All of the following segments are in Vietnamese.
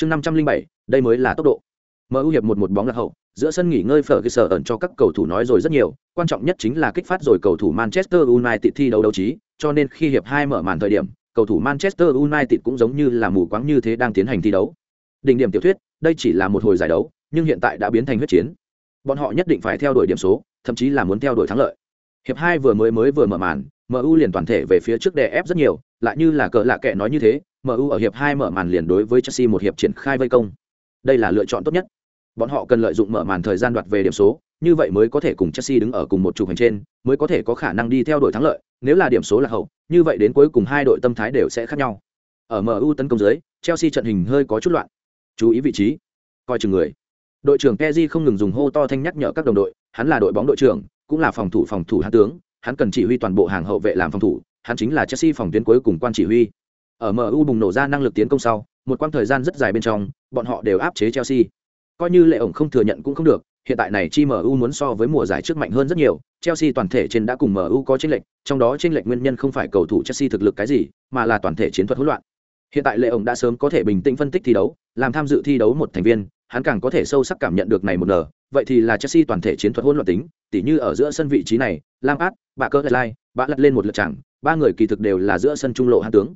chương năm trăm linh bảy, đây mới là tốc độ. MU hiệp một một bóng lạc hậu, giữa sân nghỉ ngơi phở cái sở ẩn cho các cầu thủ nói rồi rất nhiều, quan trọng nhất chính là kích phát rồi cầu thủ manchester united thi đấu đấu trí, cho nên khi hiệp hai mở màn thời điểm, cầu thủ manchester united cũng giống như là mù quáng như thế đang tiến hành thi đấu. Đỉnh điểm tiểu thuyết, đây chỉ là một hồi giải đấu, nhưng hiện tại đã biến thành huyết chiến. Bọn họ nhất định phải theo đuổi điểm số, thậm chí là muốn theo đuổi thắng lợi. Hiệp hai vừa mới mới vừa mở màn mu liền toàn thể về phía trước đè ép rất nhiều lại như là cờ lạ kệ nói như thế mu ở hiệp hai mở màn liền đối với chelsea một hiệp triển khai vây công. Đây là lựa chọn tốt nhất. Bọn họ cần lợi dụng mở màn thời gian đoạt về điểm số, như vậy mới có thể cùng chelsea đứng ở cùng một trục hành trên, mới có thể có khả năng đi theo đội thắng lợi, nếu là điểm số là hậu, như vậy đến cuối cùng hai đội tâm thái đều sẽ khác nhau. Ở mu tấn công dưới, chelsea trận hình hơi có chút loạn. Chú ý vị trí. Coi chừng người. Đội trưởng Pepe không ngừng dùng hô to thanh nhắc nhở các đồng đội, hắn là đội bóng đội trưởng, cũng là phòng thủ phòng thủ hắn tướng, hắn cần chỉ huy toàn bộ hàng hậu vệ làm phòng thủ hắn chính là chelsea phòng tuyến cuối cùng quan chỉ huy. Ở mu bùng nổ ra năng lực tiến công sau một quãng thời gian rất dài bên trong bọn họ đều áp chế chelsea. Coi như lệ ổng không thừa nhận cũng không được hiện tại này chi mu muốn so với mùa giải trước mạnh hơn rất nhiều chelsea toàn thể trên đã cùng mu có chênh lệch trong đó chênh lệch nguyên nhân không phải cầu thủ chelsea thực lực cái gì mà là toàn thể chiến thuật hỗn loạn. Hiện tại lệ ổng đã sớm có thể bình tĩnh phân tích thi đấu làm tham dự thi đấu một thành viên hắn càng có thể sâu sắc cảm nhận được này một nở. Vậy thì là chelsea toàn thể chiến thuật hỗn loạn tính tỉ như ở giữa sân vị trí này Lampard, bạ cơ lai bạ lật lên một lượt chẳng ba người kỳ thực đều là giữa sân trung lộ hạ tướng.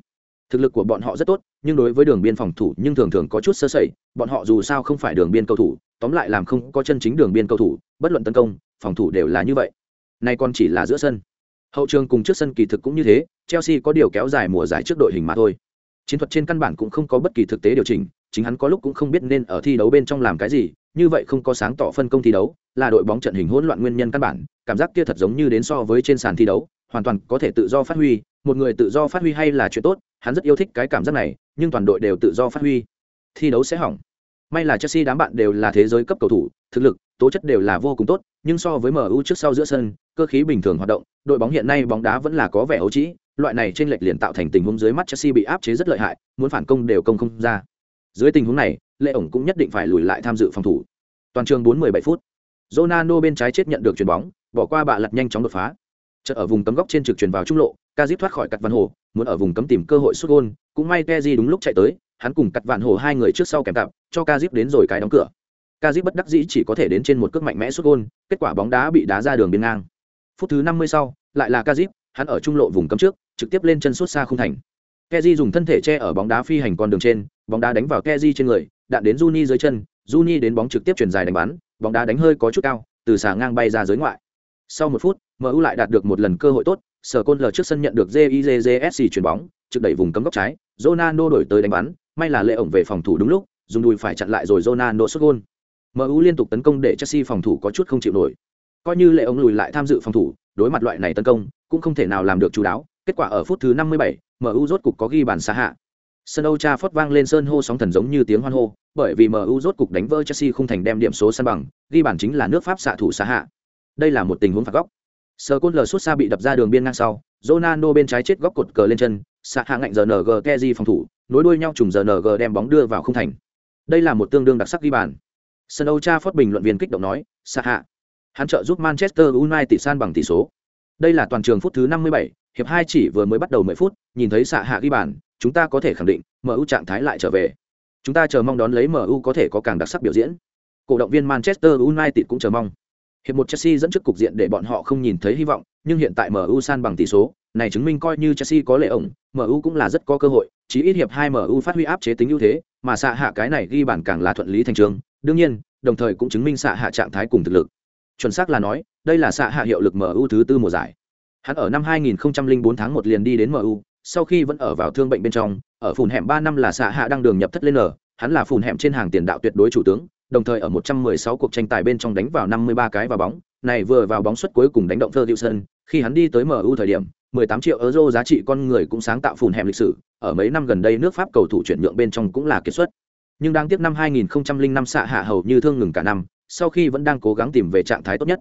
Thực lực của bọn họ rất tốt, nhưng đối với đường biên phòng thủ nhưng thường thường có chút sơ sẩy, bọn họ dù sao không phải đường biên cầu thủ, tóm lại làm không có chân chính đường biên cầu thủ, bất luận tấn công, phòng thủ đều là như vậy. Nay còn chỉ là giữa sân. Hậu trường cùng trước sân kỳ thực cũng như thế, chelsea có điều kéo dài mùa giải trước đội hình mà thôi. Chiến thuật trên căn bản cũng không có bất kỳ thực tế điều chỉnh, chính hắn có lúc cũng không biết nên ở thi đấu bên trong làm cái gì, như vậy không có sáng tỏ phân công thi đấu, là đội bóng trận hình hỗn loạn nguyên nhân căn bản, cảm giác kia thật giống như đến so với trên sàn thi đấu hoàn toàn có thể tự do phát huy. Một người tự do phát huy hay là chuyện tốt, hắn rất yêu thích cái cảm giác này, nhưng toàn đội đều tự do phát huy. Thi đấu sẽ hỏng. May là chelsea đám bạn đều là thế giới cấp cầu thủ, thực lực, tố chất đều là vô cùng tốt, nhưng so với mu trước sau giữa sân, cơ khí bình thường hoạt động, đội bóng hiện nay bóng đá vẫn là có vẻ ấu trĩ, loại này trên lệch liền tạo thành tình huống dưới mắt chelsea bị áp chế rất lợi hại, muốn phản công đều công không ra. Dưới tình huống này, lệ ổng cũng nhất định phải lùi lại tham dự phòng thủ. Toàn trường 4-17 phút. Ronaldo bên trái chết nhận được chuyền bóng, bỏ qua bạ lật nhanh chóng đột phá chợt ở vùng cấm góc trên trực truyền vào trung lộ, Kazip thoát khỏi cắt vạn hồ, muốn ở vùng cấm tìm cơ hội sút gôn, cũng may Kezi đúng lúc chạy tới, hắn cùng cắt vạn hồ hai người trước sau kèm cặp, cho Kazip đến rồi cái đóng cửa. Kazip bất đắc dĩ chỉ có thể đến trên một cước mạnh mẽ sút gôn, kết quả bóng đá bị đá ra đường biên ngang. Phút thứ 50 sau, lại là Kazip, hắn ở trung lộ vùng cấm trước, trực tiếp lên chân sút xa không thành. Kezi dùng thân thể che ở bóng đá phi hành con đường trên, bóng đá đánh vào Kezi trên người, đạn đến Juni dưới chân, Juni đến bóng trực tiếp chuyển dài đánh bắn, bóng đá đánh hơi có chút cao, từ xà ngang bay ra giới ngoại sau một phút mu lại đạt được một lần cơ hội tốt sở côn lờ trước sân nhận được jizsc chuyền bóng trực đẩy vùng cấm góc trái ronaldo đổi tới đánh bắn may là lệ ổng về phòng thủ đúng lúc dùng đùi phải chặn lại rồi ronaldo xuất gôn. Mu liên tục tấn công để chelsea phòng thủ có chút không chịu nổi. Coi như lệ ổng lùi lại tham dự phòng thủ đối mặt loại này tấn công cũng không thể nào làm được chú đáo. Kết quả ở phút thứ 57, mu rốt cục có ghi bàn xa hạ. Sân Âu Trafford vang lên sơn hô sóng thần giống như tiếng hoan hô, bởi vì MU rốt cục đánh vỡ Chelsea không thành đem điểm số san bằng, ghi bàn chính là nước Pháp xạ thủ xa hạ. Đây là một tình huống phạt góc. Sờ côn lờ suốt xa bị đập ra đường biên ngang sau, Ronaldo bên trái chết góc cột cờ lên chân, xạ hạ ngạnh giờ keji phòng thủ, nối đuôi nhau trùng giờ đem bóng đưa vào không thành. Đây là một tương đương đặc sắc ghi bàn. Sân Âu Trafford bình luận viên kích động nói, xạ hạ. Hắn trợ giúp Manchester United san bằng tỷ số. Đây là toàn trường phút thứ 57, hiệp 2 chỉ vừa mới bắt đầu 10 phút, nhìn thấy xạ hạ ghi bàn, chúng ta có thể khẳng định, MU trạng thái lại trở về. Chúng ta chờ mong đón lấy MU có thể có càng đặc sắc biểu diễn. Cổ động viên Manchester United cũng chờ mong. Hiệp một Chelsea dẫn trước cục diện để bọn họ không nhìn thấy hy vọng, nhưng hiện tại MU san bằng tỷ số, này chứng minh coi như Chelsea có lệ ổng, MU cũng là rất có cơ hội, chỉ ít hiệp 2 MU phát huy áp chế tính ưu thế, mà xạ hạ cái này ghi bàn càng là thuận lý thành trường. Đương nhiên, đồng thời cũng chứng minh xạ hạ trạng thái cùng thực lực. Chuẩn xác là nói, đây là xạ hạ hiệu lực MU thứ tư mùa giải. Hắn ở năm 2004 tháng 1 liền đi đến MU, sau khi vẫn ở vào thương bệnh bên trong, ở phùn hẻm 3 năm là xạ hạ đang đường nhập thất lên ở, hắn là phùn hẻm trên hàng tiền đạo tuyệt đối chủ tướng, đồng thời ở 116 cuộc tranh tài bên trong đánh vào 53 cái vào bóng, này vừa vào bóng suất cuối cùng đánh động Ferguson, khi hắn đi tới MU thời điểm, 18 triệu euro giá trị con người cũng sáng tạo phùn hẻm lịch sử, ở mấy năm gần đây nước Pháp cầu thủ chuyển nhượng bên trong cũng là kết xuất. Nhưng đáng tiếc năm 2005 xạ hạ hầu như thương ngừng cả năm, sau khi vẫn đang cố gắng tìm về trạng thái tốt nhất.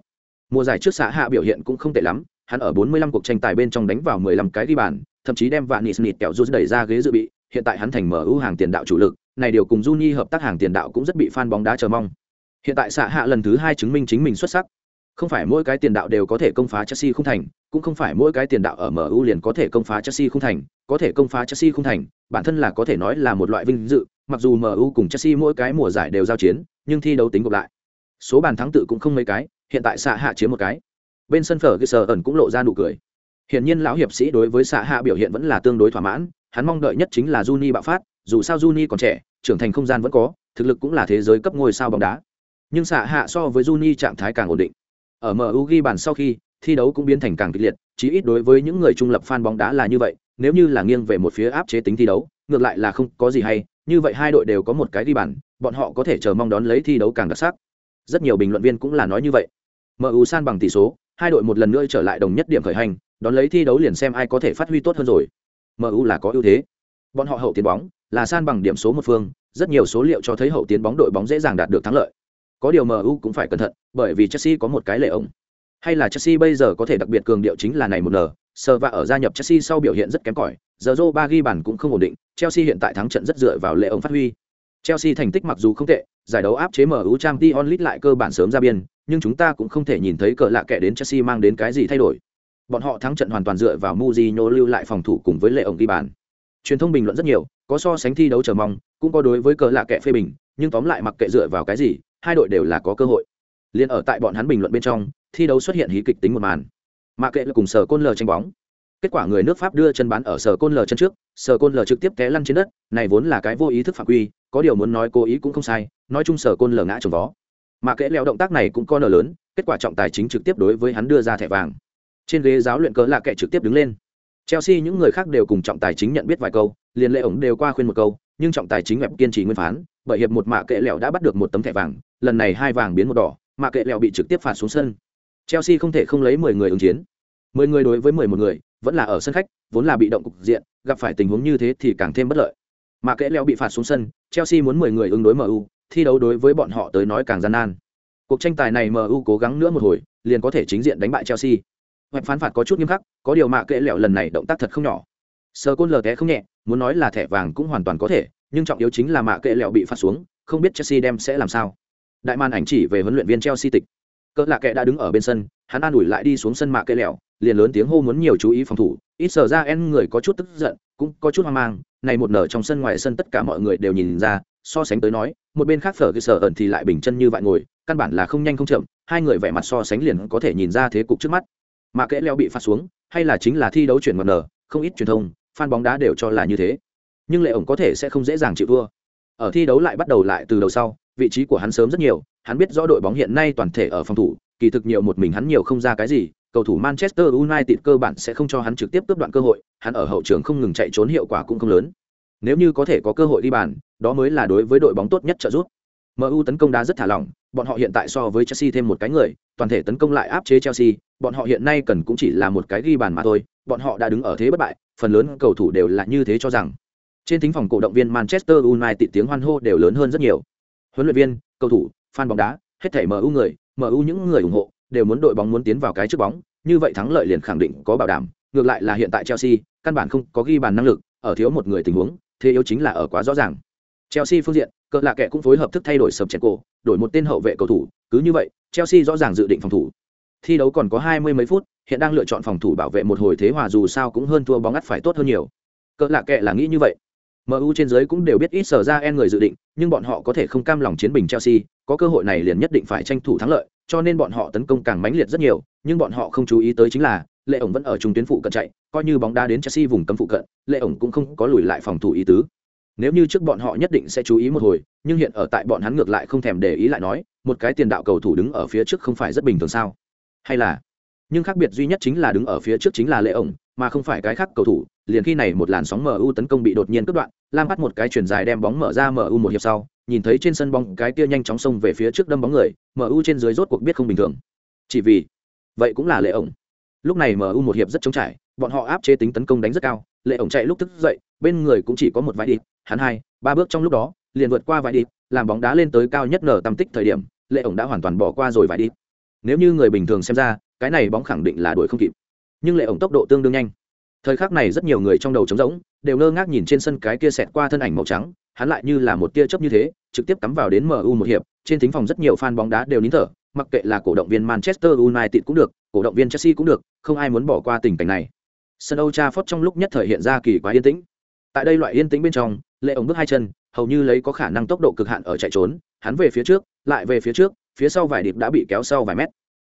Mùa giải trước xạ hạ biểu hiện cũng không tệ lắm, hắn ở 45 cuộc tranh tài bên trong đánh vào 15 cái ghi bàn, thậm chí đem Vạn Nisnit kẹo rút đẩy ra ghế dự bị, hiện tại hắn thành MU hàng tiền đạo chủ lực, này điều cùng Juni hợp tác hàng tiền đạo cũng rất bị fan bóng đá chờ mong. Hiện tại xạ hạ lần thứ hai chứng minh chính mình xuất sắc. Không phải mỗi cái tiền đạo đều có thể công phá Chelsea không thành, cũng không phải mỗi cái tiền đạo ở MU liền có thể công phá Chelsea không thành, có thể công phá Chelsea không thành, bản thân là có thể nói là một loại vinh dự, mặc dù MU cùng Chelsea mỗi cái mùa giải đều giao chiến, nhưng thi đấu tính gộp lại. Số bàn thắng tự cũng không mấy cái, hiện tại xạ hạ chiếm một cái. Bên sân phở ẩn cũng lộ ra nụ cười. Hiển nhiên lão hiệp sĩ đối với xạ hạ biểu hiện vẫn là tương đối thỏa mãn, hắn mong đợi nhất chính là Juni bạo phát, dù sao Juni còn trẻ, trưởng thành không gian vẫn có, thực lực cũng là thế giới cấp ngôi sao bóng đá. Nhưng xạ hạ so với Juni trạng thái càng ổn định. Ở MU ghi bàn sau khi, thi đấu cũng biến thành càng kịch liệt, chí ít đối với những người trung lập fan bóng đá là như vậy, nếu như là nghiêng về một phía áp chế tính thi đấu, ngược lại là không có gì hay, như vậy hai đội đều có một cái ghi bàn, bọn họ có thể chờ mong đón lấy thi đấu càng đặc sắc. Rất nhiều bình luận viên cũng là nói như vậy. MU san bằng tỷ số, hai đội một lần nữa trở lại đồng nhất điểm khởi hành, đón lấy thi đấu liền xem ai có thể phát huy tốt hơn rồi. MU là có ưu thế. Bọn họ hậu tiến bóng, là san bằng điểm số một phương, rất nhiều số liệu cho thấy hậu tiến bóng đội bóng dễ dàng đạt được thắng lợi. Có điều MU cũng phải cẩn thận, bởi vì Chelsea có một cái lệ ổng. Hay là Chelsea bây giờ có thể đặc biệt cường điệu chính là này một nở, Sơ và ở gia nhập Chelsea sau biểu hiện rất kém cỏi, giờ Ba ghi bàn cũng không ổn định, Chelsea hiện tại thắng trận rất dựa vào lệ ổng phát huy. Chelsea thành tích mặc dù không tệ, giải đấu áp chế MU Champions League lại cơ bản sớm ra biên, nhưng chúng ta cũng không thể nhìn thấy cờ lạ kẻ đến Chelsea mang đến cái gì thay đổi. Bọn họ thắng trận hoàn toàn dựa vào Mourinho lưu lại phòng thủ cùng với lệ ổng ghi bàn. Truyền thông bình luận rất nhiều, có so sánh thi đấu chờ mong, cũng có đối với cờ lạ kệ phê bình, nhưng tóm lại mặc kệ dựa vào cái gì, hai đội đều là có cơ hội. Liên ở tại bọn hắn bình luận bên trong, thi đấu xuất hiện hí kịch tính một màn. Mà kệ là cùng sở côn lờ tranh bóng. Kết quả người nước Pháp đưa chân bán ở sở côn lờ chân trước, sở côn lờ trực tiếp té lăn trên đất, này vốn là cái vô ý thức phạm quy, có điều muốn nói cố ý cũng không sai, nói chung sở côn lờ ngã trồng vó. Mà kệ leo động tác này cũng có nở lớn, kết quả trọng tài chính trực tiếp đối với hắn đưa ra thẻ vàng. Trên ghế giáo luyện cớ là kệ trực tiếp đứng lên. Chelsea những người khác đều cùng trọng tài chính nhận biết vài câu, liền lệ ổng đều qua khuyên một câu, nhưng trọng tài chính web kiên trì nguyên phán, bởi hiệp một mạ kệ lẹo đã bắt được một tấm thẻ vàng, lần này hai vàng biến một đỏ, mạ kệ lẹo bị trực tiếp phạt xuống sân. Chelsea không thể không lấy 10 người ứng chiến. 10 người đối với 11 người, vẫn là ở sân khách, vốn là bị động cục diện, gặp phải tình huống như thế thì càng thêm bất lợi. Mạ kệ lẹo bị phạt xuống sân, Chelsea muốn 10 người ứng đối MU, thi đấu đối với bọn họ tới nói càng gian nan. Cuộc tranh tài này MU cố gắng nữa một hồi, liền có thể chính diện đánh bại Chelsea. Hoạch phán phạt có chút nghiêm khắc, có điều mạ Kệ lẹo lần này động tác thật không nhỏ. Sờ côn lờ té không nhẹ, muốn nói là thẻ vàng cũng hoàn toàn có thể, nhưng trọng yếu chính là mạ Kệ lẹo bị phạt xuống, không biết Chelsea đem sẽ làm sao. Đại màn ảnh chỉ về huấn luyện viên Chelsea tịch. Cỡ lạ kệ đã đứng ở bên sân, hắn an ủi lại đi xuống sân mạ Kệ lẹo, liền lớn tiếng hô muốn nhiều chú ý phòng thủ, ít sờ ra en người có chút tức giận, cũng có chút hoang mang, này một nở trong sân ngoài sân tất cả mọi người đều nhìn ra, so sánh tới nói, một bên khác phở cái sở ẩn thì lại bình chân như vậy ngồi, căn bản là không nhanh không chậm, hai người vẻ mặt so sánh liền có thể nhìn ra thế cục trước mắt. Mà kẽ leo bị phạt xuống, hay là chính là thi đấu chuyển ngoặt nở, không ít truyền thông, fan bóng đá đều cho là như thế. Nhưng lệ ổng có thể sẽ không dễ dàng chịu thua. Ở thi đấu lại bắt đầu lại từ đầu sau, vị trí của hắn sớm rất nhiều, hắn biết rõ đội bóng hiện nay toàn thể ở phòng thủ, kỳ thực nhiều một mình hắn nhiều không ra cái gì, cầu thủ Manchester United cơ bản sẽ không cho hắn trực tiếp cướp đoạn cơ hội, hắn ở hậu trường không ngừng chạy trốn hiệu quả cũng không lớn. Nếu như có thể có cơ hội đi bàn, đó mới là đối với đội bóng tốt nhất trợ giúp. MU tấn công đá rất thả lỏng, bọn họ hiện tại so với Chelsea thêm một cái người, toàn thể tấn công lại áp chế Chelsea, bọn họ hiện nay cần cũng chỉ là một cái ghi bàn mà thôi, bọn họ đã đứng ở thế bất bại, phần lớn cầu thủ đều là như thế cho rằng. Trên thính phòng cổ động viên Manchester United tiếng hoan hô đều lớn hơn rất nhiều. Huấn luyện viên, cầu thủ, fan bóng đá, hết thảy MU người, MU những người ủng hộ đều muốn đội bóng muốn tiến vào cái trước bóng, như vậy thắng lợi liền khẳng định có bảo đảm, ngược lại là hiện tại Chelsea, căn bản không có ghi bàn năng lực, ở thiếu một người tình huống, thế yếu chính là ở quá rõ ràng. Chelsea phương diện, cỡ lạ kệ cũng phối hợp thức thay đổi sập chèn cổ, đổi một tên hậu vệ cầu thủ, cứ như vậy, Chelsea rõ ràng dự định phòng thủ. Thi đấu còn có hai mươi mấy phút, hiện đang lựa chọn phòng thủ bảo vệ một hồi thế hòa dù sao cũng hơn thua bóng ngắt phải tốt hơn nhiều. Cỡ lạ kệ là nghĩ như vậy. MU trên dưới cũng đều biết ít sở ra en người dự định, nhưng bọn họ có thể không cam lòng chiến bình Chelsea, có cơ hội này liền nhất định phải tranh thủ thắng lợi, cho nên bọn họ tấn công càng mãnh liệt rất nhiều, nhưng bọn họ không chú ý tới chính là, Lệ ổng vẫn ở trung tuyến phụ cận chạy, coi như bóng đá đến Chelsea vùng cấm phụ cận, Lệ ổng cũng không có lùi lại phòng thủ ý tứ. Nếu như trước bọn họ nhất định sẽ chú ý một hồi, nhưng hiện ở tại bọn hắn ngược lại không thèm để ý lại nói, một cái tiền đạo cầu thủ đứng ở phía trước không phải rất bình thường sao? Hay là nhưng khác biệt duy nhất chính là đứng ở phía trước chính là lệ ổng mà không phải cái khác cầu thủ. Liền khi này một làn sóng mu tấn công bị đột nhiên cắt đoạn lam bắt một cái chuyển dài đem bóng mở ra mu một hiệp sau nhìn thấy trên sân bóng cái kia nhanh chóng xông về phía trước đâm bóng người mu trên dưới rốt cuộc biết không bình thường. Chỉ vì vậy cũng là lệ ổng. Lúc này mu một hiệp rất trống trải bọn họ áp chế tính tấn công đánh rất cao lệ ổng chạy lúc thức dậy bên người cũng chỉ có một vài đi hắn hai, ba bước trong lúc đó, liền vượt qua vài đi, làm bóng đá lên tới cao nhất nở tầm tích thời điểm, lệ ổng đã hoàn toàn bỏ qua rồi vài đi. Nếu như người bình thường xem ra, cái này bóng khẳng định là đuổi không kịp. Nhưng lệ ổng tốc độ tương đương nhanh. Thời khắc này rất nhiều người trong đầu trống rỗng, đều ngơ ngác nhìn trên sân cái kia xẹt qua thân ảnh màu trắng, hắn lại như là một tia chớp như thế, trực tiếp cắm vào đến mu một hiệp, trên thính phòng rất nhiều fan bóng đá đều nín thở, mặc kệ là cổ động viên manchester united cũng được, cổ động viên chelsea cũng được, không ai muốn bỏ qua tình cảnh này. Sân Old Trafford trong lúc nhất thời hiện ra kỳ quá yên tĩnh. Tại đây loại yên tĩnh bên trong lệ ổng bước hai chân, hầu như lấy có khả năng tốc độ cực hạn ở chạy trốn, hắn về phía trước, lại về phía trước, phía sau vài điệp đã bị kéo sau vài mét.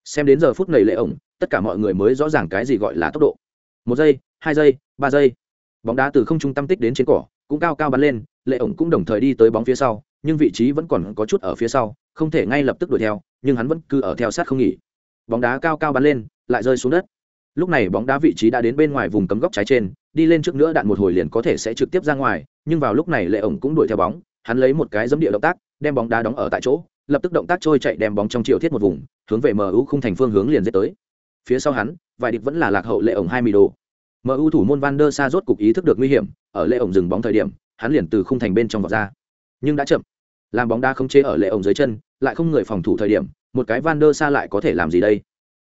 Xem đến giờ phút này lệ ổng, tất cả mọi người mới rõ ràng cái gì gọi là tốc độ. Một giây, hai giây, ba giây. Bóng đá từ không trung tâm tích đến trên cỏ, cũng cao cao bắn lên, lệ ổng cũng đồng thời đi tới bóng phía sau, nhưng vị trí vẫn còn có chút ở phía sau, không thể ngay lập tức đuổi theo, nhưng hắn vẫn cứ ở theo sát không nghỉ. Bóng đá cao cao bắn lên, lại rơi xuống đất. Lúc này bóng đá vị trí đã đến bên ngoài vùng cấm góc trái trên, đi lên trước nữa đạn một hồi liền có thể sẽ trực tiếp ra ngoài nhưng vào lúc này lệ ổng cũng đuổi theo bóng, hắn lấy một cái dấm địa động tác, đem bóng đá đóng ở tại chỗ, lập tức động tác trôi chạy đem bóng trong chiều thiết một vùng, hướng về mu không thành phương hướng liền dết tới. Phía sau hắn, vài địch vẫn là lạc hậu lệ ổng hai mươi đồ. Mu thủ môn van der sa rốt cục ý thức được nguy hiểm, ở lệ ổng dừng bóng thời điểm, hắn liền từ khung thành bên trong vọt ra. Nhưng đã chậm. Làm bóng đá không chế ở lệ ổng dưới chân, lại không người phòng thủ thời điểm, một cái van der sa lại có thể làm gì đây?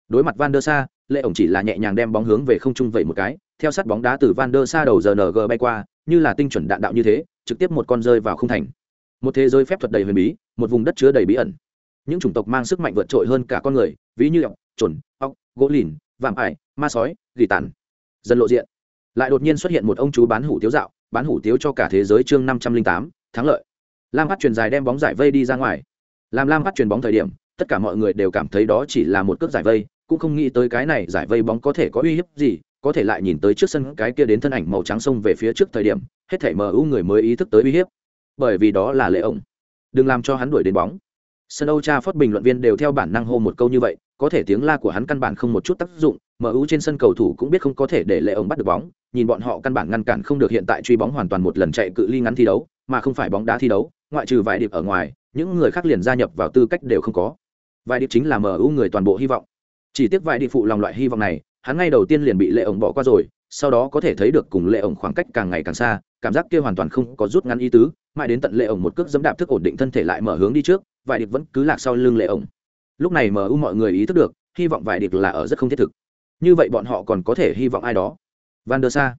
Đối mặt van der sa lệ ổng chỉ là nhẹ nhàng đem bóng hướng về không trung vậy một cái theo sát bóng đá từ van der sa đầu giờ ng bay qua, như là tinh chuẩn đạn đạo như thế, trực tiếp một con rơi vào không thành. Một thế giới phép thuật đầy huyền bí, một vùng đất chứa đầy bí ẩn. Những chủng tộc mang sức mạnh vượt trội hơn cả con người, ví như ọc trồn ọc gỗ lìn, vạm ải, ma sói, gỉ tàn. Dần lộ diện. Lại đột nhiên xuất hiện một ông chú bán hủ tiếu dạo, bán hủ tiếu cho cả thế giới chương năm trăm linh tám, thắng lợi. Lam phát truyền dài đem bóng giải vây đi ra ngoài. Làm lam phát truyền bóng thời điểm, tất cả mọi người đều cảm thấy đó chỉ là một cước giải vây, cũng không nghĩ tới cái này giải vây bóng có thể có uy hiếp gì có thể lại nhìn tới trước sân cái kia đến thân ảnh màu trắng xông về phía trước thời điểm, hết thể mu người mới ý thức tới uy hiếp. Bởi vì đó là lệ ổng. Đừng làm cho hắn đuổi đến bóng. Sân âu cha phát bình luận viên đều theo bản năng hô một câu như vậy, có thể tiếng la của hắn căn bản không một chút tác dụng mu trên sân cầu thủ cũng biết không có thể để lệ ổng bắt được bóng, nhìn bọn họ căn bản ngăn cản không được hiện tại truy bóng hoàn toàn một lần chạy cự ly ngắn thi đấu, mà không phải bóng đá thi đấu, ngoại trừ vài điệp ở ngoài, những người khác liền gia nhập vào tư cách đều không có. Vài điệp chính là mu người toàn bộ hy vọng. Chỉ tiếc vài điệp phụ lòng loại hy vọng này hắn ngay đầu tiên liền bị lệ ổng bỏ qua rồi, sau đó có thể thấy được cùng lệ ổng khoảng cách càng ngày càng xa, cảm giác kia hoàn toàn không có rút ngắn ý tứ, mãi đến tận lệ ổng một cước dẫm đạp thức ổn định thân thể lại mở hướng đi trước, vài điệp vẫn cứ lạc sau lưng lệ ổng. Lúc này mu mọi người ý thức được, hy vọng vài điệp là ở rất không thiết thực. Như vậy bọn họ còn có thể hy vọng ai đó? Van der sa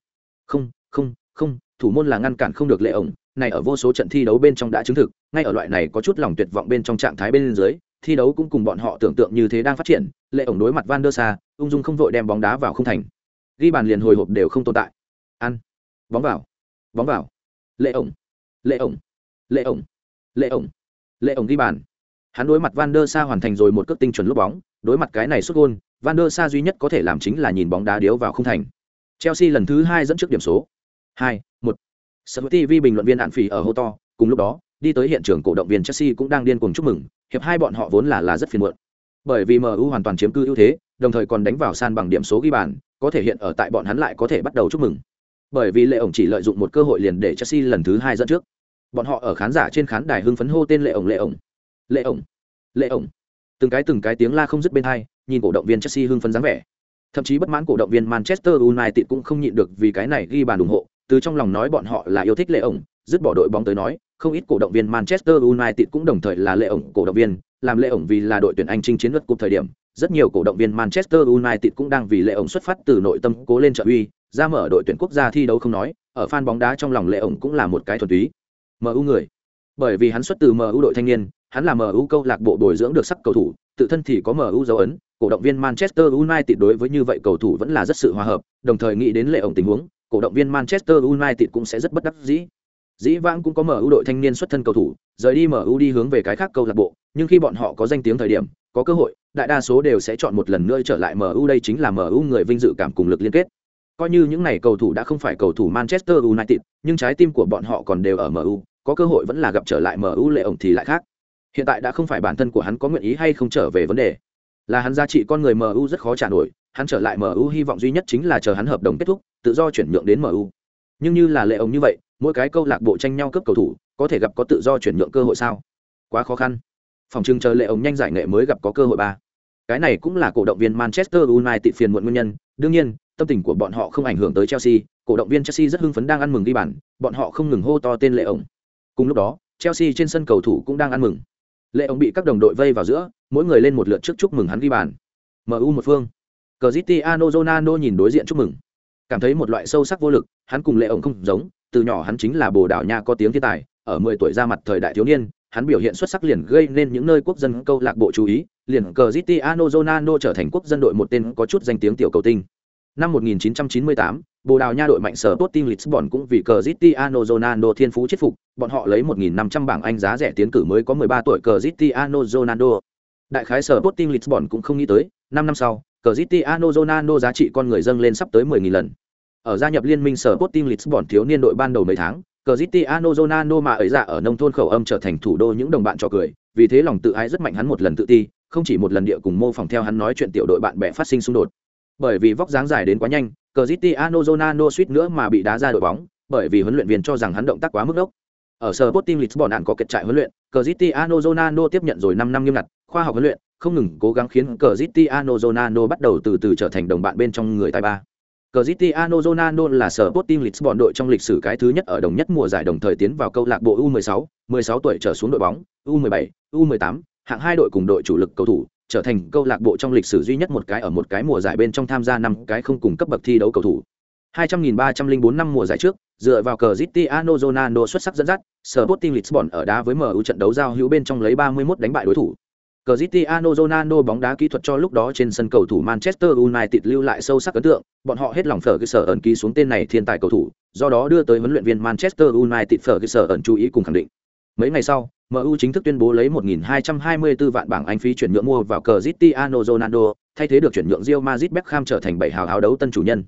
không không không, thủ môn là ngăn cản không được lệ ổng, này ở vô số trận thi đấu bên trong đã chứng thực, ngay ở loại này có chút lòng tuyệt vọng bên trong trạng thái bên dưới thi đấu cũng cùng bọn họ tưởng tượng như thế đang phát triển, lệ ổng đối mặt van der sa ung dung không vội đem bóng đá vào không thành. Ghi bàn liền hồi hộp đều không tồn tại. Ăn. Bóng vào. Bóng vào. Lệ ổng. Lệ ổng. Lệ ổng. Lệ ổng. Lệ ổng ghi bàn. Hắn đối mặt van der sa hoàn thành rồi một cước tinh chuẩn lúc bóng, đối mặt cái này xuất gôn, van der sa duy nhất có thể làm chính là nhìn bóng đá điếu vào không thành. Chelsea lần thứ hai dẫn trước điểm số. Hai, một. Sở tv bình luận viên hạn phỉ ở hô to, cùng lúc đó đi tới hiện trường cổ động viên chelsea cũng đang điên cuồng chúc mừng, hiệp hai bọn họ vốn là là rất phiền muộn. Bởi vì mu hoàn toàn chiếm cư ưu thế, đồng thời còn đánh vào san bằng điểm số ghi bàn, có thể hiện ở tại bọn hắn lại có thể bắt đầu chúc mừng. Bởi vì lệ ổng chỉ lợi dụng một cơ hội liền để chelsea lần thứ hai dẫn trước. Bọn họ ở khán giả trên khán đài hưng phấn hô tên lệ ổng lệ ổng lệ ổng lệ ổng. Từng cái từng cái tiếng la không dứt bên hai, nhìn cổ động viên chelsea hưng phấn dáng vẻ. Thậm chí bất mãn cổ động viên manchester united cũng không nhịn được vì cái này ghi bàn ủng hộ, từ trong lòng nói bọn họ là yêu thích lệ ổng dứt bỏ đội bóng tới nói, không ít cổ động viên manchester united cũng đồng thời là lệ ổng cổ động viên, làm lệ ổng vì là đội tuyển anh chinh chiến lượt cúp thời điểm. Rất nhiều cổ động viên manchester united cũng đang vì lệ ổng xuất phát từ nội tâm cố lên trợ uy, ra mở đội tuyển quốc gia thi đấu không nói, ở fan bóng đá trong lòng lệ ổng cũng là một cái thuần túy. Mu người. Bởi vì hắn xuất từ mu đội thanh niên, hắn là mu câu lạc bộ bồi dưỡng được sắc cầu thủ, tự thân thì có mu dấu ấn. Cổ động viên manchester united đối với như vậy cầu thủ vẫn là rất sự hòa hợp, đồng thời nghĩ đến lệ ổng tình huống, cổ động viên manchester united cũng sẽ rất bất đắc dĩ dĩ vãng cũng có mu đội thanh niên xuất thân cầu thủ, rời đi mu đi hướng về cái khác câu lạc bộ, nhưng khi bọn họ có danh tiếng thời điểm, có cơ hội, đại đa số đều sẽ chọn một lần nữa trở lại mu đây chính là mu người vinh dự cảm cùng lực liên kết. Coi như những ngày cầu thủ đã không phải cầu thủ manchester united, nhưng trái tim của bọn họ còn đều ở mu có cơ hội vẫn là gặp trở lại mu lệ ổng thì lại khác. Hiện tại đã không phải bản thân của hắn có nguyện ý hay không trở về vấn đề. Là hắn giá trị con người mu rất khó trả nổi, hắn trở lại mu hy vọng duy nhất chính là chờ hắn hợp đồng kết thúc, tự do chuyển nhượng đến mu nhưng như là lệ ổng như vậy mỗi cái câu lạc bộ tranh nhau cướp cầu thủ, có thể gặp có tự do chuyển nhượng cơ hội sao? Quá khó khăn. Phòng trưng chờ lệ ông nhanh giải nghệ mới gặp có cơ hội ba. Cái này cũng là cổ động viên manchester united phiền muộn nguyên nhân. Đương nhiên, tâm tình của bọn họ không ảnh hưởng tới chelsea. Cổ động viên chelsea rất hưng phấn đang ăn mừng ghi bàn, bọn họ không ngừng hô to tên lệ ổng. Cùng lúc đó, chelsea trên sân cầu thủ cũng đang ăn mừng. Lệ ổng bị các đồng đội vây vào giữa, mỗi người lên một lượt trước chúc mừng hắn ghi bàn. Mu một phương. Cristiano Ronaldo nhìn đối diện chúc mừng. Cảm thấy một loại sâu sắc vô lực, hắn cùng lệ ổng không giống từ nhỏ hắn chính là bồ đào nha có tiếng thiên tài ở mười tuổi ra mặt thời đại thiếu niên hắn biểu hiện xuất sắc liền gây nên những nơi quốc dân câu lạc bộ chú ý liền cờ Cristiano zonano trở thành quốc dân đội một tên có chút danh tiếng tiểu cầu tinh Năm 1998, Bồ Đào Nha đội mạnh sở Sporting Lisbon cũng vì Cristiano Ronaldo thiên phú chết phục, bọn họ lấy 1.500 bảng Anh giá rẻ tiến cử mới có 13 tuổi Cristiano Ronaldo. Đại khái sở Sporting Lisbon cũng không nghĩ tới, 5 năm sau, Cristiano Ronaldo giá trị con người dâng lên sắp tới 10.000 lần. Ở gia nhập liên minh sở Sporting Lisbon thiếu niên đội ban đầu mấy tháng, Cristiano Ronaldo mà ấy dạ ở nông thôn khẩu âm trở thành thủ đô những đồng bạn trò cười, vì thế lòng tự ái rất mạnh hắn một lần tự ti, không chỉ một lần địa cùng mô phỏng theo hắn nói chuyện tiểu đội bạn bè phát sinh xung đột. Bởi vì vóc dáng dài đến quá nhanh, Cristiano Ronaldo suýt nữa mà bị đá ra đội bóng, bởi vì huấn luyện viên cho rằng hắn động tác quá mức đốc. Ở Sporting Lisbon đạn có kết trại huấn luyện, Cristiano Ronaldo tiếp nhận rồi 5 năm nghiêm ngặt, khoa học huấn luyện, không ngừng cố gắng khiến Cristiano Ronaldo bắt đầu từ từ trở thành đồng bạn bên trong người tài ba. Cristiano Ronaldo là sở Sporting Lisbon đội trong lịch sử cái thứ nhất ở đồng nhất mùa giải đồng thời tiến vào câu lạc bộ U16, 16 tuổi trở xuống đội bóng, U17, U18, hạng hai đội cùng đội chủ lực cầu thủ, trở thành câu lạc bộ trong lịch sử duy nhất một cái ở một cái mùa giải bên trong tham gia năm cái không cùng cấp bậc thi đấu cầu thủ. 200.304 năm mùa giải trước, dựa vào Cristiano Ronaldo xuất sắc dẫn dắt, Sporting Lisbon ở đá với MU trận đấu giao hữu bên trong lấy 31 đánh bại đối thủ. Cristiano Ronaldo bóng đá kỹ thuật cho lúc đó trên sân cầu thủ Manchester United lưu lại sâu sắc ấn tượng, bọn họ hết lòng phở cái sở ẩn ký xuống tên này thiên tài cầu thủ, do đó đưa tới huấn luyện viên Manchester United phở cái sở ẩn chú ý cùng khẳng định. Mấy ngày sau, MU chính thức tuyên bố lấy 1.224 vạn bảng Anh phí chuyển nhượng mua vào Cristiano Ronaldo, thay thế được chuyển nhượng Real Madrid Beckham trở thành bảy hào áo đấu tân chủ nhân.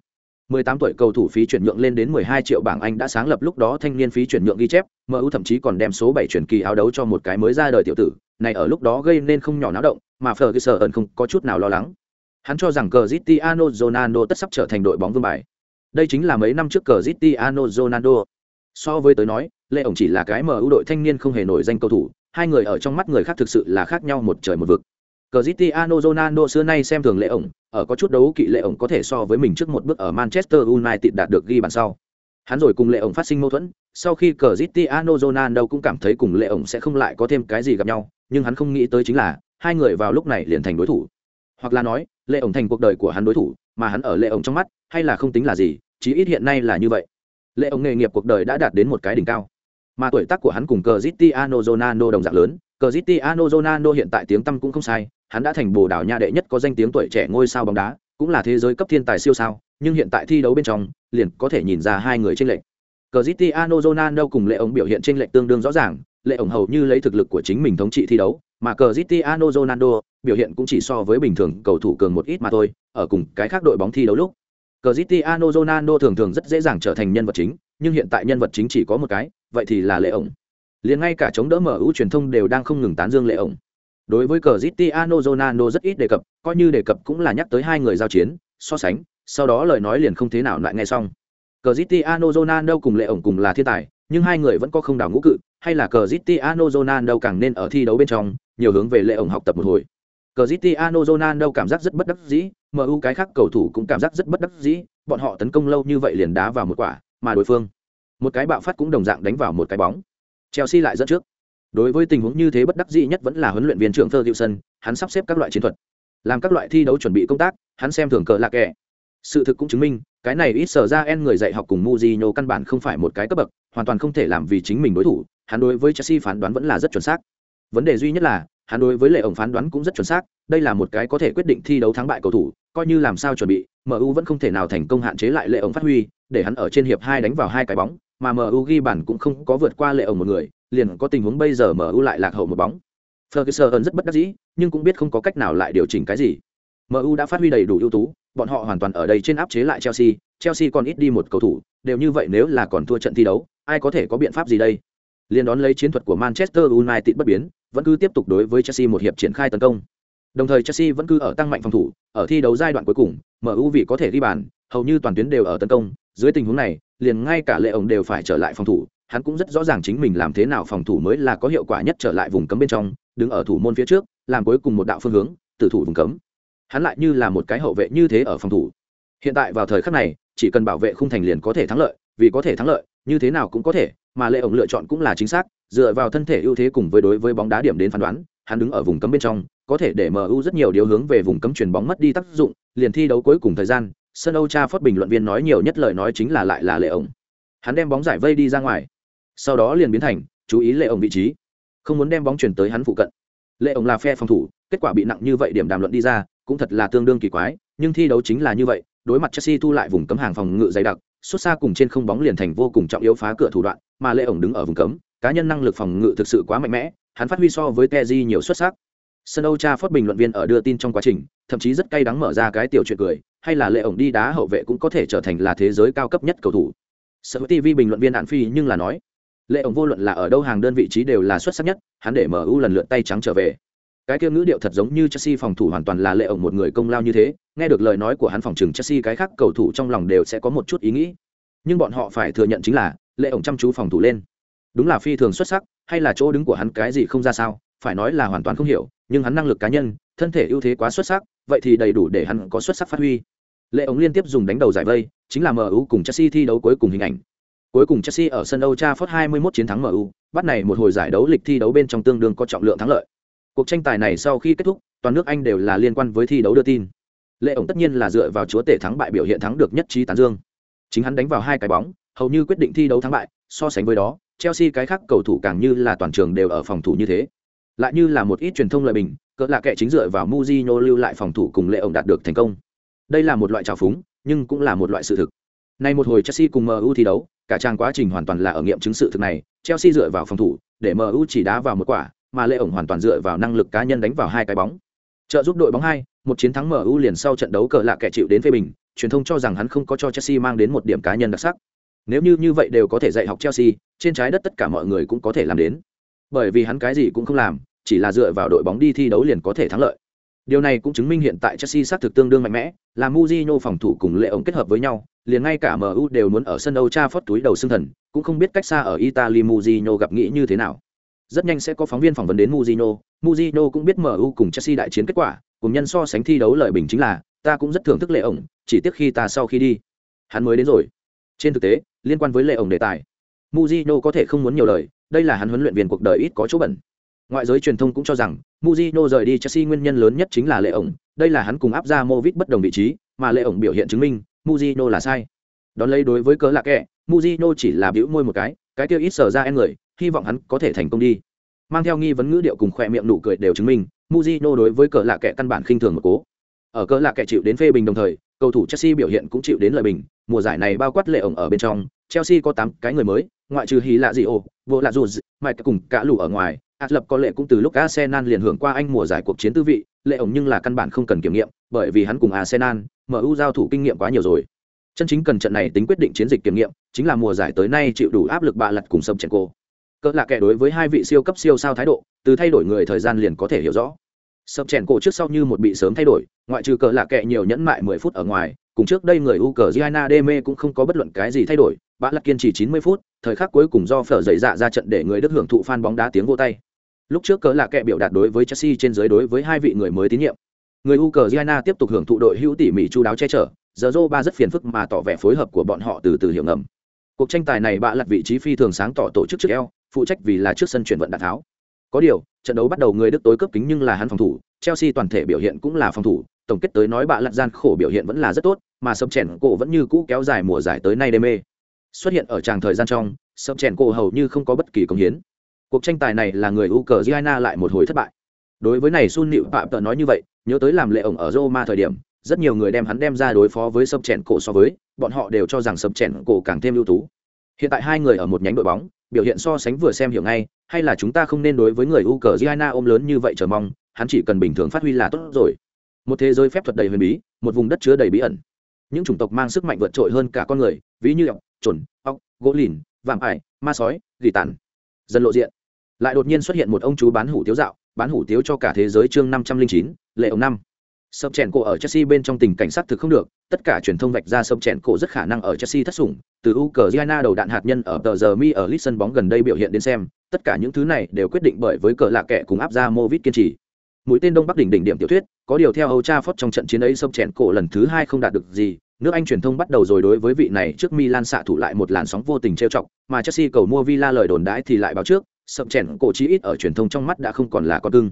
18 tuổi cầu thủ phí chuyển nhượng lên đến 12 triệu bảng Anh đã sáng lập lúc đó thanh niên phí chuyển nhượng ghi chép, MU thậm chí còn đem số 7 chuyển kỳ áo đấu cho một cái mới ra đời tiểu tử, này ở lúc đó gây nên không nhỏ náo động, mà Ferguson không có chút nào lo lắng. Hắn cho rằng Cristiano Ronaldo tất sắp trở thành đội bóng vương bài. Đây chính là mấy năm trước Cristiano Ronaldo. So với tới nói, Lê ổng chỉ là cái MU đội thanh niên không hề nổi danh cầu thủ, hai người ở trong mắt người khác thực sự là khác nhau một trời một vực. Cristiano Ronaldo xưa nay xem thường Lệ ổng, ở có chút đấu kỵ Lệ ổng có thể so với mình trước một bước ở Manchester United đạt được ghi bàn sau. Hắn rồi cùng Lệ ổng phát sinh mâu thuẫn, sau khi Cristiano Ronaldo cũng cảm thấy cùng Lệ ổng sẽ không lại có thêm cái gì gặp nhau, nhưng hắn không nghĩ tới chính là hai người vào lúc này liền thành đối thủ. Hoặc là nói, Lệ ổng thành cuộc đời của hắn đối thủ, mà hắn ở Lệ ổng trong mắt, hay là không tính là gì, chí ít hiện nay là như vậy. Lệ ổng nghề nghiệp cuộc đời đã đạt đến một cái đỉnh cao. Mà tuổi tác của hắn cùng Cristiano Ronaldo đồng dạng lớn, Cristiano Ronaldo hiện tại tiếng tăm cũng không sai, hắn đã thành Bồ Đào Nha đệ nhất có danh tiếng tuổi trẻ ngôi sao bóng đá, cũng là thế giới cấp thiên tài siêu sao, nhưng hiện tại thi đấu bên trong, liền có thể nhìn ra hai người chênh lệch. Cristiano Ronaldo cùng Lệ ổng biểu hiện trên lệch tương đương rõ ràng, Lệ ổng hầu như lấy thực lực của chính mình thống trị thi đấu, mà Cristiano Ronaldo biểu hiện cũng chỉ so với bình thường cầu thủ cường một ít mà thôi, ở cùng cái khác đội bóng thi đấu lúc. Cristiano Ronaldo thường thường rất dễ dàng trở thành nhân vật chính, nhưng hiện tại nhân vật chính chỉ có một cái, vậy thì là Lệ ổng. Liền ngay cả chống đỡ mở ưu truyền thông đều đang không ngừng tán dương Lệ ổng. Đối với Cristiano Ronaldo rất ít đề cập, coi như đề cập cũng là nhắc tới hai người giao chiến, so sánh, sau đó lời nói liền không thế nào lại nghe xong. Cristiano Ronaldo cùng Lệ ổng cùng là thiên tài, nhưng hai người vẫn có không đảo ngũ cự, hay là Cristiano Ronaldo càng nên ở thi đấu bên trong, nhiều hướng về Lệ ổng học tập một hồi. Cristiano Ronaldo cảm giác rất bất đắc dĩ, MU cái khác cầu thủ cũng cảm giác rất bất đắc dĩ, bọn họ tấn công lâu như vậy liền đá vào một quả, mà đối phương, một cái bạo phát cũng đồng dạng đánh vào một cái bóng. Chelsea lại dẫn trước. Đối với tình huống như thế bất đắc dĩ nhất vẫn là huấn luyện viên trưởng Ferguson, hắn sắp xếp các loại chiến thuật, làm các loại thi đấu chuẩn bị công tác, hắn xem thường cờ lạc kẻ. Sự thực cũng chứng minh, cái này ít sở ra en người dạy học cùng Mujinho căn bản không phải một cái cấp bậc, hoàn toàn không thể làm vì chính mình đối thủ, hắn đối với Chelsea phán đoán vẫn là rất chuẩn xác. Vấn đề duy nhất là, hắn đối với lệ ổng phán đoán cũng rất chuẩn xác, đây là một cái có thể quyết định thi đấu thắng bại cầu thủ, coi như làm sao chuẩn bị, MU vẫn không thể nào thành công hạn chế lại lệ ổng phát huy, để hắn ở trên hiệp hai đánh vào hai cái bóng, mà MU ghi bàn cũng không có vượt qua lệ ổng một người, liền có tình huống bây giờ MU lại lạc hậu một bóng. Ferguson rất bất đắc dĩ, nhưng cũng biết không có cách nào lại điều chỉnh cái gì. MU đã phát huy đầy đủ ưu tú, bọn họ hoàn toàn ở đây trên áp chế lại Chelsea, Chelsea còn ít đi một cầu thủ, đều như vậy nếu là còn thua trận thi đấu, ai có thể có biện pháp gì đây? Liên đón lấy chiến thuật của Manchester United bất biến, vẫn cứ tiếp tục đối với Chelsea một hiệp triển khai tấn công. Đồng thời Chelsea vẫn cứ ở tăng mạnh phòng thủ, ở thi đấu giai đoạn cuối cùng, MU vì có thể ghi bàn, hầu như toàn tuyến đều ở tấn công, dưới tình huống này, liền ngay cả Lệ ổng đều phải trở lại phòng thủ, hắn cũng rất rõ ràng chính mình làm thế nào phòng thủ mới là có hiệu quả nhất trở lại vùng cấm bên trong, đứng ở thủ môn phía trước, làm cuối cùng một đạo phương hướng, tử thủ vùng cấm. Hắn lại như là một cái hậu vệ như thế ở phòng thủ. Hiện tại vào thời khắc này, chỉ cần bảo vệ khung thành liền có thể thắng lợi, vì có thể thắng lợi, như thế nào cũng có thể, mà Lệ ổng lựa chọn cũng là chính xác, dựa vào thân thể ưu thế cùng với đối với bóng đá điểm đến phán đoán, hắn đứng ở vùng cấm bên trong, có thể để MU rất nhiều điều hướng về vùng cấm chuyền bóng mất đi tác dụng, liền thi đấu cuối cùng thời gian, sân Âu Trafford bình luận viên nói nhiều nhất lời nói chính là lại là Lệ ổng. Hắn đem bóng giải vây đi ra ngoài sau đó liền biến thành chú ý lệ ổng vị trí không muốn đem bóng chuyển tới hắn phụ cận lệ ổng là phe phòng thủ kết quả bị nặng như vậy điểm đàm luận đi ra cũng thật là tương đương kỳ quái nhưng thi đấu chính là như vậy đối mặt Chelsea thu lại vùng cấm hàng phòng ngự dày đặc, xuất xa cùng trên không bóng liền thành vô cùng trọng yếu phá cửa thủ đoạn, mà Lệ ổng đứng ở vùng cấm, cá nhân năng lực phòng ngự thực sự quá mạnh mẽ, hắn phát huy so với Teji nhiều xuất sắc. Sân Âu Cha Phốt bình luận viên ở đưa tin trong quá trình, thậm chí rất cay đắng mở ra cái tiểu chuyện cười, hay là Lệ ổng đi đá hậu vệ cũng có thể trở thành là thế giới cao cấp nhất cầu thủ. Sở TV bình luận viên Đạn Phi nhưng là nói, Lệ ổng vô luận là ở đâu hàng đơn vị trí đều là xuất sắc nhất, hắn để MU lần lượt tay trắng trở về cái kia ngữ điệu thật giống như Chelsea phòng thủ hoàn toàn là lệ ổng một người công lao như thế, nghe được lời nói của hắn phòng trường Chelsea cái khác cầu thủ trong lòng đều sẽ có một chút ý nghĩ. Nhưng bọn họ phải thừa nhận chính là, lệ ổng chăm chú phòng thủ lên. Đúng là phi thường xuất sắc, hay là chỗ đứng của hắn cái gì không ra sao, phải nói là hoàn toàn không hiểu, nhưng hắn năng lực cá nhân, thân thể ưu thế quá xuất sắc, vậy thì đầy đủ để hắn có xuất sắc phát huy. Lệ ổng liên tiếp dùng đánh đầu giải vây, chính là MU cùng Chelsea thi đấu cuối cùng hình ảnh. Cuối cùng Chelsea ở sân Old Trafford 21 chiến thắng MU, bắt này một hồi giải đấu lịch thi đấu bên trong tương đương có trọng lượng thắng lợi cuộc tranh tài này sau khi kết thúc, toàn nước anh đều là liên quan với thi đấu đưa tin. Lệ ổng tất nhiên là dựa vào chúa tể thắng bại biểu hiện thắng được nhất trí tán dương. Chính hắn đánh vào hai cái bóng, hầu như quyết định thi đấu thắng bại, so sánh với đó, chelsea cái khác cầu thủ càng như là toàn trường đều ở phòng thủ như thế. Lại như là một ít truyền thông lợi bình, cỡ lạ kệ chính dựa vào Mujino lưu lại phòng thủ cùng lệ ổng đạt được thành công. Đây là một loại trào phúng, nhưng cũng là một loại sự thực. Nay một hồi chelsea cùng mu thi đấu, cả trang quá trình hoàn toàn là ở nghiệm chứng sự thực này, chelsea dựa vào phòng thủ, để mu chỉ đá vào một quả mà lệ ổng hoàn toàn dựa vào năng lực cá nhân đánh vào hai cái bóng. Trợ giúp đội bóng hai, một chiến thắng mu liền sau trận đấu cờ lạ kẻ chịu đến phê bình, truyền thông cho rằng hắn không có cho chelsea mang đến một điểm cá nhân đặc sắc. Nếu như như vậy đều có thể dạy học chelsea, trên trái đất tất cả mọi người cũng có thể làm đến. Bởi vì hắn cái gì cũng không làm, chỉ là dựa vào đội bóng đi thi đấu liền có thể thắng lợi. Điều này cũng chứng minh hiện tại chelsea xác thực tương đương mạnh mẽ, là muzino phòng thủ cùng lệ ổng kết hợp với nhau, liền ngay cả mu đều muốn ở sân âu cha phót túi đầu xương thần, cũng không biết cách xa ở italy muzino gặp nghĩ như thế nào rất nhanh sẽ có phóng viên phỏng vấn đến Mujino, Mujino cũng biết MU cùng Chelsea đại chiến kết quả, cùng nhân so sánh thi đấu lợi bình chính là, ta cũng rất thưởng thức lệ ổng, chỉ tiếc khi ta sau khi đi, hắn mới đến rồi. Trên thực tế, liên quan với lệ ổng đề tài, Mujino có thể không muốn nhiều lời, đây là hắn huấn luyện viên cuộc đời ít có chỗ bẩn. Ngoại giới truyền thông cũng cho rằng, Mujino rời đi Chelsea nguyên nhân lớn nhất chính là lệ ổng, đây là hắn cùng áp ra Movit bất đồng vị trí, mà lệ ổng biểu hiện chứng minh, Mujino là sai. Đón lấy đối với cớ lạc kẻ, Mujino chỉ là bĩu môi một cái, cái kia ít sở ra en người, hy vọng hắn có thể thành công đi. Mang theo nghi vấn ngữ điệu cùng khoe miệng nụ cười đều chứng minh Mujino đối với cờ lạ kẻ căn bản khinh thường một cố. Ở cờ lạ kẻ chịu đến phê bình đồng thời cầu thủ Chelsea biểu hiện cũng chịu đến lời bình. Mùa giải này bao quát lệ ổng ở bên trong Chelsea có tám cái người mới ngoại trừ Hy lạ gì ồ vô lạ dù mày cùng cả lũ ở ngoài. Ạt lập có lệ cũng từ lúc Arsenal liền hưởng qua anh mùa giải cuộc chiến tư vị, lệ ổng nhưng là căn bản không cần kiểm nghiệm, bởi vì hắn cùng Arsenal, MU giao thủ kinh nghiệm quá nhiều rồi. Chân chính cần trận này tính quyết định chiến dịch kiểm nghiệm, chính là mùa giải tới nay chịu đủ áp lực bạ lật cùng sâm chèn cô cỡ là kẻ đối với hai vị siêu cấp siêu sao thái độ, từ thay đổi người thời gian liền có thể hiểu rõ. Sập chèn cổ trước sau như một bị sớm thay đổi, ngoại trừ cỡ là kẻ nhiều nhẫn mại mười phút ở ngoài, cùng trước đây người u cờ giana deme cũng không có bất luận cái gì thay đổi, bã là kiên trì chín mươi phút, thời khắc cuối cùng do phở dậy dạ ra trận để người đức hưởng thụ fan bóng đá tiếng vô tay. Lúc trước cỡ là kẻ biểu đạt đối với chelsea trên giới đối với hai vị người mới tín nhiệm. Người u cờ giana tiếp tục hưởng thụ đội hữu tỉ mỉ chu đáo che chở, giờ dô ba rất phiền phức mà tỏ vẻ phối hợp của bọn họ từ từ hiểu ngầm. Cuộc tranh tài này bạ lặt vị trí phi thường sáng tỏ tổ chức trước eo phụ trách vì là trước sân chuyển vận đạn tháo. Có điều, trận đấu bắt đầu người đức tối cấp kính nhưng là hắn phòng thủ, chelsea toàn thể biểu hiện cũng là phòng thủ, tổng kết tới nói bạ lặt gian khổ biểu hiện vẫn là rất tốt, mà sập chèn cổ vẫn như cũ kéo dài mùa giải tới nay đê mê. Xuất hiện ở tràng thời gian trong, sập chèn cổ hầu như không có bất kỳ công hiến. Cuộc tranh tài này là người ukraine lại một hồi thất bại. Đối với này sun nịu phạm tợ nói như vậy, nhớ tới làm lệ ổng ở roma thời điểm, rất nhiều người đem hắn đem ra đối phó với sập chèn cổ so với, bọn họ đều cho rằng sập chèn cổ càng thêm ưu tú. Hiện tại hai người ở một nhánh đội bóng biểu hiện so sánh vừa xem hiểu ngay, hay là chúng ta không nên đối với người u cờ giana ôm lớn như vậy chờ mong, hắn chỉ cần bình thường phát huy là tốt rồi. Một thế giới phép thuật đầy huyền bí, một vùng đất chứa đầy bí ẩn. Những chủng tộc mang sức mạnh vượt trội hơn cả con người, ví như ọc trồn ọc gỗ lìn, vạm ải, ma sói, gỉ tàn. Dần lộ diện. Lại đột nhiên xuất hiện một ông chú bán hủ tiếu dạo, bán hủ tiếu cho cả thế giới chương năm trăm linh chín, lệ ông năm sập chèn cổ ở chelsea bên trong tình cảnh sát thực không được, tất cả truyền thông vạch ra sập chèn cổ rất khả năng ở chelsea thất sủng. Từ ukraine đầu đạn hạt nhân ở tờ giờ mi ở lit bóng gần đây biểu hiện đến xem, tất cả những thứ này đều quyết định bởi với cờ lạ kệ cùng áp ra movit kiên trì. Mũi tên đông bắc đỉnh đỉnh điểm tiểu thuyết, có điều theo âu cha phót trong trận chiến ấy sập chèn cổ lần thứ hai không đạt được gì, nước anh truyền thông bắt đầu rồi đối với vị này trước milan xạ thủ lại một làn sóng vô tình trêu chọc, mà chelsea cầu mua villa lời đồn đãi thì lại báo trước, sập chèn cổ chí ít ở truyền thông trong mắt đã không còn là con cưng.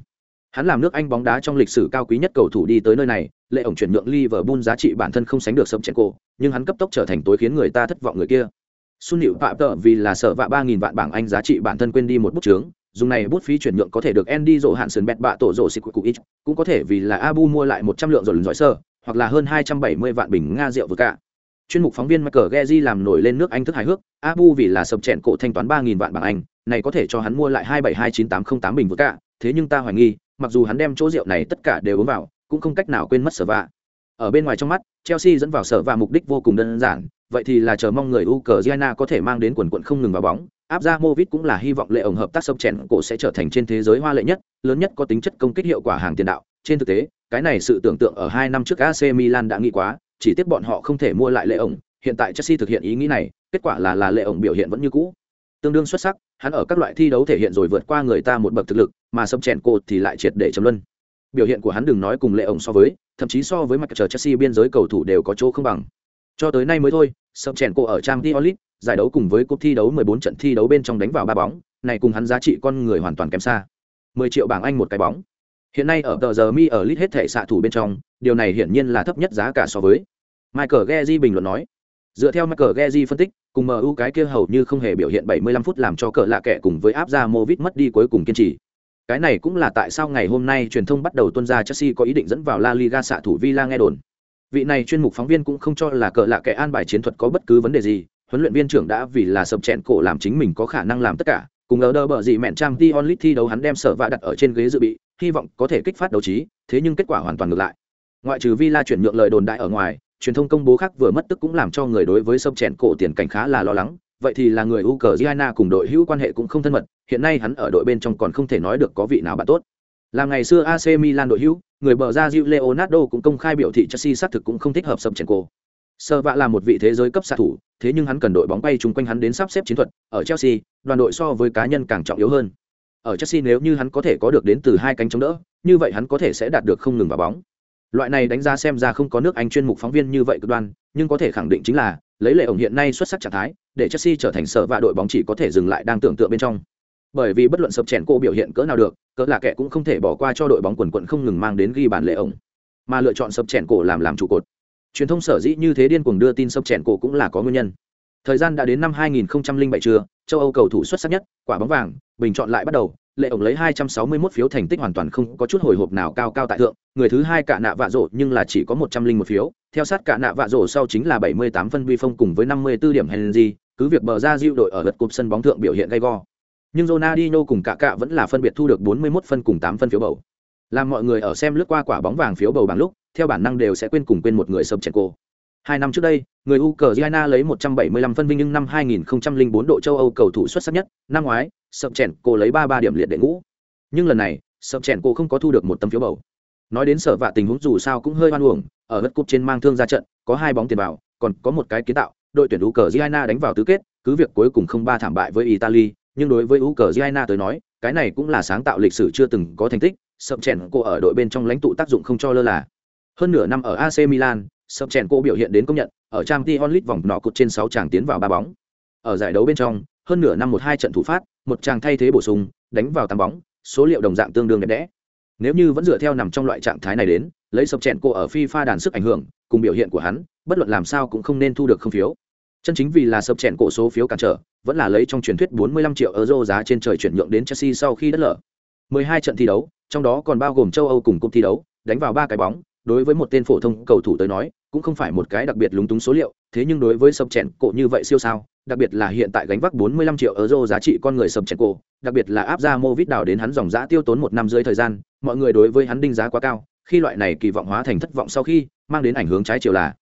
Hắn làm nước Anh bóng đá trong lịch sử cao quý nhất cầu thủ đi tới nơi này, lệ ổng chuyển nhượng Liverpool giá trị bản thân không sánh được sâm chèn cổ, nhưng hắn cấp tốc trở thành tối khiến người ta thất vọng người kia. Sun Liễu Phạm Tợ vì là sợ vạ 3000 vạn bảng Anh giá trị bản thân quên đi một bút chướng, dùng này bút phí chuyển nhượng có thể được Andy rộ hạn sườn bẹt bạ tổ rồ xịt của ít, cũng có thể vì là Abu mua lại 100 lượng rồi giỏi sơ, hoặc là hơn 270 vạn bình nga rượu vừa cả chuyên mục phóng viên Michael Geji làm nổi lên nước Anh thức hài hước, Abu vì là sập chèn cổ thanh toán 3000 vạn bảng Anh, này có thể cho hắn mua lại 2729808 bình vừa cả, thế nhưng ta hoài nghi, mặc dù hắn đem chỗ rượu này tất cả đều uống vào, cũng không cách nào quên mất sở vạ. Ở bên ngoài trong mắt, Chelsea dẫn vào sở vạ mục đích vô cùng đơn giản, vậy thì là chờ mong người Ukraine có thể mang đến quần quần không ngừng vào bóng. Áp ra Movit cũng là hy vọng lệ ổng hợp tác sông chèn cổ sẽ trở thành trên thế giới hoa lệ nhất, lớn nhất có tính chất công kích hiệu quả hàng tiền đạo. Trên thực tế, cái này sự tưởng tượng ở hai năm trước AC Milan đã nghĩ quá, chỉ tiếc bọn họ không thể mua lại lệ ổng hiện tại chelsea thực hiện ý nghĩ này kết quả là là lệ ổng biểu hiện vẫn như cũ tương đương xuất sắc hắn ở các loại thi đấu thể hiện rồi vượt qua người ta một bậc thực lực mà sâm chèn cột thì lại triệt để chấm luân biểu hiện của hắn đừng nói cùng lệ ổng so với thậm chí so với mặt trời chelsea biên giới cầu thủ đều có chỗ không bằng cho tới nay mới thôi sâm chèn cột ở trang t giải đấu cùng với cúp thi đấu 14 trận thi đấu bên trong đánh vào ba bóng này cùng hắn giá trị con người hoàn toàn kém xa 10 triệu bảng anh một cái bóng hiện nay ở tờ giờ mi ở lit hết thể xạ thủ bên trong điều này hiển nhiên là thấp nhất giá cả so với Michael Geji bình luận nói. Dựa theo Michael Geji phân tích, cùng MU cái kia hầu như không hề biểu hiện 75 phút làm cho cờ lạ kẻ cùng với áp ra Movit mất đi cuối cùng kiên trì. Cái này cũng là tại sao ngày hôm nay truyền thông bắt đầu tuân ra Chelsea có ý định dẫn vào La Liga xạ thủ Villa nghe đồn. Vị này chuyên mục phóng viên cũng không cho là cờ lạ kẻ an bài chiến thuật có bất cứ vấn đề gì, huấn luyện viên trưởng đã vì là sập chèn cổ làm chính mình có khả năng làm tất cả, cùng ở đỡ bờ gì mẹn trang Dion onlit thi đấu hắn đem sở vạ đặt ở trên ghế dự bị, hy vọng có thể kích phát đấu trí, thế nhưng kết quả hoàn toàn ngược lại. Ngoại trừ Villa chuyển nhượng lời đồn đại ở ngoài, truyền thông công bố khác vừa mất tức cũng làm cho người đối với sập chèn cổ tiền cảnh khá là lo lắng vậy thì là người Ukraine cùng đội hữu quan hệ cũng không thân mật hiện nay hắn ở đội bên trong còn không thể nói được có vị nào bạn tốt làm ngày xưa AC Milan đội hữu người bờ ra Gio Leonardo cũng công khai biểu thị Chelsea xác thực cũng không thích hợp sầm chèn cô. Sơ vạ là một vị thế giới cấp xạ thủ, thế nhưng hắn cần đội bóng bay chung quanh hắn đến sắp xếp chiến thuật. Ở Chelsea, đoàn đội so với cá nhân càng trọng yếu hơn. Ở Chelsea nếu như hắn có thể có được đến từ hai cánh chống đỡ, như vậy hắn có thể sẽ đạt được không ngừng vào bóng loại này đánh giá xem ra không có nước anh chuyên mục phóng viên như vậy cực đoan nhưng có thể khẳng định chính là lấy lệ ổng hiện nay xuất sắc trạng thái, để chelsea trở thành sở và đội bóng chỉ có thể dừng lại đang tưởng tượng bên trong. Bởi vì bất luận sập chèn cô biểu hiện cỡ nào được, cỡ là kẻ cũng không thể bỏ qua cho đội bóng quần quận không ngừng mang đến ghi bàn lệ ổng. Mà lựa chọn sập chèn cổ làm làm trụ cột. Truyền thông sở dĩ như thế điên cuồng đưa tin sập chèn cổ cũng là có nguyên nhân. Thời gian đã đến năm 2007 trưa, châu âu cầu thủ xuất sắc nhất, quả bóng vàng, bình chọn lại bắt đầu lệ ổng lấy 261 phiếu thành tích hoàn toàn không có chút hồi hộp nào cao cao tại thượng, người thứ hai cả nạ vạ rổ nhưng là chỉ có 101 phiếu, theo sát cả nạ vạ rổ sau chính là 78 phân vi phong cùng với 54 điểm Henry, cứ việc bờ ra dịu đội ở lượt cúp sân bóng thượng biểu hiện gay go. Nhưng Ronaldinho cùng cả cạ vẫn là phân biệt thu được 41 phân cùng 8 phân phiếu bầu. Làm mọi người ở xem lướt qua quả bóng vàng phiếu bầu bằng lúc, theo bản năng đều sẽ quên cùng quên một người sập chèn cô. Hai năm trước đây, người Ukraine lấy 175 phân vinh nhưng năm 2004 độ châu Âu cầu thủ xuất sắc nhất, năm ngoái, sập chèn cô lấy 33 điểm liệt đệ ngũ. Nhưng lần này, sập chèn cô không có thu được một tấm phiếu bầu. Nói đến sở vạ tình huống dù sao cũng hơi oan uổng, ở đất cúp trên mang thương ra trận, có hai bóng tiền vào, còn có một cái kiến tạo, đội tuyển Ukraine đánh vào tứ kết, cứ việc cuối cùng không ba thảm bại với Italy, nhưng đối với Ukraine tới nói, cái này cũng là sáng tạo lịch sử chưa từng có thành tích, sập chèn cô ở đội bên trong lãnh tụ tác dụng không cho lơ là. Hơn nửa năm ở AC Milan, sập chèn cô biểu hiện đến công nhận ở trang t onlit vòng nọ cột trên sáu chàng tiến vào ba bóng. Ở giải đấu bên trong, hơn nửa năm một hai trận thủ phát, một chàng thay thế bổ sung, đánh vào tám bóng, số liệu đồng dạng tương đương đẹp đẽ. Nếu như vẫn dựa theo nằm trong loại trạng thái này đến, lấy sập chèn cô ở fifa đàn sức ảnh hưởng, cùng biểu hiện của hắn, bất luận làm sao cũng không nên thu được không phiếu. Chân chính vì là sập chèn cổ số phiếu cản trở, vẫn là lấy trong truyền thuyết 45 triệu euro giá trên trời chuyển nhượng đến chelsea sau khi đất lở. 12 trận thi đấu, trong đó còn bao gồm châu âu cùng cúp thi đấu, đánh vào ba cái bóng, đối với một tên phổ thông cầu thủ tới nói cũng không phải một cái đặc biệt lúng túng số liệu, thế nhưng đối với sập chèn cổ như vậy siêu sao, đặc biệt là hiện tại gánh vác 45 triệu euro giá trị con người sập chèn cổ, đặc biệt là áp ra Movit đào đến hắn dòng giá tiêu tốn một năm dưới thời gian, mọi người đối với hắn đinh giá quá cao, khi loại này kỳ vọng hóa thành thất vọng sau khi, mang đến ảnh hưởng trái chiều là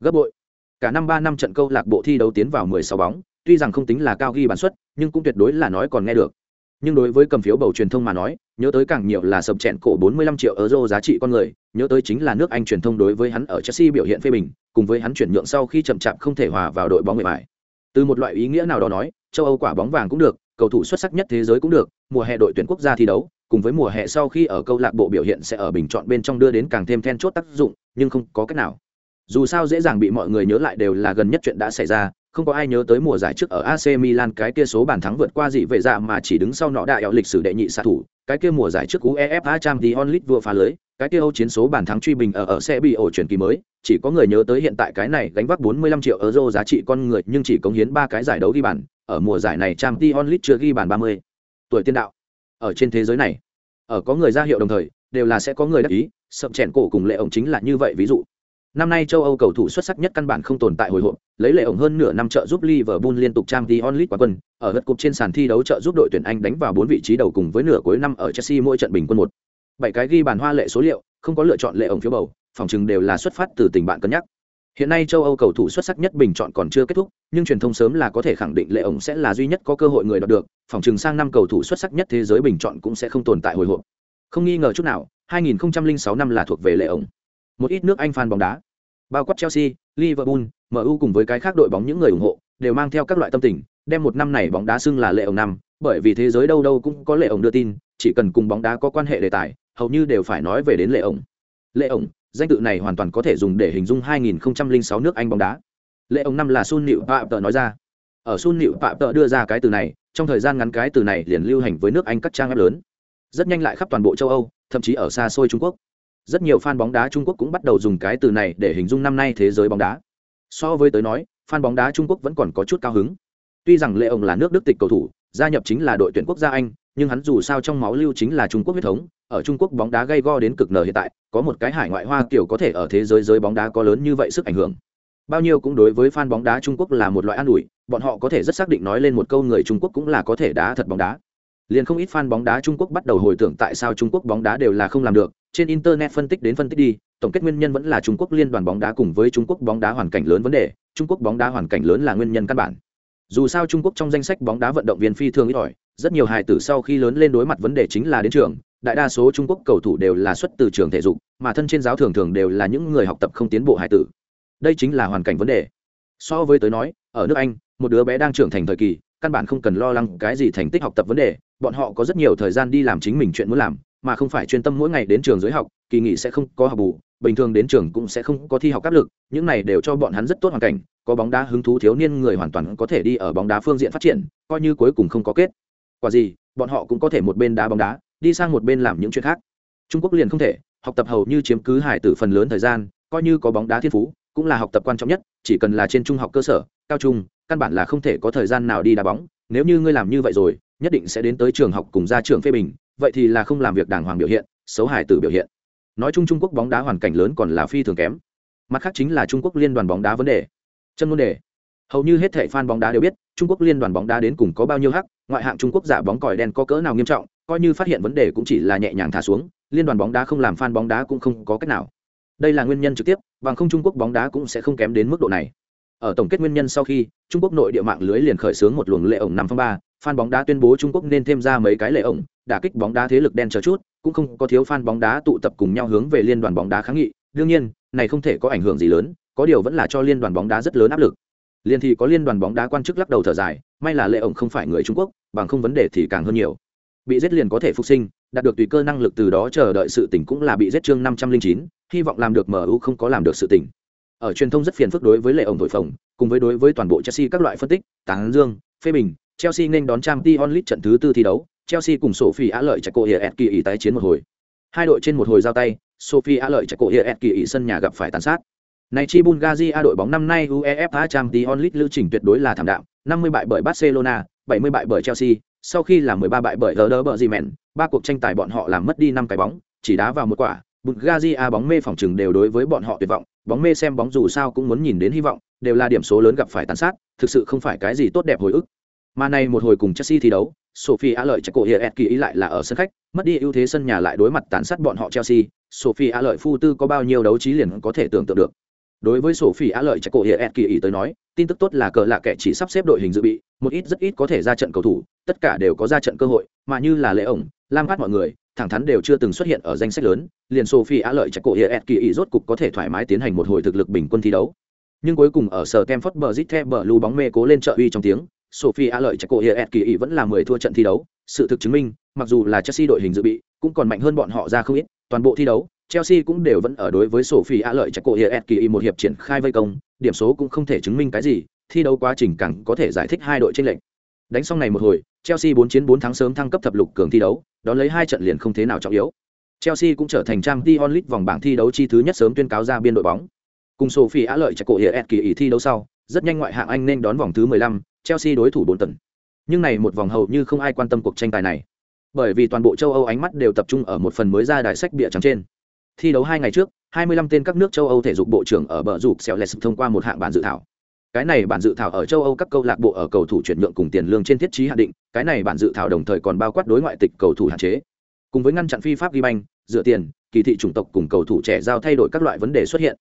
gấp bội. Cả năm ba năm trận câu lạc bộ thi đấu tiến vào 16 bóng, tuy rằng không tính là cao ghi bàn suất, nhưng cũng tuyệt đối là nói còn nghe được nhưng đối với cầm phiếu bầu truyền thông mà nói, nhớ tới càng nhiều là sập chẹn cổ 45 triệu euro giá trị con người, nhớ tới chính là nước anh truyền thông đối với hắn ở chelsea biểu hiện phê bình, cùng với hắn chuyển nhượng sau khi chậm chạp không thể hòa vào đội bóng người bài từ một loại ý nghĩa nào đó nói, châu âu quả bóng vàng cũng được, cầu thủ xuất sắc nhất thế giới cũng được, mùa hè đội tuyển quốc gia thi đấu, cùng với mùa hè sau khi ở câu lạc bộ biểu hiện sẽ ở bình chọn bên trong đưa đến càng thêm then chốt tác dụng, nhưng không có cách nào. Dù sao dễ dàng bị mọi người nhớ lại đều là gần nhất chuyện đã xảy ra không có ai nhớ tới mùa giải trước ở AC Milan cái kia số bàn thắng vượt qua gì về dạ mà chỉ đứng sau nọ đại ảo lịch sử đệ nhị xạ thủ, cái kia mùa giải trước UEFA Champions League vừa phá lưới, cái kia Âu chiến số bàn thắng truy bình ở ở sẽ bị ổ chuyển kỳ mới, chỉ có người nhớ tới hiện tại cái này gánh vác 45 triệu euro giá trị con người nhưng chỉ cống hiến ba cái giải đấu ghi bàn, ở mùa giải này Champions League chưa ghi bàn 30. Tuổi tiên đạo. Ở trên thế giới này, ở có người ra hiệu đồng thời, đều là sẽ có người đắc ý, sập chèn cổ cùng lệ ổng chính là như vậy ví dụ. Năm nay châu Âu cầu thủ xuất sắc nhất căn bản không tồn tại hồi hộp, lấy lệ ổng hơn nửa năm trợ giúp Liverpool liên tục Champions League quán quân, ở lượt cục trên sàn thi đấu trợ giúp đội tuyển Anh đánh vào bốn vị trí đầu cùng với nửa cuối năm ở Chelsea mỗi trận bình quân một. Bảy cái ghi bàn hoa lệ số liệu, không có lựa chọn lệ ổng phiếu bầu, phòng chừng đều là xuất phát từ tình bạn cân nhắc. Hiện nay châu Âu cầu thủ xuất sắc nhất bình chọn còn chưa kết thúc, nhưng truyền thông sớm là có thể khẳng định lệ ổng sẽ là duy nhất có cơ hội người đoạt được, phòng trường sang năm cầu thủ xuất sắc nhất thế giới bình chọn cũng sẽ không tồn tại hồi hộp. Không nghi ngờ chút nào, 2006 năm là thuộc về lệ ổng. Một ít nước Anh fan bóng đá, bao quát Chelsea, Liverpool, MU cùng với cái khác đội bóng những người ủng hộ, đều mang theo các loại tâm tình, đem một năm này bóng đá xưng là lệ ổng năm, bởi vì thế giới đâu đâu cũng có lệ ổng đưa tin, chỉ cần cùng bóng đá có quan hệ đề tài, hầu như đều phải nói về đến lệ ổng. Lệ ổng, danh tự này hoàn toàn có thể dùng để hình dung 2006 nước Anh bóng đá. Lệ ổng năm là Sun Liễu Phạm Tợ nói ra. Ở Sun Liễu Phạm Tợ đưa ra cái từ này, trong thời gian ngắn cái từ này liền lưu hành với nước Anh các trang web lớn. Rất nhanh lại khắp toàn bộ châu Âu, thậm chí ở xa xôi Trung Quốc rất nhiều fan bóng đá Trung Quốc cũng bắt đầu dùng cái từ này để hình dung năm nay thế giới bóng đá. So với tới nói, fan bóng đá Trung Quốc vẫn còn có chút cao hứng. Tuy rằng Lệ ông là nước Đức tịch cầu thủ, gia nhập chính là đội tuyển quốc gia Anh, nhưng hắn dù sao trong máu lưu chính là Trung Quốc huyết thống, ở Trung Quốc bóng đá gay go đến cực nở hiện tại, có một cái hải ngoại hoa kiểu có thể ở thế giới giới bóng đá có lớn như vậy sức ảnh hưởng. Bao nhiêu cũng đối với fan bóng đá Trung Quốc là một loại an ủi, bọn họ có thể rất xác định nói lên một câu người Trung Quốc cũng là có thể đá thật bóng đá. Liền không ít fan bóng đá Trung Quốc bắt đầu hồi tưởng tại sao Trung Quốc bóng đá đều là không làm được, trên internet phân tích đến phân tích đi, tổng kết nguyên nhân vẫn là trung quốc liên đoàn bóng đá cùng với trung quốc bóng đá hoàn cảnh lớn vấn đề. Trung quốc bóng đá hoàn cảnh lớn là nguyên nhân căn bản. Dù sao trung quốc trong danh sách bóng đá vận động viên phi thường ít ỏi, rất nhiều hài tử sau khi lớn lên đối mặt vấn đề chính là đến trường, đại đa số trung quốc cầu thủ đều là xuất từ trường thể dục, mà thân trên giáo thường thường đều là những người học tập không tiến bộ hài tử. Đây chính là hoàn cảnh vấn đề. So với tới nói, ở nước anh, một đứa bé đang trưởng thành thời kỳ, căn bản không cần lo lắng cái gì thành tích học tập vấn đề, bọn họ có rất nhiều thời gian đi làm chính mình chuyện muốn làm mà không phải chuyên tâm mỗi ngày đến trường dưới học, kỳ nghỉ sẽ không có học bù, bình thường đến trường cũng sẽ không có thi học áp lực, những này đều cho bọn hắn rất tốt hoàn cảnh, có bóng đá hứng thú thiếu niên người hoàn toàn có thể đi ở bóng đá phương diện phát triển, coi như cuối cùng không có kết quả gì, bọn họ cũng có thể một bên đá bóng đá, đi sang một bên làm những chuyện khác. Trung quốc liền không thể, học tập hầu như chiếm cứ hải tử phần lớn thời gian, coi như có bóng đá thiên phú, cũng là học tập quan trọng nhất, chỉ cần là trên trung học cơ sở, cao trung, căn bản là không thể có thời gian nào đi đá bóng, nếu như ngươi làm như vậy rồi, nhất định sẽ đến tới trường học cùng ra trường phê bình vậy thì là không làm việc đàng hoàng biểu hiện, xấu hải tử biểu hiện. Nói chung trung quốc bóng đá hoàn cảnh lớn còn là phi thường kém. Mặt khác chính là trung quốc liên đoàn bóng đá vấn đề. Chân vấn đề. Hầu như hết thệ fan bóng đá đều biết, trung quốc liên đoàn bóng đá đến cùng có bao nhiêu hắc, ngoại hạng trung quốc giả bóng còi đen có cỡ nào nghiêm trọng, coi như phát hiện vấn đề cũng chỉ là nhẹ nhàng thả xuống, liên đoàn bóng đá không làm fan bóng đá cũng không có cách nào. Đây là nguyên nhân trực tiếp, bằng không trung quốc bóng đá cũng sẽ không kém đến mức độ này. Ở tổng kết nguyên nhân sau khi, trung quốc nội địa mạng lưới liền khởi xướng một luồng lệ ổng năm phong ba, fan bóng đá tuyên bố trung quốc nên thêm ra mấy cái lệ ổng đả kích bóng đá thế lực đen chờ chút, cũng không có thiếu fan bóng đá tụ tập cùng nhau hướng về liên đoàn bóng đá kháng nghị. Đương nhiên, này không thể có ảnh hưởng gì lớn, có điều vẫn là cho liên đoàn bóng đá rất lớn áp lực. Liên thì có liên đoàn bóng đá quan chức lắc đầu thở dài, may là lệ ổng không phải người trung quốc, bằng không vấn đề thì càng hơn nhiều. Bị giết liền có thể phục sinh, đạt được tùy cơ năng lực từ đó chờ đợi sự tỉnh cũng là bị giết chương năm trăm linh chín, hy vọng làm được mu không có làm được sự tỉnh. Ở truyền thông rất phiền phức đối với lệ ổng thổi phồng, cùng với đối với toàn bộ chelsea các loại phân tích, tán dương, phê bình chelsea nên đón trang t onlit trận thứ tư thi đấu chelsea cùng sophie á lợi chạy cổ hiệp kỳ ý tái chiến một hồi. Hai đội trên một hồi giao tay sophie á lợi chạy cổ hiệp kỳ ý sân nhà gặp phải tàn sát. Này chi A đội bóng năm nay UEFA Champions League lưu trình tuyệt đối là thảm đạm, 50 bại bởi Barcelona, 70 bại bởi Chelsea, sau khi là 13 bại bởi Werder Bremen, ba cuộc tranh tài bọn họ làm mất đi năm cái bóng, chỉ đá vào một quả, Bulgaria bóng mê phòng trừng đều đối với bọn họ tuyệt vọng, bóng mê xem bóng dù sao cũng muốn nhìn đến hy vọng, đều là điểm số lớn gặp phải tàn sát, thực sự không phải cái gì tốt đẹp hồi ức. Mà này một hồi cùng Chelsea thi đấu, Sophie Á lợi chạy cổ hiệp kỳ ý lại là ở sân khách, mất đi ưu thế sân nhà lại đối mặt tàn sát bọn họ Chelsea, Sophie Á lợi phu tư có bao nhiêu đấu trí liền có thể tưởng tượng được. Đối với Sophie Á lợi chạy cổ hiệp kỳ ý tới nói, tin tức tốt là cờ lạ kẻ chỉ sắp xếp đội hình dự bị, một ít rất ít có thể ra trận cầu thủ, tất cả đều có ra trận cơ hội, mà như là lễ ổng, Lam Phát mọi người, thẳng thắn đều chưa từng xuất hiện ở danh sách lớn, liền Sophie Á lợi chạy cổ hiệp kỳ ý rốt cục có thể thoải mái tiến hành một hồi thực lực bình quân thi đấu. Nhưng cuối cùng ở sở Kemford Bridge bờ lưu bóng mê cố lên trợ uy trong tiếng, Sophia lợi chạy cổ hiệp kỳ ý vẫn là 10 thua trận thi đấu, sự thực chứng minh, mặc dù là Chelsea đội hình dự bị, cũng còn mạnh hơn bọn họ ra không ít, toàn bộ thi đấu, Chelsea cũng đều vẫn ở đối với Sophia lợi chạy cổ hiệp kỳ ý một hiệp triển khai vây công, điểm số cũng không thể chứng minh cái gì, thi đấu quá trình càng có thể giải thích hai đội trên lệnh. Đánh xong này một hồi, Chelsea 4 chiến 4 thắng sớm thăng cấp thập lục cường thi đấu, đón lấy hai trận liền không thế nào trọng yếu. Chelsea cũng trở thành trang Dion League vòng bảng thi đấu chi thứ nhất sớm tuyên cáo ra biên đội bóng. Cùng Sophie Á lợi chạy cổ hiệp kỳ ý thi đấu sau, rất nhanh ngoại hạng Anh nên đón vòng thứ 15, Chelsea đối thủ bốn tuần. Nhưng này một vòng hầu như không ai quan tâm cuộc tranh tài này. Bởi vì toàn bộ châu Âu ánh mắt đều tập trung ở một phần mới ra đại sách bịa trắng trên. Thi đấu hai ngày trước, 25 tên các nước châu Âu thể dục bộ trưởng ở bờ rụp xèo lẹt thông qua một hạng bản dự thảo. Cái này bản dự thảo ở châu Âu các câu lạc bộ ở cầu thủ chuyển nhượng cùng tiền lương trên thiết trí hạn định, cái này bản dự thảo đồng thời còn bao quát đối ngoại tịch cầu thủ hạn chế. Cùng với ngăn chặn phi pháp ghi banh, dựa tiền, kỳ thị chủng tộc cùng cầu thủ trẻ giao thay đổi các loại vấn đề xuất hiện.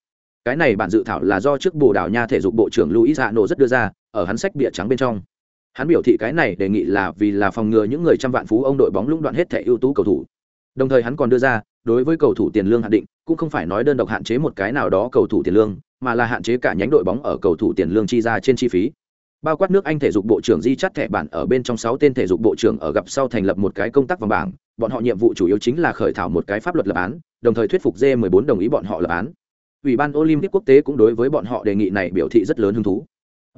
Cái này bản dự thảo là do trước Bồ Đào Nha thể dục bộ trưởng Luis Hano rất đưa ra, ở hắn sách bìa trắng bên trong. Hắn biểu thị cái này đề nghị là vì là phòng ngừa những người trăm vạn phú ông đội bóng lũng đoạn hết thẻ ưu tú cầu thủ. Đồng thời hắn còn đưa ra, đối với cầu thủ tiền lương hạn định, cũng không phải nói đơn độc hạn chế một cái nào đó cầu thủ tiền lương, mà là hạn chế cả nhánh đội bóng ở cầu thủ tiền lương chi ra trên chi phí. Bao quát nước Anh thể dục bộ trưởng Di chắt thẻ bản ở bên trong sáu tên thể dục bộ trưởng ở gặp sau thành lập một cái công tác vòng bảng, bọn họ nhiệm vụ chủ yếu chính là khởi thảo một cái pháp luật lập án, đồng thời thuyết phục G14 đồng ý bọn họ lập án. Ủy ban Olympic quốc tế cũng đối với bọn họ đề nghị này biểu thị rất lớn hứng thú.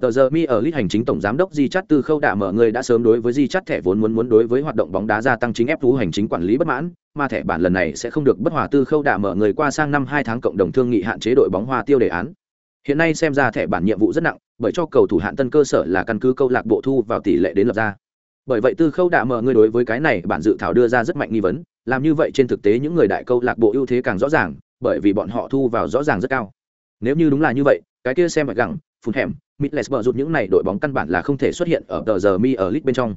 Tờ giờ mi ở lít hành chính tổng giám đốc Di Chát Tư Khâu đã mở người đã sớm đối với Di Chát thẻ vốn muốn muốn đối với hoạt động bóng đá gia tăng chính ép thú hành chính quản lý bất mãn, mà thẻ bản lần này sẽ không được bất hòa Tư Khâu đã mở người qua sang năm hai tháng cộng đồng thương nghị hạn chế đội bóng hoa tiêu đề án. Hiện nay xem ra thẻ bản nhiệm vụ rất nặng, bởi cho cầu thủ hạn tân cơ sở là căn cứ câu lạc bộ thu vào tỷ lệ đến lập ra. Bởi vậy Tư Khâu đã mở người đối với cái này bản dự thảo đưa ra rất mạnh nghi vấn, làm như vậy trên thực tế những người đại câu lạc bộ ưu thế càng rõ ràng, bởi vì bọn họ thu vào rõ ràng rất cao. Nếu như đúng là như vậy, cái kia xem phải gẳng, phun hẻm, Middlesbrough rụt những này đội bóng căn bản là không thể xuất hiện ở tờ giờ mi ở League bên trong.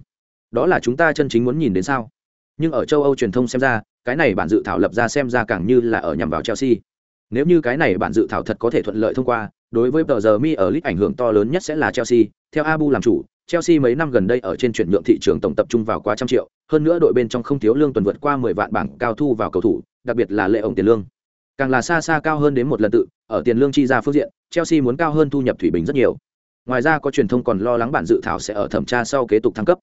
Đó là chúng ta chân chính muốn nhìn đến sao? Nhưng ở châu Âu truyền thông xem ra, cái này bản dự thảo lập ra xem ra càng như là ở nhằm vào Chelsea. Nếu như cái này bản dự thảo thật có thể thuận lợi thông qua, đối với tờ giờ mi ở League ảnh hưởng to lớn nhất sẽ là Chelsea. Theo Abu làm chủ, Chelsea mấy năm gần đây ở trên chuyển nhượng thị trường tổng tập trung vào quá trăm triệu, hơn nữa đội bên trong không thiếu lương tuần vượt qua 10 vạn bảng cao thu vào cầu thủ, đặc biệt là lệ ổng tiền lương. Càng là xa xa cao hơn đến một lần tự, ở tiền lương chi ra phương diện, Chelsea muốn cao hơn thu nhập thủy bình rất nhiều ngoài ra có truyền thông còn lo lắng bản dự thảo sẽ ở thẩm tra sau kế tục thăng cấp.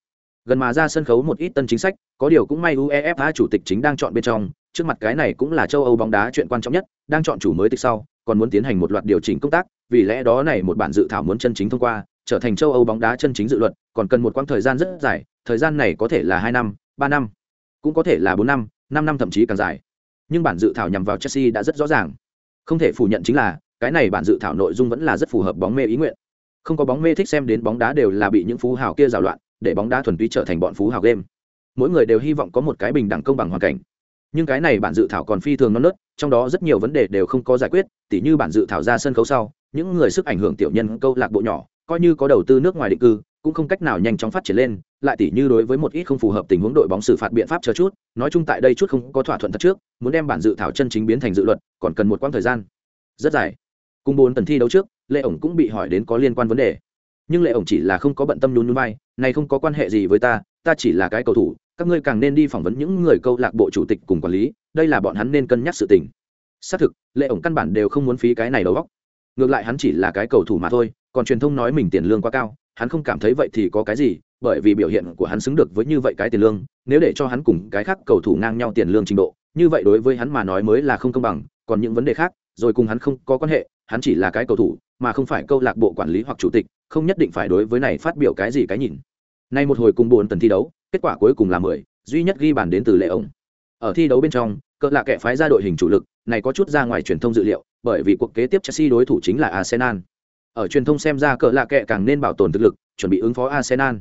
Gần mà ra sân khấu một ít tân chính sách, có điều cũng may uefa chủ tịch chính đang chọn bên trong, trước mặt cái này cũng là châu âu bóng đá chuyện quan trọng nhất, đang chọn chủ mới tịch sau, còn muốn tiến hành một loạt điều chỉnh công tác, vì lẽ đó này một bản dự thảo muốn chân chính thông qua, trở thành châu âu bóng đá chân chính dự luật, còn cần một quãng thời gian rất dài, thời gian này có thể là hai năm, ba năm, cũng có thể là bốn năm năm năm thậm chí càng dài. Nhưng bản dự thảo nhằm vào chelsea đã rất rõ ràng. Không thể phủ nhận chính là, cái này bản dự thảo nội dung vẫn là rất phù hợp bóng mê ý nguyện không có bóng mê thích xem đến bóng đá đều là bị những phú hào kia rào loạn, để bóng đá thuần túy trở thành bọn phú hào game. Mỗi người đều hy vọng có một cái bình đẳng công bằng hoàn cảnh. Nhưng cái này bản dự thảo còn phi thường non nớt, trong đó rất nhiều vấn đề đều không có giải quyết, tỉ như bản dự thảo ra sân khấu sau, những người sức ảnh hưởng tiểu nhân câu lạc bộ nhỏ, coi như có đầu tư nước ngoài định cư, cũng không cách nào nhanh chóng phát triển lên, lại tỉ như đối với một ít không phù hợp tình huống đội bóng xử phạt biện pháp chờ chút, nói chung tại đây chút không có thỏa thuận thật trước, muốn đem bản dự thảo chân chính biến thành dự luật, còn cần một quãng thời gian. Rất dài cùng bốn tuần thi đấu trước, lệ ổng cũng bị hỏi đến có liên quan vấn đề. Nhưng lệ ổng chỉ là không có bận tâm nhún nhún bay này không có quan hệ gì với ta ta chỉ là cái cầu thủ, các ngươi càng nên đi phỏng vấn những người câu lạc bộ chủ tịch cùng quản lý, đây là bọn hắn nên cân nhắc sự tình. Xác thực, lệ ổng căn bản đều không muốn phí cái này đầu góc ngược lại hắn chỉ là cái cầu thủ mà thôi, còn truyền thông nói mình tiền lương quá cao, hắn không cảm thấy vậy thì có cái gì, bởi vì biểu hiện của hắn xứng được với như vậy cái tiền lương, nếu để cho hắn cùng cái khác cầu thủ ngang nhau tiền lương trình độ, như vậy đối với hắn mà nói mới là không công bằng, còn những vấn đề khác, rồi cùng hắn không có quan hệ hắn chỉ là cái cầu thủ, mà không phải câu lạc bộ quản lý hoặc chủ tịch, không nhất định phải đối với này phát biểu cái gì cái nhìn. Nay một hồi cùng bốn tần thi đấu, kết quả cuối cùng là mười, duy nhất ghi bàn đến từ lệ ổng ở thi đấu bên trong cỡ là kẻ phái ra đội hình chủ lực, này có chút ra ngoài truyền thông dự liệu, bởi vì cuộc kế tiếp chelsea đối thủ chính là arsenal. Ở truyền thông xem ra cỡ lạ kẻ càng nên bảo tồn thực lực, chuẩn bị ứng phó arsenal.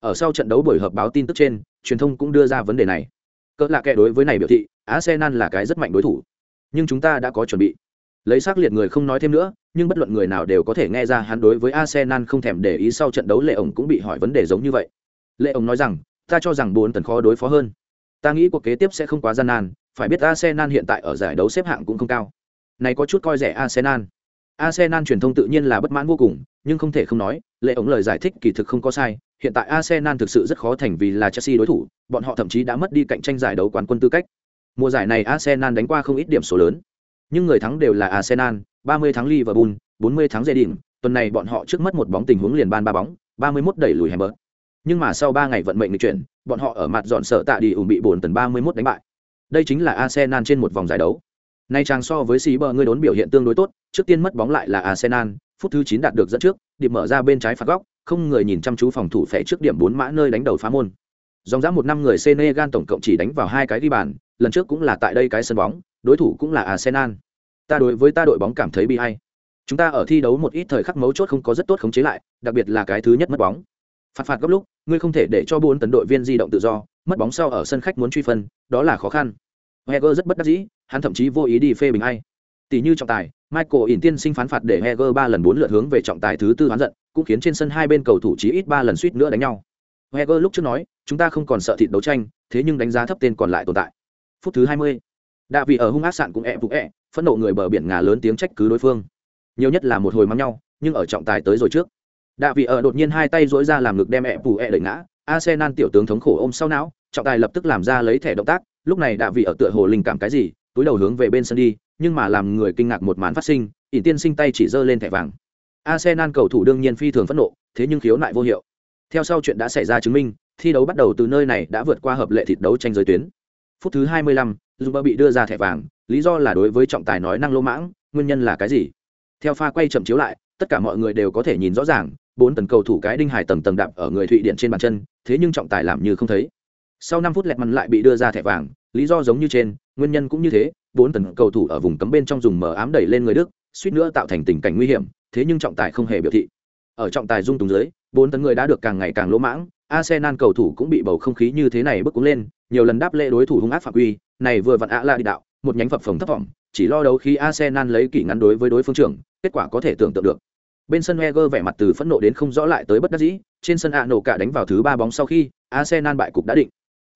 Ở sau trận đấu buổi họp báo tin tức trên, truyền thông cũng đưa ra vấn đề này. Cỡ lạ kẻ đối với này biểu thị, arsenal là cái rất mạnh đối thủ. Nhưng chúng ta đã có chuẩn bị lấy xác liệt người không nói thêm nữa, nhưng bất luận người nào đều có thể nghe ra hắn đối với arsenal không thèm để ý sau trận đấu lệ ổng cũng bị hỏi vấn đề giống như vậy. Lệ ổng nói rằng, ta cho rằng bốn tần khó đối phó hơn. Ta nghĩ cuộc kế tiếp sẽ không quá gian nan, phải biết arsenal hiện tại ở giải đấu xếp hạng cũng không cao. Này có chút coi rẻ arsenal. Arsenal truyền thông tự nhiên là bất mãn vô cùng, nhưng không thể không nói, lệ ổng lời giải thích kỳ thực không có sai, hiện tại arsenal thực sự rất khó thành vì là chelsea đối thủ, bọn họ thậm chí đã mất đi cạnh tranh giải đấu quán quân tư cách. Mùa giải này arsenal đánh qua không ít điểm số lớn nhưng người thắng đều là Arsenal, 30 tháng Liverpool, 40 tháng Reading, tuần này bọn họ trước mất một bóng tình huống liền ban ba bóng, 31 đẩy lùi Hamburg. Nhưng mà sau 3 ngày vận mệnh nghịch chuyển, bọn họ ở mặt dọn sợ tạ đi ủng bị buồn tần 31 đánh bại. Đây chính là Arsenal trên một vòng giải đấu. Nay trang so với Silver người đốn biểu hiện tương đối tốt, trước tiên mất bóng lại là Arsenal, phút thứ 9 đạt được dẫn trước, điểm mở ra bên trái phạt góc, không người nhìn chăm chú phòng thủ phệ trước điểm 4 mã nơi đánh đầu phá môn. Dòng dã một năm người Senegal tổng cộng chỉ đánh vào hai cái ghi bàn, lần trước cũng là tại đây cái sân bóng, đối thủ cũng là Arsenal. Ta đối với ta đội bóng cảm thấy bi ai. Chúng ta ở thi đấu một ít thời khắc mấu chốt không có rất tốt khống chế lại, đặc biệt là cái thứ nhất mất bóng. Phạt phạt gấp lúc, ngươi không thể để cho bốn tấn đội viên di động tự do, mất bóng sau ở sân khách muốn truy phân, đó là khó khăn. Heger rất bất đắc dĩ, hắn thậm chí vô ý đi phê bình ai. Tỷ như trọng tài, Michael ỉn tiên sinh phán phạt để Heger ba lần bốn lượt hướng về trọng tài thứ tư hoán giận, cũng khiến trên sân hai bên cầu thủ chí ít ba lần suýt nữa đánh nhau. Heger lúc trước nói, chúng ta không còn sợ thịt đấu tranh, thế nhưng đánh giá thấp tên còn lại tồn tại. Phút thứ 20. Đạ vị ở hung ác sạn cũng ẹ vụ ẹ, phẫn nộ người bờ biển ngà lớn tiếng trách cứ đối phương. Nhiều nhất là một hồi mắng nhau, nhưng ở trọng tài tới rồi trước. Đạ vị ở đột nhiên hai tay duỗi ra làm ngực đem ẹ vụ ẹ đẩy ngã, Arsenal tiểu tướng thống khổ ôm sau não, trọng tài lập tức làm ra lấy thẻ động tác, lúc này Đạ vị ở tựa hồ linh cảm cái gì, túi đầu hướng về bên sân đi, nhưng mà làm người kinh ngạc một màn phát sinh, ỉn tiên sinh tay chỉ giơ lên thẻ vàng. Arsenal cầu thủ đương nhiên phi thường phẫn nộ, thế nhưng khiếu nại vô hiệu. Theo sau chuyện đã xảy ra chứng minh, thi đấu bắt đầu từ nơi này đã vượt qua hợp lệ thịt đấu tranh giới tuyến. Phút thứ 25, Zuber bị đưa ra thẻ vàng, lý do là đối với trọng tài nói năng lô mãng, nguyên nhân là cái gì? Theo pha quay chậm chiếu lại, tất cả mọi người đều có thể nhìn rõ ràng, bốn tần cầu thủ cái đinh hải tầng tầng đạp ở người Thụy Điển trên bàn chân, thế nhưng trọng tài làm như không thấy. Sau 5 phút lẹt mằn lại bị đưa ra thẻ vàng, lý do giống như trên, nguyên nhân cũng như thế, bốn tần cầu thủ ở vùng cấm bên trong dùng mờ ám đẩy lên người Đức, suýt nữa tạo thành tình cảnh nguy hiểm, thế nhưng trọng tài không hề biểu thị. Ở trọng tài dung túng dưới, bốn tấn người đã được càng ngày càng lỗ mãng, Arsenal cầu thủ cũng bị bầu không khí như thế này bức cuống lên, nhiều lần đáp lễ đối thủ hung ác phạm quy, này vừa vặn ạ la đi đạo, một nhánh phập phồng thấp vọng, chỉ lo đấu khi Arsenal lấy kỷ ngắn đối với đối phương trưởng, kết quả có thể tưởng tượng được. Bên sân Wenger vẻ mặt từ phẫn nộ đến không rõ lại tới bất đắc dĩ, trên sân ạ nổ cả đánh vào thứ ba bóng sau khi Arsenal bại cục đã định.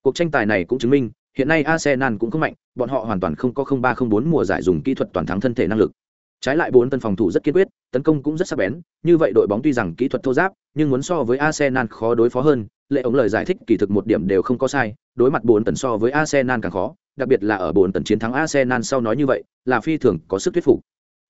Cuộc tranh tài này cũng chứng minh, hiện nay Arsenal cũng không mạnh, bọn họ hoàn toàn không có 0304 mùa giải dùng kỹ thuật toàn thắng thân thể năng lực. Trái lại bốn tân phòng thủ rất kiên quyết, tấn công cũng rất sắc bén, như vậy đội bóng tuy rằng kỹ thuật thô giáp, nhưng muốn so với Arsenal khó đối phó hơn, lệ ống lời giải thích kỳ thực một điểm đều không có sai, đối mặt bốn tần so với Arsenal càng khó, đặc biệt là ở bốn tần chiến thắng Arsenal sau nói như vậy, là phi thường có sức thuyết phục.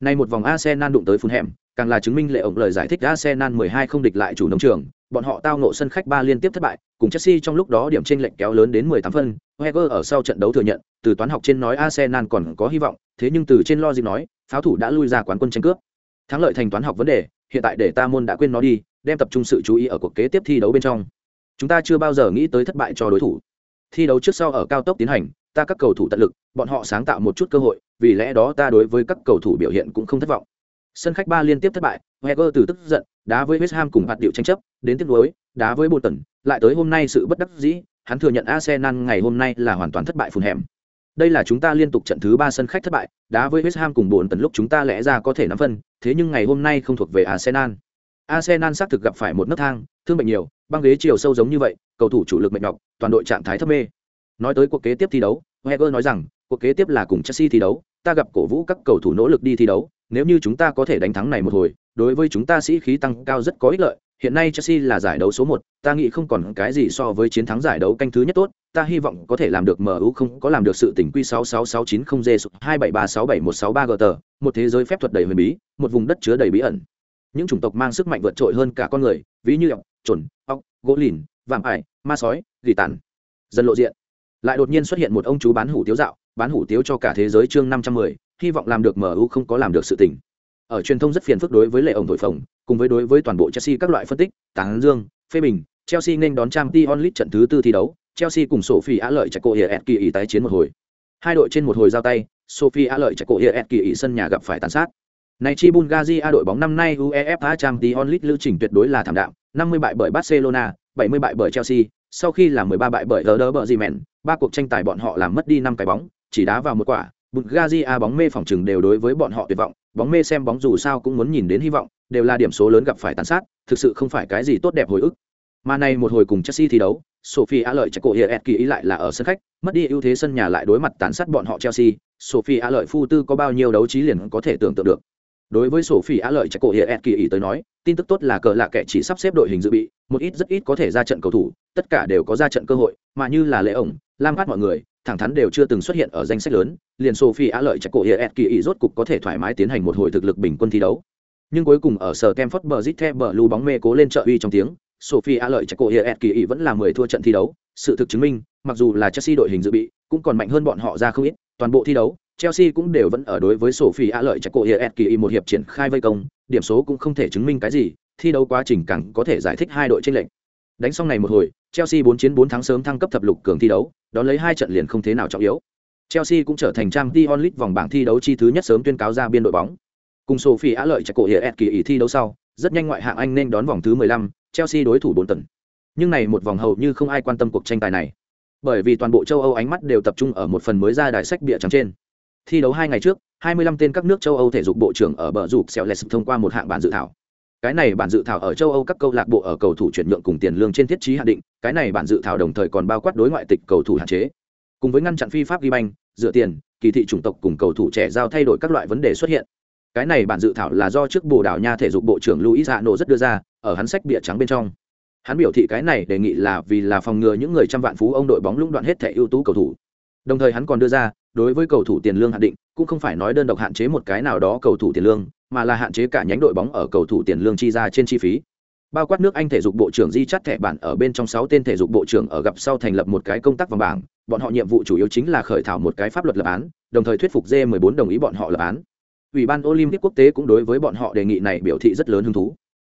Nay một vòng Arsenal đụng tới Fulham, càng là chứng minh lệ ổng lời giải thích Arsenal 12 không địch lại chủ nông trường, bọn họ tao ngộ sân khách ba liên tiếp thất bại, cùng Chelsea trong lúc đó điểm chênh lệch kéo lớn đến 18 phân. Wenger ở sau trận đấu thừa nhận, từ toán học trên nói Arsenal còn có hy vọng, thế nhưng từ trên logic nói, pháo thủ đã lui ra quán quân tranh cướp. Thắng lợi thành toán học vấn đề, hiện tại để ta môn đã quên nó đi, đem tập trung sự chú ý ở cuộc kế tiếp thi đấu bên trong. Chúng ta chưa bao giờ nghĩ tới thất bại cho đối thủ. Thi đấu trước sau ở cao tốc tiến hành, ta các cầu thủ tận lực, bọn họ sáng tạo một chút cơ hội, vì lẽ đó ta đối với các cầu thủ biểu hiện cũng không thất vọng. Sân khách ba liên tiếp thất bại, heger từ tức giận, đá với West Ham cùng hạt điệu tranh chấp, đến tiếp nối, đá với Bolton, lại tới hôm nay sự bất đắc dĩ, hắn thừa nhận Arsenal ngày hôm nay là hoàn toàn thất bại phùn hẻm. Đây là chúng ta liên tục trận thứ ba sân khách thất bại, đá với West Ham cùng bốn tấn lúc chúng ta lẽ ra có thể nắm phân, thế nhưng ngày hôm nay không thuộc về Arsenal. Arsenal xác thực gặp phải một nấc thang, thương bệnh nhiều, băng ghế chiều sâu giống như vậy, cầu thủ chủ lực mệt nhọc, toàn đội trạng thái thấp mê. Nói tới cuộc kế tiếp thi đấu, Wenger nói rằng, cuộc kế tiếp là cùng Chelsea thi đấu, ta gặp cổ vũ các cầu thủ nỗ lực đi thi đấu, nếu như chúng ta có thể đánh thắng này một hồi, đối với chúng ta sĩ khí tăng cao rất có ích lợi. Hiện nay Chelsea là giải đấu số 1, ta nghĩ không còn cái gì so với chiến thắng giải đấu canh thứ nhất tốt, ta hy vọng có thể làm được MU không có làm được sự tỉnh quy 66690G 273671663GT, một thế giới phép thuật đầy huyền bí, một vùng đất chứa đầy bí ẩn. Những chủng tộc mang sức mạnh vượt trội hơn cả con người, ví như ọc, chuẩn, ọc, gỗ lìn, vạm ải, ma sói, gỉ tàn. Dần lộ diện. Lại đột nhiên xuất hiện một ông chú bán hủ tiếu dạo, bán hủ tiếu cho cả thế giới chương 510, hy vọng làm được MU không có làm được sự tỉnh Ở truyền thông rất phiền phức đối với lệ ổng thổi phồng, cùng với đối với toàn bộ Chelsea các loại phân tích, tán dương, phê bình, Chelsea nên đón Champions League trận thứ tư thi đấu, Chelsea cùng Sophie Á lợi chạy cổ hiệp Etki ý tái chiến một hồi. Hai đội trên một hồi giao tay, Sophie Á lợi chạy cổ hiệp Etki ý sân nhà gặp phải tàn sát. Này chi Bulgaria đội bóng năm nay UEFA Champions League lưu trình tuyệt đối là thảm đạm, 50 bại bởi Barcelona, 70 bại bởi Chelsea, sau khi là 13 bại bởi Werder Bremen, ba cuộc tranh tài bọn họ làm mất đi năm cái bóng, chỉ đá vào một quả, Bulgaria bóng mê phòng trừng đều đối với bọn họ tuyệt vọng, bóng mê xem bóng dù sao cũng muốn nhìn đến hy vọng, đều là điểm số lớn gặp phải tàn sát, thực sự không phải cái gì tốt đẹp hồi ức. Mà này một hồi cùng Chelsea thi đấu, Sophie A lợi chạy cổ hiệp kỳ ý lại là ở sân khách, mất đi ưu thế sân nhà lại đối mặt tàn sát bọn họ Chelsea, Sophie A lợi phu tư có bao nhiêu đấu trí liền có thể tưởng tượng được. Đối với Sophie A lợi chạy cổ hiệp kỳ ý tới nói, tin tức tốt là cờ lạ kẻ chỉ sắp xếp đội hình dự bị, một ít rất ít có thể ra trận cầu thủ, tất cả đều có ra trận cơ hội, mà như là lễ ổng, Lam Phát mọi người, thẳng thắn đều chưa từng xuất hiện ở danh sách lớn, liền Sophie Á lợi chắc cổ hiệp kỳ ý rốt cục có thể thoải mái tiến hành một hồi thực lực bình quân thi đấu. Nhưng cuối cùng ở sở Kemford Bridge bờ lưu bóng mê cố lên trợ uy trong tiếng, Sophie lợi chắc cổ hiệp kỳ ý vẫn là 10 thua trận thi đấu, sự thực chứng minh, mặc dù là Chelsea đội hình dự bị, cũng còn mạnh hơn bọn họ ra không ít, toàn bộ thi đấu, Chelsea cũng đều vẫn ở đối với Sophie lợi chắc cổ hiệp kỳ một hiệp triển khai vây công, điểm số cũng không thể chứng minh cái gì, thi đấu quá trình càng có thể giải thích hai đội trên lệnh. Đánh xong này một hồi, Chelsea 4 chiến 4 thắng sớm thăng cấp thập lục cường thi đấu, đón lấy hai trận liền không thế nào trọng yếu. Chelsea cũng trở thành Champions League vòng bảng thi đấu chi thứ nhất sớm tuyên cáo ra biên đội bóng. Cùng Sophie Á lợi chạy cổ hiệp kỳ ý thi đấu sau, rất nhanh ngoại hạng Anh nên đón vòng thứ 15, Chelsea đối thủ bốn tuần. Nhưng này một vòng hầu như không ai quan tâm cuộc tranh tài này. Bởi vì toàn bộ châu Âu ánh mắt đều tập trung ở một phần mới ra đại sách bịa trắng trên. Thi đấu hai ngày trước, 25 tên các nước châu Âu thể dục bộ trưởng ở bờ rụp xèo lẹt thông qua một hạng bản dự thảo. Cái này bản dự thảo ở châu Âu các câu lạc bộ ở cầu thủ chuyển nhượng cùng tiền lương trên thiết trí hạn định, cái này bản dự thảo đồng thời còn bao quát đối ngoại tịch cầu thủ hạn chế. Cùng với ngăn chặn phi pháp ghi banh, dựa tiền, kỳ thị chủng tộc cùng cầu thủ trẻ giao thay đổi các loại vấn đề xuất hiện. Cái này bản dự thảo là do trước Bồ Đào Nha thể dục bộ trưởng Luis Ano rất đưa ra, ở hắn sách bìa trắng bên trong. Hắn biểu thị cái này đề nghị là vì là phòng ngừa những người trăm vạn phú ông đội bóng lũng đoạn hết thẻ ưu tú cầu thủ. Đồng thời hắn còn đưa ra, đối với cầu thủ tiền lương hạn định, cũng không phải nói đơn độc hạn chế một cái nào đó cầu thủ tiền lương, mà là hạn chế cả nhánh đội bóng ở cầu thủ tiền lương chi ra trên chi phí. Bao quát nước Anh thể dục bộ trưởng Di chắt thẻ bản ở bên trong sáu tên thể dục bộ trưởng ở gặp sau thành lập một cái công tác vòng bảng, bọn họ nhiệm vụ chủ yếu chính là khởi thảo một cái pháp luật lập án, đồng thời thuyết phục G14 đồng ý bọn họ lập án. Ủy ban Olympic quốc tế cũng đối với bọn họ đề nghị này biểu thị rất lớn hứng thú.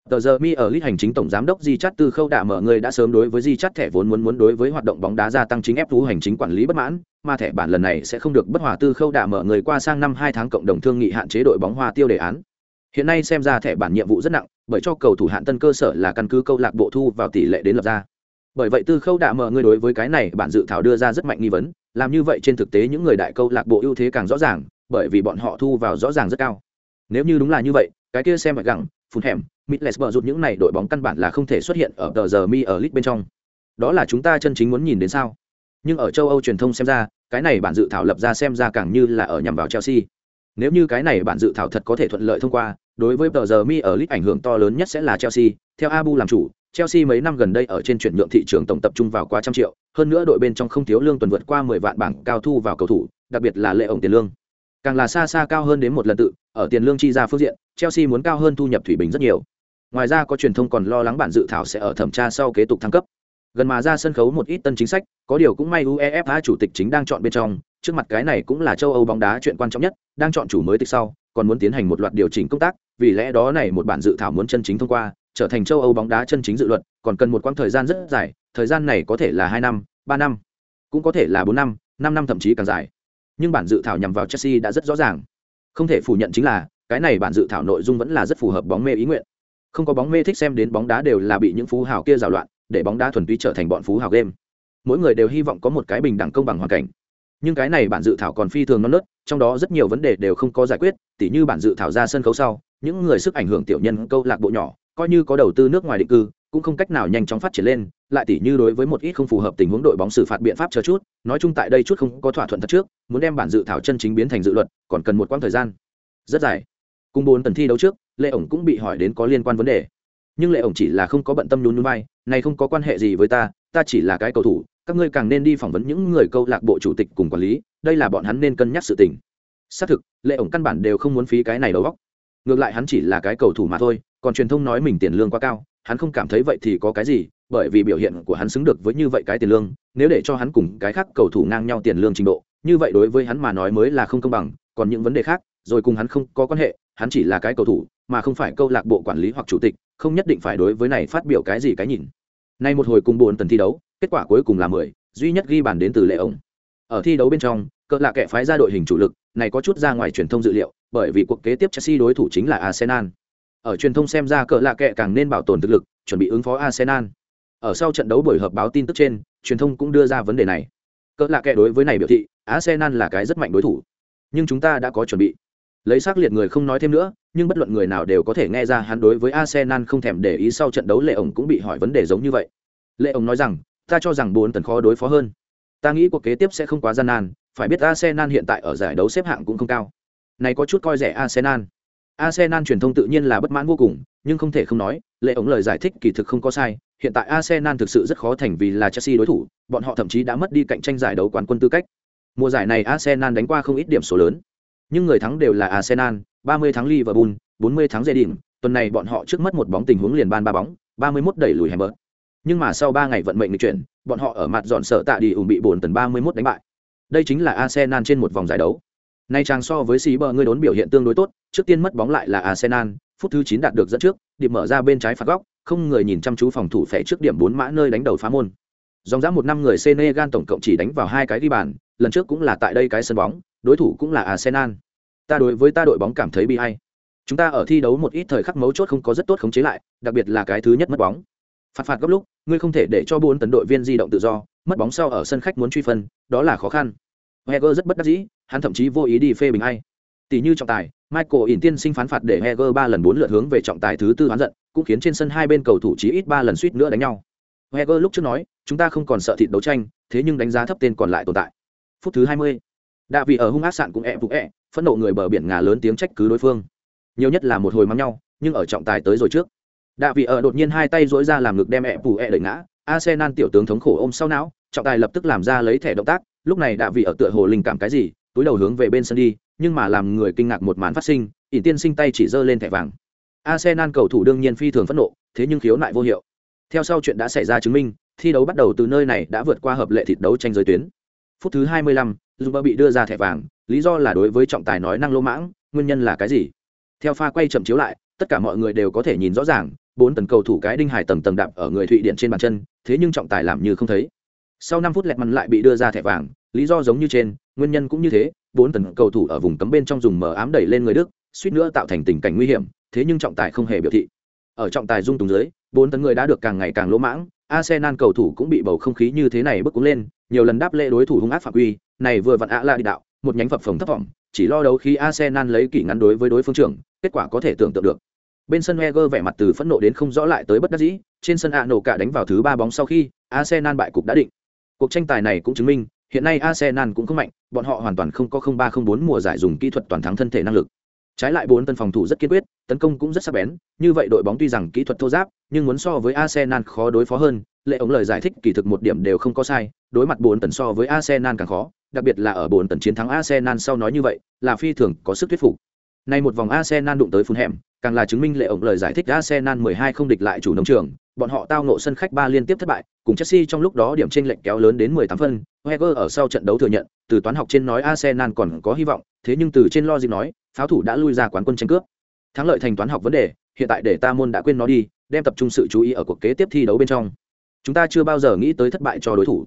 Tờ giờ mi ở lít hành chính tổng giám đốc Di Chát Tư Khâu Đạ mở người đã sớm đối với Di Chát thẻ vốn muốn muốn đối với hoạt động bóng đá gia tăng chính ép thú hành chính quản lý bất mãn, mà thẻ bản lần này sẽ không được bất hòa Tư Khâu Đạ mở người qua sang năm hai tháng cộng đồng thương nghị hạn chế đội bóng hoa tiêu đề án. Hiện nay xem ra thẻ bản nhiệm vụ rất nặng, bởi cho cầu thủ hạn tân cơ sở là căn cứ câu lạc bộ thu vào tỷ lệ đến lập ra. Bởi vậy Tư Khâu Đạ mở người đối với cái này bản dự thảo đưa ra rất mạnh nghi vấn, làm như vậy trên thực tế những người đại câu lạc bộ ưu thế càng rõ ràng, bởi vì bọn họ thu vào rõ ràng rất cao. Nếu như đúng là như vậy, cái kia xem mạch gặng, phun hẻm, Middlesbrough rụt những này đội bóng căn bản là không thể xuất hiện ở tờ giờ mi ở League bên trong. Đó là chúng ta chân chính muốn nhìn đến sao? Nhưng ở châu Âu truyền thông xem ra, cái này bản dự thảo lập ra xem ra càng như là ở nhằm vào Chelsea. Nếu như cái này bản dự thảo thật có thể thuận lợi thông qua, đối với tờ giờ mi ở League ảnh hưởng to lớn nhất sẽ là Chelsea. Theo Abu làm chủ, Chelsea mấy năm gần đây ở trên chuyển nhượng thị trường tổng tập trung vào quá trăm triệu, hơn nữa đội bên trong không thiếu lương tuần vượt qua 10 vạn bảng cao thu vào cầu thủ, đặc biệt là lệ ổng tiền lương. Càng là xa xa cao hơn đến một lần tự, ở tiền lương chi ra phương diện, Chelsea muốn cao hơn thu nhập thủy bình rất nhiều. Ngoài ra có truyền thông còn lo lắng bản dự thảo sẽ ở thẩm tra sau kế tục thăng cấp. Gần mà ra sân khấu một ít tân chính sách có điều cũng may uefa chủ tịch chính đang chọn bên trong trước mặt cái này cũng là châu âu bóng đá chuyện quan trọng nhất đang chọn chủ mới tịch sau còn muốn tiến hành một loạt điều chỉnh công tác vì lẽ đó này một bản dự thảo muốn chân chính thông qua trở thành châu âu bóng đá chân chính dự luật còn cần một quãng thời gian rất dài thời gian này có thể là hai năm ba năm cũng có thể là bốn năm năm năm thậm chí càng dài nhưng bản dự thảo nhằm vào chelsea đã rất rõ ràng. Không thể phủ nhận chính là, cái này bản dự thảo nội dung vẫn là rất phù hợp bóng mê ý nguyện. Không có bóng mê thích xem đến bóng đá đều là bị những phú hào kia rào loạn, để bóng đá thuần túy trở thành bọn phú hào game. Mỗi người đều hy vọng có một cái bình đẳng công bằng hoàn cảnh. Nhưng cái này bản dự thảo còn phi thường non nớt, trong đó rất nhiều vấn đề đều không có giải quyết, tỉ như bản dự thảo ra sân khấu sau, những người sức ảnh hưởng tiểu nhân câu lạc bộ nhỏ, coi như có đầu tư nước ngoài định cư, cũng không cách nào nhanh chóng phát triển lên lại tỉ như đối với một ít không phù hợp tình huống đội bóng xử phạt biện pháp chờ chút, nói chung tại đây chút không có thỏa thuận thật trước, muốn đem bản dự thảo chân chính biến thành dự luật, còn cần một quãng thời gian. Rất dài. Cùng bốn tuần thi đấu trước lệ ổng cũng bị hỏi đến có liên quan vấn đề. Nhưng lệ ổng chỉ là không có bận tâm nhún nhún vai, này không có quan hệ gì với ta ta chỉ là cái cầu thủ, các ngươi càng nên đi phỏng vấn những người câu lạc bộ chủ tịch cùng quản lý, đây là bọn hắn nên cân nhắc sự tình. Xác thực lệ ổng căn bản đều không muốn phí cái này đầu óc. Ngược lại hắn chỉ là cái cầu thủ mà thôi, còn truyền thông nói mình tiền lương quá cao hắn không cảm thấy vậy thì có cái gì, bởi vì biểu hiện của hắn xứng được với như vậy cái tiền lương, nếu để cho hắn cùng cái khác cầu thủ ngang nhau tiền lương trình độ, như vậy đối với hắn mà nói mới là không công bằng, còn những vấn đề khác, rồi cùng hắn không có quan hệ, hắn chỉ là cái cầu thủ, mà không phải câu lạc bộ quản lý hoặc chủ tịch, không nhất định phải đối với này phát biểu cái gì cái nhìn nay một hồi cùng bốn tần thi đấu, kết quả cuối cùng là mười, duy nhất ghi bàn đến từ lệ ông. ở thi đấu bên trong, cỡ lạ kệ phái ra đội hình chủ lực, này có chút ra ngoài truyền thông dự liệu, bởi vì cuộc kế tiếp chelsea đối thủ chính là arsenal ở truyền thông xem ra cỡ lạ kệ càng nên bảo tồn thực lực, chuẩn bị ứng phó arsenal. Ở sau trận đấu buổi họp báo tin tức trên, truyền thông cũng đưa ra vấn đề này. Cỡ lạ kệ đối với này biểu thị, arsenal là cái rất mạnh đối thủ. Nhưng chúng ta đã có chuẩn bị. Lấy xác liệt người không nói thêm nữa, nhưng bất luận người nào đều có thể nghe ra hắn đối với arsenal không thèm để ý sau trận đấu lệ ổng cũng bị hỏi vấn đề giống như vậy. Lệ ổng nói rằng, ta cho rằng bốn tần khó đối phó hơn. Ta nghĩ cuộc kế tiếp sẽ không quá gian nan, phải biết arsenal hiện tại ở giải đấu xếp hạng cũng không cao. Này có chút coi rẻ arsenal arsenal truyền thông tự nhiên là bất mãn vô cùng nhưng không thể không nói lệ ống lời giải thích kỳ thực không có sai hiện tại arsenal thực sự rất khó thành vì là chelsea đối thủ bọn họ thậm chí đã mất đi cạnh tranh giải đấu quán quân tư cách mùa giải này arsenal đánh qua không ít điểm số lớn nhưng người thắng đều là Arsenal, 30 thắng Liverpool, 40 thắng Reading, tuần này bọn họ trước mất một bóng tình huống liền ban ba bóng, 31 đẩy lùi Hamburg. Nhưng mà sau 3 ngày vận mệnh nghịch chuyển, bọn họ ở mặt dọn sợ tạ đi ủng bị 4 tần 31 đánh bại. Đây chính là Arsenal trên một vòng giải đấu. Nay chàng so với Silver người đốn biểu hiện tương đối tốt, trước tiên mất bóng lại là Arsenal, phút thứ 9 đạt được dẫn trước, điểm mở ra bên trái phạt góc, không người nhìn chăm chú phòng thủ phệ trước điểm 4 mã nơi đánh đầu phá môn. Dòng dã một năm người Senegal tổng cộng chỉ đánh vào hai cái ghi bàn, lần trước cũng là tại đây cái sân bóng, đối thủ cũng là Arsenal. Ta đối với ta đội bóng cảm thấy bi ai, Chúng ta ở thi đấu một ít thời khắc mấu chốt không có rất tốt khống chế lại, đặc biệt là cái thứ nhất mất bóng. Phạt phạt gấp lúc, ngươi không thể để cho bốn tấn đội viên di động tự do, mất bóng sau ở sân khách muốn truy phân, đó là khó khăn. Heger rất bất đắc dĩ, hắn thậm chí vô ý đi phê bình ai. Tỷ như trọng tài, Michael ỉn tiên sinh phán phạt để Heger ba lần bốn lượt hướng về trọng tài thứ tư hoán giận, cũng khiến trên sân hai bên cầu thủ chí ít ba lần suýt nữa đánh nhau. Heger lúc trước nói, chúng ta không còn sợ thịt đấu tranh, thế nhưng đánh giá thấp tên còn lại tồn tại. Phút thứ 20. Đạ vị ở hung ác sạn cũng ẹ phục ẹ, phẫn nộ người bờ biển ngà lớn tiếng trách cứ đối phương. Nhiều nhất là một hồi mắng nhau, nhưng ở trọng tài tới rồi trước. Đạ vị ở đột nhiên hai tay duỗi ra làm ngực đem ẹ phủ ẹ đẩy ngã, Arsenal tiểu tướng thống khổ ôm sau não, trọng tài lập tức làm ra lấy thẻ động tác, lúc này Đạ vị ở tựa hồ linh cảm cái gì, túi đầu hướng về bên sân đi, nhưng mà làm người kinh ngạc một màn phát sinh, ỉn tiên sinh tay chỉ giơ lên thẻ vàng. Arsenal cầu thủ đương nhiên phi thường phẫn nộ, thế nhưng khiếu nại vô hiệu. Theo sau chuyện đã xảy ra chứng minh, thi đấu bắt đầu từ nơi này đã vượt qua hợp lệ thịt đấu tranh giới tuyến. Phút thứ 25, Zuber bị đưa ra thẻ vàng, lý do là đối với trọng tài nói năng lô mãng, nguyên nhân là cái gì? Theo pha quay chậm chiếu lại, tất cả mọi người đều có thể nhìn rõ ràng, bốn tần cầu thủ cái đinh hải tầng tầng đạp ở người Thụy Điện trên bàn chân, thế nhưng trọng tài làm như không thấy. Sau 5 phút lẹt mặn lại bị đưa ra thẻ vàng, lý do giống như trên, nguyên nhân cũng như thế, bốn tần cầu thủ ở vùng cấm bên trong dùng mờ ám đẩy lên người Đức, suýt nữa tạo thành tình cảnh nguy hiểm, thế nhưng trọng tài không hề biểu thị. Ở trọng tài dung túng dưới, bốn tấn người đã được càng ngày càng lỗ mãng, Arsenal cầu thủ cũng bị bầu không khí như thế này bức cuốn lên, nhiều lần đáp lễ đối thủ hung ác phạm quy, này vừa vặn ạ là đi đạo, một nhánh phập phồng thấp vọng, chỉ lo đấu khi Arsenal lấy kỷ ngắn đối với đối phương trưởng, kết quả có thể tưởng tượng được. Bên sân Wenger vẻ mặt từ phẫn nộ đến không rõ lại tới bất đắc dĩ, trên sân ạ nổ cả đánh vào thứ ba bóng sau khi Arsenal bại cục đã định. Cuộc tranh tài này cũng chứng minh, hiện nay Arsenal cũng không mạnh, bọn họ hoàn toàn không có 0304 mùa giải dùng kỹ thuật toàn thắng thân thể năng lực. Trái lại bốn tân phòng thủ rất kiên quyết, tấn công cũng rất sắc bén, như vậy đội bóng tuy rằng kỹ thuật thô giáp, nhưng muốn so với Arsenal khó đối phó hơn, lệ ống lời giải thích kỳ thực một điểm đều không có sai, đối mặt bốn tần so với Arsenal càng khó, đặc biệt là ở bốn tần chiến thắng Arsenal sau nói như vậy, là phi thường có sức thuyết phục. Nay một vòng Arsenal đụng tới phun hẻm, càng là chứng minh lệ ổng lời giải thích Arsenal 12 không địch lại chủ nông trường, bọn họ tao ngộ sân khách ba liên tiếp thất bại, cùng Chelsea trong lúc đó điểm chênh lệch kéo lớn đến 18 phân, Wenger ở sau trận đấu thừa nhận, từ toán học trên nói Arsenal còn có hy vọng, thế nhưng từ trên logic nói, pháo thủ đã lui ra quán quân tranh cướp. Thắng lợi thành toán học vấn đề, hiện tại để ta môn đã quên nó đi, đem tập trung sự chú ý ở cuộc kế tiếp thi đấu bên trong. Chúng ta chưa bao giờ nghĩ tới thất bại cho đối thủ.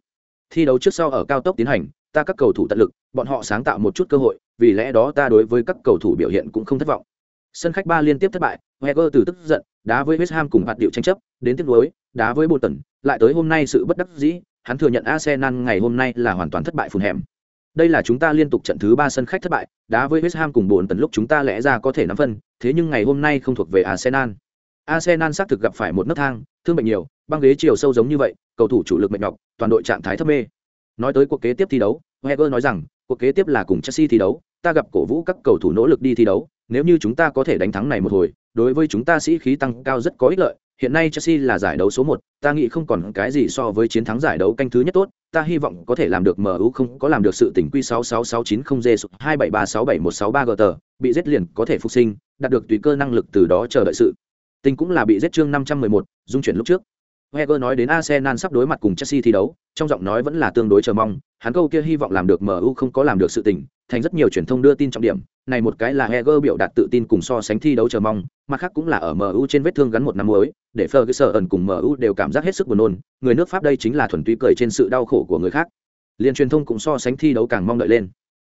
Thi đấu trước sau ở cao tốc tiến hành, ta các cầu thủ tận lực, bọn họ sáng tạo một chút cơ hội, vì lẽ đó ta đối với các cầu thủ biểu hiện cũng không thất vọng. Sân khách ba liên tiếp thất bại, Wenger từ tức giận, đá với West Ham cùng hạt điệu tranh chấp, đến tiếp nối, đá với Bolton, lại tới hôm nay sự bất đắc dĩ, hắn thừa nhận Arsenal ngày hôm nay là hoàn toàn thất bại phùn hẻm. Đây là chúng ta liên tục trận thứ ba sân khách thất bại, đá với West Ham cùng Bolton lúc chúng ta lẽ ra có thể nắm phân, thế nhưng ngày hôm nay không thuộc về Arsenal. Arsenal xác thực gặp phải một nấc thang, thương bệnh nhiều, băng ghế chiều sâu giống như vậy, cầu thủ chủ lực mệt nhọc, toàn đội trạng thái thấp mê. Nói tới cuộc kế tiếp thi đấu, Wenger nói rằng, cuộc kế tiếp là cùng Chelsea thi đấu, ta gặp cổ vũ các cầu thủ nỗ lực đi thi đấu, nếu như chúng ta có thể đánh thắng này một hồi, đối với chúng ta sĩ khí tăng cao rất có ích lợi. Hiện nay Chelsea là giải đấu số 1, ta nghĩ không còn cái gì so với chiến thắng giải đấu canh thứ nhất tốt, ta hy vọng có thể làm được MU không có làm được sự tỉnh quy 66690G 27367163GT, bị giết liền có thể phục sinh, đạt được tùy cơ năng lực từ đó chờ đợi sự. Tình cũng là bị giết chương 511, dung chuyển lúc trước. Wenger nói đến Arsenal sắp đối mặt cùng Chelsea thi đấu, trong giọng nói vẫn là tương đối chờ mong, hắn câu kia hy vọng làm được MU không có làm được sự tình, thành rất nhiều truyền thông đưa tin trọng điểm, này một cái là Wenger biểu đạt tự tin cùng so sánh thi đấu chờ mong, mặt khác cũng là ở MU trên vết thương gắn một năm mới, để Ferguson cùng MU đều cảm giác hết sức buồn nôn, người nước Pháp đây chính là thuần túy cười trên sự đau khổ của người khác. Liên truyền thông cũng so sánh thi đấu càng mong đợi lên.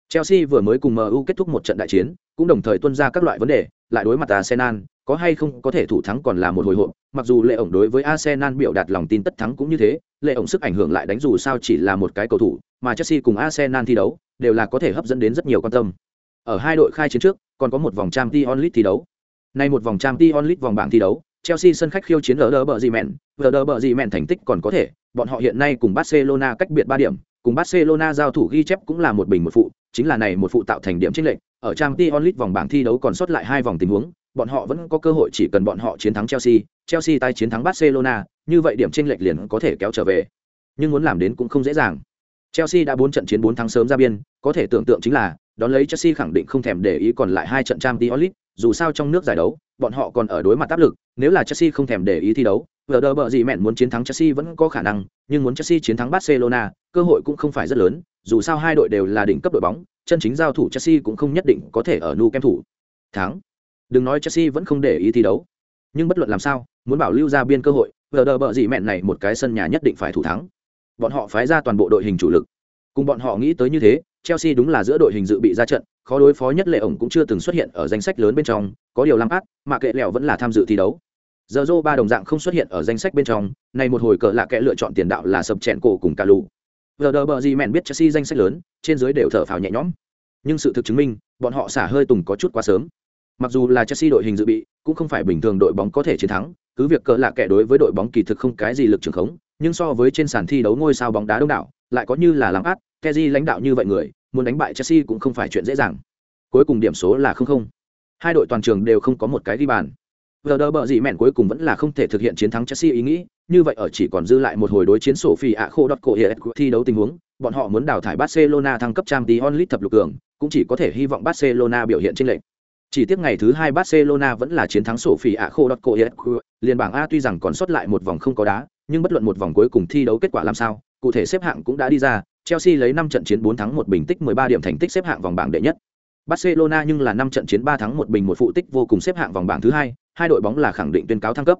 Chelsea vừa mới cùng MU kết thúc một trận đại chiến, cũng đồng thời tuân ra các loại vấn đề, lại đối mặt Arsenal, có hay không có thể thủ thắng còn là một hồi hộp, mặc dù Lệ ổng đối với Arsenal biểu đạt lòng tin tất thắng cũng như thế, Lệ ổng sức ảnh hưởng lại đánh dù sao chỉ là một cái cầu thủ, mà Chelsea cùng Arsenal thi đấu, đều là có thể hấp dẫn đến rất nhiều quan tâm. Ở hai đội khai chiến trước, còn có một vòng Champions League thi đấu. Nay một vòng Champions League vòng bảng thi đấu, Chelsea sân khách khiêu chiến ở bờ gì mẹn ở bờ gì mẹn thành tích còn có thể, bọn họ hiện nay cùng Barcelona cách biệt ba điểm, cùng Barcelona giao thủ ghi chép cũng là một bình một phụ, chính là này một phụ tạo thành điểm chênh lệch, ở Champions League vòng bảng thi đấu còn sót lại hai vòng tình huống, bọn họ vẫn có cơ hội chỉ cần bọn họ chiến thắng Chelsea, Chelsea tay chiến thắng Barcelona, như vậy điểm chênh lệch liền có thể kéo trở về. Nhưng muốn làm đến cũng không dễ dàng. Chelsea đã 4 trận chiến 4 thắng sớm ra biên, có thể tưởng tượng chính là, đón lấy Chelsea khẳng định không thèm để ý còn lại hai trận Champions League, dù sao trong nước giải đấu, bọn họ còn ở đối mặt áp lực, nếu là Chelsea không thèm để ý thi đấu, vừa đỡ bợ gì mẹn muốn chiến thắng Chelsea vẫn có khả năng, nhưng muốn Chelsea chiến thắng Barcelona, cơ hội cũng không phải rất lớn, dù sao hai đội đều là đỉnh cấp đội bóng, chân chính giao thủ Chelsea cũng không nhất định có thể ở nu kem thủ. Thắng. Đừng nói Chelsea vẫn không để ý thi đấu, nhưng bất luận làm sao, muốn bảo lưu ra biên cơ hội, vờ đờ bợ gì mẹn này một cái sân nhà nhất định phải thủ thắng. Bọn họ phái ra toàn bộ đội hình chủ lực. Cùng bọn họ nghĩ tới như thế, Chelsea đúng là giữa đội hình dự bị ra trận, khó đối phó nhất lệ ổng cũng chưa từng xuất hiện ở danh sách lớn bên trong, có điều lắm ác, mà kệ lẹo vẫn là tham dự thi đấu. Giờ Zoro ba đồng dạng không xuất hiện ở danh sách bên trong, này một hồi cờ lạ kẻ lựa chọn tiền đạo là sập chèn cổ cùng cả lù. Giờ đờ bờ gì mẹn biết Chelsea danh sách lớn, trên dưới đều thở phào nhẹ nhõm. Nhưng sự thực chứng minh, bọn họ xả hơi tùng có chút quá sớm. Mặc dù là Chelsea đội hình dự bị, cũng không phải bình thường đội bóng có thể chiến thắng, cứ việc cỡ lạ kẻ đối với đội bóng kỳ thực không cái gì lực trường khống, nhưng so với trên sàn thi đấu ngôi sao bóng đá đông đảo, lại có như là làm át, Kessié lãnh đạo như vậy người, muốn đánh bại Chelsea cũng không phải chuyện dễ dàng. Cuối cùng điểm số là không không. Hai đội toàn trường đều không có một cái ghi bàn. Giờ đỡ bợ gì mẹn cuối cùng vẫn là không thể thực hiện chiến thắng Chelsea ý nghĩ, như vậy ở chỉ còn dư lại một hồi đối chiến sổ phi ạ khô đọt cổ hiệp thi đấu tình huống, bọn họ muốn đào thải Barcelona thăng cấp Champions League thập lục cường, cũng chỉ có thể hy vọng Barcelona biểu hiện trên lệnh. Chỉ tiếc ngày thứ hai Barcelona vẫn là chiến thắng sổ phi ạ khô đọt cổ yết. liên bảng A tuy rằng còn sót lại một vòng không có đá, nhưng bất luận một vòng cuối cùng thi đấu kết quả làm sao, cụ thể xếp hạng cũng đã đi ra, Chelsea lấy 5 trận chiến 4 thắng 1 bình tích 13 điểm thành tích xếp hạng vòng bảng đệ nhất. Barcelona nhưng là 5 trận chiến 3 thắng 1 bình một phụ tích vô cùng xếp hạng vòng bảng thứ hai, hai đội bóng là khẳng định tuyên cáo thăng cấp.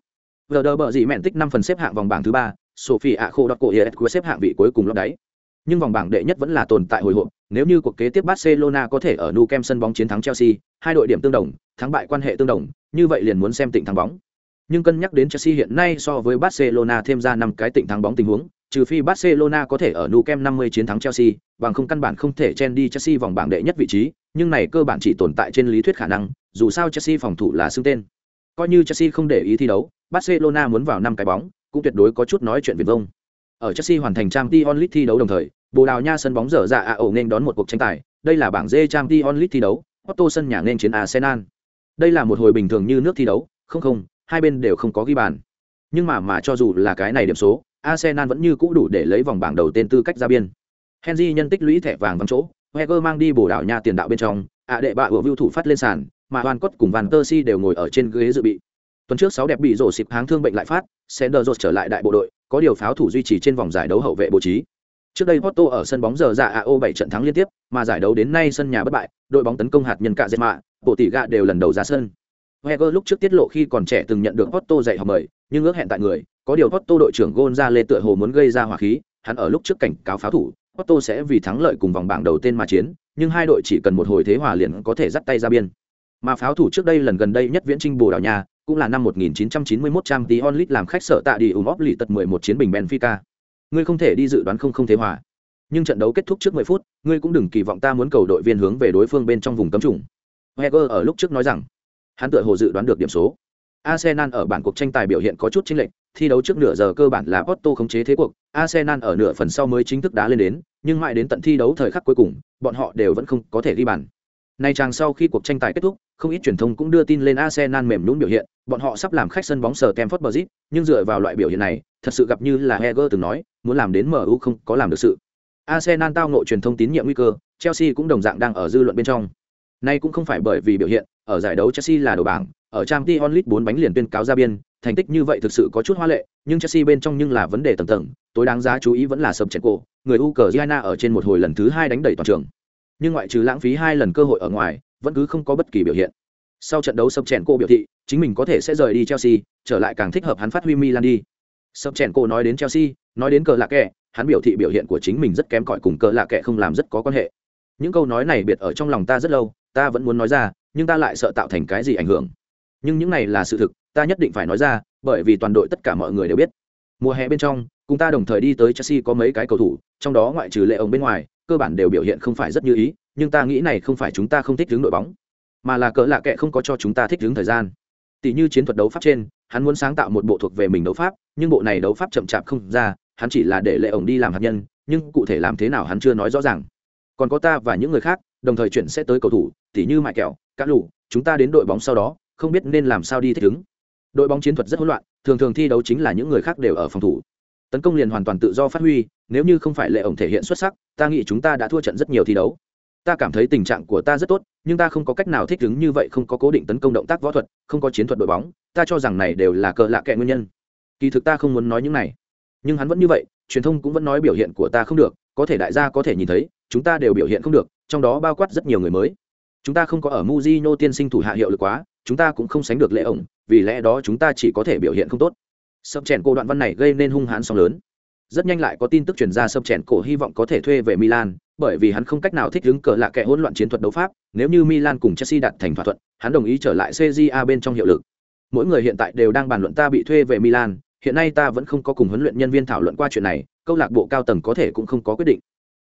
Real bờ gì mẹn tích 5 phần xếp hạng vòng bảng thứ ba, Sophie Akodoko Yetku xếp hạng vị cuối cùng lót đáy. Nhưng vòng bảng đệ nhất vẫn là tồn tại hồi hộp, nếu như cuộc kế tiếp Barcelona có thể ở nu kem sân bóng chiến thắng Chelsea, hai đội điểm tương đồng, thắng bại quan hệ tương đồng, như vậy liền muốn xem tỉnh thắng bóng. Nhưng cân nhắc đến Chelsea hiện nay so với Barcelona thêm ra năm cái tỉnh thắng bóng tình huống, trừ phi Barcelona có thể ở nu kem 50 chiến thắng Chelsea, bằng không căn bản không thể chen đi Chelsea vòng bảng đệ nhất vị trí, nhưng này cơ bản chỉ tồn tại trên lý thuyết khả năng, dù sao Chelsea phòng thủ là xưng tên. Coi như Chelsea không để ý thi đấu, Barcelona muốn vào năm cái bóng, cũng tuyệt đối có chút nói chuyện viển vông. Ở Chelsea hoàn thành Champions League thi đấu đồng thời, Bồ Đào Nha sân bóng dở dạ ạ ổ nên đón một cuộc tranh tài, đây là bảng D Champions League thi đấu, Otto sân nhà nên chiến Arsenal. Đây là một hồi bình thường như nước thi đấu, không không, hai bên đều không có ghi bàn. Nhưng mà mà cho dù là cái này điểm số, Arsenal vẫn như cũ đủ để lấy vòng bảng đầu tên tư cách ra biên. Henry nhân tích lũy thẻ vàng vắng chỗ, Wenger mang đi Bồ Đào Nha tiền đạo bên trong, ạ đệ bạ của Vưu thủ phát lên sàn, mà Hoàn Cốt cùng Van Persie đều ngồi ở trên ghế dự bị. Tuần trước sáu đẹp bị rổ xịp háng thương bệnh lại phát, Sender trở lại đại bộ đội, có điều pháo thủ duy trì trên vòng giải đấu hậu vệ bố trí. Trước đây Porto ở sân bóng giờ dạ AO 7 trận thắng liên tiếp, mà giải đấu đến nay sân nhà bất bại, đội bóng tấn công hạt nhân cả Zema, mạ, bộ tỷ gạ đều lần đầu ra sân. Wenger lúc trước tiết lộ khi còn trẻ từng nhận được Porto dạy học mời, nhưng ước hẹn tại người, có điều Porto đội trưởng Gonzale tựa hồ muốn gây ra hỏa khí, hắn ở lúc trước cảnh cáo pháo thủ, Porto sẽ vì thắng lợi cùng vòng bảng đầu tên mà chiến, nhưng hai đội chỉ cần một hồi thế hòa liền có thể dắt tay ra biên. Mà pháo thủ trước đây lần gần đây nhất viễn trinh Bồ Đào Nha, cũng là năm 1991 trang tí onlit làm khách sở tạ đi ủng óp lì tật 11 chiến bình Benfica. Ngươi không thể đi dự đoán không không thế hòa. Nhưng trận đấu kết thúc trước 10 phút, ngươi cũng đừng kỳ vọng ta muốn cầu đội viên hướng về đối phương bên trong vùng cấm trùng. Wenger ở lúc trước nói rằng, hắn tựa hồ dự đoán được điểm số. Arsenal ở bản cuộc tranh tài biểu hiện có chút chênh lệch, thi đấu trước nửa giờ cơ bản là Porto khống chế thế cuộc, Arsenal ở nửa phần sau mới chính thức đá lên đến, nhưng mãi đến tận thi đấu thời khắc cuối cùng, bọn họ đều vẫn không có thể ghi bàn. Nay chàng sau khi cuộc tranh tài kết thúc, không ít truyền thông cũng đưa tin lên Arsenal mềm nhũn biểu hiện, bọn họ sắp làm khách sân bóng sở Stamford Bridge, nhưng dựa vào loại biểu hiện này, thật sự gặp như là Heger từng nói, muốn làm đến MU không có làm được sự. Arsenal tao ngộ truyền thông tín nhiệm nguy cơ, Chelsea cũng đồng dạng đang ở dư luận bên trong. Nay cũng không phải bởi vì biểu hiện, ở giải đấu Chelsea là đầu bảng, ở Champions League 4 bánh liền tuyên cáo ra biên, thành tích như vậy thực sự có chút hoa lệ, nhưng Chelsea bên trong nhưng là vấn đề tầng tầng, tối đáng giá chú ý vẫn là sập trận cổ, người Ukraine ở trên một hồi lần thứ hai đánh đẩy toàn trường. Nhưng ngoại trừ lãng phí hai lần cơ hội ở ngoài, vẫn cứ không có bất kỳ biểu hiện. Sau trận đấu sập chèn cô biểu thị, chính mình có thể sẽ rời đi Chelsea, trở lại càng thích hợp hắn phát huy Milan đi. Sập chèn cô nói đến Chelsea, nói đến cờ lạ kẻ, hắn biểu thị biểu hiện của chính mình rất kém cỏi cùng cờ lạ kẻ không làm rất có quan hệ. Những câu nói này biệt ở trong lòng ta rất lâu, ta vẫn muốn nói ra, nhưng ta lại sợ tạo thành cái gì ảnh hưởng. Nhưng những này là sự thực, ta nhất định phải nói ra, bởi vì toàn đội tất cả mọi người đều biết. Mùa hè bên trong, cùng ta đồng thời đi tới Chelsea có mấy cái cầu thủ, trong đó ngoại trừ lệ ông bên ngoài, cơ bản đều biểu hiện không phải rất như ý, nhưng ta nghĩ này không phải chúng ta không thích hướng đội bóng, mà là cỡ lạ kệ không có cho chúng ta thích hướng thời gian. Tỷ như chiến thuật đấu pháp trên, hắn muốn sáng tạo một bộ thuộc về mình đấu pháp, nhưng bộ này đấu pháp chậm chạp không ra, hắn chỉ là để lệ ổng đi làm hạt nhân, nhưng cụ thể làm thế nào hắn chưa nói rõ ràng. Còn có ta và những người khác, đồng thời chuyển sẽ tới cầu thủ, tỷ như Mại Kẹo, Cá Lù, chúng ta đến đội bóng sau đó, không biết nên làm sao đi thích ứng. Đội bóng chiến thuật rất hỗn loạn, thường thường thi đấu chính là những người khác đều ở phòng thủ. Tấn công liền hoàn toàn tự do phát huy, nếu như không phải lệ ổng thể hiện xuất sắc, ta nghĩ chúng ta đã thua trận rất nhiều thi đấu. Ta cảm thấy tình trạng của ta rất tốt, nhưng ta không có cách nào thích ứng như vậy, không có cố định tấn công động tác võ thuật, không có chiến thuật đội bóng, ta cho rằng này đều là cờ lạ kệ nguyên nhân. Kỳ thực ta không muốn nói những này, nhưng hắn vẫn như vậy, truyền thông cũng vẫn nói biểu hiện của ta không được, có thể đại gia có thể nhìn thấy, chúng ta đều biểu hiện không được, trong đó bao quát rất nhiều người mới. Chúng ta không có ở Mujino tiên sinh thủ hạ hiệu lực quá, chúng ta cũng không sánh được lệ ổng, vì lẽ đó chúng ta chỉ có thể biểu hiện không tốt. Sập chèn cô đoạn văn này gây nên hung hãn sóng lớn. Rất nhanh lại có tin tức truyền ra sập chèn cổ hy vọng có thể thuê về Milan, bởi vì hắn không cách nào thích ứng cờ lạ kẻ hỗn loạn chiến thuật đấu pháp, nếu như Milan cùng Chelsea đạt thành thỏa thuận, hắn đồng ý trở lại CJA bên trong hiệu lực. Mỗi người hiện tại đều đang bàn luận ta bị thuê về Milan, hiện nay ta vẫn không có cùng huấn luyện nhân viên thảo luận qua chuyện này, câu lạc bộ cao tầng có thể cũng không có quyết định.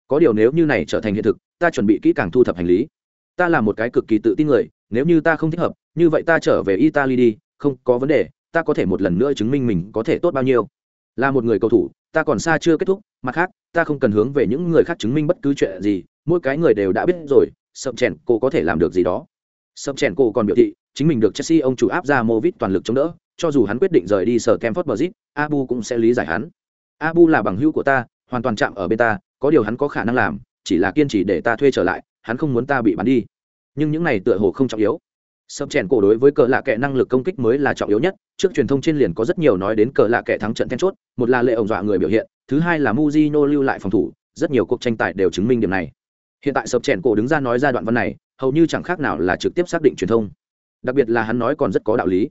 Có điều nếu như này trở thành hiện thực, ta chuẩn bị kỹ càng thu thập hành lý. ta là một cái cực kỳ tự tin người nếu như ta không thích hợp như vậy ta trở về italy đi không có vấn đề ta có thể một lần nữa chứng minh mình có thể tốt bao nhiêu là một người cầu thủ ta còn xa chưa kết thúc mặt khác ta không cần hướng về những người khác chứng minh bất cứ chuyện gì mỗi cái người đều đã biết rồi sập chèn cô có thể làm được gì đó sập chèn cô còn biểu thị chính mình được chelsea ông chủ áp ra movit toàn lực chống đỡ cho dù hắn quyết định rời đi sở Kemford Bridge, Abu cũng sẽ lý giải hắn. Abu là bằng hữu của ta, hoàn toàn chạm ở bên ta, có điều hắn có khả năng làm, chỉ là kiên trì để ta thuê trở lại, hắn không muốn ta bị bán đi. Nhưng những này tựa hồ không trọng yếu. Sập chèn cổ đối với cờ lạ kệ năng lực công kích mới là trọng yếu nhất, trước truyền thông trên liền có rất nhiều nói đến cờ lạ kệ thắng trận then chốt, một là lệ ổng dọa người biểu hiện, thứ hai là Mujino lưu lại phòng thủ, rất nhiều cuộc tranh tài đều chứng minh điểm này. Hiện tại sập chèn cổ đứng ra nói ra đoạn văn này, hầu như chẳng khác nào là trực tiếp xác định truyền thông. Đặc biệt là hắn nói còn rất có đạo lý.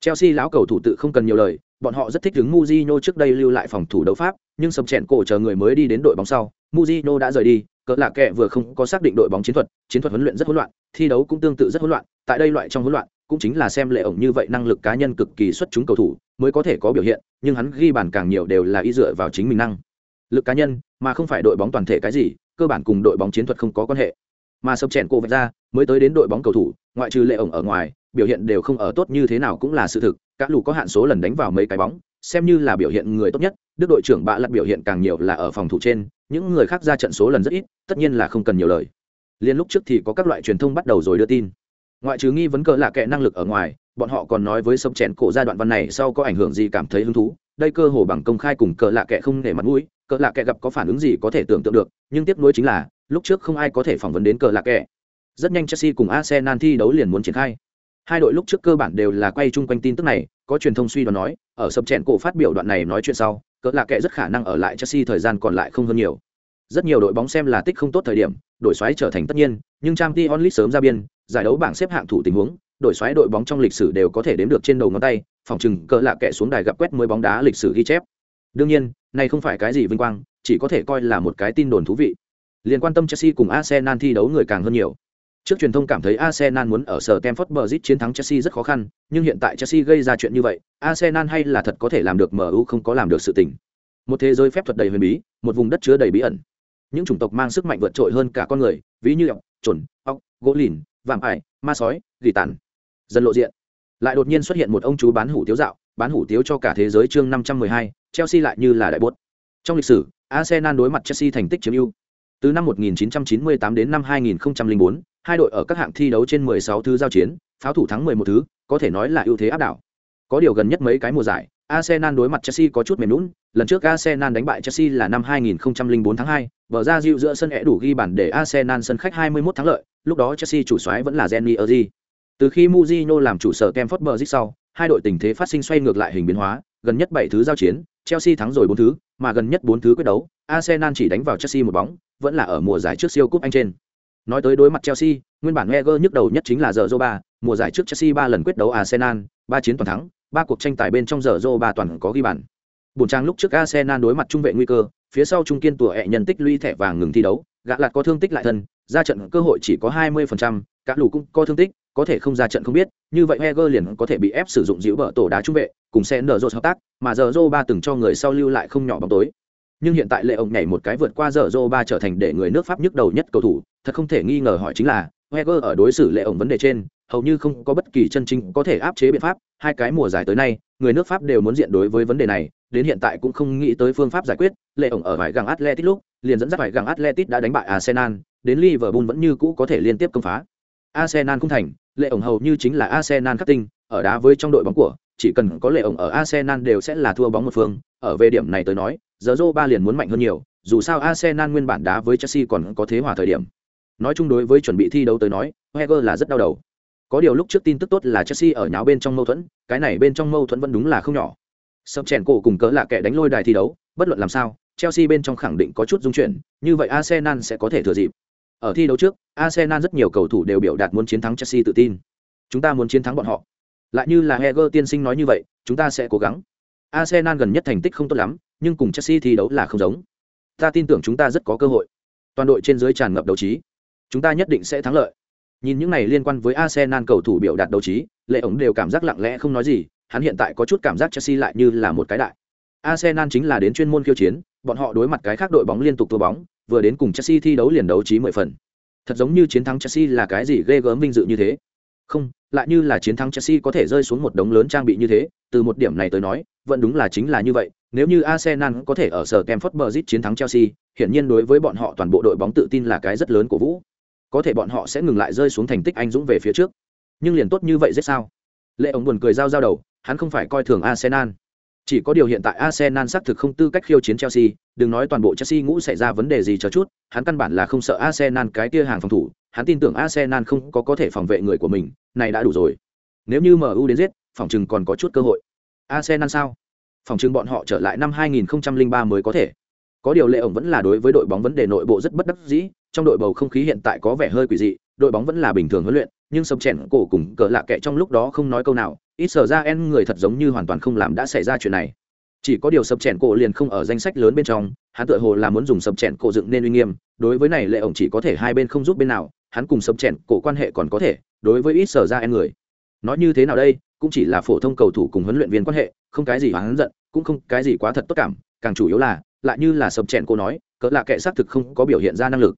Chelsea lão cầu thủ tự không cần nhiều lời, bọn họ rất thích ứng Mujino trước đây lưu lại phòng thủ đấu pháp, nhưng sập chèn cổ chờ người mới đi đến đội bóng sau, Mujino đã rời đi, cỡ lạ kệ vừa không có xác định đội bóng chiến thuật, chiến thuật huấn luyện rất hỗn loạn, thi đấu cũng tương tự rất hỗn loạn, tại đây loại trong hỗn loạn, cũng chính là xem lệ ổng như vậy năng lực cá nhân cực kỳ xuất chúng cầu thủ, mới có thể có biểu hiện, nhưng hắn ghi bàn càng nhiều đều là y dựa vào chính mình năng lực cá nhân, mà không phải đội bóng toàn thể cái gì, cơ bản cùng đội bóng chiến thuật không có quan hệ. Mà sập chèn cổ vạch ra, mới tới đến đội bóng cầu thủ, ngoại trừ lệ ổng ở ngoài, biểu hiện đều không ở tốt như thế nào cũng là sự thực các lù có hạn số lần đánh vào mấy cái bóng xem như là biểu hiện người tốt nhất, đức đội trưởng bạ lặt biểu hiện càng nhiều là ở phòng thủ trên, những người khác ra trận số lần rất ít, tất nhiên là không cần nhiều lời. Liên lúc trước thì có các loại truyền thông bắt đầu rồi đưa tin. Ngoại trừ nghi vấn cờ là kệ năng lực ở ngoài, bọn họ còn nói với sông chèn cổ giai đoạn văn này sau có ảnh hưởng gì cảm thấy hứng thú. Đây cơ hồ bằng công khai cùng cờ lạ kệ không để mặt mũi, cờ lạ kệ gặp có phản ứng gì có thể tưởng tượng được, nhưng tiếc nuối chính là, lúc trước không ai có thể phỏng vấn đến cờ lạ kệ. Rất nhanh chelsea cùng arsenal thi đấu liền muốn triển khai hai đội lúc trước cơ bản đều là quay chung quanh tin tức này, có truyền thông suy đoán nói, ở sập chẹn cổ phát biểu đoạn này nói chuyện sau, cỡ lạ kệ rất khả năng ở lại chelsea thời gian còn lại không hơn nhiều. Rất nhiều đội bóng xem là tích không tốt thời điểm, đổi xoáy trở thành tất nhiên, nhưng trang t onlit sớm ra biên, giải đấu bảng xếp hạng thủ tình huống, đổi xoáy đội bóng trong lịch sử đều có thể đếm được trên đầu ngón tay, phòng chừng cỡ lạ kệ xuống đài gặp quét mới bóng đá lịch sử ghi chép. Đương nhiên, này không phải cái gì vinh quang, chỉ có thể coi là một cái tin đồn thú vị. Liên quan tâm chelsea cùng arsenal thi đấu người càng hơn nhiều. Trước truyền thông cảm thấy Arsenal muốn ở sở Stamford Bridge chiến thắng Chelsea rất khó khăn, nhưng hiện tại Chelsea gây ra chuyện như vậy, Arsenal hay là thật có thể làm được MU không có làm được sự tình. Một thế giới phép thuật đầy huyền bí, một vùng đất chứa đầy bí ẩn. Những chủng tộc mang sức mạnh vượt trội hơn cả con người, ví như ọc, chuẩn, ọc, gỗ lìn, vạm ải, ma sói, gỉ tàn. Dần lộ diện. Lại đột nhiên xuất hiện một ông chú bán hủ tiếu dạo, bán hủ tiếu cho cả thế giới chương 512, Chelsea lại như là đại bốt. Trong lịch sử, Arsenal đối mặt Chelsea thành tích chiếm ưu. Từ năm 1998 đến năm 2004, hai đội ở các hạng thi đấu trên 16 thứ giao chiến, pháo thủ thắng 11 thứ, có thể nói là ưu thế áp đảo. Có điều gần nhất mấy cái mùa giải, Arsenal đối mặt Chelsea có chút mềm nhũn, lần trước Arsenal đánh bại Chelsea là năm 2004 tháng 2, bờ ra dịu giữa sân ẻ đủ ghi bàn để Arsenal sân khách 21 thắng lợi, lúc đó Chelsea chủ soái vẫn là Jenny Erzi. Từ khi Mourinho làm chủ sở Stamford Bridge sau, hai đội tình thế phát sinh xoay ngược lại hình biến hóa, gần nhất 7 thứ giao chiến, Chelsea thắng rồi 4 thứ, mà gần nhất 4 thứ quyết đấu, Arsenal chỉ đánh vào Chelsea một bóng, vẫn là ở mùa giải trước siêu cúp Anh trên. Nói tới đối mặt Chelsea, nguyên bản Wenger nhức đầu nhất chính là giờ ba, mùa giải trước Chelsea ba lần quyết đấu Arsenal, ba chiến toàn thắng, ba cuộc tranh tài bên trong giờ ba toàn có ghi bàn. Buồn trang lúc trước Arsenal đối mặt trung vệ nguy cơ, phía sau trung kiên tuổi ẹ nhân tích lũy thẻ vàng ngừng thi đấu, gã lạt có thương tích lại thân, ra trận cơ hội chỉ có 20%, cả lũ cũng có thương tích, có thể không ra trận không biết, như vậy Wenger liền có thể bị ép sử dụng dịu bờ tổ đá trung vệ, cùng sẽ nở rột hợp tác, mà giờ ba từng cho người sau lưu lại không nhỏ bóng tối. Nhưng hiện tại lệ ông nhảy một cái vượt qua giờ ba trở thành để người nước Pháp nhức đầu nhất cầu thủ, thật không thể nghi ngờ hỏi chính là, Wenger ở đối xử lệ ổng vấn đề trên, hầu như không có bất kỳ chân chính có thể áp chế biện pháp. Hai cái mùa giải tới nay, người nước pháp đều muốn diện đối với vấn đề này, đến hiện tại cũng không nghĩ tới phương pháp giải quyết. Lệ ổng ở vải găng Atletico lúc, liền dẫn dắt vải găng Atletico đã đánh bại arsenal, đến liverpool vẫn như cũ có thể liên tiếp công phá. Arsenal không thành, lệ ổng hầu như chính là arsenal khắc tinh, ở đá với trong đội bóng của, chỉ cần có lệ ổng ở arsenal đều sẽ là thua bóng một phương. Ở về điểm này tới nói giờ ba liền muốn mạnh hơn nhiều, dù sao arsenal nguyên bản đá với chelsea còn có thế hòa thời điểm nói chung đối với chuẩn bị thi đấu tới nói heger là rất đau đầu. Có điều lúc trước tin tức tốt là chelsea ở nháo bên trong mâu thuẫn, cái này bên trong mâu thuẫn vẫn đúng là không nhỏ. Sập chèn cổ cùng cớ là kẻ đánh lôi đài thi đấu, bất luận làm sao, chelsea bên trong khẳng định có chút dung chuyển, như vậy arsenal sẽ có thể thừa dịp. Ở thi đấu trước, arsenal rất nhiều cầu thủ đều biểu đạt muốn chiến thắng chelsea tự tin. Chúng ta muốn chiến thắng bọn họ. Lại như là heger tiên sinh nói như vậy, chúng ta sẽ cố gắng. Arsenal gần nhất thành tích không tốt lắm, nhưng cùng chelsea thi đấu là không giống. Ta tin tưởng chúng ta rất có cơ hội. Toàn đội trên dưới tràn ngập đấu trí chúng ta nhất định sẽ thắng lợi nhìn những này liên quan với arsenal cầu thủ biểu đạt đấu trí lệ ổng đều cảm giác lặng lẽ không nói gì hắn hiện tại có chút cảm giác chelsea lại như là một cái đại arsenal chính là đến chuyên môn khiêu chiến bọn họ đối mặt cái khác đội bóng liên tục thua bóng vừa đến cùng chelsea thi đấu liền đấu trí mười phần Thật giống như chiến thắng Chelsea là cái gì ghê gớm vinh dự như thế. Không, lại như là chiến thắng Chelsea có thể rơi xuống một đống lớn trang bị như thế, từ một điểm này tới nói, vẫn đúng là chính là như vậy. Nếu như Arsenal có thể ở sở Stamford Bridge chiến thắng Chelsea, hiển nhiên đối với bọn họ toàn bộ đội bóng tự tin là cái rất lớn của vũ. Có thể bọn họ sẽ ngừng lại rơi xuống thành tích anh dũng về phía trước. Nhưng liền tốt như vậy rất sao? Lệ ông buồn cười giao giao đầu, hắn không phải coi thường Arsenal. Chỉ có điều hiện tại Arsenal xác thực không tư cách khiêu chiến Chelsea, đừng nói toàn bộ Chelsea ngũ xảy ra vấn đề gì cho chút, hắn căn bản là không sợ Arsenal cái kia hàng phòng thủ, hắn tin tưởng Arsenal không có có thể phòng vệ người của mình, này đã đủ rồi. Nếu như MU đến giết, phòng chừng còn có chút cơ hội. Arsenal sao? Phòng chừng bọn họ trở lại năm 2003 mới có thể. Có điều lệ ổng vẫn là đối với đội bóng vấn đề nội bộ rất bất đắc dĩ, trong đội bầu không khí hiện tại có vẻ hơi quỷ dị, đội bóng vẫn là bình thường huấn luyện, nhưng sập chèn cổ cùng cỡ lạ kệ trong lúc đó không nói câu nào, ít sở ra en người thật giống như hoàn toàn không làm đã xảy ra chuyện này. Chỉ có điều sập chèn cổ liền không ở danh sách lớn bên trong hắn tự hồ là muốn dùng sập chèn cổ dựng nên uy nghiêm đối với này lệ ổng chỉ có thể hai bên không giúp bên nào hắn cùng sập chèn cổ quan hệ còn có thể đối với ít sở ra en người. Nói như thế nào đây cũng chỉ là phổ thông cầu thủ cùng huấn luyện viên quan hệ không cái gì hắn giận cũng không cái gì quá thật tốt cảm càng chủ yếu là lại như là sập chèn cổ nói cỡ lạ kệ xác thực không có biểu hiện ra năng lực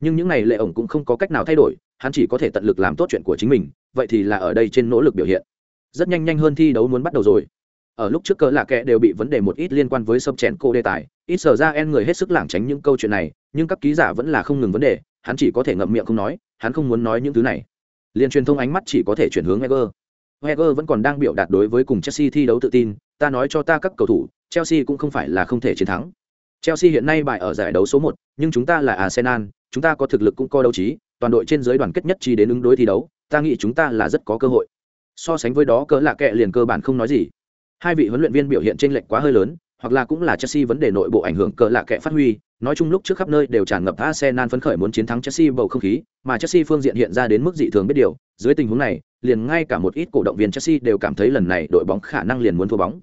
nhưng những này lệ ổng cũng không có cách nào thay đổi hắn chỉ có thể tận lực làm tốt chuyện của chính mình vậy thì là ở đây trên nỗ lực biểu hiện. Rất nhanh nhanh hơn thi đấu muốn bắt đầu rồi. Ở lúc trước cỡ lạ kệ đều bị vấn đề một ít liên quan với sâm chèn cô đề tài ít sở ra en người hết sức lảng tránh những câu chuyện này nhưng các ký giả vẫn là không ngừng vấn đề hắn chỉ có thể ngậm miệng không nói hắn không muốn nói những thứ này. Liên truyền thông ánh mắt chỉ có thể chuyển hướng heger heger vẫn còn đang biểu đạt đối với cùng Chelsea thi đấu tự tin, ta nói cho ta các cầu thủ, Chelsea cũng không phải là không thể chiến thắng. Chelsea hiện nay bại ở giải đấu số 1, nhưng chúng ta là Arsenal, chúng ta có thực lực cũng có đấu trí, toàn đội trên dưới đoàn kết nhất trí đến ứng đối thi đấu, ta nghĩ chúng ta là rất có cơ hội. So sánh với đó cỡ lạ kệ liền cơ bản không nói gì. Hai vị huấn luyện viên biểu hiện t r ê n lệch quá hơi lớn hoặc là cũng là chelsea vấn đề nội bộ ảnh hưởng cỡ lạ kệ phát huy nói chung lúc trước khắp nơi đều tràn ngập arsenal phấn khởi muốn chiến thắng chelsea bầu không khí mà chelsea phương diện hiện ra đến mức dị thường biết điều dưới tình huống này liền ngay cả một ít cổ động viên chelsea đều cảm thấy lần này đội bóng khả năng liền muốn thua bóng.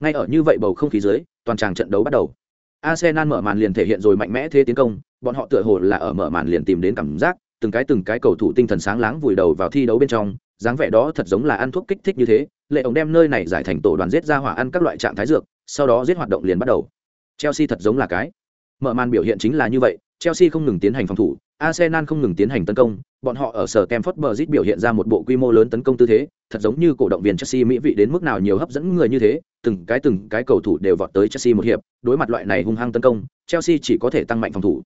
Ngay ở như vậy bầu không khí dưới toàn tràng trận đấu bắt đầu. Arsenal mở màn liền thể hiện rồi mạnh mẽ thế tiến công bọn họ tựa hồ là ở mở màn liền tìm đến cảm giác, từng cái từng cái cầu thủ tinh thần sáng láng vùi đầu vào thi đấu bên trong, dáng vẻ đó thật giống là ăn thuốc kích thích như thế. Lệ ổng đem nơi này giải thành tổ đoàn giết ra hỏa ăn các loại trạng thái dược, sau đó giết hoạt động liền bắt đầu. Chelsea thật giống là cái. Mở màn biểu hiện chính là như vậy, chelsea không ngừng tiến hành phòng thủ, arsenal không ngừng tiến hành tấn công, bọn họ ở sở kem bờ zit biểu hiện ra một bộ quy mô lớn tấn công tư thế, thật giống như cổ động viên chelsea mỹ vị đến mức nào nhiều hấp dẫn người như thế, từng cái từng cái cầu thủ đều vọt tới chelsea một hiệp, đối mặt loại này hung hăng tấn công, chelsea chỉ có thể tăng mạnh phòng thủ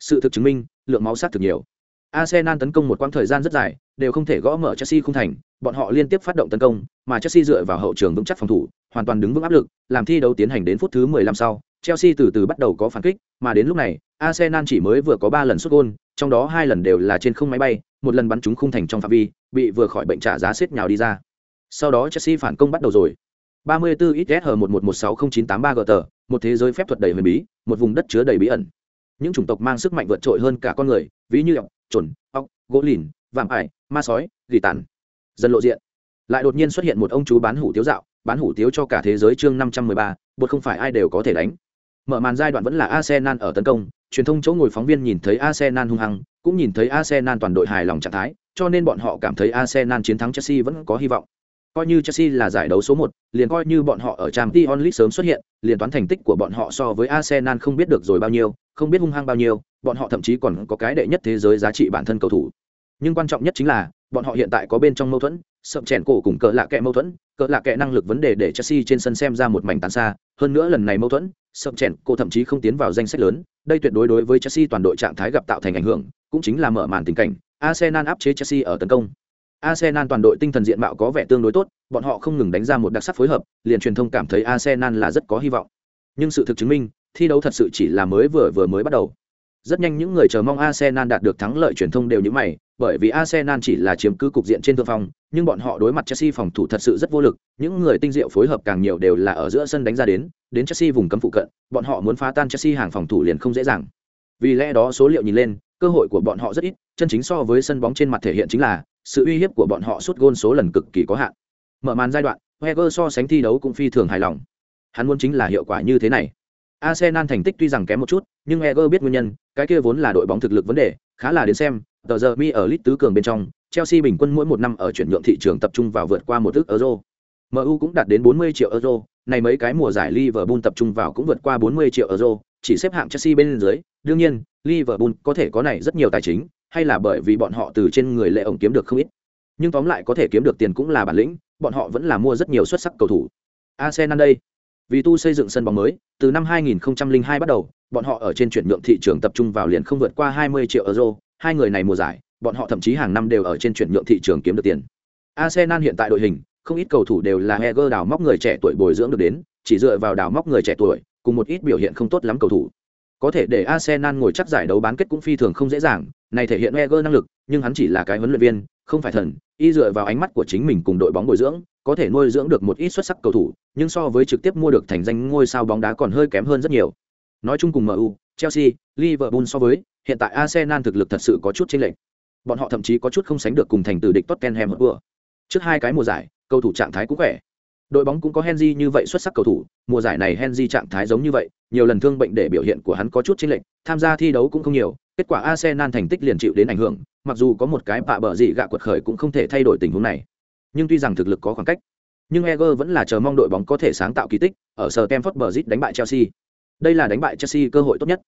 sự thực chứng minh lượng máu sát thực nhiều Arsenal tấn công một quãng thời gian rất dài, đều không thể gõ mở Chelsea không thành, bọn họ liên tiếp phát động tấn công, mà Chelsea dựa vào hậu trường vững chắc phòng thủ, hoàn toàn đứng vững áp lực, làm thi đấu tiến hành đến phút thứ 15 sau, Chelsea từ từ bắt đầu có phản kích, mà đến lúc này, Arsenal chỉ mới vừa có 3 lần sút gol, trong đó hai lần đều là trên không máy bay, một lần bắn trúng khung thành trong phạm vi, bị vừa khỏi bệnh trả giá xếp nhào đi ra. Sau đó Chelsea phản công bắt đầu rồi. 34 XSH 11160983 GT, một thế giới phép thuật đầy huyền bí, một vùng đất chứa đầy bí ẩn. Những chủng tộc mang sức mạnh vượt trội hơn cả con người, ví như ọc, trồn ọc gỗ lìn vạm ải ma sói gỉ tàn. Dần lộ diện. Lại đột nhiên xuất hiện một ông chú bán hủ tiếu dạo bán hủ tiếu cho cả thế giới chương năm trăm mười ba bột không phải ai đều có thể đánh. Mở màn giai đoạn vẫn là arsenal ở tấn công truyền thông chỗ ngồi phóng viên nhìn thấy arsenal hung hăng cũng nhìn thấy arsenal toàn đội hài lòng trạng thái cho nên bọn họ cảm thấy arsenal chiến thắng chelsea vẫn có hy vọng coi như chelsea là giải đấu số một, liền coi như bọn họ ở trang League sớm xuất hiện, liền toán thành tích của bọn họ so với arsenal không biết được rồi bao nhiêu, không biết hung hăng bao nhiêu, bọn họ thậm chí còn có cái đệ nhất thế giới giá trị bản thân cầu thủ. Nhưng quan trọng nhất chính là, bọn họ hiện tại có bên trong mâu thuẫn sậm chèn cổ cùng cỡ lạ kẹ mâu thuẫn, cỡ lạ kẹ năng lực vấn đề để chelsea trên sân xem ra một mảnh tàn xa, hơn nữa lần này mâu thuẫn sậm chèn cổ thậm chí không tiến vào danh sách lớn, đây tuyệt đối đối với chelsea toàn đội trạng thái gặp tạo thành ảnh hưởng, cũng chính là mở màn tình cảnh, arsenal áp chế chelsea ở tấn công arsenal toàn đội tinh thần diện mạo có vẻ tương đối tốt bọn họ không ngừng đánh ra một đặc sắc phối hợp liền truyền thông cảm thấy arsenal là rất có hy vọng nhưng sự thực chứng minh thi đấu thật sự chỉ là mới vừa vừa mới bắt đầu rất nhanh những người chờ mong Arsenal đạt được thắng lợi truyền thông đều như mày, bởi vì Arsenal chỉ là chiếm cứ cục diện trên thượng phong, nhưng bọn họ đối mặt Chelsea phòng thủ thật sự rất vô lực, những người tinh diệu phối hợp càng nhiều đều là ở giữa sân đánh ra đến, đến Chelsea vùng cấm phụ cận, bọn họ muốn phá tan Chelsea hàng phòng thủ liền không dễ dàng. Vì lẽ đó số liệu nhìn lên, cơ hội của bọn họ rất ít, chân chính so với sân bóng trên mặt thể hiện chính là sự uy hiếp của bọn họ suốt gôn số lần cực kỳ có hạn. Mở màn giai đoạn, Wenger so sánh thi đấu cũng phi thường hài lòng. Hắn muốn chính là hiệu quả như thế này. Arsenal thành tích tuy rằng kém một chút, nhưng Wenger biết nguyên nhân, cái kia vốn là đội bóng thực lực vấn đề, khá là đến xem, tờ giờ mi ở list tứ cường bên trong, Chelsea bình quân mỗi một năm ở chuyển nhượng thị trường tập trung vào vượt qua một ức euro. MU cũng đạt đến 40 triệu euro, này mấy cái mùa giải Liverpool tập trung vào cũng vượt qua 40 triệu euro, chỉ xếp hạng Chelsea bên dưới. Đương nhiên, Liverpool có thể có này rất nhiều tài chính, hay là bởi vì bọn họ từ trên người lệ ổng kiếm được không ít. Nhưng tóm lại có thể kiếm được tiền cũng là bản lĩnh bọn họ vẫn là mua rất nhiều xuất sắc cầu thủ. Arsenal đây. Vì tu xây dựng sân bóng mới từ năm 2002 bắt đầu bọn họ ở trên chuyển nhượng thị trường tập trung vào liền không vượt qua 20 triệu euro. Hai người này mùa giải bọn họ thậm chí hàng năm đều ở trên chuyển nhượng thị trường kiếm được tiền. Arsenal hiện tại đội hình không ít cầu thủ đều là Heger đào móc người trẻ tuổi bồi dưỡng được đến chỉ dựa vào đào móc người trẻ tuổi cùng một ít biểu hiện không tốt lắm cầu thủ có thể để Arsenal ngồi chắc giải đấu bán kết cũng phi thường không dễ dàng, này thể hiện Wenger năng lực, nhưng hắn chỉ là cái huấn luyện viên, không phải thần, y dựa vào ánh mắt của chính mình cùng đội bóng bồi dưỡng, có thể nuôi dưỡng được một ít xuất sắc cầu thủ, nhưng so với trực tiếp mua được thành danh ngôi sao bóng đá còn hơi kém hơn rất nhiều. Nói chung cùng MU, Chelsea, Liverpool so với, hiện tại Arsenal thực lực thật sự có chút chênh lệch. Bọn họ thậm chí có chút không sánh được cùng thành từ địch Tottenham Hotspur. Trước hai cái mùa giải, cầu thủ trạng thái cũng khỏe. Đội bóng cũng có Henry như vậy xuất sắc cầu thủ, mùa giải này Henry trạng thái giống như vậy, nhiều lần thương bệnh để biểu hiện của hắn có chút chênh lệch, tham gia thi đấu cũng không nhiều, kết quả Arsenal thành tích liền chịu đến ảnh hưởng, mặc dù có một cái bạ bờ gì gạ quật khởi cũng không thể thay đổi tình huống này. Nhưng tuy rằng thực lực có khoảng cách, nhưng Eger vẫn là chờ mong đội bóng có thể sáng tạo kỳ tích, ở Stamford Bridge đánh bại Chelsea. Đây là đánh bại Chelsea cơ hội tốt nhất.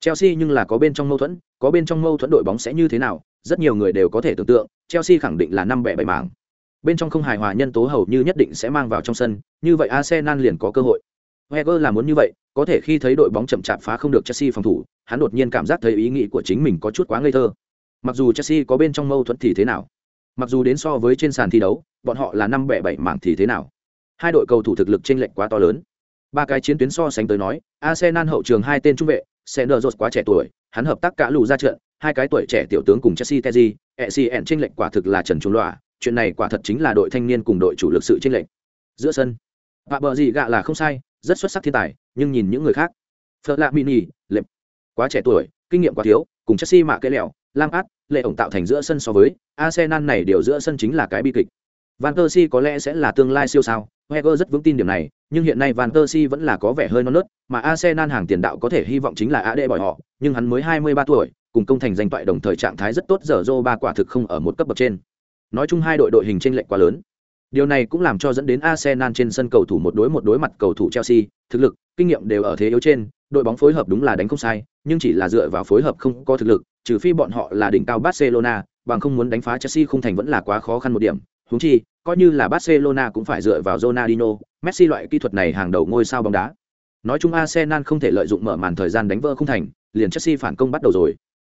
Chelsea nhưng là có bên trong mâu thuẫn, có bên trong mâu thuẫn đội bóng sẽ như thế nào, rất nhiều người đều có thể tưởng tượng, Chelsea khẳng định là năm bẻ bảy mảng. Bên trong không hài hòa nhân tố hầu như nhất định sẽ mang vào trong sân, như vậy Arsenal liền có cơ hội. Wenger là muốn như vậy, có thể khi thấy đội bóng chậm chạp phá không được Chelsea phòng thủ, hắn đột nhiên cảm giác thấy ý nghĩ của chính mình có chút quá ngây thơ. Mặc dù Chelsea có bên trong mâu thuẫn thì thế nào? Mặc dù đến so với trên sàn thi đấu, bọn họ là năm bẻ bảy mảng thì thế nào? Hai đội cầu thủ thực lực chênh lệch quá to lớn. Ba cái chiến tuyến so sánh tới nói, Arsenal hậu trường hai tên trung vệ, Sanders quá trẻ tuổi, hắn hợp tác cả lù ra trận, hai cái tuổi trẻ tiểu tướng cùng Chelsea Teji, ECN chênh lệch quả thực là trần trùng loa, chuyện này quả thật chính là đội thanh niên cùng đội chủ lực sự chênh lệch. Giữa sân, Vạ bờ gì gạ là không sai, rất xuất sắc thiên tài, nhưng nhìn những người khác, Fleur Lạ Mini, lệp, quá trẻ tuổi, kinh nghiệm quá thiếu, cùng Chelsea mạ cái lẹo, Lampard, lệ ổng tạo thành giữa sân so với Arsenal này điều giữa sân chính là cái bi kịch. Van Persie có lẽ sẽ là tương lai siêu sao, Wenger rất vững tin điểm này, nhưng hiện nay Van Persie vẫn là có vẻ hơi non nớt, mà Arsenal hàng tiền đạo có thể hy vọng chính là AD bỏi họ, nhưng hắn mới 23 tuổi, cùng công thành danh toại đồng thời trạng thái rất tốt giờ Zô ba quả thực không ở một cấp bậc trên. Nói chung hai đội đội hình chênh lệch quá lớn. Điều này cũng làm cho dẫn đến Arsenal trên sân cầu thủ một đối một đối mặt cầu thủ Chelsea, thực lực, kinh nghiệm đều ở thế yếu trên, đội bóng phối hợp đúng là đánh không sai, nhưng chỉ là dựa vào phối hợp không có thực lực, trừ phi bọn họ là đỉnh cao Barcelona, bằng không muốn đánh phá Chelsea không thành vẫn là quá khó khăn một điểm. Huống chi, coi như là Barcelona cũng phải dựa vào Ronaldinho, Messi loại kỹ thuật này hàng đầu ngôi sao bóng đá. Nói chung Arsenal không thể lợi dụng mở màn thời gian đánh vỡ không thành, liền Chelsea phản công bắt đầu rồi.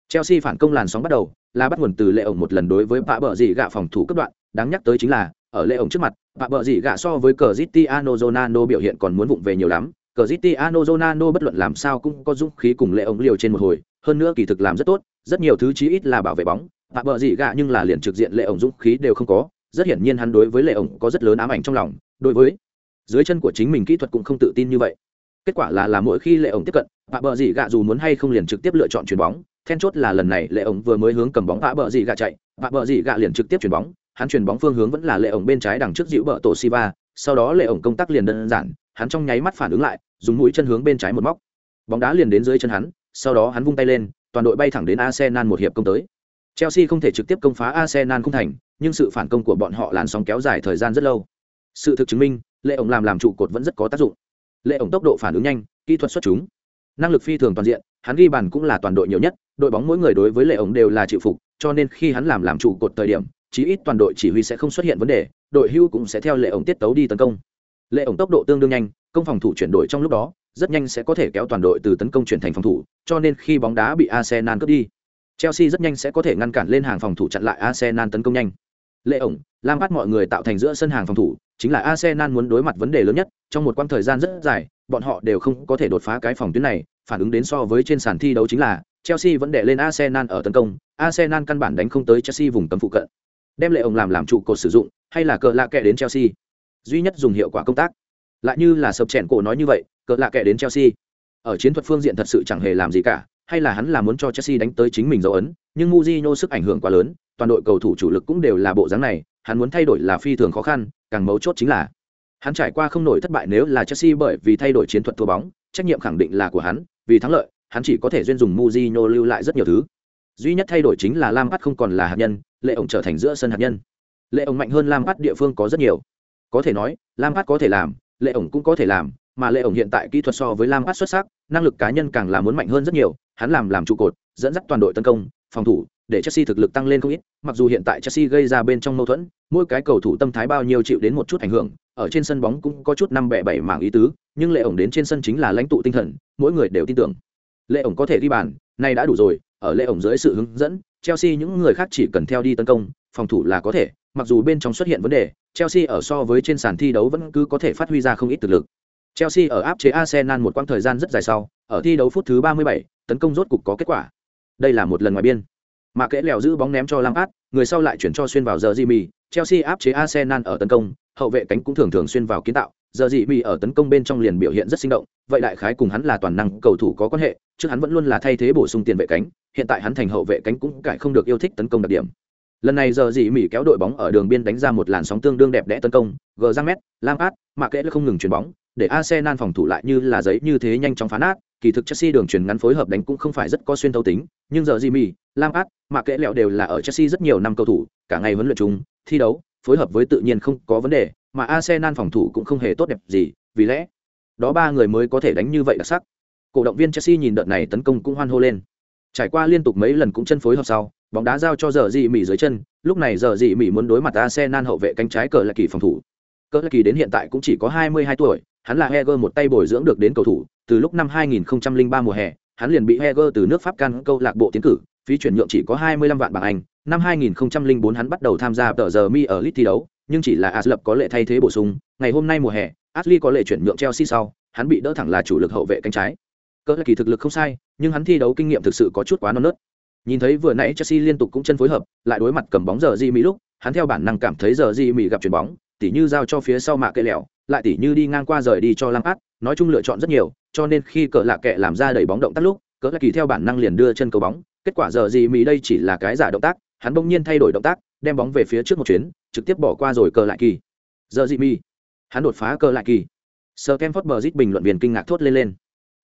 Chelsea phản công làn sóng bắt đầu, là bắt nguồn từ lệ ổng một lần đối với Pạ bờ Dị gạ phòng thủ cấp đoạn, đáng nhắc tới chính là, ở lệ ổng trước mặt, Pạ bờ Dị gạ so với cờ gi ิต i ano zonano biểu hiện còn muốn vụng về nhiều lắm, cờ gi ิต i ano zonano bất luận làm sao cũng có dũng khí cùng lệ ổng liều trên một hồi, hơn nữa kỳ thực làm rất tốt, rất nhiều thứ chí ít là bảo vệ bóng, Pạ bờ Dị gạ nhưng là liền trực diện lệ ổng dũng khí đều không có, rất hiển nhiên hắn đối với lệ ổng có rất lớn ám ảnh trong lòng, đối với dưới chân của chính mình kỹ thuật cũng không tự tin như vậy. Kết quả là là mỗi khi lệ ổng tiếp cận, Pạ bờ Dị gạ dù muốn hay không liền trực tiếp lựa chọn chuyền bóng, then chốt là lần này lệ ổng vừa mới hướng cầm bóng vạ bờ dị gạ chạy. Vạ bờ dị gạ liền trực tiếp chuyển bóng, hắn chuyển bóng phương hướng vẫn là lệ ổng bên trái đằng trước dịu bờ tổ siva, sau đó lệ ổng công tác liền đơn giản, hắn trong nháy mắt phản ứng lại, dùng mũi chân hướng bên trái một móc. Bóng đá liền đến dưới chân hắn, sau đó hắn vung tay lên, toàn đội bay thẳng đến arsenal một hiệp công tới. Chelsea không thể trực tiếp công phá arsenal không thành, nhưng sự phản công của bọn họ làn sóng kéo dài thời gian rất lâu. Sự thực chứng minh, lệ ổng làm làm trụ cột vẫn rất có tác dụng. Lệ ổng tốc độ phản ứng nhanh, kỹ thuật xuất chúng. Năng lực phi thường toàn diện, hắn ghi bàn cũng là toàn đội nhiều nhất đội bóng mỗi người đối với lệ ổng đều là chịu phục, cho nên khi hắn làm làm trụ cột thời điểm, chí ít toàn đội chỉ huy sẽ không xuất hiện vấn đề, đội hưu cũng sẽ theo lệ ổng tiết tấu đi tấn công. Lệ ổng tốc độ tương đương nhanh, công phòng thủ chuyển đổi trong lúc đó, rất nhanh sẽ có thể kéo toàn đội từ tấn công chuyển thành phòng thủ, cho nên khi bóng đá bị arsenal cướp đi, chelsea rất nhanh sẽ có thể ngăn cản lên hàng phòng thủ chặn lại arsenal tấn công nhanh. Lệ ổng lam bắt mọi người tạo thành giữa sân hàng phòng thủ, chính là arsenal muốn đối mặt vấn đề lớn nhất, trong một quãng thời gian rất dài, bọn họ đều không có thể đột phá cái phòng tuyến này, phản ứng đến so với trên sàn thi đấu chính là Chelsea vẫn đè lên Arsenal ở tấn công, Arsenal căn bản đánh không tới Chelsea vùng cấm phụ cận. Đem lệ ông làm làm trụ cột sử dụng, hay là cờ lạ kẻ đến Chelsea. Duy nhất dùng hiệu quả công tác. Lại như là sập chèn cổ nói như vậy, cờ lạ kẻ đến Chelsea. Ở chiến thuật phương diện thật sự chẳng hề làm gì cả, hay là hắn là muốn cho Chelsea đánh tới chính mình dấu ấn, nhưng Mourinho sức ảnh hưởng quá lớn, toàn đội cầu thủ chủ lực cũng đều là bộ dáng này, hắn muốn thay đổi là phi thường khó khăn, càng mấu chốt chính là hắn trải qua không nổi thất bại nếu là Chelsea bởi vì thay đổi chiến thuật thua bóng, trách nhiệm khẳng định là của hắn, vì thắng lợi, hắn chỉ có thể duyên dùng Mujino lưu lại rất nhiều thứ. Duy nhất thay đổi chính là Lam Lampard không còn là hạt nhân, Lệ ổng trở thành giữa sân hạt nhân. Lệ ổng mạnh hơn Lam Lampard địa phương có rất nhiều. Có thể nói, Lam Lampard có thể làm, Lệ ổng cũng có thể làm, mà Lệ ổng hiện tại kỹ thuật so với Lam Lampard xuất sắc, năng lực cá nhân càng là muốn mạnh hơn rất nhiều, hắn làm làm trụ cột, dẫn dắt toàn đội tấn công, phòng thủ để Chelsea thực lực tăng lên không ít, mặc dù hiện tại Chelsea gây ra bên trong mâu thuẫn, mỗi cái cầu thủ tâm thái bao nhiêu chịu đến một chút ảnh hưởng, ở trên sân bóng cũng có chút năm bẻ bảy mảng ý tứ, nhưng lệ ổng đến trên sân chính là lãnh tụ tinh thần, mỗi người đều tin tưởng. Lệ ổng có thể ghi bàn, này đã đủ rồi, ở lệ ổng dưới sự hướng dẫn, Chelsea những người khác chỉ cần theo đi tấn công, phòng thủ là có thể, mặc dù bên trong xuất hiện vấn đề, Chelsea ở so với trên sàn thi đấu vẫn cứ có thể phát huy ra không ít thực lực. Chelsea ở áp chế Arsenal một quãng thời gian rất dài sau, ở thi đấu phút thứ 37, tấn công rốt cục có kết quả. Đây là một lần ngoài biên. Mà kẽ lèo giữ bóng ném cho Lampard, người sau lại chuyển cho xuyên vào giờ Jimmy, Chelsea áp chế Arsenal ở tấn công, hậu vệ cánh cũng thường thường xuyên vào kiến tạo, giờ Jimmy ở tấn công bên trong liền biểu hiện rất sinh động, vậy đại khái cùng hắn là toàn năng cầu thủ có quan hệ, trước hắn vẫn luôn là thay thế bổ sung tiền vệ cánh, hiện tại hắn thành hậu vệ cánh cũng cải không được yêu thích tấn công đặc điểm. Lần này giờ Jimmy kéo đội bóng ở đường biên đánh ra một làn sóng tương đương đẹp đẽ tấn công, gờ giang mét lam át mà kẽ không ngừng chuyển bóng, để Arsenal phòng thủ lại như là giấy như thế nhanh chóng phá nát, kỳ thực Chelsea đường truyền ngắn phối hợp đánh cũng không phải rất có xuyên thấu tính, nhưng giờ Jimmy, át mà kẽ lẹo đều là ở Chelsea rất nhiều năm cầu thủ, cả ngày huấn luyện chung, thi đấu, phối hợp với tự nhiên không có vấn đề, mà Arsenal phòng thủ cũng không hề tốt đẹp gì, vì lẽ đó ba người mới có thể đánh như vậy đặc sắc. Cổ động viên Chelsea nhìn đợt này tấn công cũng hoan hô lên. Trải qua liên tục mấy lần cũng chân phối hợp sau, bóng đá giao cho giờ mỉ dưới chân, lúc này giờ mỉ muốn đối mặt Arsenal hậu vệ cánh trái cờ là kỳ phòng thủ. Cờ là kỳ đến hiện tại cũng chỉ có 22 tuổi, hắn là Heger một tay bồi dưỡng được đến cầu thủ, từ lúc năm 2003 mùa hè, hắn liền bị Heger từ nước Pháp can câu lạc bộ tiến cử, phí chuyển nhượng chỉ có 25 vạn bảng Anh. Năm 2004 hắn bắt đầu tham gia tờ giờ mi ở lit thi đấu, nhưng chỉ là Aslep có lệ thay thế bổ sung. Ngày hôm nay mùa hè, Ashley có lệ chuyển nhượng Chelsea sau, hắn bị đỡ thẳng là chủ lực hậu vệ cánh trái. Cỡ là kỳ thực lực không sai, nhưng hắn thi đấu kinh nghiệm thực sự có chút quá non nớt. Nhìn thấy vừa nãy Chelsea liên tục cũng chân phối hợp, lại đối mặt cầm bóng giờ Di Mỹ lúc, hắn theo bản năng cảm thấy giờ Di Mỹ gặp chuyển bóng, tỉ như giao cho phía sau mạ cây lẹo, lại tỉ như đi ngang qua rời đi cho Lampard, nói chung lựa chọn rất nhiều, cho nên khi cỡ lạ kệ làm ra đẩy bóng động tác lúc, cỡ lạ kỳ theo bản năng liền đưa chân cầu bóng, kết quả giờ gì mỹ đây chỉ là cái giả động tác, hắn bỗng nhiên thay đổi động tác, đem bóng về phía trước một chuyến, trực tiếp bỏ qua rồi cờ lại kỳ. Giờ gì mi, hắn đột phá cờ lại kỳ. Sir Kemford Bridge bình luận viên kinh ngạc thốt lên lên.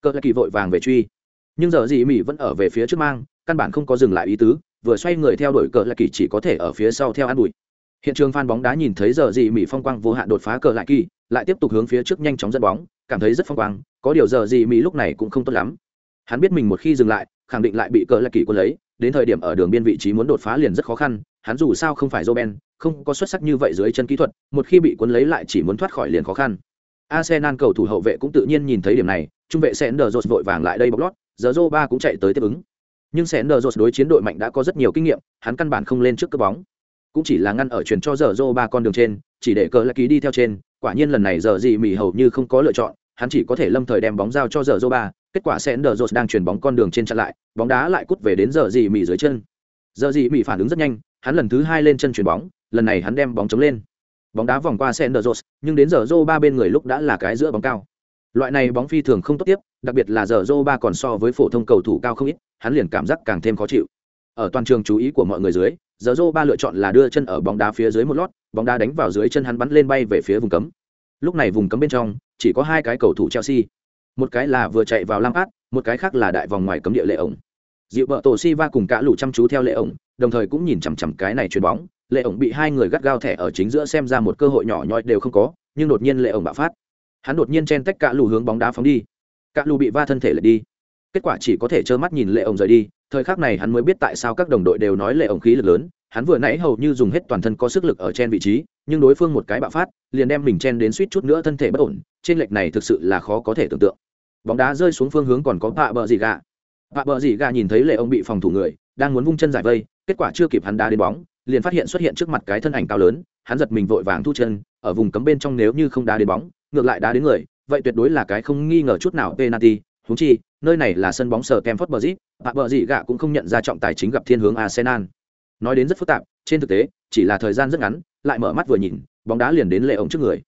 Cờ lại kỳ vội vàng về truy, nhưng giờ gì mi vẫn ở về phía trước mang, căn bản không có dừng lại ý tứ, vừa xoay người theo đuổi cờ lại kỳ chỉ có thể ở phía sau theo ăn bụi hiện trường fan bóng đá nhìn thấy giờ gì mỹ phong quang vô hạn đột phá cờ lại kỳ lại tiếp tục hướng phía trước nhanh chóng dẫn bóng cảm thấy rất phong quang có điều giờ gì mỹ lúc này cũng không tốt lắm hắn biết mình một khi dừng lại khẳng định lại bị cờ lại kỳ quân lấy đến thời điểm ở đường biên vị trí muốn đột phá liền rất khó khăn hắn dù sao không phải Roben, không có xuất sắc như vậy dưới chân kỹ thuật một khi bị cuốn lấy lại chỉ muốn thoát khỏi liền khó khăn. Arsenal cầu thủ hậu vệ cũng tự nhiên nhìn thấy điểm này trung vệ Sender vội vàng lại đây bóc lót giờ Zoba cũng chạy tới tiếp ứng. Nhưng Sender đối chiến đội mạnh đã có rất nhiều kinh nghiệm hắn căn bản không lên trước cơ bóng. Cũng chỉ là ngăn ở chuyển cho giờ dô ba con đường trên chỉ để cờ lại ký đi theo trên quả nhiên lần này giờ gì Mỉ hầu như không có lựa chọn hắn chỉ có thể lâm thời đem bóng giao cho giờ dô ba kết quả sẽ đờ đang chuyển bóng con đường trên chặn lại bóng đá lại cút về đến giờ gì mỉ dưới chân. Giờ gì mỉ phản ứng rất nhanh, hắn lần thứ hai lên chân chuyền bóng, lần này hắn đem bóng chống lên. Bóng đá vòng qua sẽ đờ nhưng đến giờ dô ba bên người lúc đã là cái giữa bóng cao. Loại này bóng phi thường không tốt tiếp, đặc biệt là giờ dô ba còn so với phổ thông cầu thủ cao không ít, hắn liền cảm giác càng thêm khó chịu. Ở toàn trường chú ý của mọi người dưới, giờ dô ba lựa chọn là đưa chân ở bóng đá phía dưới một lót, bóng đá đánh vào dưới chân hắn bắn lên bay về phía vùng cấm. Lúc này vùng cấm bên trong, chỉ có hai cái cầu thủ chelsea. Một cái là vừa chạy vào lam át một cái khác là đại vòng ngoài cấm địa lệ ổng. Dịu vợ tổ si va cùng cả lũ chăm chú theo lệ ổng, đồng thời cũng nhìn chằm chằm cái này chuyền bóng. Lệ ổng bị hai người gắt gao thẻ ở chính giữa xem ra một cơ hội nhỏ nhoi đều không có, nhưng đột nhiên lệ ổng bạo phát. Hắn đột nhiên chen tách cả lũ hướng bóng đá phóng đi. Cả lũ bị va thân thể lệ đi. Kết quả chỉ có thể trơ mắt nhìn lệ ổng rời đi. Thời khắc này hắn mới biết tại sao các đồng đội đều nói lệ ổng khí lực lớn. Hắn vừa nãy hầu như dùng hết toàn thân có sức lực ở trên vị trí, nhưng đối phương một cái bạo phát, liền đem mình chen đến suýt chút nữa thân thể bất ổn. Trên lệch này thực sự là khó có thể tưởng tượng bóng đá rơi xuống phương hướng còn có tạ bờ gì gà Tạ bờ gì gà nhìn thấy lệ ông bị phòng thủ người đang muốn vung chân giải vây kết quả chưa kịp hắn đá đến bóng liền phát hiện xuất hiện trước mặt cái thân ảnh cao lớn hắn giật mình vội vàng thu chân ở vùng cấm bên trong nếu như không đá đến bóng ngược lại đá đến người vậy tuyệt đối là cái không nghi ngờ chút nào penalty húng chi nơi này là sân bóng sở bờ Bridge, Tạ bờ gì gà cũng không nhận ra trọng tài chính gặp thiên hướng Arsenal. Nói đến rất phức tạp, trên thực tế, chỉ là thời gian rất ngắn, lại mở mắt vừa nhìn, bóng đá liền đến lệ ổng trước người.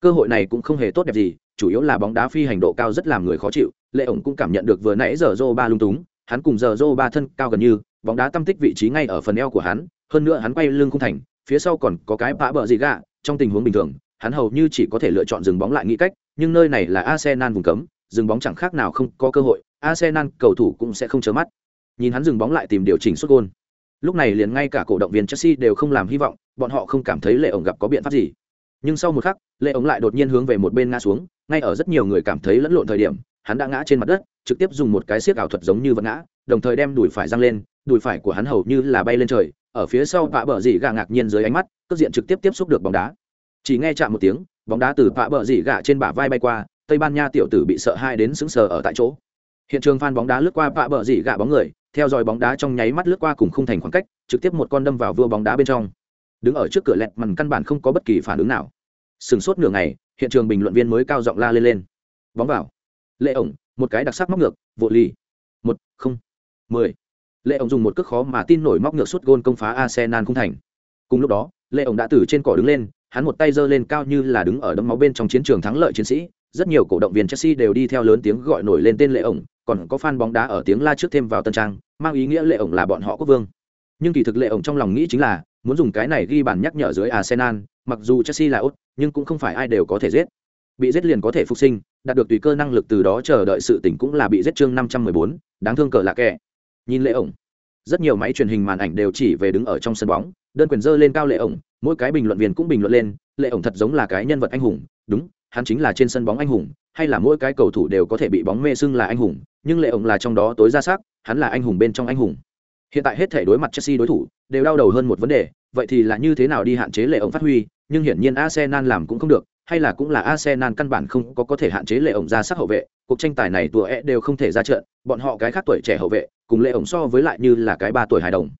Cơ hội này cũng không hề tốt đẹp gì, chủ yếu là bóng đá phi hành độ cao rất làm người khó chịu, lệ ổng cũng cảm nhận được vừa nãy giờ Zô ba lung túng, hắn cùng giờ Zô ba thân cao gần như, bóng đá tâm tích vị trí ngay ở phần eo của hắn, hơn nữa hắn quay lưng không thành, phía sau còn có cái bã bờ gì gạ, trong tình huống bình thường, hắn hầu như chỉ có thể lựa chọn dừng bóng lại nghĩ cách, nhưng nơi này là Arsenal vùng cấm, dừng bóng chẳng khác nào không có cơ hội, Arsenal cầu thủ cũng sẽ không chớ mắt. Nhìn hắn dừng bóng lại tìm điều chỉnh xuất gôn. Lúc này liền ngay cả cổ động viên Chelsea đều không làm hy vọng, bọn họ không cảm thấy Lệ ổng gặp có biện pháp gì. Nhưng sau một khắc, Lệ ống lại đột nhiên hướng về một bên ngã xuống, ngay ở rất nhiều người cảm thấy lẫn lộn thời điểm, hắn đã ngã trên mặt đất, trực tiếp dùng một cái xiếc ảo thuật giống như vật ngã, đồng thời đem đùi phải răng lên đùi phải của hắn hầu như là bay lên trời ở phía sau vạ bờ dị gạ ngạc nhiên dưới ánh mắt cước diện trực tiếp tiếp xúc được bóng đá. Chỉ nghe chạm một tiếng bóng đá từ vạ bờ dị gạ trên bả vai bay qua tây ban nha tiểu tử bị sợ hai đến sững sờ ở tại chỗ. Hiện trường phan bóng đá lướt qua vạ bờ dị gạ bóng người theo dõi bóng đá trong nháy mắt lướt qua cùng khung thành khoảng cách trực tiếp một con đâm vào vua bóng đá bên trong. Đứng ở trước cửa lẹt mằn căn bản không có bất kỳ phản ứng nào sừng sốt nửa ngày, hiện trường bình luận viên mới cao giọng la lên lên. Bóng vào. Lệ ổng, một cái đặc sắc móc ngược vội lì. Một, không, mười. Lệ ổng dùng một cước khó mà tin nổi móc ngược suốt gôn công phá arsenal không thành. Cùng lúc đó, lệ ổng đã từ trên cỏ đứng lên, hắn một tay giơ lên cao như là đứng ở đấm máu bên trong chiến trường thắng lợi chiến sĩ. Rất nhiều cổ động viên chelsea đều đi theo lớn tiếng gọi nổi lên tên lệ ổng, còn có fan bóng đá ở tiếng la trước thêm vào tân trang, mang ý nghĩa lệ ổng là bọn họ quốc vương. Nhưng kỳ thực lệ ổng trong lòng nghĩ chính là, muốn dùng cái này ghi bàn nhắc nhở dưới arsenal, mặc dù chelsea là ốt nhưng cũng không phải ai đều có thể giết. Bị giết liền có thể phục sinh, đạt được tùy cơ năng lực từ đó chờ đợi sự tỉnh cũng là bị giết chương năm trăm mười bốn, đáng thương cờ lạ kẻ. Nhìn lệ ổng, rất nhiều máy truyền hình màn ảnh đều chỉ về đứng ở trong sân bóng, đơn quyền dơ lên cao lệ ổng, mỗi cái bình luận viên cũng bình luận lên lệ ổng thật giống là cái nhân vật anh hùng, đúng, hắn chính là trên sân bóng anh hùng, hay là mỗi cái cầu thủ đều có thể bị bóng mê xưng là anh hùng, nhưng lệ ổng là trong đó tối ra sắc hắn là anh hùng bên trong anh hùng. Hiện tại hết thể đối mặt chelsea đối thủ, đều đau đầu hơn một vấn đề vậy thì là như thế nào đi hạn chế lệ ổng phát huy nhưng hiển nhiên arsenal làm cũng không được hay là cũng là Arsenal căn bản không có có thể hạn chế lệ ổng ra sắc hậu vệ, cuộc tranh tài này tuổi e đều không thể ra trận, bọn họ cái khác tuổi trẻ hậu vệ, cùng lệ ổng so với lại như là cái ba tuổi hài đồng.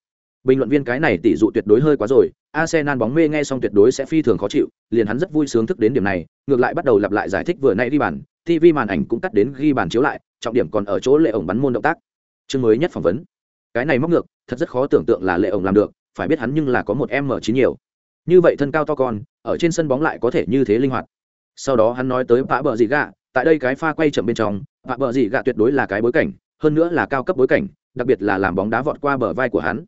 Bình luận viên cái này tỷ dụ tuyệt đối hơi quá rồi, Arsenal bóng mê nghe xong tuyệt đối sẽ phi thường khó chịu, liền hắn rất vui sướng thức đến điểm này, ngược lại bắt đầu lặp lại giải thích vừa nãy đi bàn, TV màn ảnh cũng cắt đến ghi bàn chiếu lại, trọng điểm còn ở chỗ lệ ổng bắn môn động tác. Chương mới nhất phỏng vấn. Cái này móc ngược, thật rất khó tưởng tượng là lệ ổng làm được, phải biết hắn nhưng là có một em mở chín nhiều. Như vậy thân cao to con, ở trên sân bóng lại có thể như thế linh hoạt. Sau đó hắn nói tới vạ bờ dị gạ tại đây cái pha quay chậm bên trong vạ bờ dị gạ tuyệt đối là cái bối cảnh hơn nữa là cao cấp bối cảnh đặc biệt là làm bóng đá vọt qua bờ vai của hắn.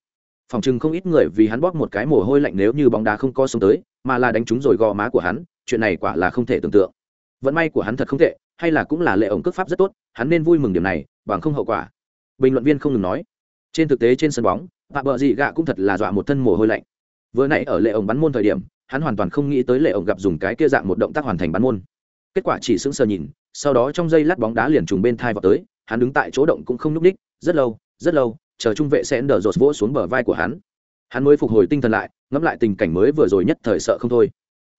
Phòng chừng không ít người vì hắn bóp một cái mồ hôi lạnh nếu như bóng đá không co sống tới mà là đánh trúng rồi gò má của hắn chuyện này quả là không thể tưởng tượng. Vận may của hắn thật không tệ hay là cũng là lệ ổng cước pháp rất tốt hắn nên vui mừng điểm này bằng không hậu quả. Bình luận viên không ngừng nói. Trên thực tế trên sân bóng vạ bờ dị gạ cũng thật là dọa một thân mồ hôi lạnh. Vừa nãy ở lệ ổng bắn môn thời điểm, hắn hoàn toàn không nghĩ tới lệ ổng gặp dùng cái kia dạng một động tác hoàn thành bắn môn. Kết quả chỉ sững sờ nhìn, sau đó trong giây lát bóng đá liền trùng bên thai vào tới, hắn đứng tại chỗ động cũng không nhúc ních rất lâu rất lâu, chờ trung vệ sẽ đỡ rột vỗ xuống bờ vai của hắn. Hắn mới phục hồi tinh thần lại, ngẫm lại tình cảnh mới vừa rồi nhất thời sợ không thôi.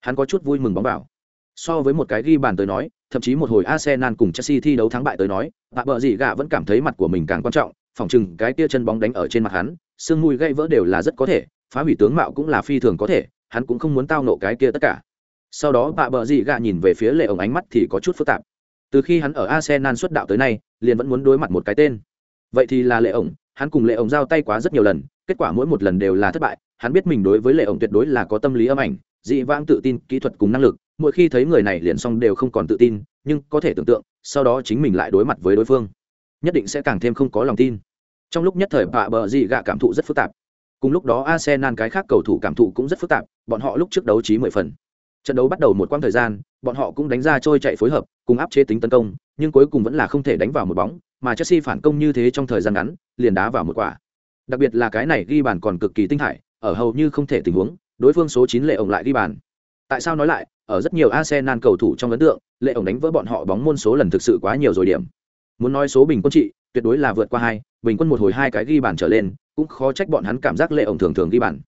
Hắn có chút vui mừng bóng vào. So với một cái ghi bàn tới nói, thậm chí một hồi arsenal cùng chelsea thi đấu thắng bại tới nói bà bờ gì gạ vẫn cảm thấy mặt của mình càng quan trọng phỏng chừng cái kia chân bóng đánh ở trên mặt hắn, xương mùi gãy vỡ đều là rất có thể, phá hủy tướng mạo cũng là phi thường có thể, hắn cũng không muốn tao nộ cái kia tất cả. Sau đó bà bờ dị gạ nhìn về phía lệ ổng ánh mắt thì có chút phức tạp. Từ khi hắn ở arsenal xuất đạo tới nay, liền vẫn muốn đối mặt một cái tên. Vậy thì là lệ ổng hắn cùng lệ ổng giao tay quá rất nhiều lần, kết quả mỗi một lần đều là thất bại, hắn biết mình đối với lệ ổng tuyệt đối là có tâm lý âm ảnh, dị vãng tự tin, kỹ thuật cùng năng lực, mỗi khi thấy người này liền xong đều không còn tự tin, nhưng có thể tưởng tượng, sau đó chính mình lại đối mặt với đối phương, nhất định sẽ càng thêm không có lòng tin trong lúc nhất thời bạ bờ dị gạ cảm thụ rất phức tạp. Cùng lúc đó arsenal cái khác cầu thủ cảm thụ cũng rất phức tạp, bọn họ lúc trước đấu trí mười phần. Trận đấu bắt đầu một quãng thời gian, bọn họ cũng đánh ra trôi chạy phối hợp, cùng áp chế tính tấn công, nhưng cuối cùng vẫn là không thể đánh vào một bóng, mà chelsea phản công như thế trong thời gian ngắn, liền đá vào một quả. Đặc biệt là cái này ghi bàn còn cực kỳ tinh thải, ở hầu như không thể tình huống, đối phương số chín lệ ổng lại ghi bàn. Tại sao nói lại? Ở rất nhiều arsenal cầu thủ trong ấn tượng, lệ ổng đánh vỡ bọn họ bóng môn số lần thực sự quá nhiều rồi điểm. Muốn nói số bình quân trị, tuyệt đối là vượt qua hai bình quân một hồi hai cái ghi bàn trở lên, cũng khó trách bọn hắn cảm giác lệ ổng thường thường ghi bàn.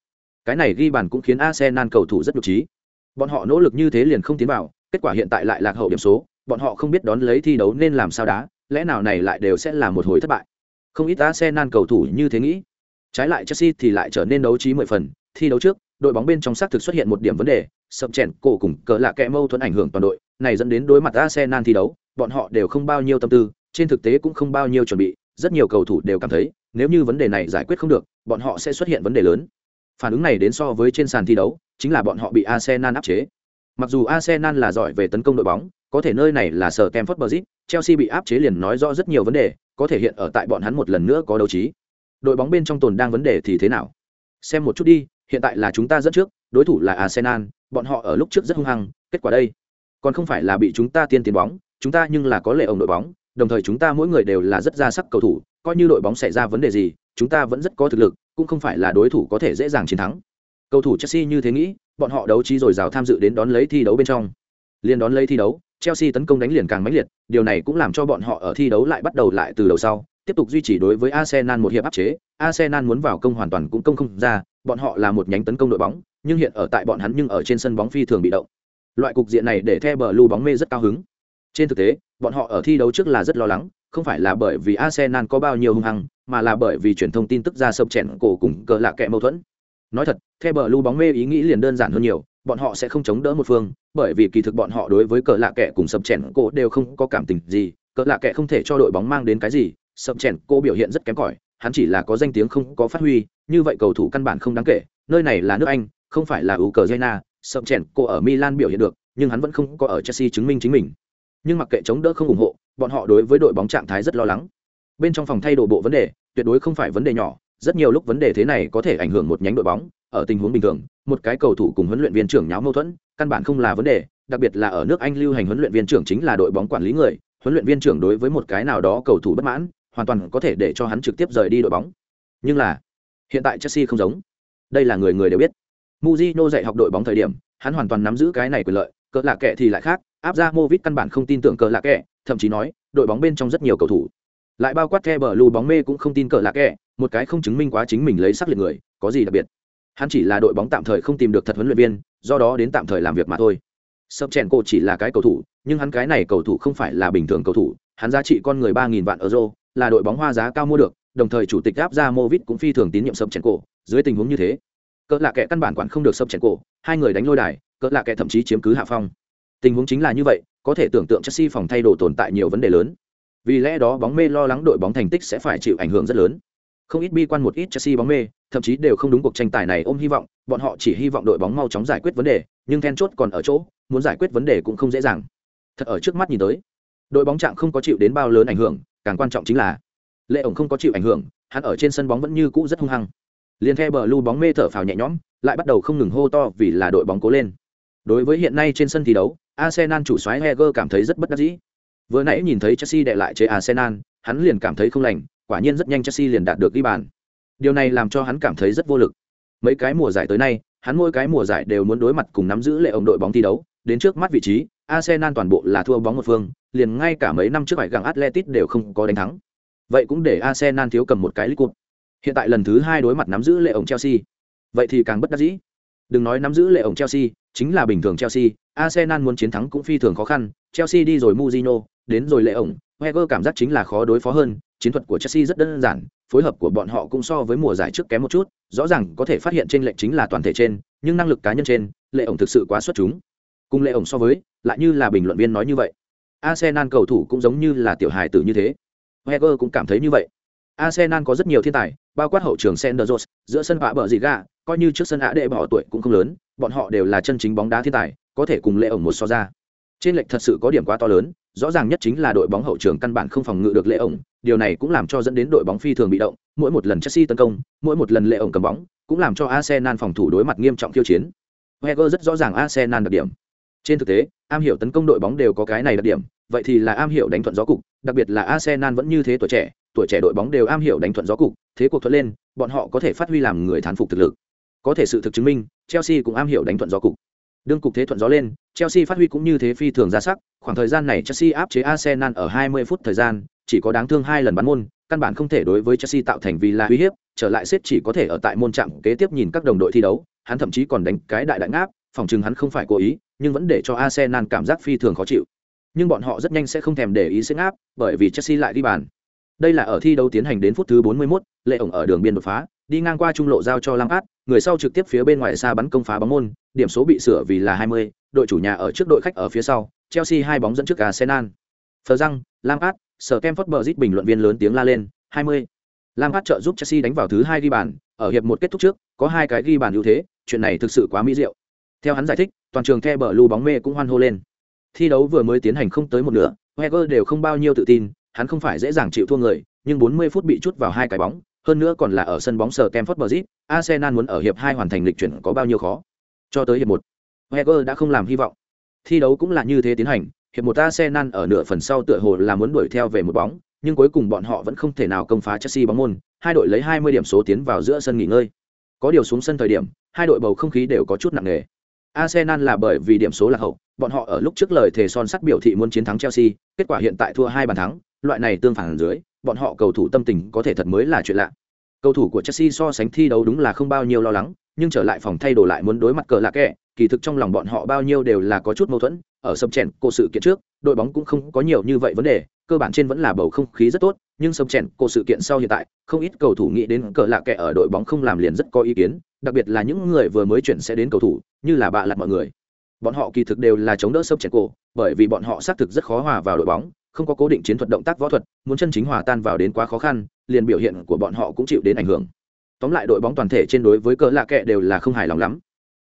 Cái này ghi bàn cũng khiến arsenal cầu thủ rất nhục trí. Bọn họ nỗ lực như thế liền không tiến vào, kết quả hiện tại lại lạc hậu điểm số, bọn họ không biết đón lấy thi đấu nên làm sao đá, lẽ nào này lại đều sẽ là một hồi thất bại. Không ít arsenal cầu thủ như thế nghĩ. Trái lại chelsea thì lại trở nên đấu trí mười phần, thi đấu trước, đội bóng bên trong xác thực xuất hiện một điểm vấn đề, sập chèn cổ cùng cỡ lạ kẽ mâu thuẫn ảnh hưởng toàn đội, này dẫn đến đối mặt arsenal thi đấu, bọn họ đều không bao nhiêu tâm tư, trên thực tế cũng không bao nhiêu chuẩn bị rất nhiều cầu thủ đều cảm thấy nếu như vấn đề này giải quyết không được bọn họ sẽ xuất hiện vấn đề lớn phản ứng này đến so với trên sàn thi đấu chính là bọn họ bị arsenal áp chế mặc dù arsenal là giỏi về tấn công đội bóng có thể nơi này là sở Stamford Bridge, Chelsea bị áp chế liền nói rõ rất nhiều vấn đề, có thể hiện ở tại bọn hắn một lần nữa có đấu trí. Đội bóng bên trong tồn đang vấn đề thì thế nào? Xem một chút đi, hiện tại là chúng ta dẫn trước, đối thủ là Arsenal, bọn họ ở lúc trước rất hung hăng, kết quả đây, còn không phải là bị chúng ta tiên tiến bóng, chúng ta nhưng là có lệ ổng đội bóng, đồng thời chúng ta mỗi người đều là rất ra sắc cầu thủ, coi như đội bóng xảy ra vấn đề gì, chúng ta vẫn rất có thực lực, cũng không phải là đối thủ có thể dễ dàng chiến thắng. Cầu thủ Chelsea như thế nghĩ, bọn họ đấu trí rồi rào tham dự đến đón lấy thi đấu bên trong. Liên đón lấy thi đấu, Chelsea tấn công đánh liền càng mãnh liệt, điều này cũng làm cho bọn họ ở thi đấu lại bắt đầu lại từ đầu sau, tiếp tục duy trì đối với Arsenal một hiệp áp chế, Arsenal muốn vào công hoàn toàn cũng công không ra, bọn họ là một nhánh tấn công đội bóng, nhưng hiện ở tại bọn hắn nhưng ở trên sân bóng phi thường bị động. Loại cục diện này để The Blue bóng mê rất cao hứng. Trên thực tế, bọn họ ở thi đấu trước là rất lo lắng, không phải là bởi vì Arsenal có bao nhiêu hung hăng, mà là bởi vì truyền thông tin tức ra sập chèn cổ cùng cờ lạ kẹ mâu thuẫn. Nói thật, theo bờ lưu bóng mê ý nghĩ liền đơn giản hơn nhiều, bọn họ sẽ không chống đỡ một phương, bởi vì kỳ thực bọn họ đối với cờ lạ kẹ cùng sập chèn cổ đều không có cảm tình gì, cờ lạ kẹ không thể cho đội bóng mang đến cái gì, sập chèn cổ biểu hiện rất kém cỏi, hắn chỉ là có danh tiếng không có phát huy, như vậy cầu thủ căn bản không đáng kể, nơi này là nước Anh, không phải là Ukraine, sập chèn cổ ở Milan biểu hiện được, nhưng hắn vẫn không có ở Chelsea chứng minh chính mình. Nhưng mặc kệ chống đỡ không ủng hộ, bọn họ đối với đội bóng trạng thái rất lo lắng. Bên trong phòng thay đổi bộ vấn đề, tuyệt đối không phải vấn đề nhỏ, rất nhiều lúc vấn đề thế này có thể ảnh hưởng một nhánh đội bóng, ở tình huống bình thường, một cái cầu thủ cùng huấn luyện viên trưởng nháo mâu thuẫn, căn bản không là vấn đề, đặc biệt là ở nước Anh lưu hành huấn luyện viên trưởng chính là đội bóng quản lý người, huấn luyện viên trưởng đối với một cái nào đó cầu thủ bất mãn, hoàn toàn có thể để cho hắn trực tiếp rời đi đội bóng. Nhưng là, hiện tại Chelsea không giống. Đây là người người đều biết. Mujino dạy học đội bóng thời điểm, hắn hoàn toàn nắm giữ cái này quyền lợi, cỡ lạ kệ thì lại khác, áp ra Movit căn bản không tin tưởng Cờ lạ Kẻ, thậm chí nói, đội bóng bên trong rất nhiều cầu thủ. Lại bao quát The Blue bóng mê cũng không tin Cờ lạ Kẻ, một cái không chứng minh quá chính mình lấy sắc liệt người, có gì đặc biệt. Hắn chỉ là đội bóng tạm thời không tìm được thật huấn luyện viên, do đó đến tạm thời làm việc mà thôi. Sập chèn cô chỉ là cái cầu thủ, nhưng hắn cái này cầu thủ không phải là bình thường cầu thủ, hắn giá trị con người ba nghìn vạn euro, là đội bóng hoa giá cao mua được, đồng thời chủ tịch áp ra Movit cũng phi thường tín nhiệm Sập chèn cổ, dưới tình huống như thế, cỡ lạ kệ căn bản quản không được Sập chèn cổ, hai người đánh lôi đài, cỡ lạ kệ thậm chí chiếm cứ hạ phong. Tình huống chính là như vậy, có thể tưởng tượng Chelsea phòng thay đồ tồn tại nhiều vấn đề lớn. Vì lẽ đó bóng mê lo lắng đội bóng thành tích sẽ phải chịu ảnh hưởng rất lớn. Không ít bi quan một ít Chelsea bóng mê, thậm chí đều không đúng cuộc tranh tài này ôm hy vọng, bọn họ chỉ hy vọng đội bóng mau chóng giải quyết vấn đề, nhưng then chốt còn ở chỗ, muốn giải quyết vấn đề cũng không dễ dàng. Thật ở trước mắt nhìn tới, đội bóng trạng không có chịu đến bao lớn ảnh hưởng, càng quan trọng chính là Lệ ổng không có chịu ảnh hưởng, hắn ở trên sân bóng vẫn như cũ rất hung hăng. Liên theo bờ lưu bóng mê thở phào nhẹ nhõm, lại bắt đầu không ngừng hô to vì là đội bóng cố lên. Đối với hiện nay trên sân thi đấu, Arsenal chủ soái Heger cảm thấy rất bất đắc dĩ. Vừa nãy nhìn thấy Chelsea đệ lại chế Arsenal, hắn liền cảm thấy không lành, quả nhiên rất nhanh Chelsea liền đạt được ghi bàn. Điều này làm cho hắn cảm thấy rất vô lực. Mấy cái mùa giải tới nay, hắn mỗi cái mùa giải đều muốn đối mặt cùng nắm giữ lệ ông đội bóng thi đấu, đến trước mắt vị trí, Arsenal toàn bộ là thua bóng một phương, liền ngay cả mấy năm trước phải gặng Atletico đều không có đánh thắng. Vậy cũng để Arsenal thiếu cầm một cái League Cup. Hiện tại lần thứ hai đối mặt nắm giữ lệ ổng Chelsea. Vậy thì càng bất đắc dĩ. Đừng nói nắm giữ lệ ổng Chelsea, chính là bình thường Chelsea, Arsenal muốn chiến thắng cũng phi thường khó khăn, Chelsea đi rồi Mourinho, đến rồi lệ ổng, Wenger cảm giác chính là khó đối phó hơn, chiến thuật của Chelsea rất đơn giản, phối hợp của bọn họ cũng so với mùa giải trước kém một chút, rõ ràng có thể phát hiện trên lệnh chính là toàn thể trên, nhưng năng lực cá nhân trên, lệ ổng thực sự quá xuất chúng. Cùng lệ ổng so với, lại như là bình luận viên nói như vậy. Arsenal cầu thủ cũng giống như là tiểu hài tử như thế. Wenger cũng cảm thấy như vậy. Arsenal có rất nhiều thiên tài, bao quát hậu trường Senderos, giữa sân vạ bờ gì gà, coi như trước sân ạ đệ bỏ tuổi cũng không lớn, bọn họ đều là chân chính bóng đá thiên tài, có thể cùng lệ ổng một so ra. Trên lệch thật sự có điểm quá to lớn, rõ ràng nhất chính là đội bóng hậu trường căn bản không phòng ngự được lệ ổng, điều này cũng làm cho dẫn đến đội bóng phi thường bị động, mỗi một lần Chelsea tấn công, mỗi một lần lệ ổng cầm bóng, cũng làm cho Arsenal phòng thủ đối mặt nghiêm trọng khiêu chiến. heger rất rõ ràng Arsenal đặc điểm. Trên thực tế, am hiểu tấn công đội bóng đều có cái này đặc điểm, vậy thì là am hiểu đánh thuận gió cục, đặc biệt là Arsenal vẫn như thế tuổi trẻ, tuổi trẻ đội bóng đều am hiểu đánh thuận gió cục, thế cuộc thuận lên, bọn họ có thể phát huy làm người thán phục thực lực. Có thể sự thực chứng minh, Chelsea cũng am hiểu đánh thuận gió cục. Đương cục thế thuận gió lên, Chelsea phát huy cũng như thế phi thường ra sắc, khoảng thời gian này Chelsea áp chế Arsenal ở 20 phút thời gian, chỉ có đáng thương hai lần bắn môn, căn bản không thể đối với Chelsea tạo thành vì là uy hiếp, trở lại xếp chỉ có thể ở tại môn trạng kế tiếp nhìn các đồng đội thi đấu, hắn thậm chí còn đánh cái đại đại ngáp, phòng chừng hắn không phải cố ý, nhưng vẫn để cho Arsenal cảm giác phi thường khó chịu. Nhưng bọn họ rất nhanh sẽ không thèm để ý xếp áp, bởi vì Chelsea lại đi bàn. Đây là ở thi đấu tiến hành đến phút thứ 41, Lệ ổng ở đường biên đột phá, đi ngang qua trung lộ giao cho Lampard, người sau trực tiếp phía bên ngoài xa bắn công phá bóng môn, điểm số bị sửa vì là 20, đội chủ nhà ở trước đội khách ở phía sau, Chelsea hai bóng dẫn trước Arsenal. Phờ răng, Lampard, sở Kemford Bridge bình luận viên lớn tiếng la lên, 20. Lampard trợ giúp Chelsea đánh vào thứ hai ghi bàn, ở hiệp một kết thúc trước, có hai cái ghi bàn ưu thế, chuyện này thực sự quá mỹ diệu. Theo hắn giải thích, toàn trường The bờ lưu bóng mê cũng hoan hô lên. Thi đấu vừa mới tiến hành không tới một nửa, heger đều không bao nhiêu tự tin, hắn không phải dễ dàng chịu thua người, nhưng 40 phút bị chút vào hai cái bóng, hơn nữa còn là ở sân bóng sở Stamford Bridge, Arsenal muốn ở hiệp 2 hoàn thành lịch chuyển có bao nhiêu khó. Cho tới hiệp 1, Wenger đã không làm hy vọng. Thi đấu cũng là như thế tiến hành, hiệp 1 Arsenal ở nửa phần sau tựa hồ là muốn đuổi theo về một bóng, nhưng cuối cùng bọn họ vẫn không thể nào công phá Chelsea bóng môn, hai đội lấy 20 điểm số tiến vào giữa sân nghỉ ngơi. Có điều xuống sân thời điểm, hai đội bầu không khí đều có chút nặng nề. Arsenal là bởi vì điểm số là hậu, bọn họ ở lúc trước lời thề son sắt biểu thị muốn chiến thắng Chelsea, kết quả hiện tại thua hai bàn thắng, loại này tương phản dưới, bọn họ cầu thủ tâm tình có thể thật mới là chuyện lạ cầu thủ của chelsea so sánh thi đấu đúng là không bao nhiêu lo lắng, nhưng trở lại phòng thay đồ lại muốn đối mặt cờ lạ kẹ, kỳ thực trong lòng bọn họ bao nhiêu đều là có chút mâu thuẫn, ở sập chèn cô sự kiện trước, đội bóng cũng không có nhiều như vậy vấn đề, cơ bản trên vẫn là bầu không khí rất tốt, nhưng sập chèn cô sự kiện sau hiện tại, không ít cầu thủ nghĩ đến cờ lạ kẹ ở đội bóng không làm liền rất có ý kiến, đặc biệt là những người vừa mới chuyển sẽ đến cầu thủ, như là bạ lặt mọi người. Bọn họ kỳ thực đều là chống đỡ sập chèn cô bởi vì bọn họ xác thực rất khó hòa vào đội bóng, không có cố định chiến thuật động tác võ thuật, muốn chân chính hòa tan vào đến quá khó khăn liền biểu hiện của bọn họ cũng chịu đến ảnh hưởng. Tóm lại đội bóng toàn thể trên đối với cờ lạ kệ đều là không hài lòng lắm.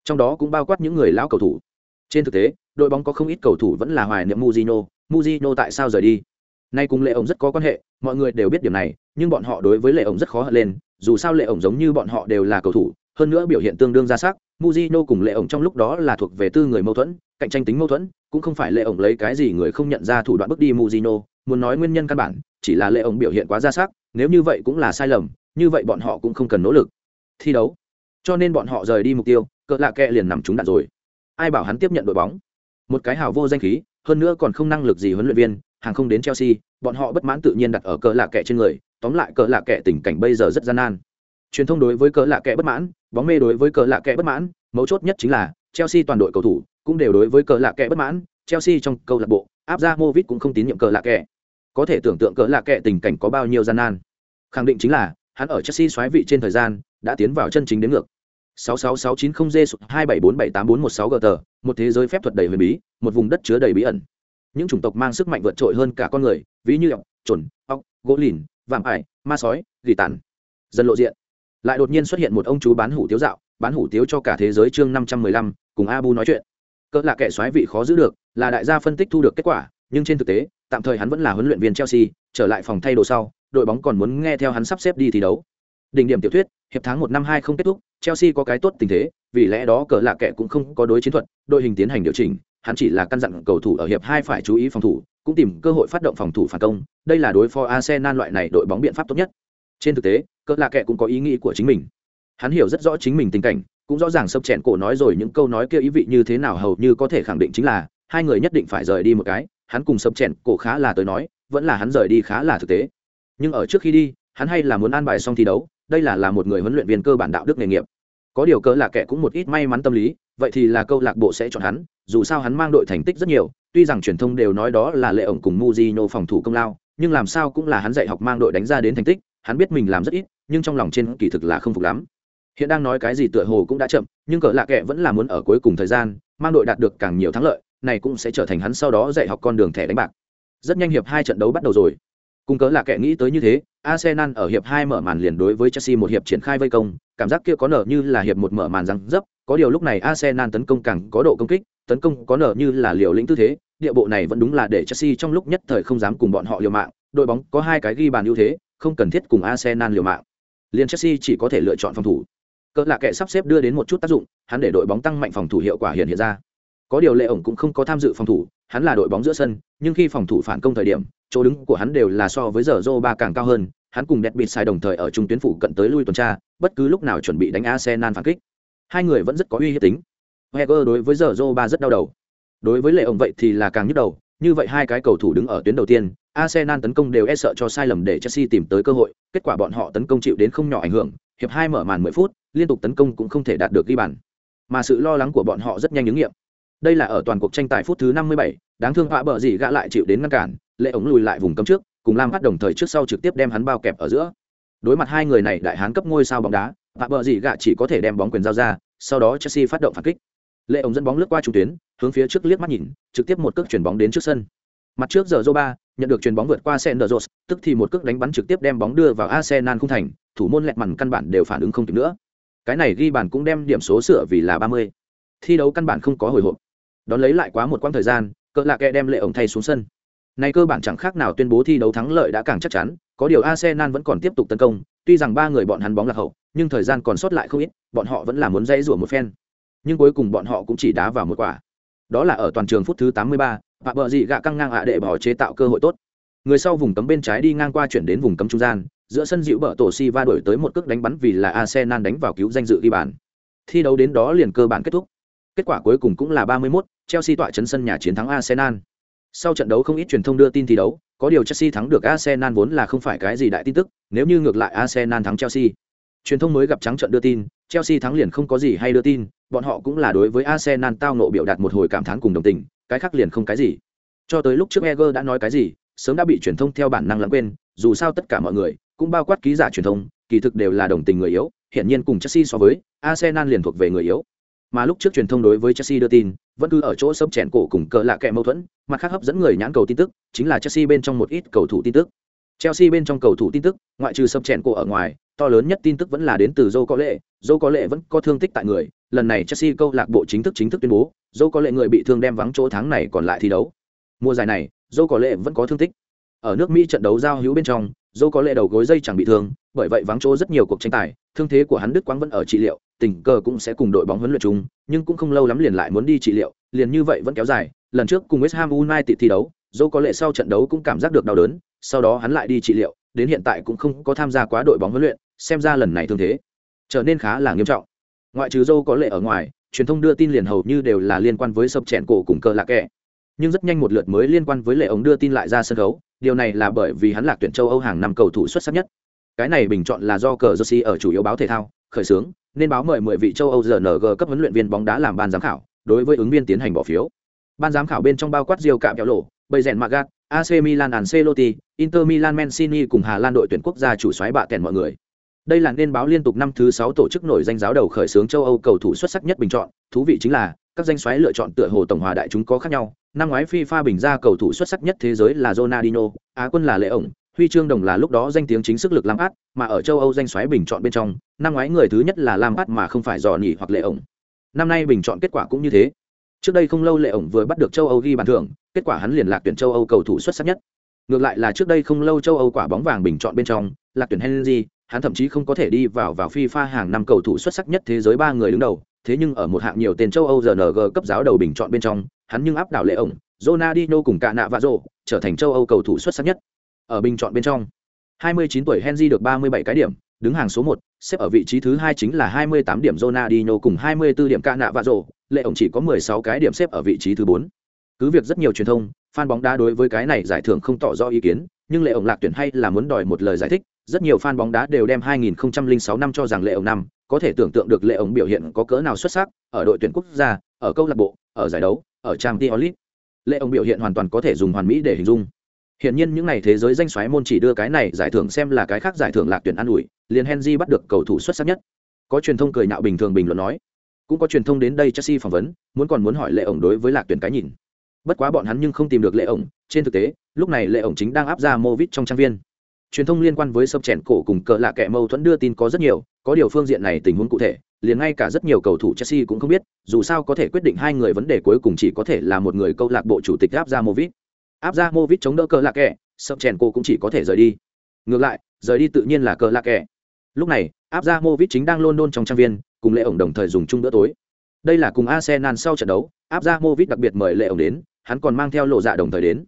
Trong đó cũng bao quát những người lão cầu thủ. Trên thực tế, đội bóng có không ít cầu thủ vẫn là hoài niệm Mujino Mujino tại sao rời đi? Nay cùng lệ ổng rất có quan hệ, mọi người đều biết điểm này, nhưng bọn họ đối với lệ ổng rất khó hận lên, dù sao lệ ổng giống như bọn họ đều là cầu thủ, hơn nữa biểu hiện tương đương ra sắc Mujino cùng lệ ổng trong lúc đó là thuộc về tư người mâu thuẫn, cạnh tranh tính mâu thuẫn, cũng không phải lệ ổng lấy cái gì người không nhận ra thủ đoạn bước đi Mujino muốn nói nguyên nhân căn bản, chỉ là lệ ổng biểu hiện quá ra sắc, nếu như vậy cũng là sai lầm, như vậy bọn họ cũng không cần nỗ lực. Thi đấu. Cho nên bọn họ rời đi mục tiêu, cỡ lạ kẹ liền nằm trúng đạn rồi. Ai bảo hắn tiếp nhận đội bóng? Một cái hào vô danh khí, hơn nữa còn không năng lực gì huấn luyện viên, hàng không đến chelsea, bọn họ bất mãn tự nhiên đặt ở cỡ lạ kẹ trên người, tóm lại cỡ lạ kẹ tình cảnh bây giờ rất gian nan. Truyền thông đối với cỡ lạ kẹ bất mãn, bóng mê đối với cỡ lạ kẹ bất mãn, mấu chốt nhất chính là chelsea toàn đội cầu thủ cũng đều đối với cỡ lạ kẹ bất mãn, chelsea trong câu lạc bộ áp ra movit cũng không tín nhiệm cỡ lạ kẹ có thể tưởng tượng cỡ lạ kệ tình cảnh có bao nhiêu gian nan. Khẳng định chính là hắn ở chelsea xoáy vị trên thời gian đã tiến vào chân chính đến ngược. 66690 g 27478416 gt một thế giới phép thuật đầy huyền bí một vùng đất chứa đầy bí ẩn. Những chủng tộc mang sức mạnh vượt trội hơn cả con người ví như ọc chuẩn, ọc gỗ lìn vạm ải ma sói gỉ tàn. Dân lộ diện. Lại đột nhiên xuất hiện một ông chú bán hủ tiếu dạo bán hủ tiếu cho cả thế giới chương 515, cùng abu nói chuyện. Cỡ là kẻ xoáy vị khó giữ được là đại gia phân tích thu được kết quả nhưng trên thực tế tạm thời hắn vẫn là huấn luyện viên chelsea, trở lại phòng thay đồ sau, đội bóng còn muốn nghe theo hắn sắp xếp đi thi đấu. Đỉnh điểm tiểu thuyết, hiệp tháng một năm hai không kết thúc, chelsea có cái tốt tình thế, vì lẽ đó cờ lạ kệ cũng không có đối chiến thuật, đội hình tiến hành điều chỉnh, hắn chỉ là căn dặn cầu thủ ở hiệp hai phải chú ý phòng thủ, cũng tìm cơ hội phát động phòng thủ phản công, đây là đối phó arsenal loại này đội bóng biện pháp tốt nhất. Trên thực tế, cờ lạ kệ cũng có ý nghĩ của chính mình. Hắn hiểu rất rõ chính mình tình cảnh, cũng rõ ràng sập chèn cổ nói rồi những câu nói kia ý vị như thế nào hầu như có thể khẳng định chính là, hai người nhất định phải rời đi một cái hắn cùng sập chèn cổ khá là tới nói, vẫn là hắn rời đi khá là thực tế. Nhưng ở trước khi đi, hắn hay là muốn an bài xong thi đấu, đây là là một người huấn luyện viên cơ bản đạo đức nghề nghiệp. Có điều cỡ là kẻ cũng một ít may mắn tâm lý, vậy thì là câu lạc bộ sẽ chọn hắn, dù sao hắn mang đội thành tích rất nhiều, tuy rằng truyền thông đều nói đó là lệ ổng cùng muzino phòng thủ công lao, nhưng làm sao cũng là hắn dạy học mang đội đánh ra đến thành tích, hắn biết mình làm rất ít, nhưng trong lòng trên kỳ thực là không phục lắm. Hiện đang nói cái gì tựa hồ cũng đã chậm, nhưng cỡ lạ kệ vẫn là muốn ở cuối cùng thời gian, mang đội đạt được càng nhiều thắng lợi này cũng sẽ trở thành hắn sau đó dạy học con đường thẻ đánh bạc. Rất nhanh hiệp hai trận đấu bắt đầu rồi. Cùng cớ là kẻ nghĩ tới như thế, arsenal ở hiệp hai mở màn liền đối với chelsea một hiệp triển khai vây công, cảm giác kia có nở như là hiệp một mở màn răng dấp, có điều lúc này arsenal tấn công càng có độ công kích, tấn công có nở như là liều lĩnh tư thế, địa bộ này vẫn đúng là để chelsea trong lúc nhất thời không dám cùng bọn họ liều mạng, đội bóng có hai cái ghi bàn ưu thế, không cần thiết cùng arsenal liều mạng. Liền chelsea chỉ có thể lựa chọn phòng thủ. Cỡ là kẻ sắp xếp đưa đến một chút tác dụng, hắn để đội bóng tăng mạnh phòng thủ hiệu quả hiện hiện ra có điều lệ ổng cũng không có tham dự phòng thủ hắn là đội bóng giữa sân nhưng khi phòng thủ phản công thời điểm chỗ đứng của hắn đều là so với giờ Zô ba càng cao hơn, hắn cùng đẹp bịt sai đồng thời ở trung tuyến phủ cận tới lui tuần tra, bất cứ lúc nào chuẩn bị đánh Arsenal phản kích. Hai người vẫn rất có uy hiếp tính. Heger đối với giờ Zô ba rất đau đầu. Đối với lệ ổng vậy thì là càng nhức đầu, như vậy hai cái cầu thủ đứng ở tuyến đầu tiên, Arsenal tấn công đều e sợ cho sai lầm để Chelsea tìm tới cơ hội, kết quả bọn họ tấn công chịu đến không nhỏ ảnh hưởng, hiệp hai mở màn 10 phút, liên tục tấn công cũng không thể đạt được ghi bàn. Mà sự lo lắng của bọn họ rất nhanh ứng nghiệm. Đây là ở toàn cuộc tranh tài phút thứ 57, đáng thương họa bờ gì gã lại chịu đến ngăn cản, lệ ống lùi lại vùng cấm trước cùng lam bắt đồng thời trước sau trực tiếp đem hắn bao kẹp ở giữa đối mặt hai người này đại hán cấp ngôi sao bóng đá họa bờ gì gạ chỉ có thể đem bóng quyền giao ra sau đó chelsea phát động phản kích lệ ống dẫn bóng lướt qua trung tuyến hướng phía trước liếc mắt nhìn trực tiếp một cước chuyển bóng đến trước sân mặt trước giờ ba nhận được chuyền bóng vượt qua Senderos, tức thì một cước đánh bắn trực tiếp đem bóng đưa vào Arsenal khung thành, thủ môn lẹt màn căn bản đều phản ứng không kịp nữa. Cái này ghi bàn cũng đem điểm số sửa vì là 30. Thi đấu căn bản không có hồi hộp. Đón lấy lại quá một quãng thời gian, cỡ lạ kẹ đem lệ ổng thay xuống sân. Này cơ bản chẳng khác nào tuyên bố thi đấu thắng lợi đã càng chắc chắn, có điều Arsenal vẫn còn tiếp tục tấn công, tuy rằng ba người bọn hắn bóng lạc hậu, nhưng thời gian còn sót lại không ít, bọn họ vẫn là muốn dãy rủa một phen. Nhưng cuối cùng bọn họ cũng chỉ đá vào một quả. Đó là ở toàn trường phút thứ 83, và bờ gì gạ căng ngang ạ để bỏ chế tạo cơ hội tốt. Người sau vùng cấm bên trái đi ngang qua chuyển đến vùng cấm trung gian, giữa sân dịu bờ tổ si va đổi tới một cước đánh bắn vì là Arsenal đánh vào cứu danh dự ghi bàn. Thi đấu đến đó liền cơ bản kết thúc. Kết quả cuối cùng cũng là 31, Chelsea tọa trấn sân nhà chiến thắng Arsenal. Sau trận đấu không ít truyền thông đưa tin thi đấu, có điều Chelsea thắng được Arsenal vốn là không phải cái gì đại tin tức, nếu như ngược lại Arsenal thắng Chelsea. Truyền thông mới gặp trắng trận đưa tin, Chelsea thắng liền không có gì hay đưa tin, bọn họ cũng là đối với Arsenal tao nộ biểu đạt một hồi cảm thán cùng đồng tình, cái khác liền không cái gì. Cho tới lúc trước Eger đã nói cái gì, sớm đã bị truyền thông theo bản năng lãng quên, dù sao tất cả mọi người, cũng bao quát ký giả truyền thông, kỳ thực đều là đồng tình người yếu, hiện nhiên cùng Chelsea so với, Arsenal liền thuộc về người yếu. Mà lúc trước truyền thông đối với Chelsea đưa tin, vẫn cứ ở chỗ sớm chèn cổ cùng cờ lạ kẹ mâu thuẫn, mặt khác hấp dẫn người nhãn cầu tin tức, chính là Chelsea bên trong một ít cầu thủ tin tức. Chelsea bên trong cầu thủ tin tức, ngoại trừ sớm chèn cổ ở ngoài, to lớn nhất tin tức vẫn là đến từ Joe có lệ, Joe có lệ vẫn có thương tích tại người, lần này Chelsea câu lạc bộ chính thức chính thức tuyên bố, Joe có lệ người bị thương đem vắng chỗ tháng này còn lại thi đấu. Mùa giải này, Joe có lệ vẫn có thương tích. Ở nước Mỹ trận đấu giao hữu bên trong, Joe có lệ đầu gối dây chẳng bị thương, bởi vậy vắng chỗ rất nhiều cuộc tranh tài, thương thế của hắn Đức Quang vẫn ở trị liệu, tình cờ cũng sẽ cùng đội bóng huấn luyện chung, nhưng cũng không lâu lắm liền lại muốn đi trị liệu, liền như vậy vẫn kéo dài. Lần trước cùng West Ham United thi đấu, Joe có lệ sau trận đấu cũng cảm giác được đau đớn, sau đó hắn lại đi trị liệu, đến hiện tại cũng không có tham gia quá đội bóng huấn luyện, xem ra lần này thương thế trở nên khá là nghiêm trọng. Ngoại trừ Joe có lệ ở ngoài, truyền thông đưa tin liền hầu như đều là liên quan với sập chèn cổ cùng cờ lạc kẻ. Nhưng rất nhanh một lượt mới liên quan với lệ ống đưa tin lại ra sân khấu, điều này là bởi vì hắn lạc tuyển châu Âu hàng năm cầu thủ xuất sắc nhất. Cái này bình chọn là do cờ Jersey ở chủ yếu báo thể thao, khởi xướng, nên báo mời 10 vị châu Âu RNG cấp huấn luyện viên bóng đá làm ban giám khảo, đối với ứng viên tiến hành bỏ phiếu. Ban giám khảo bên trong bao quát Rio Cạm kéo lộ, Bầy rèn Magat, AC Milan Ancelotti, Inter Milan Mancini cùng Hà Lan đội tuyển quốc gia chủ xoáy bạ tèn mọi người. Đây là nên báo liên tục năm thứ 6 tổ chức nổi danh giáo đầu khởi xướng châu Âu cầu thủ xuất sắc nhất bình chọn, thú vị chính là các danh xoáy lựa chọn tựa hồ tổng hòa đại chúng có khác nhau. Năm ngoái FIFA bình ra cầu thủ xuất sắc nhất thế giới là Ronaldinho, Á quân là Lệ ổng, huy chương đồng là lúc đó danh tiếng chính sức lực lam át mà ở châu Âu danh soái bình chọn bên trong, năm ngoái người thứ nhất là lam át mà không phải dò nhỉ hoặc Lệ ổng. Năm nay bình chọn kết quả cũng như thế. Trước đây không lâu Lệ ổng vừa bắt được châu Âu ghi bàn thưởng, kết quả hắn liền lạc tuyển châu Âu cầu thủ xuất sắc nhất. Ngược lại là trước đây không lâu châu Âu quả bóng vàng bình chọn bên trong, lạc tuyển Henry, hắn thậm chí không có thể đi vào vào FIFA hàng năm cầu thủ xuất sắc nhất thế giới ba người đứng đầu, thế nhưng ở một hạng nhiều tên châu Âu RNG cấp giáo đầu bình chọn bên trong, hắn nhưng áp đảo lệ ổng, Ronaldinho cùng cả nạ và rộ trở thành châu Âu cầu thủ xuất sắc nhất. Ở bình chọn bên trong, 29 tuổi Henry được 37 cái điểm, đứng hàng số 1, xếp ở vị trí thứ hai chính là 28 điểm Ronaldinho cùng 24 điểm Cana và rồ, lệ ổng chỉ có 16 cái điểm xếp ở vị trí thứ 4. Cứ việc rất nhiều truyền thông, fan bóng đá đối với cái này giải thưởng không tỏ rõ ý kiến, nhưng lệ ổng lạc tuyển hay là muốn đòi một lời giải thích, rất nhiều fan bóng đá đều đem 2006 năm cho rằng lệ ổng năm, có thể tưởng tượng được lệ ổng biểu hiện có cỡ nào xuất sắc, ở đội tuyển quốc gia, ở câu lạc bộ, ở giải đấu, ở Champions League. Lệ ổng biểu hiện hoàn toàn có thể dùng hoàn mỹ để hình dung. Hiện nhiên những ngày thế giới danh xoáy môn chỉ đưa cái này giải thưởng xem là cái khác giải thưởng lạc tuyển an ủi, liền Henry bắt được cầu thủ xuất sắc nhất. Có truyền thông cười nhạo bình thường bình luận nói, cũng có truyền thông đến đây Chelsea phỏng vấn, muốn còn muốn hỏi lệ ổng đối với lạc tuyển cái nhìn. Bất quá bọn hắn nhưng không tìm được lệ ổng, trên thực tế, lúc này lệ ổng chính đang áp ra Movit trong trang viên truyền thông liên quan với sập chèn cổ cùng cờ lạ kẻ mâu thuẫn đưa tin có rất nhiều có điều phương diện này tình huống cụ thể liền ngay cả rất nhiều cầu thủ chelsea cũng không biết dù sao có thể quyết định hai người vấn đề cuối cùng chỉ có thể là một người câu lạc bộ chủ tịch áp ra movit áp ra movit chống đỡ cờ lạ kẻ, sập chèn cô cũng chỉ có thể rời đi. Ngược lại, rời đi tự nhiên là cờ lạ kẻ. Lúc này áp ra movit chính đang london trong trang viên, cùng lệ ổng đồng thời dùng chung bữa tối. Đây là cùng arsenal sau trận đấu áp ra movit đặc biệt mời lệ ổng đến, hắn còn mang theo lộ dạ đồng thời đến.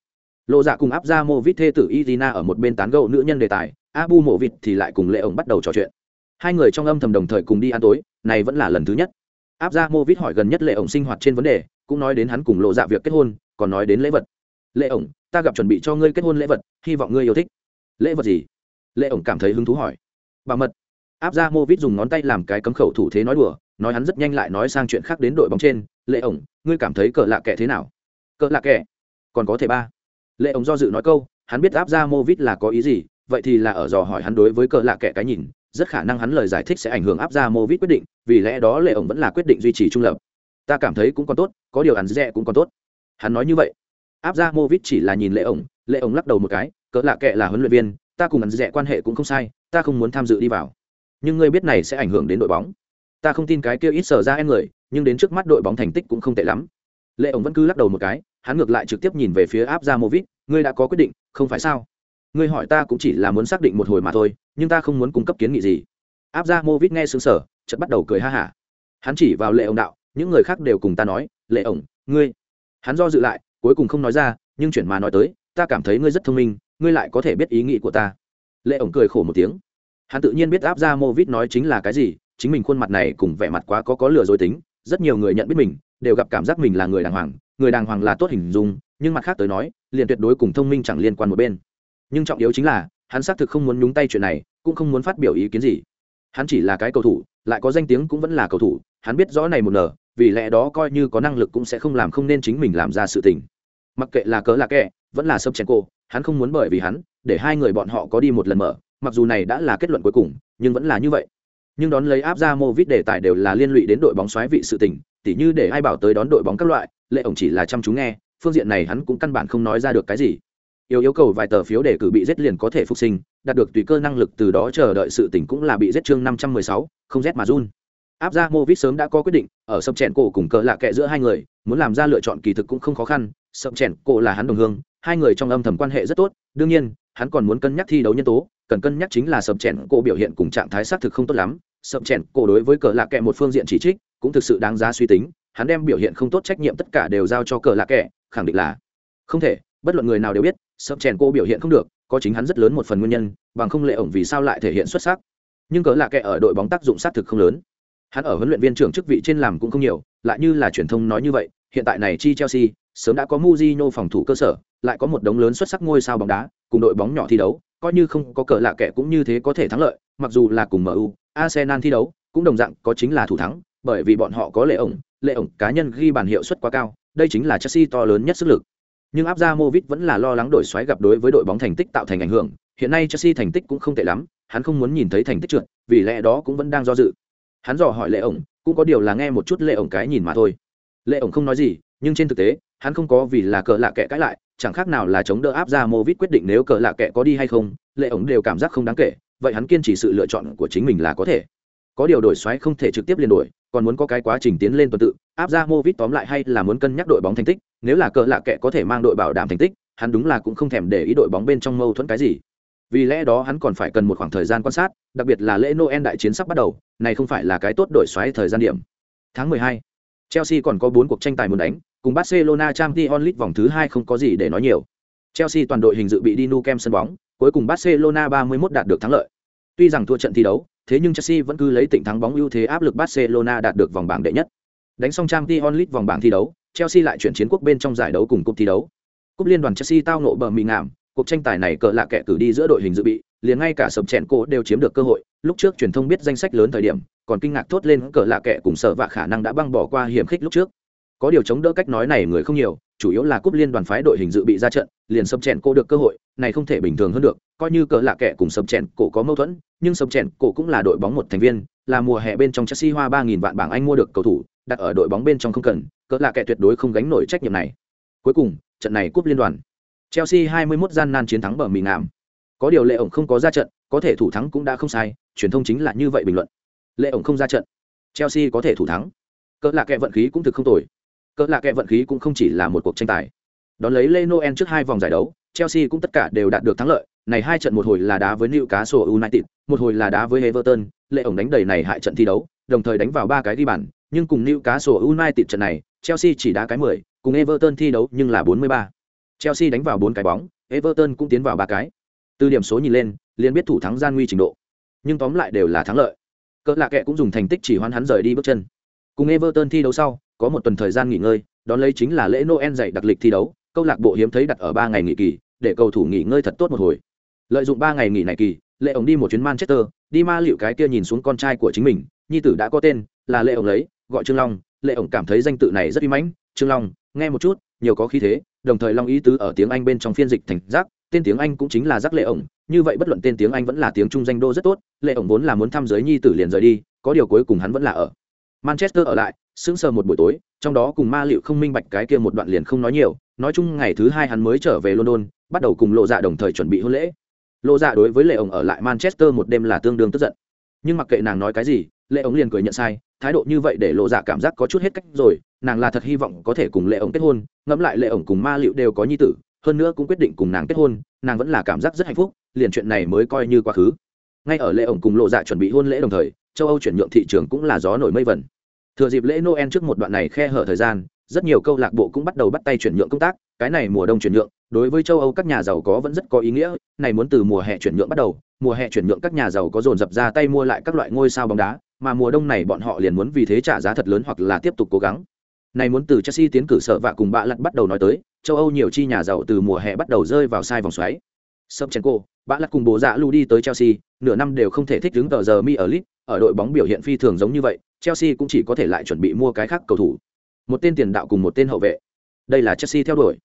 Lộ dạ cùng áp ra movit thê tử irina ở một bên tán gẫu nữ nhân đề tài abu mộ vịt thì lại cùng lệ ổng bắt đầu trò chuyện. Hai người trong âm thầm đồng thời cùng đi ăn tối, này vẫn là lần thứ nhất. Áp ra mô vít hỏi gần nhất lệ ổng sinh hoạt trên vấn đề, cũng nói đến hắn cùng lộ dạ việc kết hôn, còn nói đến lễ vật lệ ổng, ta gặp chuẩn bị cho ngươi kết hôn lễ vật, hy vọng ngươi yêu thích. Lễ vật gì? Lệ ổng cảm thấy hứng thú hỏi. Bà mật. Áp ra mô vít dùng ngón tay làm cái cấm khẩu thủ thế nói đùa, nói hắn rất nhanh lại nói sang chuyện khác đến đội bóng trên. Lệ ổng, ngươi cảm thấy cỡ lạ kẻ thế nào? Cỡ lạ kẻ? Còn có thể ba. Lệ ổng do dự nói câu, hắn biết áp ra mô vít là có ý gì, vậy thì là ở dò hỏi hắn đối với cờ lạ kẻ cái nhìn. Rất khả năng hắn lời giải thích sẽ ảnh hưởng áp ra mô vít quyết định, vì lẽ đó lệ ổng vẫn là quyết định duy trì trung lập. Ta cảm thấy cũng còn tốt, có điều hắn rẻ cũng còn tốt. Hắn nói như vậy áp ra mô vít chỉ là nhìn lệ ổng lệ ổng lắc đầu một cái, cỡ lạ kệ là huấn luyện viên, ta cùng hắn rẻ quan hệ cũng không sai, ta không muốn tham dự đi vào. Nhưng ngươi biết này sẽ ảnh hưởng đến đội bóng. Ta không tin cái kia ít sở ra em người, nhưng đến trước mắt đội bóng thành tích cũng không tệ lắm. Lệ ổng vẫn cứ lắc đầu một cái, hắn ngược lại trực tiếp nhìn về phía áp ra mô vít ngươi đã có quyết định, không phải sao? Ngươi hỏi ta cũng chỉ là muốn xác định một hồi mà thôi, nhưng ta không muốn cung cấp kiến nghị gì. Áp ra mô vít nghe xứng sở chợt bắt đầu cười ha hả. Hắn chỉ vào lệ ổng đạo, những người khác đều cùng ta nói, lệ ổng, ngươi. Hắn do dự lại cuối cùng không nói ra, nhưng chuyển mà nói tới, ta cảm thấy ngươi rất thông minh, ngươi lại có thể biết ý nghĩ của ta. Lệ ổng cười khổ một tiếng. Hắn tự nhiên biết áp ra mô vít nói chính là cái gì, chính mình khuôn mặt này cùng vẻ mặt quá có có lừa dối tính, rất nhiều người nhận biết mình, đều gặp cảm giác mình là người đàng hoàng, người đàng hoàng là tốt hình dung, nhưng mặt khác tới nói, liền tuyệt đối cùng thông minh chẳng liên quan một bên. Nhưng trọng yếu chính là, hắn xác thực không muốn nhúng tay chuyện này, cũng không muốn phát biểu ý kiến gì. Hắn chỉ là cái cầu thủ lại có danh tiếng cũng vẫn là cầu thủ, hắn biết rõ này một nở vì lẽ đó coi như có năng lực cũng sẽ không làm không nên chính mình làm ra sự tình. Mặc kệ là cớ là kẻ, vẫn là sâm chèn cô hắn không muốn bởi vì hắn, để hai người bọn họ có đi một lần mở, mặc dù này đã là kết luận cuối cùng, nhưng vẫn là như vậy. Nhưng đón lấy áp ra mô vít đề tài đều là liên lụy đến đội bóng xoáy vị sự tình, tỉ như để ai bảo tới đón đội bóng các loại, lệ ổng chỉ là chăm chú nghe, phương diện này hắn cũng căn bản không nói ra được cái gì. Yêu yêu cầu vài tờ phiếu để cử bị giết liền có thể phục sinh đạt được tùy cơ năng lực từ đó chờ đợi sự tỉnh cũng là bị giết chương năm trăm mười sáu, không rét mà run. Áp ra mô vít sớm đã có quyết định, ở sập chèn cổ cùng cỡ lạ kệ giữa hai người, muốn làm ra lựa chọn kỳ thực cũng không khó khăn. Sập chèn cổ là hắn đồng hương, hai người trong âm thầm quan hệ rất tốt, đương nhiên, hắn còn muốn cân nhắc thi đấu nhân tố, cần cân nhắc chính là sập chèn cổ biểu hiện cùng trạng thái xác thực không tốt lắm. Sập chèn cổ đối với cờ lạ kệ một phương diện chỉ trích, cũng thực sự đáng giá suy tính, hắn đem biểu hiện không tốt trách nhiệm tất cả đều giao cho cờ lạ kệ khẳng định là không thể, bất luận người nào đều biết sập chèn cổ biểu hiện không được có chính hắn rất lớn một phần nguyên nhân, bằng không lệ ổng vì sao lại thể hiện xuất sắc. Nhưng cỡ lạ kệ ở đội bóng tác dụng xác thực không lớn. Hắn ở huấn luyện viên trưởng chức vị trên làm cũng không nhiều, lại như là truyền thông nói như vậy, hiện tại này chi chelsea, sớm đã có Mujino phòng thủ cơ sở, lại có một đống lớn xuất sắc ngôi sao bóng đá, cùng đội bóng nhỏ thi đấu, coi như không có cỡ lạ kệ cũng như thế có thể thắng lợi, mặc dù là cùng mu arsenal thi đấu, cũng đồng dạng có chính là thủ thắng, bởi vì bọn họ có lệ ổng lệ ổng cá nhân ghi bàn hiệu suất quá cao, đây chính là chelsea to lớn nhất sức lực nhưng áp ra Movit vẫn là lo lắng đổi xoáy gặp đối với đội bóng thành tích tạo thành ảnh hưởng. Hiện nay chelsea thành tích cũng không tệ lắm, hắn không muốn nhìn thấy thành tích trượt, vì lẽ đó cũng vẫn đang do dự. Hắn dò hỏi lệ ổng, cũng có điều là nghe một chút lệ ổng cái nhìn mà thôi. Lệ ổng không nói gì, nhưng trên thực tế, hắn không có vì là cờ lạ kệ cãi lại, chẳng khác nào là chống đỡ áp ra quyết định nếu cờ lạ kệ có đi hay không, lệ ổng đều cảm giác không đáng kể, vậy hắn kiên trì sự lựa chọn của chính mình là có thể. Có điều đổi xoáy không thể trực tiếp liên đổi, còn muốn có cái quá trình tiến lên tuần tự áp ra tóm lại hay là muốn cân nhắc đội bóng thành tích nếu là cờ lạ kệ có thể mang đội bảo đảm thành tích, hắn đúng là cũng không thèm để ý đội bóng bên trong mâu thuẫn cái gì. Vì lẽ đó hắn còn phải cần một khoảng thời gian quan sát, đặc biệt là lễ noel đại chiến sắp bắt đầu, này không phải là cái tốt đổi xoáy thời gian điểm. Tháng 12. chelsea còn có bốn cuộc tranh tài muốn đánh, cùng barcelona champions league vòng thứ hai không có gì để nói nhiều. Chelsea toàn đội hình dự bị đi nu kem sân bóng, cuối cùng barcelona 31 đạt được thắng lợi. Tuy rằng thua trận thi đấu, thế nhưng chelsea vẫn cứ lấy tỉnh thắng bóng ưu thế áp lực barcelona đạt được vòng bảng đệ nhất. Đánh xong champions league vòng bảng thi đấu chelsea lại chuyển chiến quốc bên trong giải đấu cùng cúp thi đấu. Cúp liên đoàn chelsea tao nộ bờ mì ngảm cuộc tranh tài này cờ lạ kẻ cử đi giữa đội hình dự bị, liền ngay cả sập chèn cổ đều chiếm được cơ hội. Lúc trước truyền thông biết danh sách lớn thời điểm, còn kinh ngạc thốt lên cờ lạ kẻ cùng sở và khả năng đã băng bỏ qua hiểm khích lúc trước. Có điều chống đỡ cách nói này người không nhiều, chủ yếu là cúp liên đoàn phái đội hình dự bị ra trận, liền sập chèn cổ được cơ hội, này không thể bình thường hơn được, coi như cờ lạ kẻ cùng sập chèn cổ có mâu thuẫn, nhưng sập chèn cổ cũng là đội bóng một thành viên, là mùa hè bên trong chelsea hoa ba nghìn vạn bảng anh mua được cầu thủ, đặt ở đội bóng bên trong không cần cỡ lạ kẻ tuyệt đối không gánh nổi trách nhiệm này cuối cùng trận này cúp liên đoàn Chelsea 21 gian nan chiến thắng bờ mì ngàm. Có điều Lệ ổng không có ra trận, có thể thủ thắng cũng đã không sai, truyền thông chính là như vậy bình luận. Lệ ổng không ra trận, Chelsea có thể thủ thắng. Cỡ là kẻ vận khí cũng thực không tồi. Cỡ là kẻ vận khí cũng không chỉ là một cuộc tranh tài. Đón lấy Lê Noel trước hai vòng giải đấu, Chelsea cũng tất cả đều đạt được thắng lợi. Này hai trận một hồi là đá với Newcastle United, một hồi là đá với Everton, Lệ ổng đánh đầy này hại trận thi đấu, đồng thời đánh vào ba cái ghi bàn, nhưng cùng Newcastle United trận này, Chelsea chỉ đá cái 10, cùng Everton thi đấu nhưng là 43. Chelsea đánh vào bốn cái bóng, Everton cũng tiến vào ba cái. Từ điểm số nhìn lên, liền biết thủ thắng gian nguy trình độ. Nhưng tóm lại đều là thắng lợi. Cỡ lạ kệ cũng dùng thành tích chỉ hoán hắn rời đi bước chân. Cùng Everton thi đấu sau, có một tuần thời gian nghỉ ngơi, đón lấy chính là lễ Noel dạy đặc lịch thi đấu, câu lạc bộ hiếm thấy đặt ở ba ngày nghỉ kỳ, để cầu thủ nghỉ ngơi thật tốt một hồi. Lợi dụng ba ngày nghỉ này kỳ, lệ ổng đi một chuyến Manchester, đi ma liệu cái kia nhìn xuống con trai của chính mình, nhi tử đã có tên, là lệ ổng lấy, gọi Trương Long, lệ ổng cảm thấy danh tự này rất uy mãnh, Trương Long, nghe một chút, nhiều có khí thế, đồng thời long ý tứ ở tiếng anh bên trong phiên dịch thành giác tên tiếng anh cũng chính là giác lệ ổng. Như vậy bất luận tên tiếng anh vẫn là tiếng trung danh đô rất tốt lệ ổng vốn là muốn thăm giới nhi tử liền rời đi có điều cuối cùng hắn vẫn là ở. Manchester ở lại sững sờ một buổi tối trong đó cùng ma liệu không minh bạch cái kia một đoạn liền không nói nhiều. Nói chung ngày thứ hai hắn mới trở về london bắt đầu cùng lộ dạ đồng thời chuẩn bị hôn lễ. Lộ dạ đối với lệ ổng ở lại manchester một đêm là tương đương tức giận. Nhưng mặc kệ nàng nói cái gì lệ ổng liền cười nhận sai, thái độ như vậy để lộ dạ cảm giác có chút hết cách rồi, nàng là thật hy vọng có thể cùng lệ ổng kết hôn, ngẫm lại lệ ổng cùng ma liệu đều có nhi tử, hơn nữa cũng quyết định cùng nàng kết hôn, nàng vẫn là cảm giác rất hạnh phúc, liền chuyện này mới coi như quá khứ. Ngay ở lệ ổng cùng lộ dạ chuẩn bị hôn lễ đồng thời, châu âu chuyển nhượng thị trường cũng là gió nổi mây vẩn thừa dịp lễ noel trước một đoạn này khe hở thời gian, rất nhiều câu lạc bộ cũng bắt đầu bắt tay chuyển nhượng công tác, cái này mùa đông chuyển nhượng, đối với châu âu các nhà giàu có vẫn rất có ý nghĩa, này muốn từ mùa hè chuyển nhượng bắt đầu, mùa hè chuyển nhượng các nhà giàu có dồn dập ra tay mua lại các loại ngôi sao bóng đá mà mùa đông này bọn họ liền muốn vì thế trả giá thật lớn hoặc là tiếp tục cố gắng. Này muốn từ Chelsea tiến cử sợ vạ cùng bạ lật bắt đầu nói tới, châu âu nhiều chi nhà giàu từ mùa hè bắt đầu rơi vào sai vòng xoáy. Sập chen cô bã lật cùng bố dạ lưu đi tới chelsea nửa năm đều không thể thích ứng tờ giờ mi ở lit ở đội bóng biểu hiện phi thường giống như vậy chelsea cũng chỉ có thể lại chuẩn bị mua cái khác cầu thủ. Một tên tiền đạo cùng một tên hậu vệ. Đây là chelsea theo đuổi.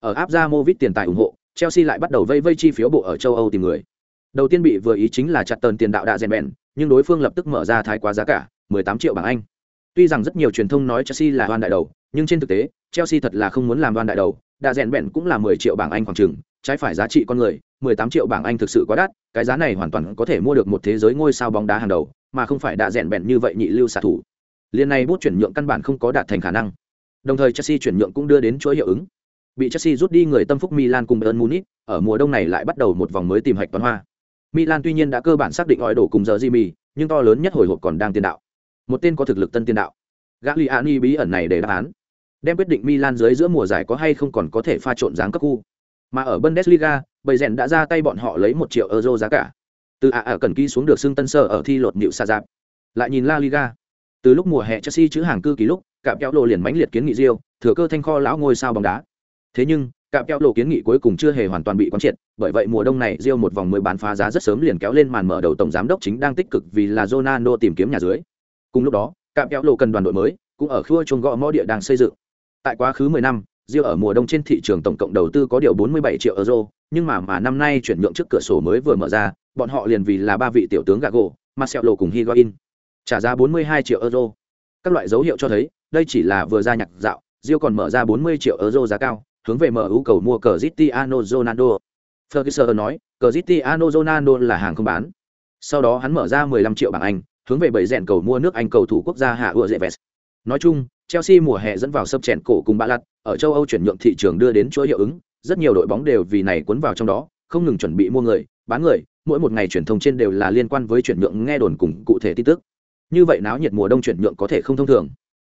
Ở áp ra movit tiền tài ủng hộ chelsea lại bắt đầu vây vây chi phiếu bộ ở châu âu tìm người. Đầu tiên bị vừa ý chính là chặt tần tiền đạo đã rèn bèn nhưng đối phương lập tức mở ra thái quá giá cả 18 triệu bảng anh. Tuy rằng rất nhiều truyền thông nói chelsea là đoan đại đầu, nhưng trên thực tế, chelsea thật là không muốn làm đoan đại đầu. Đã rèn bèn cũng là 10 triệu bảng anh khoảng chừng, trái phải giá trị con người 18 triệu bảng anh thực sự quá đắt, cái giá này hoàn toàn có thể mua được một thế giới ngôi sao bóng đá hàng đầu, mà không phải đã rèn bèn như vậy nhị lưu xạ thủ. Liên này bút chuyển nhượng căn bản không có đạt thành khả năng. Đồng thời chelsea chuyển nhượng cũng đưa đến chuỗi hiệu ứng. Bị chelsea rút đi người tâm phúc milan cùng bayern munich, ở mùa đông này lại bắt đầu một vòng mới tìm hạch toán hoa milan tuy nhiên đã cơ bản xác định gọi đổ cùng giờ jimmy, nhưng to lớn nhất hồi hộp còn đang tiền đạo. Một tên có thực lực tân tiền đạo. Gagliani bí ẩn này để đáp án. Đem quyết định Milan dưới giữa mùa giải có hay không còn có thể pha trộn dáng cấp khu mà ở Bundesliga bầy rèn đã ra tay bọn họ lấy một triệu euro giá cả. Từ ạ à cần ký xuống được xương tân sơ ở thi lột nịu xa giáp. Lại nhìn La Liga. Từ lúc mùa hè Chelsea chữ hàng cư ký lúc cạm kéo lộ liền mãnh liệt kiến nghị Rio thừa cơ thanh kho lão ngôi sao bóng đá. Thế nhưng cạm kéo lộ kiến nghị cuối cùng chưa hề hoàn toàn bị quán triệt bởi vậy mùa đông này Rio một vòng mới bán phá giá rất sớm liền kéo lên màn mở đầu tổng giám đốc chính đang tích cực vì là Ronaldo tìm kiếm nhà dưới. Cùng lúc đó cạm kéo lộ cần đoàn đội mới cũng ở khua chuồng gõ mõ địa đang xây dựng. Tại quá khứ 10 năm Rio ở mùa đông trên thị trường tổng cộng đầu tư có điều 47 triệu euro, nhưng mà mà năm nay chuyển nhượng trước cửa sổ mới vừa mở ra, bọn họ liền vì là ba vị tiểu tướng Gago, Marcelo cùng Higuain, trả ra 42 triệu euro. Các loại dấu hiệu cho thấy, đây chỉ là vừa ra nhạc dạo, Rio còn mở ra 40 triệu euro giá cao, hướng về MU cầu mua Cristiano Ronaldo. Ferguson nói, Cristiano Ronaldo là hàng không bán. Sau đó hắn mở ra 15 triệu bảng Anh, hướng về bảy rèn cầu mua nước Anh cầu thủ quốc gia Hạ Ua Nói chung, Chelsea mùa hè dẫn vào sấp chèn cổ cùng bạ lặt, ở châu Âu chuyển nhượng thị trường đưa đến chuỗi hiệu ứng, rất nhiều đội bóng đều vì này cuốn vào trong đó, không ngừng chuẩn bị mua người, bán người, mỗi một ngày truyền thông trên đều là liên quan với chuyển nhượng nghe đồn cùng cụ thể tin tức. Như vậy náo nhiệt mùa đông chuyển nhượng có thể không thông thường.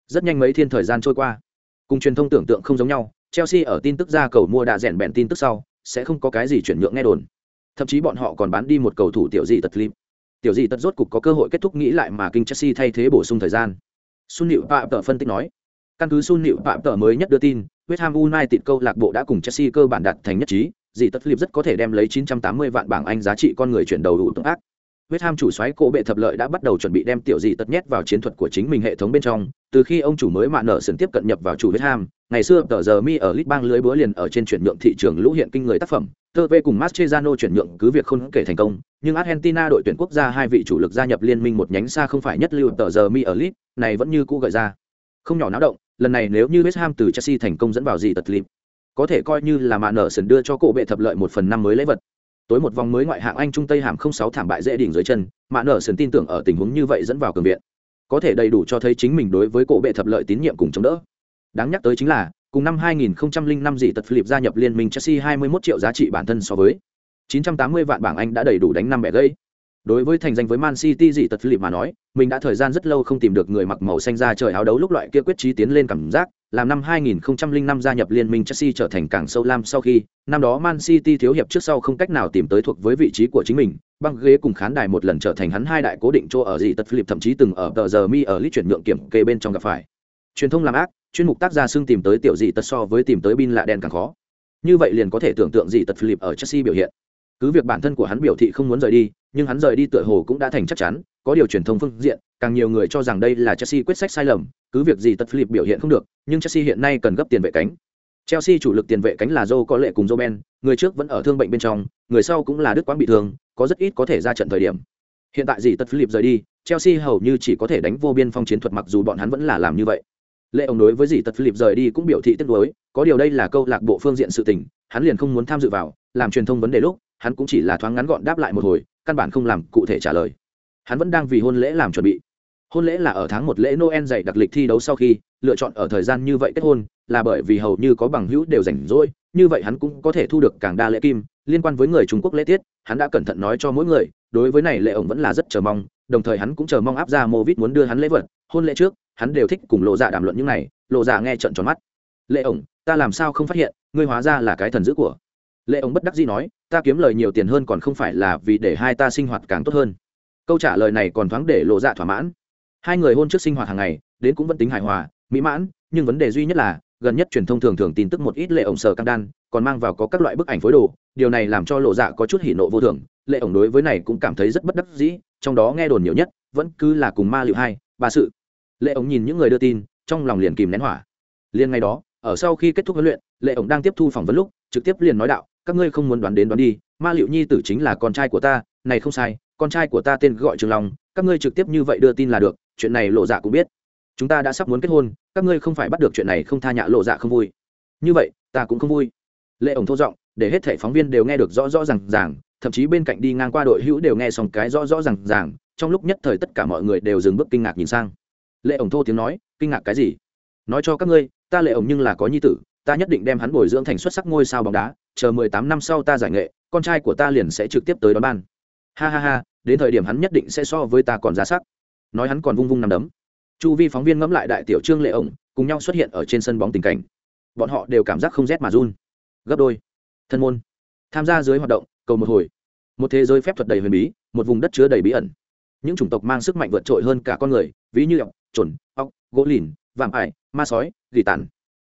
Rất nhanh mấy thiên thời gian trôi qua, cùng truyền thông tưởng tượng không giống nhau, Chelsea ở tin tức ra cầu mua đã rèn bèn tin tức sau, sẽ không có cái gì chuyển nhượng nghe đồn. Thậm chí bọn họ còn bán đi một cầu thủ tiểu dị tật lim. Tiểu dị tật rốt cục có cơ hội kết thúc nghĩ lại mà kinh Chelsea thay thế bổ sung thời gian. Sun Liễu Phạm tờ phân tích nói, căn cứ Sun Liễu Phạm tờ mới nhất đưa tin, West Ham United câu lạc bộ đã cùng Chelsea cơ bản đạt thành nhất trí, dị tật lim rất có thể đem lấy 980 vạn bảng Anh giá trị con người chuyển đầu đủ tương ác. West Ham chủ soái cổ bệ thập lợi đã bắt đầu chuẩn bị đem tiểu dị tật nhét vào chiến thuật của chính mình hệ thống bên trong, từ khi ông chủ mới mạn nợ sườn tiếp cận nhập vào chủ West Ham, ngày xưa tờ giờ mi ở Lit bang lưới búa liền ở trên chuyển nhượng thị trường lũ hiện kinh người tác phẩm, tơ V cùng Mascherano chuyển nhượng cứ việc không kể thành công, nhưng Argentina đội tuyển quốc gia hai vị chủ lực gia nhập liên minh một nhánh xa không phải nhất lưu tờ giờ mi ở Lit, này vẫn như cũ gợi ra. Không nhỏ náo động, lần này nếu như West Ham từ Chelsea thành công dẫn vào gì tật lịp, có thể coi như là mạn nở sườn đưa cho cổ bệ thập lợi một phần năm mới lễ vật. Tối một vòng mới ngoại hạng Anh Trung Tây hàm không sáu thảm bại dễ đỉnh dưới chân, mạn nở sườn tin tưởng ở tình huống như vậy dẫn vào cường viện, có thể đầy đủ cho thấy chính mình đối với cổ bệ thập lợi tín nhiệm cùng chống đỡ. Đáng nhắc tới chính là, cùng năm 2005 dị tật Philip gia nhập liên minh Chelsea 21 triệu giá trị bản thân so với 980 vạn bảng Anh đã đầy đủ đánh năm bẻ gây. Đối với thành danh với Man City dị tật Philip mà nói, mình đã thời gian rất lâu không tìm được người mặc màu xanh ra trời áo đấu lúc loại kia quyết chí tiến lên cảm giác, làm năm 2005 gia nhập liên minh Chelsea trở thành càng sâu lam sau khi, năm đó Man City thiếu hiệp trước sau không cách nào tìm tới thuộc với vị trí của chính mình, băng ghế cùng khán đài một lần trở thành hắn hai đại cố định chỗ ở dị tật Philip thậm chí từng ở tờ giờ mi ở lít chuyển nhượng kiểm kê bên trong gặp phải. Truyền thông làm ác, chuyên mục tác gia xưng tìm tới tiểu dị tật so với tìm tới bin lạ đen càng khó. Như vậy liền có thể tưởng tượng dị tật Philip ở Chelsea biểu hiện. Cứ việc bản thân của hắn biểu thị không muốn rời đi, nhưng hắn rời đi tựa hồ cũng đã thành chắc chắn, có điều truyền thông phương diện, càng nhiều người cho rằng đây là Chelsea quyết sách sai lầm, cứ việc gì tật Philip biểu hiện không được, nhưng Chelsea hiện nay cần gấp tiền vệ cánh. Chelsea chủ lực tiền vệ cánh là Joe có lệ cùng Joe Ben, người trước vẫn ở thương bệnh bên trong, người sau cũng là Đức quán bị thương, có rất ít có thể ra trận thời điểm. Hiện tại gì tật Philip rời đi, Chelsea hầu như chỉ có thể đánh vô biên phong chiến thuật mặc dù bọn hắn vẫn là làm như vậy. Lệ ông đối với gì tật Philip rời đi cũng biểu thị tiếc nuối, có điều đây là câu lạc bộ phương diện sự tình, hắn liền không muốn tham dự vào, làm truyền thông vấn đề lúc, hắn cũng chỉ là thoáng ngắn gọn đáp lại một hồi, căn bản không làm cụ thể trả lời. Hắn vẫn đang vì hôn lễ làm chuẩn bị. Hôn lễ là ở tháng một lễ noel dạy đặc lịch thi đấu sau khi lựa chọn ở thời gian như vậy kết hôn là bởi vì hầu như có bằng hữu đều rảnh rỗi như vậy hắn cũng có thể thu được càng đa lễ kim. Liên quan với người trung quốc lễ tiết hắn đã cẩn thận nói cho mỗi người đối với này lệ ổng vẫn là rất chờ mong đồng thời hắn cũng chờ mong áp ra mô vít muốn đưa hắn lễ vật hôn lễ trước hắn đều thích cùng lộ dạ đàm luận những này, lộ dạ nghe trận tròn mắt. Lệ ổng, ta làm sao không phát hiện, ngươi hóa ra là cái thần dữ của? Lệ ổng bất đắc dĩ nói, ta kiếm lời nhiều tiền hơn còn không phải là vì để hai ta sinh hoạt càng tốt hơn. Câu trả lời này còn thoáng để lộ dạ thỏa mãn. Hai người hôn trước sinh hoạt hàng ngày, đến cũng vẫn tính hài hòa, mỹ mãn, nhưng vấn đề duy nhất là, gần nhất truyền thông thường thường tin tức một ít lệ ổng sở căng đan, còn mang vào có các loại bức ảnh phối đồ, điều này làm cho lộ dạ có chút hỉ nộ vô thường. Lệ ổng đối với này cũng cảm thấy rất bất đắc dĩ, trong đó nghe đồn nhiều nhất, vẫn cứ là cùng ma liệu hai, ba sự lệ ổng nhìn những người đưa tin, trong lòng liền kìm nén hỏa. Liền ngày đó, ở sau khi kết thúc huấn luyện, lệ ổng đang tiếp thu phỏng vấn lúc, trực tiếp liền nói đạo, các ngươi không muốn đoán đến đoán đi, ma liệu nhi tử chính là con trai của ta, này không sai, con trai của ta tên gọi trường long, các ngươi trực tiếp như vậy đưa tin là được, chuyện này lộ dạ cũng biết. Chúng ta đã sắp muốn kết hôn, các ngươi không phải bắt được chuyện này không tha nhạ lộ dạ không vui. Như vậy, ta cũng không vui. Lệ ổng thô giọng, để hết thảy phóng viên đều nghe được rõ rõ ràng ràng, thậm chí bên cạnh đi ngang qua đội hữu đều nghe xong cái rõ rõ ràng ràng, trong lúc nhất thời tất cả mọi người đều dừng bước kinh ngạc nhìn sang lệ ổng thô tiếng nói, kinh ngạc cái gì? Nói cho các ngươi, ta lệ ổng nhưng là có nhi tử, ta nhất định đem hắn bồi dưỡng thành xuất sắc ngôi sao bóng đá, chờ mười tám năm sau ta giải nghệ, con trai của ta liền sẽ trực tiếp tới đón ban. Ha ha ha, đến thời điểm hắn nhất định sẽ so với ta còn giá sắc. Nói hắn còn vung vung nằm đấm. Chu vi phóng viên ngẫm lại đại tiểu trương lệ ổng, cùng nhau xuất hiện ở trên sân bóng tình cảnh. Bọn họ đều cảm giác không rét mà run. Gấp đôi. Thân môn. Tham gia dưới hoạt động, cầu một hồi. Một thế giới phép thuật đầy huyền bí, một vùng đất chứa đầy bí ẩn những chủng tộc mang sức mạnh vượt trội hơn cả con người, ví như ọc trồn ọc gỗ lìn vàm ải, ma sói, gỉ tàn.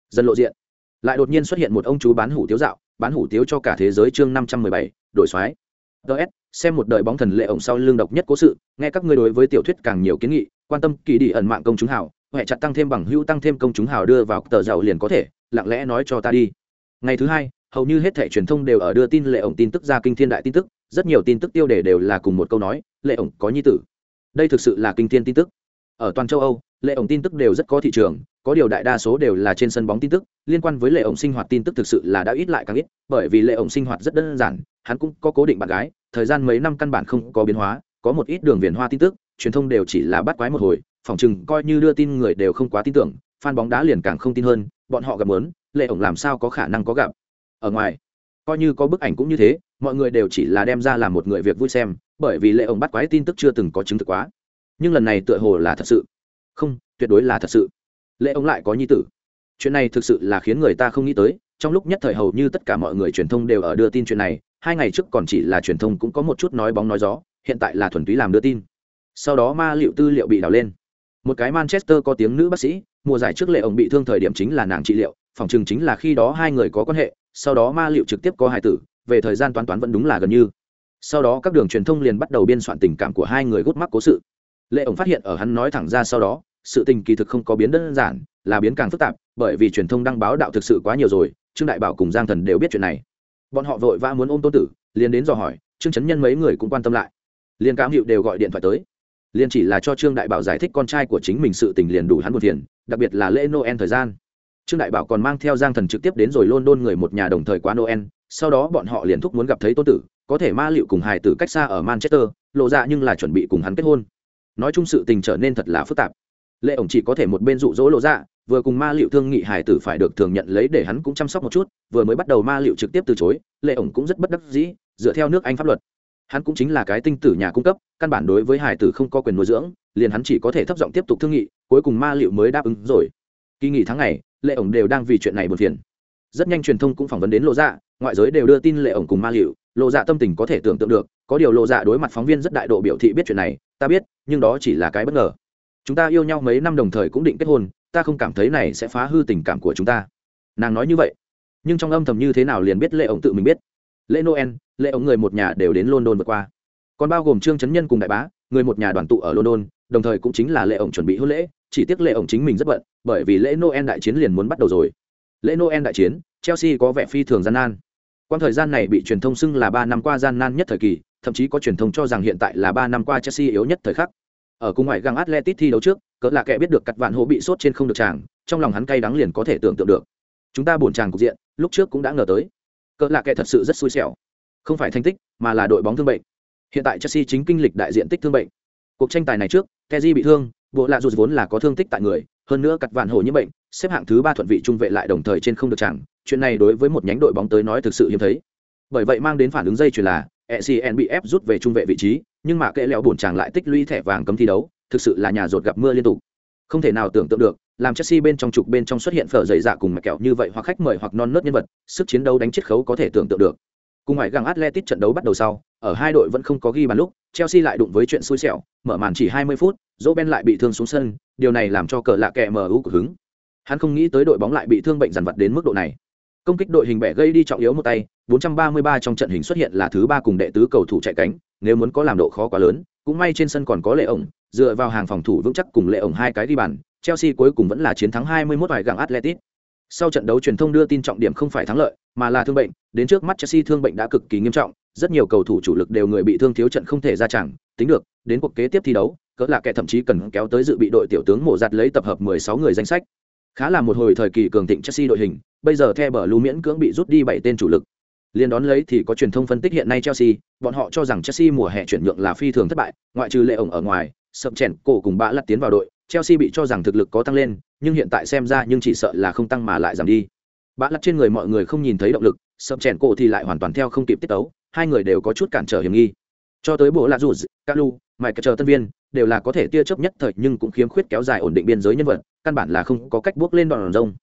Dần lộ diện. Lại đột nhiên xuất hiện một ông chú bán hủ tiếu dạo, bán hủ tiếu cho cả thế giới chương năm trăm mười bảy, đổi soái ts xem một đời bóng thần lệ ổng sau lương độc nhất cố sự, nghe các ngươi đối với tiểu thuyết càng nhiều kiến nghị, quan tâm kỳ đi ẩn mạng công chúng hào huệ chặt tăng thêm bằng hữu tăng thêm công chúng hào đưa vào tờ giàu liền có thể, lặng lẽ nói cho ta đi. Ngày thứ hai, hầu như hết thẻ truyền thông đều ở đưa tin lệ ổng tin tức ra kinh thiên đại tin tức, rất nhiều tin tức tiêu đề đều là cùng một câu nói lệ ổng có nhi tử. Đây thực sự là kinh thiên tin tức. Ở toàn châu âu, lệ ổng tin tức đều rất có thị trường, có điều đại đa số đều là trên sân bóng tin tức, liên quan với lệ ổng sinh hoạt tin tức thực sự là đã ít lại càng ít, bởi vì lệ ổng sinh hoạt rất đơn giản, hắn cũng có cố định bạn gái, thời gian mấy năm căn bản không có biến hóa, có một ít đường viền hoa tin tức, truyền thông đều chỉ là bắt quái một hồi phỏng chừng coi như đưa tin người đều không quá tin tưởng, fan bóng đá liền càng không tin hơn, bọn họ gặp muốn lệ ổng làm sao có khả năng có gặp. Ở ngoài, coi như có bức ảnh cũng như thế mọi người đều chỉ là đem ra làm một người việc vui xem, bởi vì lệ ổng bắt quái tin tức chưa từng có chứng thực quá. Nhưng lần này tựa hồ là thật sự. Không, tuyệt đối là thật sự. Lệ ổng lại có nhi tử. Chuyện này thực sự là khiến người ta không nghĩ tới, trong lúc nhất thời hầu như tất cả mọi người truyền thông đều ở đưa tin chuyện này, hai ngày trước còn chỉ là truyền thông cũng có một chút nói bóng nói gió, hiện tại là thuần túy làm đưa tin. Sau đó ma liệu tư liệu bị đào lên. Một cái manchester có tiếng nữ bác sĩ, mùa giải trước lệ ổng bị thương thời điểm chính là nàng trị liệu, phòng chừng chính là khi đó hai người có quan hệ, sau đó ma liệu trực tiếp có hài tử về thời gian toán toán vẫn đúng là gần như. Sau đó các đường truyền thông liền bắt đầu biên soạn tình cảm của hai người gút mắc cố sự. Lệ ổng phát hiện ở hắn nói thẳng ra sau đó, sự tình kỳ thực không có biến đơn giản, là biến càng phức tạp, bởi vì truyền thông đăng báo đạo thực sự quá nhiều rồi, trương đại bảo cùng giang thần đều biết chuyện này. Bọn họ vội vã muốn ôm tôn tử, liền đến dò hỏi, trương chấn nhân mấy người cũng quan tâm lại. Liên cám hiệu đều gọi điện thoại tới. Liền chỉ là cho trương đại bảo giải thích con trai của chính mình sự tình liền đủ hắn một tiền đặc biệt là lễ noel thời gian. Trương đại bảo còn mang theo giang thần trực tiếp đến rồi london người một nhà đồng thời quá noel sau đó bọn họ liền thúc muốn gặp thấy tôn tử, có thể ma liệu cùng hài tử cách xa ở manchester, lộ ra nhưng là chuẩn bị cùng hắn kết hôn. Nói chung sự tình trở nên thật là phức tạp. Lệ ổng chỉ có thể một bên dụ dỗ lộ ra, vừa cùng ma liệu thương nghị hài tử phải được thường nhận lấy để hắn cũng chăm sóc một chút, vừa mới bắt đầu ma liệu trực tiếp từ chối, lệ ổng cũng rất bất đắc dĩ, dựa theo nước anh pháp luật. Hắn cũng chính là cái tinh tử nhà cung cấp, căn bản đối với hài tử không có quyền nuôi dưỡng, liền hắn chỉ có thể thấp giọng tiếp tục thương nghị, cuối cùng ma liệu mới đáp ứng rồi. Kỳ nghỉ tháng này, lệ ổng đều đang vì chuyện này buồn phiền. Rất nhanh truyền thông cũng phỏng vấn đến lộ dạ ngoại giới đều đưa tin lệ ổng cùng ma liệu lộ dạ tâm tình có thể tưởng tượng được, có điều lộ dạ đối mặt phóng viên rất đại độ biểu thị biết chuyện này, ta biết, nhưng đó chỉ là cái bất ngờ. Chúng ta yêu nhau mấy năm đồng thời cũng định kết hôn, ta không cảm thấy này sẽ phá hư tình cảm của chúng ta. Nàng nói như vậy. Nhưng trong âm thầm như thế nào liền biết lệ ổng tự mình biết. Lễ noel, lệ ổng người một nhà đều đến london vượt qua. Còn bao gồm trương chấn nhân cùng đại bá, người một nhà đoàn tụ ở london, đồng thời cũng chính là lệ ổng chuẩn bị hôn lễ, chỉ tiếc lệ ổng chính mình rất bận, bởi vì lễ noel đại chiến liền muốn bắt đầu rồi lễ noel đại chiến chelsea có vẻ phi thường gian nan. Quan thời gian này bị truyền thông xưng là ba năm qua gian nan nhất thời kỳ thậm chí có truyền thông cho rằng hiện tại là ba năm qua chelsea yếu nhất thời khắc. Ở cung ngoại găng atletic thi đấu trước cỡ là kẻ biết được cặt vạn hố bị sốt trên không được chàng, trong lòng hắn cay đắng liền có thể tưởng tượng được. Chúng ta buồn chàng cục diện lúc trước cũng đã ngờ tới. Cỡ là kẻ thật sự rất xui xẻo. Không phải thành tích mà là đội bóng thương bệnh. Hiện tại chelsea chính kinh lịch đại diện tích thương bệnh. Cuộc tranh tài này trước keji bị thương bộ lạ dù vốn là có thương tích tại người hơn nữa cặt vạn hổ nhiễm bệnh, xếp hạng thứ ba thuận vị trung vệ lại đồng thời trên không được chẳng, chuyện này đối với một nhánh đội bóng tới nói thực sự hiếm thấy. Bởi vậy mang đến phản ứng dây chuyền là ecn bị ép rút về trung vệ vị trí, nhưng mà kệ lẹo bổn chàng lại tích lũy thẻ vàng cấm thi đấu, thực sự là nhà rột gặp mưa liên tục. Không thể nào tưởng tượng được, làm chelsea bên trong trục bên trong xuất hiện phở dày dạ cùng mạch kẹo như vậy hoặc khách mời hoặc non nớt nhân vật, sức chiến đấu đánh chiết khấu có thể tưởng tượng được. Cùng ngoại găng atletic trận đấu bắt đầu sau, ở hai đội vẫn không có ghi bàn lúc, chelsea lại đụng với chuyện xui xẻo, mở màn chỉ 20 phút dỗ ben lại bị thương xuống sân điều này làm cho cờ lạ kẹ mu cực hứng Hắn không nghĩ tới đội bóng lại bị thương bệnh dằn vặt đến mức độ này. Công kích đội hình bẻ gây đi trọng yếu một tay, 433 trong trận hình xuất hiện là thứ ba cùng đệ tứ cầu thủ chạy cánh, nếu muốn có làm độ khó quá lớn, cũng may trên sân còn có Lệ ổng, dựa vào hàng phòng thủ vững chắc cùng Lệ ổng hai cái đi bàn, Chelsea cuối cùng vẫn là chiến thắng 21 vài gặng atletic Sau trận đấu truyền thông đưa tin trọng điểm không phải thắng lợi, mà là thương bệnh, đến trước mắt Chelsea thương bệnh đã cực kỳ nghiêm trọng, rất nhiều cầu thủ chủ lực đều người bị thương thiếu trận không thể ra chẳng tính được, đến cuộc kế tiếp thi đấu, cỡ là kẻ thậm chí cần kéo tới dự bị đội tiểu tướng mổ giặt lấy tập hợp 16 người danh sách. Khá là một hồi thời kỳ cường thịnh Chelsea đội hình, bây giờ theo bờ miễn cưỡng bị rút đi 7 tên chủ lực. Liên đón lấy thì có truyền thông phân tích hiện nay Chelsea, bọn họ cho rằng Chelsea mùa hè chuyển nhượng là phi thường thất bại, ngoại trừ lệ ổng ở ngoài, sập chèn cổ cùng bã lật tiến vào đội, Chelsea bị cho rằng thực lực có tăng lên, nhưng hiện tại xem ra nhưng chỉ sợ là không tăng mà lại giảm đi. Bã lật trên người mọi người không nhìn thấy động lực, sập chèn cổ thì lại hoàn toàn theo không kịp tiết tấu, hai người đều có chút cản trở hiểm nghi. Cho tới bộ là dù, Calu, mày chờ tân viên đều là có thể tia chớp nhất thời nhưng cũng khiếm khuyết kéo dài ổn định biên giới nhân vật, căn bản là không có cách bước lên đoạn rông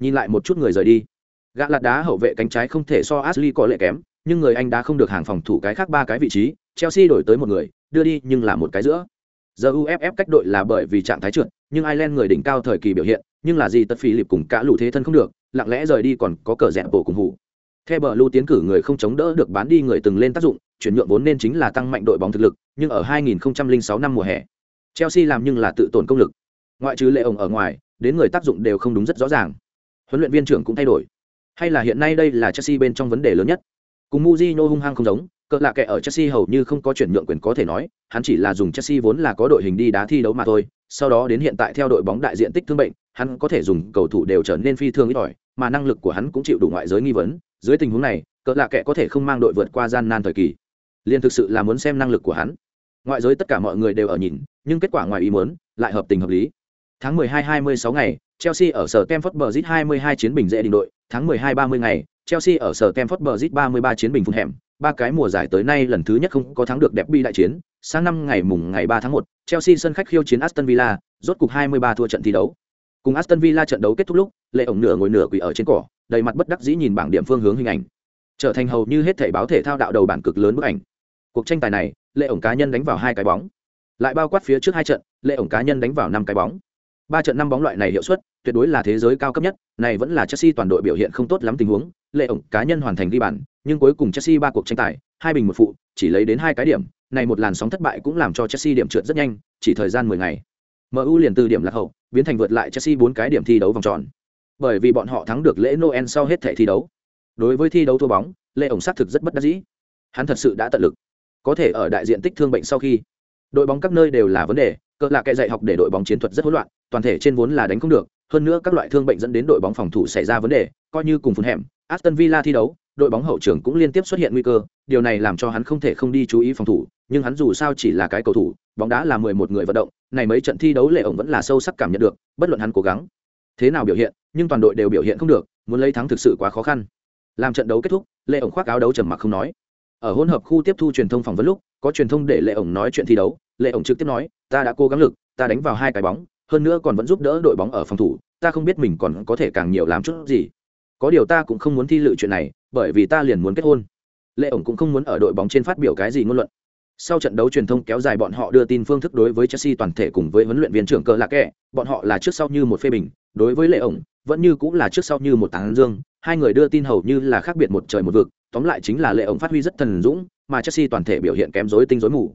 nhìn lại một chút người rời đi. Gã lạt đá hậu vệ cánh trái không thể so Ashley có lệ kém, nhưng người anh đã không được hàng phòng thủ cái khác ba cái vị trí, Chelsea đổi tới một người, đưa đi nhưng là một cái giữa. Giờ uff cách đội là bởi vì trạng thái trượt, nhưng Ireland người đỉnh cao thời kỳ biểu hiện, nhưng là gì tất phi lịp cùng cả lũ thế thân không được, lặng lẽ rời đi còn có cờ rẽ bổ cùng hủ theo bờ lưu tiến cử người không chống đỡ được bán đi người từng lên tác dụng, chuyển nhượng vốn nên chính là tăng mạnh đội bóng thực lực, nhưng ở 2006 năm mùa hè, chelsea làm nhưng là tự tổn công lực. Ngoại trừ lệ ổng ở ngoài, đến người tác dụng đều không đúng rất rõ ràng. Huấn luyện viên trưởng cũng thay đổi. Hay là hiện nay đây là chelsea bên trong vấn đề lớn nhất? Cùng Mourinho hung hăng không giống, cỡ lạ kệ ở chelsea hầu như không có chuyển nhượng quyền có thể nói, hắn chỉ là dùng chelsea vốn là có đội hình đi đá thi đấu mà thôi, sau đó đến hiện tại theo đội bóng đại diện tích thương bệnh hắn có thể dùng cầu thủ đều trở nên phi thường ít ỏi mà năng lực của hắn cũng chịu đủ ngoại giới nghi vấn. Dưới tình huống này cỡ lạ kệ có thể không mang đội vượt qua gian nan thời kỳ. Liền thực sự là muốn xem năng lực của hắn. Ngoại giới tất cả mọi người đều ở nhìn nhưng kết quả ngoài ý muốn lại hợp tình hợp lý. Tháng 12-26 ngày chelsea ở sở Stamford Bridge 22 chiến bình dễ đình đội. Tháng 12-30 ngày chelsea ở sở Stamford Bridge 33 chiến bình phun hẻm. Ba cái mùa giải tới nay lần thứ nhất không có thắng được đẹp bi đại chiến. Sáng năm ngày mùng ngày 3 tháng 1, chelsea sân khách khiêu chiến aston villa rốt cục 23 thua trận thi đấu cùng aston villa trận đấu kết thúc lúc, lệ ổng nửa ngồi nửa quỳ ở trên cỏ, đầy mặt bất đắc dĩ nhìn bảng điểm phương hướng hình ảnh. Trở thành hầu như hết thể báo thể thao đạo đầu bản cực lớn bức ảnh. Cuộc tranh tài này, lệ ổng cá nhân đánh vào hai cái bóng. Lại bao quát phía trước hai trận, lệ ổng cá nhân đánh vào năm cái bóng. Ba trận năm bóng loại này hiệu suất, tuyệt đối là thế giới cao cấp nhất, này vẫn là chelsea toàn đội biểu hiện không tốt lắm tình huống, lệ ổng cá nhân hoàn thành ghi bàn, nhưng cuối cùng chelsea ba cuộc tranh tài, hai bình một phụ, chỉ lấy đến hai cái điểm, này một làn sóng thất bại cũng làm cho chelsea điểm trượt rất nhanh, chỉ thời gian mười ngày mu liền từ điểm lạc hậu, biến thành vượt lại chelsea bốn cái điểm thi đấu vòng tròn. Bởi vì bọn họ thắng được lễ noel sau hết thể thi đấu. Đối với thi đấu thua bóng lệ ổng xác thực rất bất đắc dĩ. Hắn thật sự đã tận lực. Có thể ở đại diện tích thương bệnh sau khi, đội bóng các nơi đều là vấn đề, cỡ là kẻ dạy học để đội bóng chiến thuật rất hỗn loạn, toàn thể trên vốn là đánh không được, hơn nữa các loại thương bệnh dẫn đến đội bóng phòng thủ xảy ra vấn đề, coi như cùng phun hẻm, aston villa thi đấu, đội bóng hậu trường cũng liên tiếp xuất hiện nguy cơ, điều này làm cho hắn không thể không đi chú ý phòng thủ nhưng hắn dù sao chỉ là cái cầu thủ, bóng đá là mười một người vận động, này mấy trận thi đấu lệ ổng vẫn là sâu sắc cảm nhận được, bất luận hắn cố gắng thế nào biểu hiện, nhưng toàn đội đều biểu hiện không được, muốn lấy thắng thực sự quá khó khăn. Làm trận đấu kết thúc, lệ ổng khoác áo đấu trầm mặc không nói. Ở hỗn hợp khu tiếp thu truyền thông phỏng vấn lúc, có truyền thông để lệ ổng nói chuyện thi đấu, lệ ổng trực tiếp nói, ta đã cố gắng lực, ta đánh vào hai cái bóng, hơn nữa còn vẫn giúp đỡ đội bóng ở phòng thủ, ta không biết mình còn có thể càng nhiều làm chút gì. Có điều ta cũng không muốn thi lự chuyện này, bởi vì ta liền muốn kết hôn. Lệ ổng cũng không muốn ở đội bóng trên phát biểu cái gì ngôn luận sau trận đấu truyền thông kéo dài bọn họ đưa tin phương thức đối với chelsea toàn thể cùng với huấn luyện viên trưởng cờ lạc kẻ, bọn họ là trước sau như một phê bình đối với lệ ổng vẫn như cũng là trước sau như một tán dương. Hai người đưa tin hầu như là khác biệt một trời một vực tóm lại chính là lệ ổng phát huy rất thần dũng mà chelsea toàn thể biểu hiện kém rối tinh rối mù.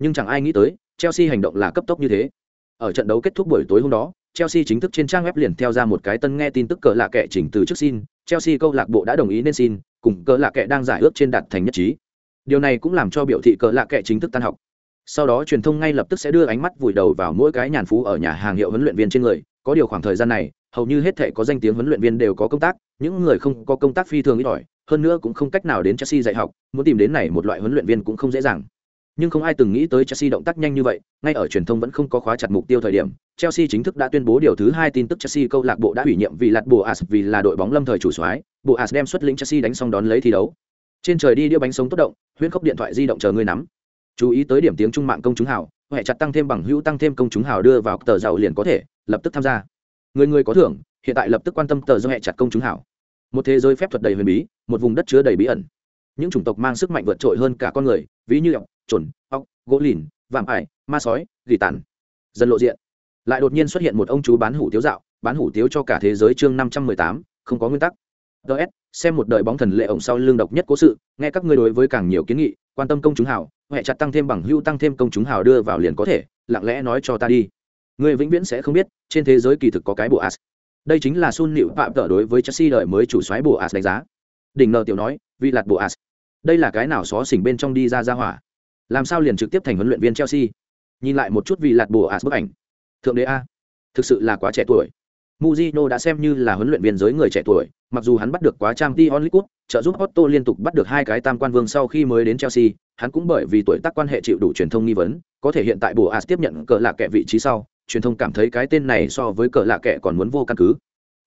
Nhưng chẳng ai nghĩ tới chelsea hành động là cấp tốc như thế. Ở trận đấu kết thúc buổi tối hôm đó chelsea chính thức trên trang web liền theo ra một cái tân nghe tin tức cờ lạ kệ chỉnh từ trước xin. Chelsea câu lạc bộ đã đồng ý nên xin cùng cờ lạ kệ đang giải ước trên đạt thành nhất trí điều này cũng làm cho biểu thị cờ lạ kệ chính thức tan học. Sau đó truyền thông ngay lập tức sẽ đưa ánh mắt vùi đầu vào mỗi cái nhàn phú ở nhà hàng hiệu huấn luyện viên trên người. Có điều khoảng thời gian này, hầu như hết thể có danh tiếng huấn luyện viên đều có công tác, những người không có công tác phi thường ít ỏi, hơn nữa cũng không cách nào đến chelsea dạy học, muốn tìm đến này một loại huấn luyện viên cũng không dễ dàng. Nhưng không ai từng nghĩ tới chelsea động tác nhanh như vậy, ngay ở truyền thông vẫn không có khóa chặt mục tiêu thời điểm, chelsea chính thức đã tuyên bố điều thứ hai tin tức chelsea câu lạc bộ đã ủy nhiệm vì lạt bộ as vì là đội bóng lâm thời chủ soái. Bộ as đem xuất lĩnh chelsea đánh xong đón lấy thi đấu trên trời đi đĩa bánh sống tốt động, huyễn khốc điện thoại di động chờ người nắm. Chú ý tới điểm tiếng trung mạng công chúng hào huệ chặt tăng thêm bằng hữu tăng thêm công chúng hào đưa vào tờ giàu liền có thể, lập tức tham gia. Người người có thưởng, hiện tại lập tức quan tâm tờ do hệ chặt công chúng hảo một thế giới phép thuật đầy huyền bí, một vùng đất chứa đầy bí ẩn. Những chủng tộc mang sức mạnh vượt trội hơn cả con người, ví như ọc trồn ọc gỗ lìn, vạm ải, ma sói, gỉ tàn. Dần lộ diện. Lại đột nhiên xuất hiện một ông chú bán hủ tiếu dạo, bán hủ tiếu cho cả thế giới chương năm trăm mười tám, không có nguyên tắc. Ts xem một đời bóng thần lệ ổng sau lương độc nhất cố sự, nghe các ngươi đối với càng nhiều kiến nghị, quan tâm công chúng hào huệ chặt tăng thêm bằng hưu tăng thêm công chúng hào đưa vào liền có thể, lặng lẽ nói cho ta đi. Người vĩnh viễn sẽ không biết, trên thế giới kỳ thực có cái bộ as. Đây chính là sun nịu phạm tở đối với chelsea đợi mới chủ xoáy bộ as đánh giá. Đỉnh nờ tiểu nói, vị lạt bộ as. Đây là cái nào xó xỉnh bên trong đi ra ra hỏa? Làm sao liền trực tiếp thành huấn luyện viên chelsea? Nhìn lại một chút vị lạt bộ as bức ảnh. Thượng đế a. Thực sự là quá trẻ tuổi. Mujino đã xem như là huấn luyện viên giới người trẻ tuổi, mặc dù hắn bắt được quá trang Champions League, trợ giúp Otto liên tục bắt được hai cái tam quan vương sau khi mới đến Chelsea, hắn cũng bởi vì tuổi tác quan hệ chịu đủ truyền thông nghi vấn, có thể hiện tại Boas tiếp nhận cờ lạ kẻ vị trí sau, truyền thông cảm thấy cái tên này so với cờ lạ kẻ còn muốn vô căn cứ.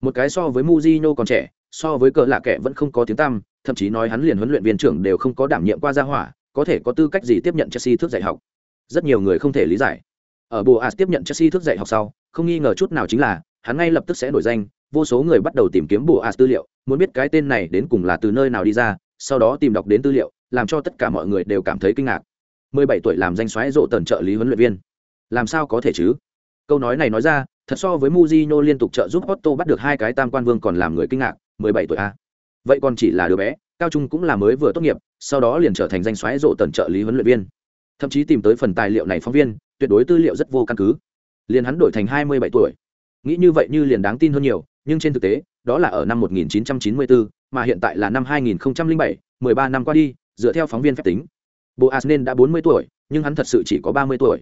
Một cái so với Mujino còn trẻ, so với cờ lạ kẻ vẫn không có tiếng tăm, thậm chí nói hắn liền huấn luyện viên trưởng đều không có đảm nhiệm qua gia hỏa, có thể có tư cách gì tiếp nhận Chelsea thước dạy học. Rất nhiều người không thể lý giải. Ở Boas tiếp nhận Chelsea thước dạy học sau, không nghi ngờ chút nào chính là hắn ngay lập tức sẽ nổi danh, vô số người bắt đầu tìm kiếm bộ as tư liệu, muốn biết cái tên này đến cùng là từ nơi nào đi ra, sau đó tìm đọc đến tư liệu, làm cho tất cả mọi người đều cảm thấy kinh ngạc. 17 tuổi làm danh xoáy rộ tần trợ lý huấn luyện viên. Làm sao có thể chứ? Câu nói này nói ra, thật so với Mujino liên tục trợ giúp Otto bắt được hai cái tam quan vương còn làm người kinh ngạc 17 tuổi a. Vậy còn chỉ là đứa bé, cao trung cũng là mới vừa tốt nghiệp, sau đó liền trở thành danh xoáy rộ tần trợ lý huấn luyện viên. Thậm chí tìm tới phần tài liệu này phóng viên, tuyệt đối tư liệu rất vô căn cứ. Liền hắn đổi thành 27 tuổi nghĩ như vậy như liền đáng tin hơn nhiều nhưng trên thực tế đó là ở năm 1994, mà hiện tại là năm 2007, 13 năm qua đi dựa theo phóng viên phép tính. Boas nên đã 40 tuổi nhưng hắn thật sự chỉ có 30 tuổi.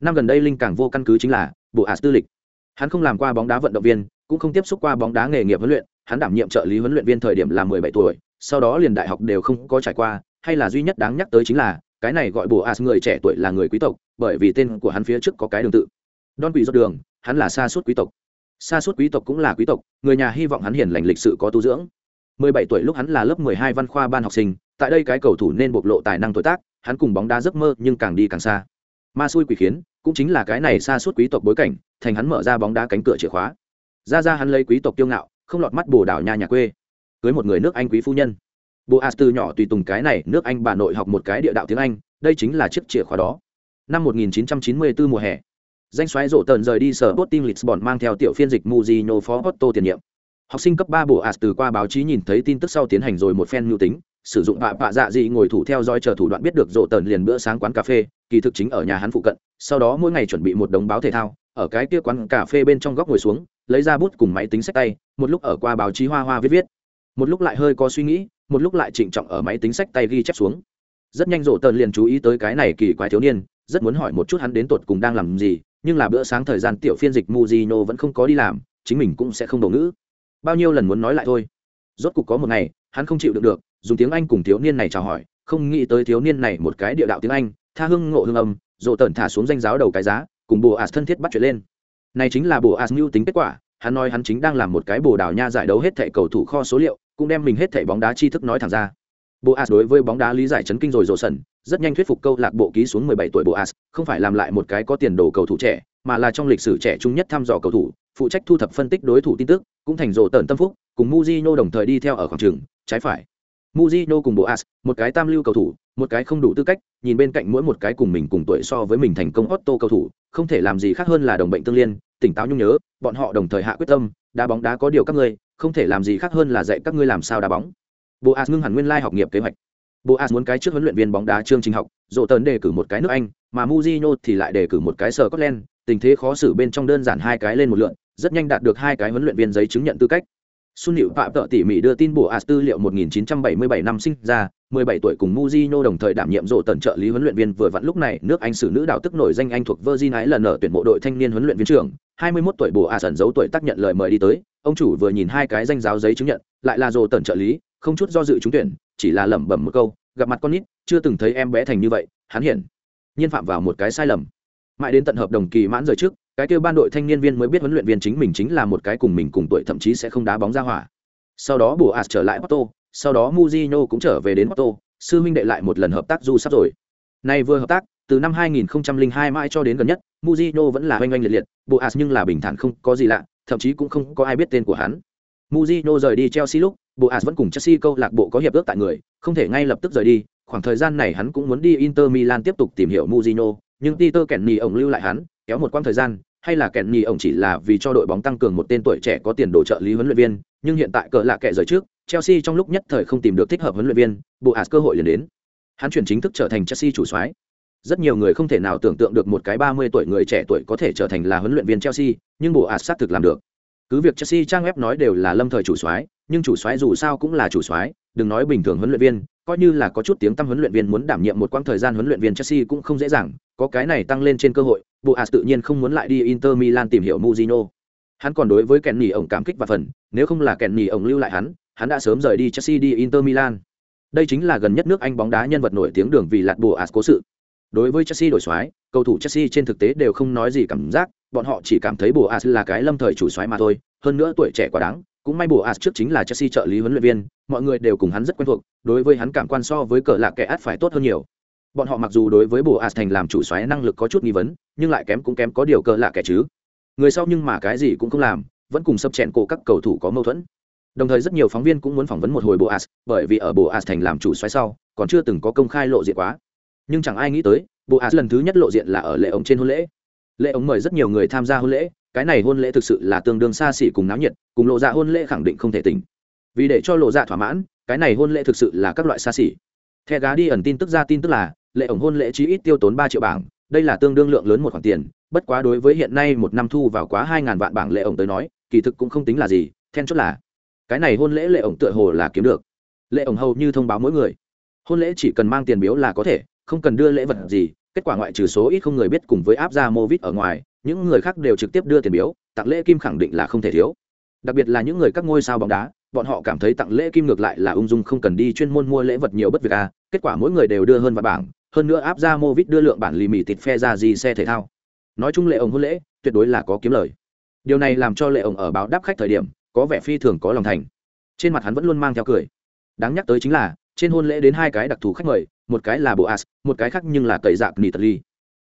Năm gần đây linh càng vô căn cứ chính là boas tư lịch. Hắn không làm qua bóng đá vận động viên cũng không tiếp xúc qua bóng đá nghề nghiệp huấn luyện hắn đảm nhiệm trợ lý huấn luyện viên thời điểm là 17 tuổi sau đó liền đại học đều không có trải qua hay là duy nhất đáng nhắc tới chính là cái này gọi boas người trẻ tuổi là người quý tộc bởi vì tên của hắn phía trước có cái đường tự. Don quỷ rốt đường hắn là xa suốt quý tộc xa suốt quý tộc cũng là quý tộc, người nhà hy vọng hắn hiền lành lịch sự có tu dưỡng. 17 tuổi lúc hắn là lớp 12 văn khoa ban học sinh, tại đây cái cầu thủ nên bộc lộ tài năng tuổi tác, hắn cùng bóng đá giấc mơ nhưng càng đi càng xa. Ma xui quỷ khiến, cũng chính là cái này xa suốt quý tộc bối cảnh, thành hắn mở ra bóng đá cánh cửa chìa khóa. Ra ra hắn lấy quý tộc kiêu ngạo, không lọt mắt bồ đảo nhà nhà quê. Cưới một người nước anh quý phu nhân. Bộ as từ nhỏ tùy tùng cái này, nước anh bà nội học một cái địa đạo tiếng anh, đây chính là chiếc chìa khóa đó. Năm 1994 mùa hè danh xoáy rộ tần rời đi sở Sporting Lisbon mang theo tiểu phiên dịch Mujino phó Otto tiền nhiệm. Học sinh cấp ba bộ As từ qua báo chí nhìn thấy tin tức sau tiến hành rồi một phen mưu tính, sử dụng bạ bạ dạ dị ngồi thủ theo dõi chờ thủ đoạn biết được rộ tần liền bữa sáng quán cà phê, kỳ thực chính ở nhà hắn phụ cận, sau đó mỗi ngày chuẩn bị một đống báo thể thao, ở cái kia quán cà phê bên trong góc ngồi xuống, lấy ra bút cùng máy tính sách tay, một lúc ở qua báo chí hoa hoa viết viết, một lúc lại hơi có suy nghĩ, một lúc lại trịnh trọng ở máy tính sách tay ghi chép xuống. Rất nhanh rộ tần liền chú ý tới cái này kỳ quái thiếu niên, rất muốn hỏi một chút hắn đến tột cùng đang làm gì, nhưng là bữa sáng thời gian tiểu phiên dịch Mujino vẫn không có đi làm, chính mình cũng sẽ không đổ ngữ. Bao nhiêu lần muốn nói lại thôi. Rốt cục có một ngày, hắn không chịu được được, dùng tiếng Anh cùng thiếu niên này chào hỏi, không nghĩ tới thiếu niên này một cái địa đạo tiếng Anh, tha hương ngộ hương âm, rộ tẩn thả xuống danh giáo đầu cái giá, cùng bồ As thân thiết bắt chuyện lên. Này chính là bồ As mưu tính kết quả, hắn nói hắn chính đang làm một cái bồ đào nha giải đấu hết thảy cầu thủ kho số liệu, cũng đem mình hết thảy bóng đá tri thức nói thẳng ra. Boas đối với bóng đá lý giải chấn kinh rồi rồ sần, rất nhanh thuyết phục câu lạc bộ ký xuống 17 tuổi Boas, không phải làm lại một cái có tiền đồ cầu thủ trẻ, mà là trong lịch sử trẻ trung nhất thăm dò cầu thủ, phụ trách thu thập phân tích đối thủ tin tức, cũng thành rồ tận tâm phúc, cùng Mujino đồng thời đi theo ở khoảng trường, trái phải. Mujino cùng Boas, một cái tam lưu cầu thủ, một cái không đủ tư cách, nhìn bên cạnh mỗi một cái cùng mình cùng tuổi so với mình thành công Otto cầu thủ, không thể làm gì khác hơn là đồng bệnh tương liên, tỉnh táo nhung nhớ, bọn họ đồng thời hạ quyết tâm, đá bóng đá có điều các ngươi, không thể làm gì khác hơn là dạy các ngươi làm sao đá bóng. Boas ngưng hẳn nguyên lai học nghiệp kế hoạch. Boas muốn cái trước huấn luyện viên bóng đá chương trình học, Dỗ tần đề cử một cái nước Anh, mà Mujino thì lại đề cử một cái sở Scotland, tình thế khó xử bên trong đơn giản hai cái lên một lượt, rất nhanh đạt được hai cái huấn luyện viên giấy chứng nhận tư cách. Sun Liễu Phạm tợ tỉ mỉ đưa tin Boas tư liệu 1977 năm sinh ra, 17 tuổi cùng Mujino đồng thời đảm nhiệm Dỗ tần trợ lý huấn luyện viên vừa vặn lúc này, nước Anh sử nữ đạo tức nổi danh Anh thuộc Virgin lần ở tuyển bộ đội thanh niên huấn luyện viên trưởng, 21 tuổi Boas ẩn giấu tuổi tác nhận lời mời đi tới, ông chủ vừa nhìn hai cái danh giáo giấy chứng nhận, lại là Dỗ tần trợ lý, không chút do dự trúng tuyển, chỉ là lẩm bẩm một câu, gặp mặt con nít, chưa từng thấy em bé thành như vậy, hắn hiển nhiên phạm vào một cái sai lầm. Mãi đến tận hợp đồng kỳ mãn rời trước, cái kêu ban đội thanh niên viên mới biết huấn luyện viên chính mình chính là một cái cùng mình cùng tuổi thậm chí sẽ không đá bóng ra hỏa. Sau đó bù ạt trở lại Porto, sau đó Mujino cũng trở về đến Porto, sư huynh đệ lại một lần hợp tác du sắp rồi. Nay vừa hợp tác, từ năm 2002 mãi cho đến gần nhất, Mujino vẫn là oanh oanh liệt liệt bù ạt nhưng là bình thản không có gì lạ, thậm chí cũng không có ai biết tên của hắn. Mujino rời đi Chelsea lúc Boas vẫn cùng Chelsea câu lạc bộ có hiệp ước tại người, không thể ngay lập tức rời đi, khoảng thời gian này hắn cũng muốn đi Inter Milan tiếp tục tìm hiểu Mujino, nhưng Peter Kenny ổng lưu lại hắn, kéo một quãng thời gian, hay là Kenny nhì ổng chỉ là vì cho đội bóng tăng cường một tên tuổi trẻ có tiền đồ trợ lý huấn luyện viên nhưng hiện tại cỡ lạ kệ rời trước chelsea trong lúc nhất thời không tìm được thích hợp huấn luyện viên bộ cơ hội liền đến. Hắn chuyển chính thức trở thành chelsea chủ soái. Rất nhiều người không thể nào tưởng tượng được một cái ba mươi tuổi người trẻ tuổi có thể trở thành là huấn luyện viên chelsea nhưng bộ xác thực làm được cứ việc chelsea trang web nói đều là lâm thời chủ soái nhưng chủ soái dù sao cũng là chủ soái đừng nói bình thường huấn luyện viên coi như là có chút tiếng tăm huấn luyện viên muốn đảm nhiệm một quãng thời gian huấn luyện viên Chelsea cũng không dễ dàng, có cái này tăng lên trên cơ hội, Boas tự nhiên không muốn lại đi Inter Milan tìm hiểu Mourinho. Hắn còn đối với kèn nỉ ổng cảm kích và phần, nếu không là kèn nỉ ổng lưu lại hắn, hắn đã sớm rời đi Chelsea đi Inter Milan. Đây chính là gần nhất nước Anh bóng đá nhân vật nổi tiếng đường vì lạt Boas cố sự. Đối với Chelsea đổi soái, cầu thủ Chelsea trên thực tế đều không nói gì cảm giác, bọn họ chỉ cảm thấy Boas là cái lâm thời chủ soái mà thôi, hơn nữa tuổi trẻ quá đáng, cũng may Boas trước chính là Chelsea trợ lý huấn luyện viên, mọi người đều cùng hắn rất quen thuộc, đối với hắn cảm quan so với cờ lạc kẻ át phải tốt hơn nhiều. Bọn họ mặc dù đối với Boas thành làm chủ soái năng lực có chút nghi vấn, nhưng lại kém cũng kém có điều cờ lạ kẻ chứ. Người sau nhưng mà cái gì cũng không làm, vẫn cùng sập chèn cổ các cầu thủ có mâu thuẫn. Đồng thời rất nhiều phóng viên cũng muốn phỏng vấn một hồi Boas, bởi vì ở Boas thành làm chủ soái sau, còn chưa từng có công khai lộ diện quá. Nhưng chẳng ai nghĩ tới, Boas lần thứ nhất lộ diện là ở lễ ổng trên hôn lễ. Lễ ống mời rất nhiều người tham gia hôn lễ, cái này hôn lễ thực sự là tương đương xa xỉ cùng náo nhiệt cùng lộ dạ hôn lễ khẳng định không thể tỉnh. Vì để cho lộ dạ thỏa mãn cái này hôn lễ thực sự là các loại xa xỉ. The gá đi ẩn tin tức ra tin tức là lễ ổng hôn lễ chí ít tiêu tốn ba triệu bảng đây là tương đương lượng lớn một khoản tiền bất quá đối với hiện nay một năm thu vào quá hai ngàn vạn bảng lễ ổng tới nói kỳ thực cũng không tính là gì then chốt là cái này hôn lễ lễ ổng tựa hồ là kiếm được. Lễ ổng hầu như thông báo mỗi người. Hôn lễ chỉ cần mang tiền biếu là có thể không cần đưa lễ vật gì kết quả ngoại trừ số ít không người biết cùng với áp gia mô vít ở ngoài, những người khác đều trực tiếp đưa tiền biếu, tặng lễ kim khẳng định là không thể thiếu. Đặc biệt là những người các ngôi sao bóng đá, bọn họ cảm thấy tặng lễ kim ngược lại là ung dung không cần đi chuyên môn mua lễ vật nhiều bất việc à kết quả mỗi người đều đưa hơn vài bảng, hơn nữa áp gia mô vít đưa lượng bản lì mì thịt phe ra gì xe thể thao. Nói chung lễ ổng hôn lễ, tuyệt đối là có kiếm lời. Điều này làm cho lễ ổng ở báo đáp khách thời điểm, có vẻ phi thường có lòng thành. Trên mặt hắn vẫn luôn mang theo cười. Đáng nhắc tới chính là, trên hôn lễ đến hai cái đặc thù khách mời một cái là bộ một cái khác nhưng là cậy dạp nitali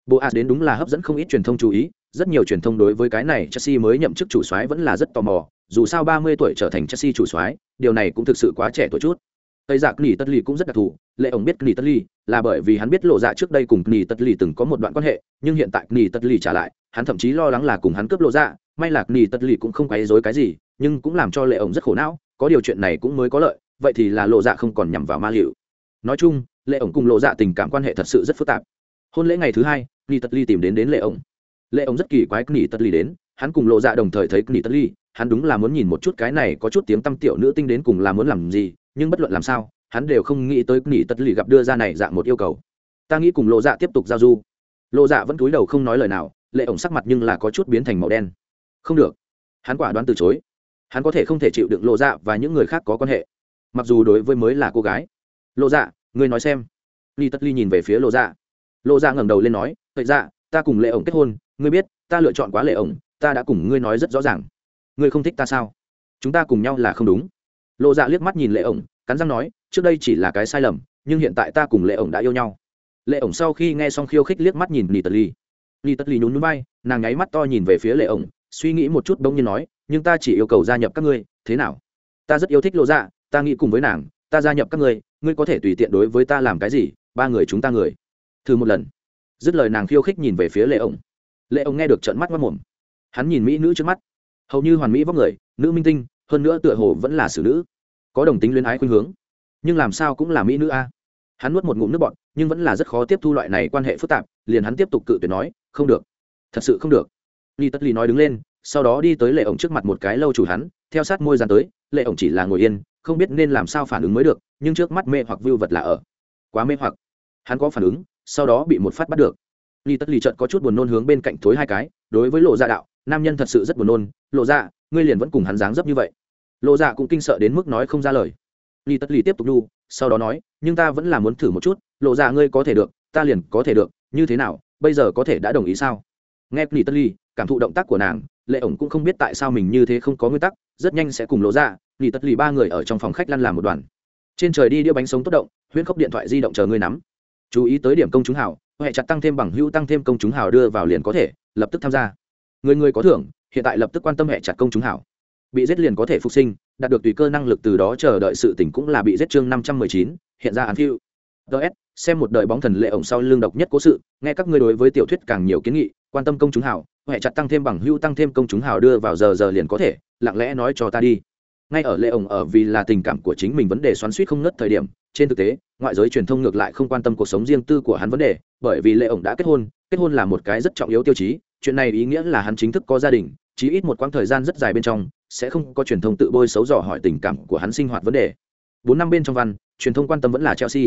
bộ đến đúng là hấp dẫn không ít truyền thông chú ý rất nhiều truyền thông đối với cái này Chelsea mới nhậm chức chủ soái vẫn là rất tò mò, dù sao 30 tuổi trở thành Chelsea chủ soái, điều này cũng thực sự quá trẻ tuổi chút. Tây Dạ Knỉ Tất Ly cũng rất đặc thù, lệ ổng biết Knỉ Tất Ly là bởi vì hắn biết lộ dạ trước đây cùng Knỉ Tất Ly từng có một đoạn quan hệ, nhưng hiện tại Knỉ Tất Ly trả lại, hắn thậm chí lo lắng là cùng hắn cướp lộ dạ, may là Knỉ Tất Ly cũng không quấy rối cái gì, nhưng cũng làm cho lệ ổng rất khổ não, có điều chuyện này cũng mới có lợi, vậy thì là lộ dạ không còn nhằm vào ma liễu. Nói chung, lệ ổng cùng lộ dạ tình cảm quan hệ thật sự rất phức tạp. Hôn lễ ngày thứ hai, Knỉ Tật Ly tìm đến đến lệ ổng. Lệ ông rất kỳ quái nỉ Tật ly đến hắn cùng lộ dạ đồng thời thấy nỉ Tật ly hắn đúng là muốn nhìn một chút cái này có chút tiếng tăm tiểu nữ tinh đến cùng là muốn làm gì nhưng bất luận làm sao hắn đều không nghĩ tới nỉ Tật ly gặp đưa ra này dạng một yêu cầu. Ta nghĩ cùng lộ dạ tiếp tục giao du. Lộ dạ vẫn cúi đầu không nói lời nào lệ ổng sắc mặt nhưng là có chút biến thành màu đen. Không được. Hắn quả đoán từ chối. Hắn có thể không thể chịu đựng lộ dạ và những người khác có quan hệ mặc dù đối với mới là cô gái. Lộ dạ ngươi nói xem. Ly tất ly nhìn về phía lộ dạ. Lộ dạ ngẩng đầu lên nói vậy dạ ta cùng lệ ổng kết hôn, ngươi biết, ta lựa chọn quá lệ ổng, ta đã cùng ngươi nói rất rõ ràng. Ngươi không thích ta sao? Chúng ta cùng nhau là không đúng. Lộ dạ liếc mắt nhìn lệ ổng, cắn răng nói, trước đây chỉ là cái sai lầm, nhưng hiện tại ta cùng lệ ổng đã yêu nhau. Lệ ổng sau khi nghe xong khiêu khích liếc mắt nhìn nỉ tật ly. Nỉ tật ly nhún núi bay nàng nháy mắt to nhìn về phía lệ ổng, suy nghĩ một chút bỗng nhiên nói, nhưng ta chỉ yêu cầu gia nhập các ngươi, thế nào? Ta rất yêu thích lộ dạ ta nghĩ cùng với nàng, ta gia nhập các ngươi ngươi có thể tùy tiện đối với ta làm cái gì, ba người chúng ta người. Thử một lần. Dứt lời nàng khiêu khích nhìn về phía lệ ổng lệ ông nghe được trận mắt mất mồm. Hắn nhìn mỹ nữ trước mắt. Hầu như hoàn mỹ vóc người, nữ minh tinh, hơn nữa tựa hồ vẫn là xử nữ. Có đồng tính luyến ái khuynh hướng. Nhưng làm sao cũng là mỹ nữ a. Hắn nuốt một ngụm nước bọt, nhưng vẫn là rất khó tiếp thu loại này quan hệ phức tạp, liền hắn tiếp tục cự tuyệt nói, không được. Thật sự không được. Ly tất ly nói đứng lên, sau đó đi tới lệ ổng trước mặt một cái lâu chủ hắn, theo sát môi dàn tới, lệ ổng chỉ là ngồi yên không biết nên làm sao phản ứng mới được, nhưng trước mắt mê hoặc vưu vật là ở. Quá mê hoặc. Hắn có phản ứng, sau đó bị một phát bắt được. Ly tất lì trận có chút buồn nôn hướng bên cạnh thối hai cái, đối với lộ dạ đạo, nam nhân thật sự rất buồn nôn, lộ dạ ngươi liền vẫn cùng hắn dáng dấp như vậy. Lộ dạ cũng kinh sợ đến mức nói không ra lời. Ly tất lì tiếp tục đu sau đó nói, nhưng ta vẫn là muốn thử một chút, lộ dạ ngươi có thể được, ta liền có thể được, như thế nào, bây giờ có thể đã đồng ý sao? Nghe ly tất lì cảm thụ động tác của nàng lệ ổng cũng không biết tại sao mình như thế không có nguyên tắc, rất nhanh sẽ cùng lộ ra. Lì tất lì ba người ở trong phòng khách lăn làm một đoàn. Trên trời đi đĩa bánh sống tốt động, huyễn khốc điện thoại di động chờ ngươi nắm. Chú ý tới điểm công chúng hảo hệ chặt tăng thêm bằng hữu tăng thêm công chúng hào đưa vào liền có thể, lập tức tham gia. Người người có thưởng, hiện tại lập tức quan tâm hệ chặt công chúng hào. Bị giết liền có thể phục sinh, đạt được tùy cơ năng lực từ đó chờ đợi sự tỉnh cũng là bị giết chương năm trăm mười chín, hiện ra án phiêu. Ts xem một đời bóng thần lệ ổng sau lương độc nhất cố sự, nghe các ngươi đối với tiểu thuyết càng nhiều kiến nghị quan tâm công chúng hảo, huệ chặt tăng thêm bằng hưu tăng thêm công chúng hào đưa vào giờ giờ liền có thể lặng lẽ nói cho ta đi. Ngay ở lệ ổng ở vì là tình cảm của chính mình vấn đề xoắn suýt không ngất thời điểm trên thực tế ngoại giới truyền thông ngược lại không quan tâm cuộc sống riêng tư của hắn vấn đề bởi vì lệ ổng đã kết hôn kết hôn là một cái rất trọng yếu tiêu chí chuyện này ý nghĩa là hắn chính thức có gia đình chí ít một quãng thời gian rất dài bên trong sẽ không có truyền thông tự bôi xấu dò hỏi tình cảm của hắn sinh hoạt vấn đề. Bốn năm bên trong văn truyền thông quan tâm vẫn là chelsea.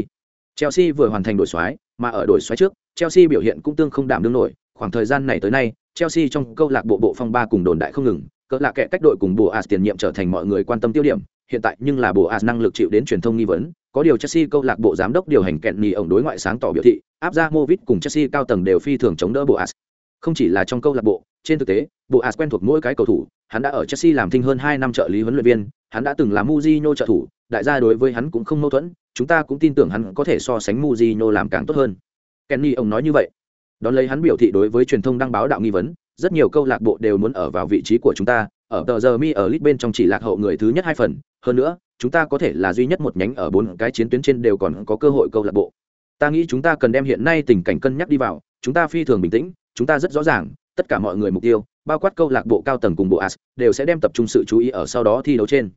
Chelsea vừa hoàn thành đổi xoái mà ở đổi xoái trước chelsea biểu hiện cũng tương không đảm đương nổi khoảng thời gian này tới nay, chelsea trong câu lạc bộ bộ phong ba cùng đồn đại không ngừng, cỡ lạ kẻ cách đội cùng bộ as tiền nhiệm trở thành mọi người quan tâm tiêu điểm, hiện tại nhưng là bộ as năng lực chịu đến truyền thông nghi vấn, có điều chelsea câu lạc bộ giám đốc điều hành kẹn nhì ổng đối ngoại sáng tỏ biểu thị, áp ra movit cùng chelsea cao tầng đều phi thường chống đỡ bộ as không chỉ là trong câu lạc bộ, trên thực tế bộ as quen thuộc mỗi cái cầu thủ, hắn đã ở chelsea làm thinh hơn hai năm trợ lý huấn luyện viên, hắn đã từng là Mourinho trợ thủ, đại gia đối với hắn cũng không mâu thuẫn, chúng ta cũng tin tưởng hắn có thể so sánh Mourinho làm càng tốt hơn. Kenny ông nói như vậy đón lấy hắn biểu thị đối với truyền thông đăng báo đạo nghi vấn, rất nhiều câu lạc bộ đều muốn ở vào vị trí của chúng ta, ở tờ giờ mi ở lit bên trong chỉ lạc hậu người thứ nhất hai phần, hơn nữa, chúng ta có thể là duy nhất một nhánh ở bốn cái chiến tuyến trên đều còn có cơ hội câu lạc bộ. Ta nghĩ chúng ta cần đem hiện nay tình cảnh cân nhắc đi vào, chúng ta phi thường bình tĩnh, chúng ta rất rõ ràng, tất cả mọi người mục tiêu, bao quát câu lạc bộ cao tầng cùng bộ as, đều sẽ đem tập trung sự chú ý ở sau đó thi đấu trên.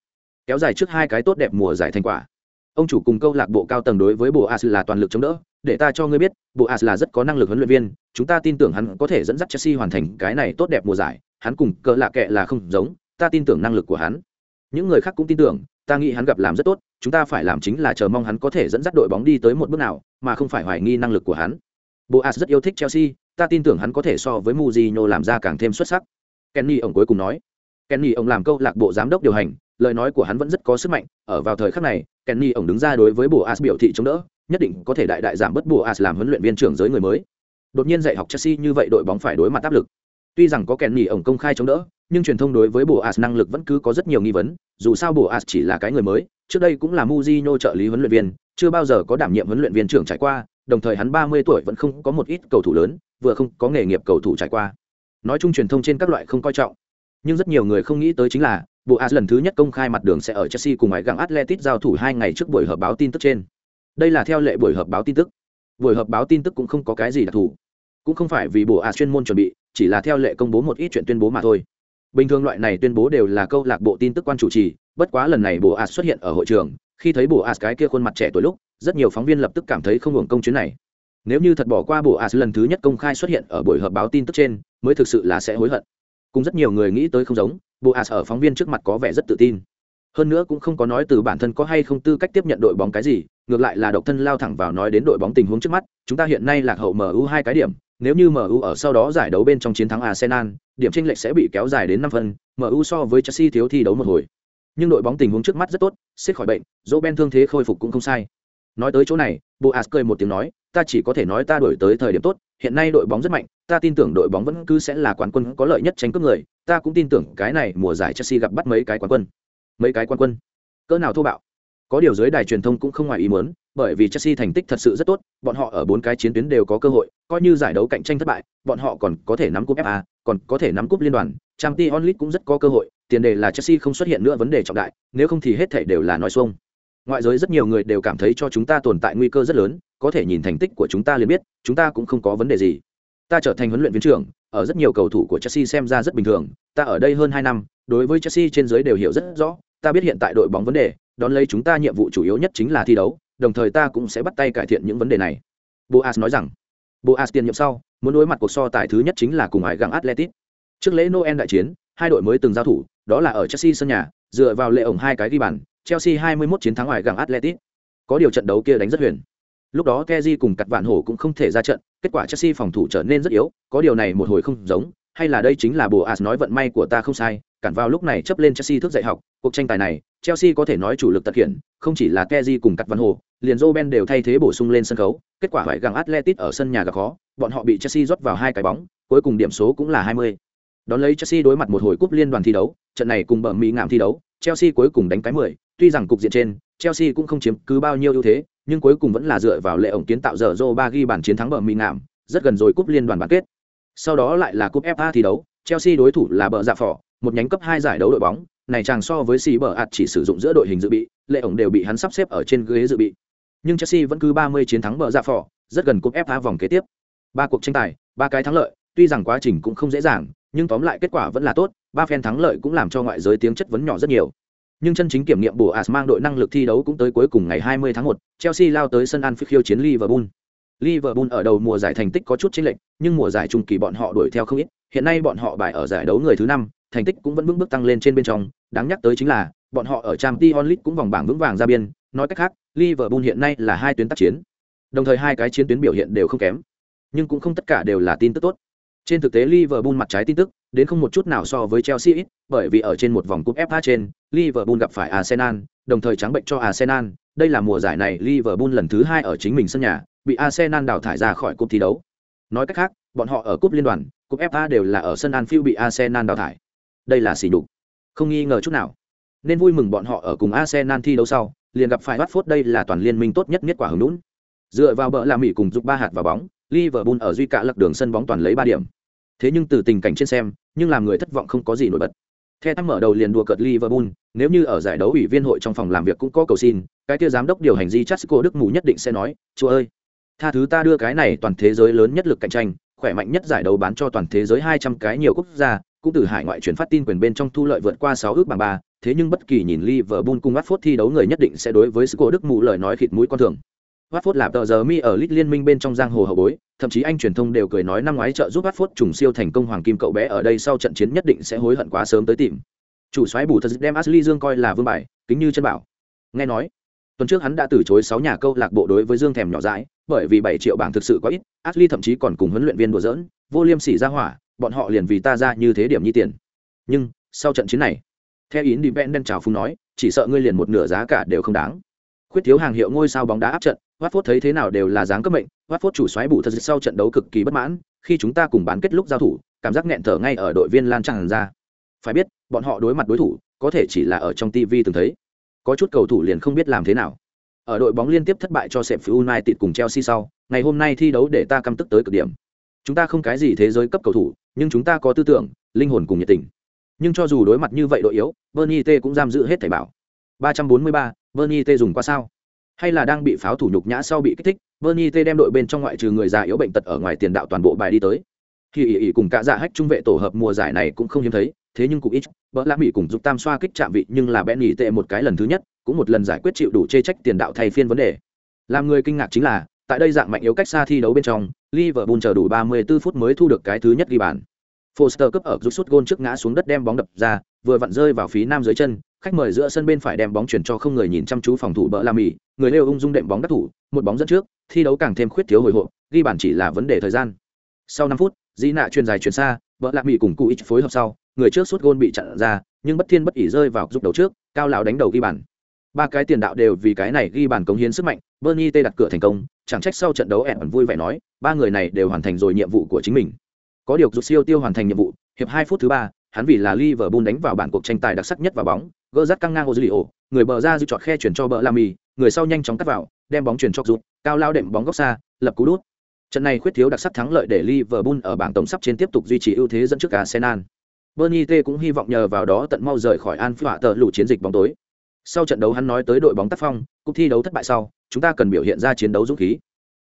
Kéo dài trước hai cái tốt đẹp mùa giải thành quả. Ông chủ cùng câu lạc bộ cao tầng đối với bộ as là toàn lực chống đỡ để ta cho ngươi biết, bộ as là rất có năng lực huấn luyện viên, chúng ta tin tưởng hắn có thể dẫn dắt chelsea hoàn thành cái này tốt đẹp mùa giải, hắn cùng cỡ lạ kệ là không giống, ta tin tưởng năng lực của hắn. Những người khác cũng tin tưởng, ta nghĩ hắn gặp làm rất tốt, chúng ta phải làm chính là chờ mong hắn có thể dẫn dắt đội bóng đi tới một bước nào, mà không phải hoài nghi năng lực của hắn. Boas rất yêu thích chelsea, ta tin tưởng hắn có thể so với Mourinho làm ra càng thêm xuất sắc. Kenny ông cuối cùng nói. Kenny ông làm câu lạc bộ giám đốc điều hành, lời nói của hắn vẫn rất có sức mạnh, ở vào thời khắc này, kenny ông đứng ra đối với boas biểu thị chống đỡ nhất định có thể đại đại giảm bớt as làm huấn luyện viên trưởng giới người mới. Đột nhiên dạy học chelsea như vậy đội bóng phải đối mặt áp lực. Tuy rằng có kenny ông công khai chống đỡ, nhưng truyền thông đối với boas năng lực vẫn cứ có rất nhiều nghi vấn, dù sao boas chỉ là cái người mới, trước đây cũng là muzino trợ lý huấn luyện viên, chưa bao giờ có đảm nhiệm huấn luyện viên trưởng trải qua, đồng thời hắn ba mươi tuổi vẫn không có một ít cầu thủ lớn, vừa không có nghề nghiệp cầu thủ trải qua. Nói chung truyền thông trên các loại không coi trọng. Nhưng rất nhiều người không nghĩ tới chính là bộ as lần thứ nhất công khai mặt đường sẽ ở chelsea cùng ngoài gặng atletic giao thủ hai ngày trước buổi họp báo tin tức trên đây là theo lệ buổi họp báo tin tức. Buổi họp báo tin tức cũng không có cái gì đặc thù. Cũng không phải vì bộ as chuyên môn chuẩn bị, chỉ là theo lệ công bố một ít chuyện tuyên bố mà thôi. Bình thường loại này tuyên bố đều là câu lạc bộ tin tức quan chủ trì, bất quá lần này bộ as xuất hiện ở hội trường, khi thấy bộ as cái kia khuôn mặt trẻ tuổi lúc, rất nhiều phóng viên lập tức cảm thấy không hưởng công chuyến này. Nếu như thật bỏ qua bộ as lần thứ nhất công khai xuất hiện ở buổi họp báo tin tức trên, mới thực sự là sẽ hối hận. Cùng rất nhiều người nghĩ tới không giống bộ as ở phóng viên trước mặt có vẻ rất tự tin hơn nữa cũng không có nói từ bản thân có hay không tư cách tiếp nhận đội bóng cái gì, ngược lại là độc thân lao thẳng vào nói đến đội bóng tình huống trước mắt, chúng ta hiện nay lạc hậu mu hai cái điểm, nếu như mu ở sau đó giải đấu bên trong chiến thắng arsenal, điểm tranh lệch sẽ bị kéo dài đến năm phân mu so với chelsea thiếu thi đấu một hồi. Nhưng đội bóng tình huống trước mắt rất tốt xích khỏi bệnh, dỗ ben thương thế khôi phục cũng không sai. Nói tới chỗ này, boas cười một tiếng nói, ta chỉ có thể nói ta đổi tới thời điểm tốt, hiện nay đội bóng rất mạnh, ta tin tưởng đội bóng vẫn cứ sẽ là quán quân có lợi nhất tranh cướp người, ta cũng tin tưởng cái này mùa giải chelsea gặp bắt mấy cái quán quân mấy cái quan quân. Cỡ nào thô bạo? Có điều dưới đài truyền thông cũng không ngoài ý muốn, bởi vì chelsea thành tích thật sự rất tốt, bọn họ ở bốn cái chiến tuyến đều có cơ hội, coi như giải đấu cạnh tranh thất bại, bọn họ còn có thể nắm cúp fa còn có thể nắm cúp liên đoàn. Trang t onlit cũng rất có cơ hội, tiền đề là chelsea không xuất hiện nữa vấn đề trọng đại, nếu không thì hết thể đều là nói xuông. Ngoại giới rất nhiều người đều cảm thấy cho chúng ta tồn tại nguy cơ rất lớn, có thể nhìn thành tích của chúng ta liền biết, chúng ta cũng không có vấn đề gì. Ta trở thành huấn luyện viên trưởng, ở rất nhiều cầu thủ của chelsea xem ra rất bình thường, ta ở đây hơn hai năm, đối với chelsea trên giới đều hiểu rất rõ ta biết hiện tại đội bóng vấn đề đón lấy chúng ta nhiệm vụ chủ yếu nhất chính là thi đấu đồng thời ta cũng sẽ bắt tay cải thiện những vấn đề này. Boas nói rằng. Boas tiền nhiệm sau muốn đối mặt cuộc so tài thứ nhất chính là cùng hải găng atletic trước lễ noel đại chiến hai đội mới từng giao thủ đó là ở chelsea sân nhà dựa vào lệ ổng hai cái ghi bàn Chelsea 21 chiến thắng ngoài gặng atletic Có điều trận đấu kia đánh rất huyền. Lúc đó Kessié cùng Cắt Vạn Hổ cũng không thể ra trận, kết quả Chelsea phòng thủ trở nên rất yếu, có điều này một hồi không giống, hay là đây chính là Boas nói vận may của ta không sai, cản vào lúc này chấp lên Chelsea thức dạy học, cuộc tranh tài này, Chelsea có thể nói chủ lực tật hiện, không chỉ là Kessié cùng Cắt văn hồ liền Roben đều thay thế bổ sung lên sân khấu, kết quả phải gặng Atletico ở sân nhà gặp khó, bọn họ bị Chelsea rót vào hai cái bóng, cuối cùng điểm số cũng là 20. Đón lấy Chelsea đối mặt một hồi cúp liên đoàn thi đấu, trận này cùng bờ Mỹ ngạm thi đấu, Chelsea cuối cùng đánh cái 10, tuy rằng cục diện trên, Chelsea cũng không chiếm cứ bao nhiêu ưu thế, nhưng cuối cùng vẫn là dựa vào lệ ổng kiến tạo giờ Zoba ghi bàn chiến thắng bờ Mỹ ngạm, rất gần rồi cúp liên đoàn bán kết. Sau đó lại là cúp FA thi đấu, Chelsea đối thủ là bờ dạ phỏ, một nhánh cấp 2 giải đấu đội bóng, này chàng so với xì bờ ạt chỉ sử dụng giữa đội hình dự bị, lệ ổng đều bị hắn sắp xếp ở trên ghế dự bị. Nhưng Chelsea vẫn cứ 30 chiến thắng bờ dạ phỏ, rất gần cúp FA vòng kế tiếp. Ba cuộc tranh tài, ba cái thắng lợi, tuy rằng quá trình cũng không dễ dàng nhưng tóm lại kết quả vẫn là tốt ba phen thắng lợi cũng làm cho ngoại giới tiếng chất vấn nhỏ rất nhiều nhưng chân chính kiểm nghiệm bổ as mang đội năng lực thi đấu cũng tới cuối cùng ngày 20 tháng 1, chelsea lao tới sân anfield khiêu chiến liverpool liverpool ở đầu mùa giải thành tích có chút chênh lệch nhưng mùa giải trung kỳ bọn họ đuổi theo không ít hiện nay bọn họ bài ở giải đấu người thứ năm thành tích cũng vẫn vững bước tăng lên trên bên trong. Đáng nhắc tới chính là bọn họ ở Champions League cũng vòng bảng vững vàng ra biên. Nói cách khác liverpool hiện nay là hai tuyến tác chiến. Đồng thời hai cái chiến tuyến biểu hiện đều không kém. Nhưng cũng không tất cả đều là tin tức tốt. Trên thực tế Liverpool mặt trái tin tức, đến không một chút nào so với Chelsea ít, bởi vì ở trên một vòng cúp FA trên, Liverpool gặp phải Arsenal, đồng thời trắng bệnh cho Arsenal, đây là mùa giải này Liverpool lần thứ hai ở chính mình sân nhà, bị Arsenal đào thải ra khỏi cúp thi đấu. Nói cách khác, bọn họ ở cúp liên đoàn, cúp FA đều là ở sân Anfield bị Arsenal đào thải. Đây là sỉ nhục, không nghi ngờ chút nào. Nên vui mừng bọn họ ở cùng Arsenal thi đấu sau, liền gặp phải Watford đây là toàn liên minh tốt nhất nhất quả hứng nũng. Dựa vào bờ là Mỹ cùng giúp ba hạt vào bóng, Liverpool ở duy cả lật đường sân bóng toàn lấy ba điểm thế nhưng từ tình cảnh trên xem nhưng làm người thất vọng không có gì nổi bật theo thăm mở đầu liền đùa cợt liverpool nếu như ở giải đấu ủy viên hội trong phòng làm việc cũng có cầu xin cái kia giám đốc điều hành di chasco đức mù nhất định sẽ nói chúa ơi tha thứ ta đưa cái này toàn thế giới lớn nhất lực cạnh tranh khỏe mạnh nhất giải đấu bán cho toàn thế giới hai trăm cái nhiều quốc gia cũng từ hải ngoại chuyển phát tin quyền bên trong thu lợi vượt qua sáu ước bằng ba thế nhưng bất kỳ nhìn liverpool cùng watford thi đấu người nhất định sẽ đối với sự cố đức mù lời nói khịt mũi con thường Watford là tờ giờ mi ở lit liên minh bên trong giang hồ hậu bối, thậm chí anh truyền thông đều cười nói năm ngoái trợ giúp Watford trùng siêu thành công hoàng kim cậu bé ở đây sau trận chiến nhất định sẽ hối hận quá sớm tới tìm. Chủ soái bù thật đem Ashley Dương coi là vương bài, kính như chân bảo. Nghe nói, tuần trước hắn đã từ chối 6 nhà câu lạc bộ đối với Dương thèm nhỏ dãi, bởi vì 7 triệu bảng thực sự quá ít, Ashley thậm chí còn cùng huấn luyện viên đùa giỡn, vô liêm sỉ ra hỏa, bọn họ liền vì ta ra như thế điểm như tiền. Nhưng, sau trận chiến này, theo ý đen trào phúng nói, chỉ sợ ngươi liền một nửa giá cả đều không đáng. Khuyết thiếu hàng hiệu ngôi sao bóng đá áp trận, Watford thấy thế nào đều là dáng cấp mệnh, Watford chủ xoáy bù thật sau trận đấu cực kỳ bất mãn, khi chúng ta cùng bán kết lúc giao thủ, cảm giác nghẹn thở ngay ở đội viên lan tràn ra. Phải biết, bọn họ đối mặt đối thủ, có thể chỉ là ở trong TV từng thấy. Có chút cầu thủ liền không biết làm thế nào. Ở đội bóng liên tiếp thất bại cho sẹp Sheffield United cùng Chelsea sau, ngày hôm nay thi đấu để ta căm tức tới cực điểm. Chúng ta không cái gì thế giới cấp cầu thủ, nhưng chúng ta có tư tưởng, linh hồn cùng nhiệt tình. Nhưng cho dù đối mặt như vậy đội yếu, Bernie T cũng giam giữ hết thảy bảo. 343, Bernie T dùng qua sao? hay là đang bị pháo thủ nhục nhã sau bị kích thích bernie t đem đội bên trong ngoại trừ người già yếu bệnh tật ở ngoài tiền đạo toàn bộ bài đi tới khi ỉ ỉ cùng cả dạ hách trung vệ tổ hợp mùa giải này cũng không hiếm thấy thế nhưng cũng ít bỡ lạ mỹ cùng giúp tam xoa kích chạm vị nhưng là bẽn nhì tệ một cái lần thứ nhất cũng một lần giải quyết chịu đủ chê trách tiền đạo thay phiên vấn đề làm người kinh ngạc chính là tại đây dạng mạnh yếu cách xa thi đấu bên trong liverpool chờ đủ 34 phút mới thu được cái thứ nhất ghi bàn Foster cấp ở rút sút gôn trước ngã xuống đất đem bóng đập ra, vừa vặn rơi vào phía nam dưới chân, khách mời giữa sân bên phải đem bóng chuyển cho không người nhìn chăm chú phòng thủ bỡ la mì, người Leo ung dung đệm bóng đắc thủ, một bóng dẫn trước, thi đấu càng thêm khuyết thiếu hồi hộp, ghi bàn chỉ là vấn đề thời gian. Sau 5 phút, Di nạ truyền dài chuyển xa, bỡ la mì cùng cụ ít phối hợp sau, người trước sút gôn bị chặn ra, nhưng bất thiên bất ỷ rơi vào giúp đầu trước, cao lão đánh đầu ghi bàn. Ba cái tiền đạo đều vì cái này ghi bàn cống hiến sức mạnh, Bernie tê đặt cửa thành công, chẳng trách sau trận đấu ẻn vui vẻ nói, ba người này đều hoàn thành rồi nhiệm vụ của chính mình. Có điều rút siêu tiêu hoàn thành nhiệm vụ, hiệp hai phút thứ ba, hắn vì là Liverpool đánh vào bản cuộc tranh tài đặc sắc nhất vào bóng, gỡ rắt căng ngang Ozilio, người bờ ra giữ chọt khe chuyển cho bờ Lamy, người sau nhanh chóng cắt vào, đem bóng chuyển cho rút, cao lao đệm bóng góc xa, lập cú đút. Trận này khuyết thiếu đặc sắc thắng lợi để Liverpool ở bảng tổng sắp trên tiếp tục duy trì ưu thế dẫn trước Arsenal. Bernie T cũng hy vọng nhờ vào đó tận mau rời khỏi Anfield tờ lũ chiến dịch bóng tối. Sau trận đấu hắn nói tới đội bóng tác phong, cuộc thi đấu thất bại sau, chúng ta cần biểu hiện ra chiến đấu dũng khí.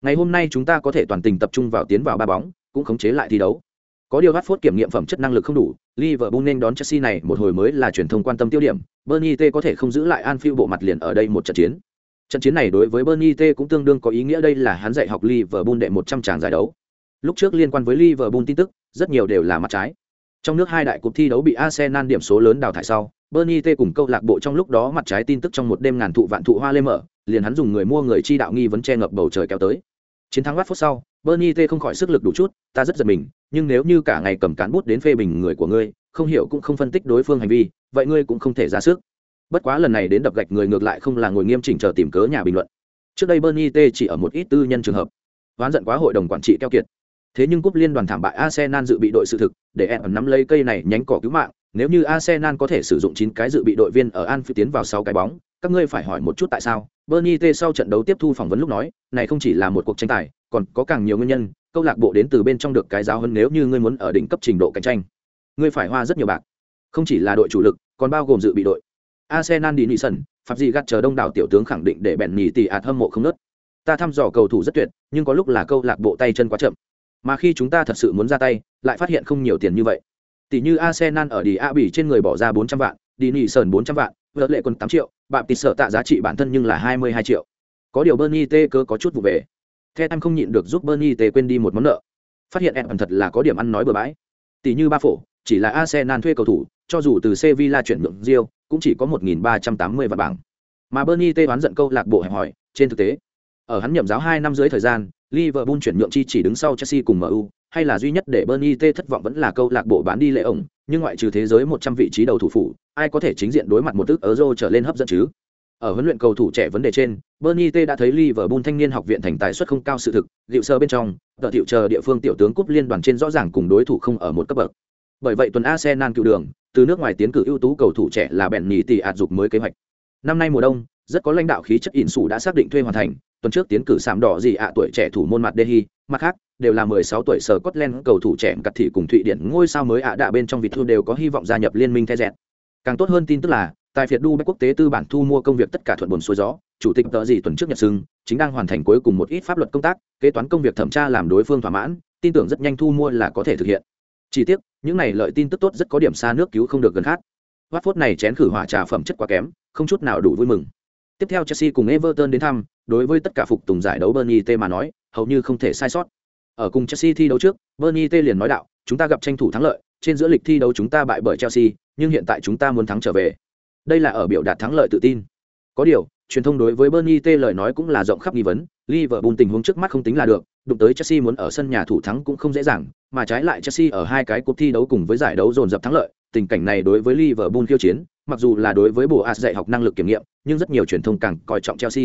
Ngày hôm nay chúng ta có thể toàn tình tập trung vào tiến vào ba bóng, cũng khống chế lại thi đấu. Có điều Watford kiểm nghiệm phẩm chất năng lực không đủ, Liverpool nên đón Chelsea này một hồi mới là truyền thông quan tâm tiêu điểm. Bernie T có thể không giữ lại Anfield bộ mặt liền ở đây một trận chiến. Trận chiến này đối với Bernie T cũng tương đương có ý nghĩa đây là hắn dạy học Liverpool đệ 100 tràng giải đấu. Lúc trước liên quan với Liverpool tin tức, rất nhiều đều là mặt trái. Trong nước hai đại cuộc thi đấu bị Arsenal điểm số lớn đào thải sau, Bernie T cùng câu lạc bộ trong lúc đó mặt trái tin tức trong một đêm ngàn thụ vạn thụ hoa lên mở, liền hắn dùng người mua người chi đạo nghi vấn che ngập bầu trời kéo tới. Chiến thắng Watford sau, Bernie T không khỏi sức lực đủ chút, ta rất giật mình, nhưng nếu như cả ngày cầm cán bút đến phê bình người của ngươi, không hiểu cũng không phân tích đối phương hành vi, vậy ngươi cũng không thể ra sức. Bất quá lần này đến đập gạch người ngược lại không là ngồi nghiêm chỉnh chờ tìm cớ nhà bình luận. Trước đây Bernie T chỉ ở một ít tư nhân trường hợp, oán giận quá hội đồng quản trị keo kiệt. Thế nhưng cúp liên đoàn thảm bại Arsenal dự bị đội sự thực, để em nắm lấy cây này nhánh cỏ cứu mạng, nếu như Arsenal có thể sử dụng 9 cái dự bị đội viên ở Anfield tiến vào 6 cái bóng, các ngươi phải hỏi một chút tại sao? Bernie T sau trận đấu tiếp thu phỏng vấn lúc nói, này không chỉ là một cuộc tranh tài, còn có càng nhiều nguyên nhân, câu lạc bộ đến từ bên trong được cái giáo hơn nếu như ngươi muốn ở đỉnh cấp trình độ cạnh tranh. Ngươi phải hoa rất nhiều bạc. Không chỉ là đội chủ lực còn bao gồm dự bị đội. Arsenal đi nixon pháp gì gắt chờ đông đảo tiểu tướng khẳng định để bèn nhì tỷ ạt hâm mộ không nớt. Ta thăm dò cầu thủ rất tuyệt nhưng có lúc là câu lạc bộ tay chân quá chậm. Mà khi chúng ta thật sự muốn ra tay, lại phát hiện không nhiều tiền như vậy. Tỷ như Arsenal ở đi A bỉ trên người bỏ ra 400 vạn, đi nỉ sờn 400 vạn, vợ lệ quân 8 triệu, bạm tịt sợ tạ giá trị bản thân nhưng là 22 triệu. Có điều Bernie T cơ có chút vụ về. The Time không nhịn được giúp Bernie T quên đi một món nợ. Phát hiện em thật là có điểm ăn nói bừa bãi. Tỷ như ba phổ, chỉ là Arsenal thuê cầu thủ, cho dù từ Sevilla chuyển nhượng Rio, cũng chỉ có 1380 vạn bảng. Mà Bernie T đoán giận câu lạc bộ hỏi, trên thực tế, ở hắn nhậm giáo 2 năm dưới thời gian, Liverpool chuyển nhượng chi chỉ đứng sau Chelsea cùng MU, hay là duy nhất để Bernie T thất vọng vẫn là câu lạc bộ bán đi lệ ổng, nhưng ngoại trừ thế giới 100 vị trí đầu thủ phủ, ai có thể chính diện đối mặt một tức Euro trở lên hấp dẫn chứ? Ở huấn luyện cầu thủ trẻ vấn đề trên, Bernie T đã thấy Liverpool thanh niên học viện thành tài suất không cao sự thực, liệu sơ bên trong, tờ tiểu chờ địa phương tiểu tướng cúp liên đoàn trên rõ ràng cùng đối thủ không ở một cấp bậc. Bởi vậy tuần Arsenal cựu đường, từ nước ngoài tiến cử ưu tú cầu thủ trẻ là bèn nhì tỷ ạt dục mới kế hoạch. Năm nay mùa đông, rất có lãnh đạo khí chất ỉn sủ đã xác định thuê hoàn thành, tuần trước tiến cử sạm đỏ gì ạ tuổi trẻ thủ môn mặt Dehi, mặt khác đều là 16 tuổi sở Scotland cầu thủ trẻ cặt thị cùng Thụy Điển ngôi sao mới ạ đạ bên trong vịt thu đều có hy vọng gia nhập liên minh The dẹt. Càng tốt hơn tin tức là, tại phiệt Dubai quốc tế tư bản thu mua công việc tất cả thuận buồm xuôi gió, chủ tịch tờ gì tuần trước nhật sưng, chính đang hoàn thành cuối cùng một ít pháp luật công tác, kế toán công việc thẩm tra làm đối phương thỏa mãn, tin tưởng rất nhanh thu mua là có thể thực hiện. Chỉ tiếc, những này lợi tin tức tốt rất có điểm xa nước cứu không được gần khác. Watford này chén khử hỏa trà phẩm chất quá kém, không chút nào đủ vui mừng. Tiếp theo Chelsea cùng Everton đến thăm, đối với tất cả phục tùng giải đấu Bernie T mà nói, hầu như không thể sai sót. Ở cùng Chelsea thi đấu trước, Bernie T liền nói đạo, chúng ta gặp tranh thủ thắng lợi, trên giữa lịch thi đấu chúng ta bại bởi Chelsea, nhưng hiện tại chúng ta muốn thắng trở về. Đây là ở biểu đạt thắng lợi tự tin. Có điều, truyền thông đối với Bernie T lời nói cũng là rộng khắp nghi vấn, Liverpool tình huống trước mắt không tính là được, đụng tới Chelsea muốn ở sân nhà thủ thắng cũng không dễ dàng, mà trái lại Chelsea ở hai cái cuộc thi đấu cùng với giải đấu dồn dập thắng lợi, tình cảnh này đối với Liverpool khiêu chiến, mặc dù là đối với Boas dạy học năng lực kiểm nghiệm, nhưng rất nhiều truyền thông càng coi trọng Chelsea.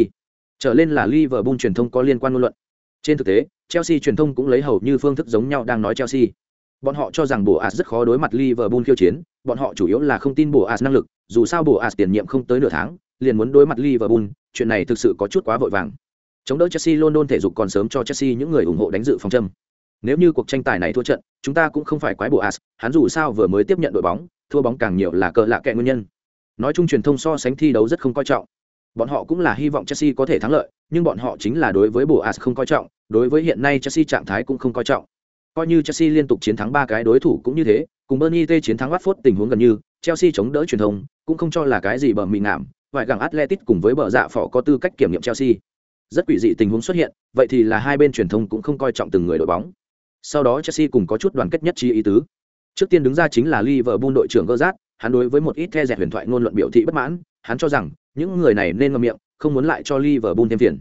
Trở lên là Liverpool truyền thông có liên quan ngôn luận. Trên thực tế, Chelsea truyền thông cũng lấy hầu như phương thức giống nhau đang nói Chelsea. Bọn họ cho rằng Boas rất khó đối mặt Liverpool khiêu chiến, bọn họ chủ yếu là không tin Boas năng lực, dù sao Boas tiền nhiệm không tới nửa tháng, liền muốn đối mặt Liverpool, chuyện này thực sự có chút quá vội vàng. Chống đỡ Chelsea London thể dục còn sớm cho Chelsea những người ủng hộ đánh dự phòng châm. Nếu như cuộc tranh tài này thua trận, chúng ta cũng không phải quái bộ as hắn dù sao vừa mới tiếp nhận đội bóng, thua bóng càng nhiều là cờ lạ kệ nguyên nhân. Nói chung truyền thông so sánh thi đấu rất không coi trọng. Bọn họ cũng là hy vọng Chelsea có thể thắng lợi, nhưng bọn họ chính là đối với bộ as không coi trọng, đối với hiện nay Chelsea trạng thái cũng không coi trọng. Coi như Chelsea liên tục chiến thắng ba cái đối thủ cũng như thế, cùng Burnley T chiến thắng Watford tình huống gần như, Chelsea chống đỡ truyền thông, cũng không cho là cái gì bờ mị ngảm, vài gẳng Atletic cùng với bờ dạ phỏ có tư cách kiểm nghiệm Chelsea. Rất quỷ dị tình huống xuất hiện, vậy thì là hai bên truyền thông cũng không coi trọng từng người đội bóng. Sau đó Chelsea cùng có chút đoàn kết nhất trí ý tứ. Trước tiên đứng ra chính là Liverpool đội trưởng Gerrard, hắn đối với một ít the dẹt huyền thoại ngôn luận biểu thị bất mãn, hắn cho rằng những người này nên ngậm miệng, không muốn lại cho Liverpool thêm tiền.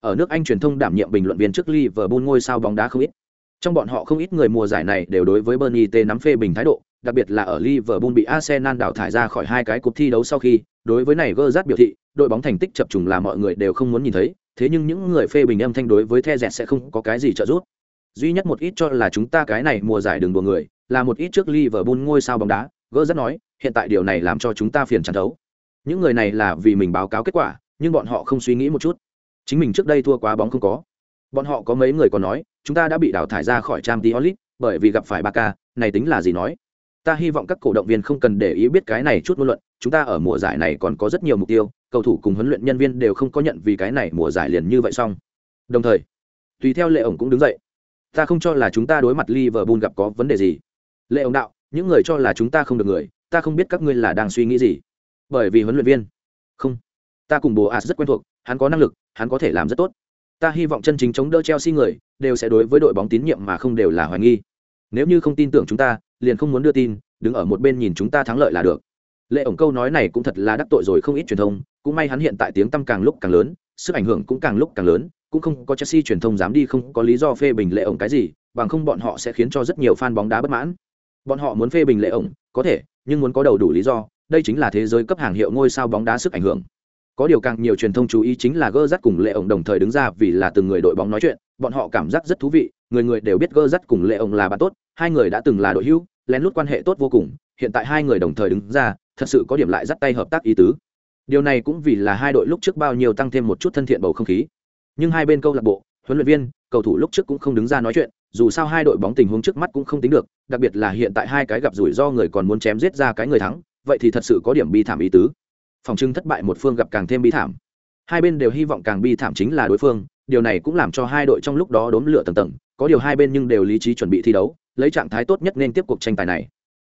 Ở nước Anh truyền thông đảm nhiệm bình luận viên trước Liverpool ngôi sao bóng đá không ít. Trong bọn họ không ít người mùa giải này đều đối với Bernie T nắm phê bình thái độ, đặc biệt là ở Liverpool bị Arsenal đào thải ra khỏi hai cái cuộc thi đấu sau khi, đối với này Gerrard biểu thị, đội bóng thành tích chập trùng là mọi người đều không muốn nhìn thấy, thế nhưng những người phê bình âm thanh đối với The Jet sẽ không có cái gì trợ giúp. Duy nhất một ít cho là chúng ta cái này mùa giải đường đùa người, là một ít trước Liverpool ngôi sao bóng đá, gỡ rất nói, hiện tại điều này làm cho chúng ta phiền chán thấu. Những người này là vì mình báo cáo kết quả, nhưng bọn họ không suy nghĩ một chút. Chính mình trước đây thua quá bóng không có. Bọn họ có mấy người còn nói, chúng ta đã bị đào thải ra khỏi Champions League, bởi vì gặp phải Barca, này tính là gì nói? ta hy vọng các cổ động viên không cần để ý biết cái này chút ngôn luận chúng ta ở mùa giải này còn có rất nhiều mục tiêu cầu thủ cùng huấn luyện nhân viên đều không có nhận vì cái này mùa giải liền như vậy xong đồng thời tùy theo lệ ổng cũng đứng dậy ta không cho là chúng ta đối mặt liverpool gặp có vấn đề gì. Lệ ông đạo, những người cho là chúng ta không được người, ta không biết các ngươi là đang suy nghĩ gì. Bởi vì huấn luyện viên. Không. Ta cùng bố as rất quen thuộc, hắn có năng lực, hắn có thể làm rất tốt. Ta hy vọng chân chính chống đỡ chelsea người, đều sẽ đối với đội bóng tín nhiệm mà không đều là hoài nghi. Nếu như không tin tưởng chúng ta, liền không muốn đưa tin, đứng ở một bên nhìn chúng ta thắng lợi là được. Lệ ổng câu nói này cũng thật là đắc tội rồi không ít truyền thông, cũng may hắn hiện tại tiếng tăm càng lúc càng lớn, sức ảnh hưởng cũng càng lúc càng lớn cũng không có chelsea truyền thông dám đi, không có lý do phê bình lệ ổng cái gì, bằng không bọn họ sẽ khiến cho rất nhiều fan bóng đá bất mãn. Bọn họ muốn phê bình lệ ổng, có thể, nhưng muốn có đầu đủ lý do, đây chính là thế giới cấp hàng hiệu ngôi sao bóng đá sức ảnh hưởng. Có điều càng nhiều truyền thông chú ý chính là gơ dắt cùng lệ ổng đồng thời đứng ra vì là từng người đội bóng nói chuyện, bọn họ cảm giác rất thú vị, người người đều biết gơ dắt cùng lệ ổng là bạn tốt, hai người đã từng là đội hữu, lén lút quan hệ tốt vô cùng, hiện tại hai người đồng thời đứng ra, thật sự có điểm lại dắt tay hợp tác ý tứ. Điều này cũng vì là hai đội lúc trước bao nhiêu tăng thêm một chút thân thiện bầu không khí nhưng hai bên câu lạc bộ, huấn luyện viên, cầu thủ lúc trước cũng không đứng ra nói chuyện, dù sao hai đội bóng tình huống trước mắt cũng không tính được, đặc biệt là hiện tại hai cái gặp rủi ro người còn muốn chém giết ra cái người thắng, vậy thì thật sự có điểm bi thảm ý tứ. Phòng trưng thất bại một phương gặp càng thêm bi thảm. Hai bên đều hy vọng càng bi thảm chính là đối phương, điều này cũng làm cho hai đội trong lúc đó đốn lửa tầng tầng, có điều hai bên nhưng đều lý trí chuẩn bị thi đấu, lấy trạng thái tốt nhất nên tiếp cuộc tranh tài này.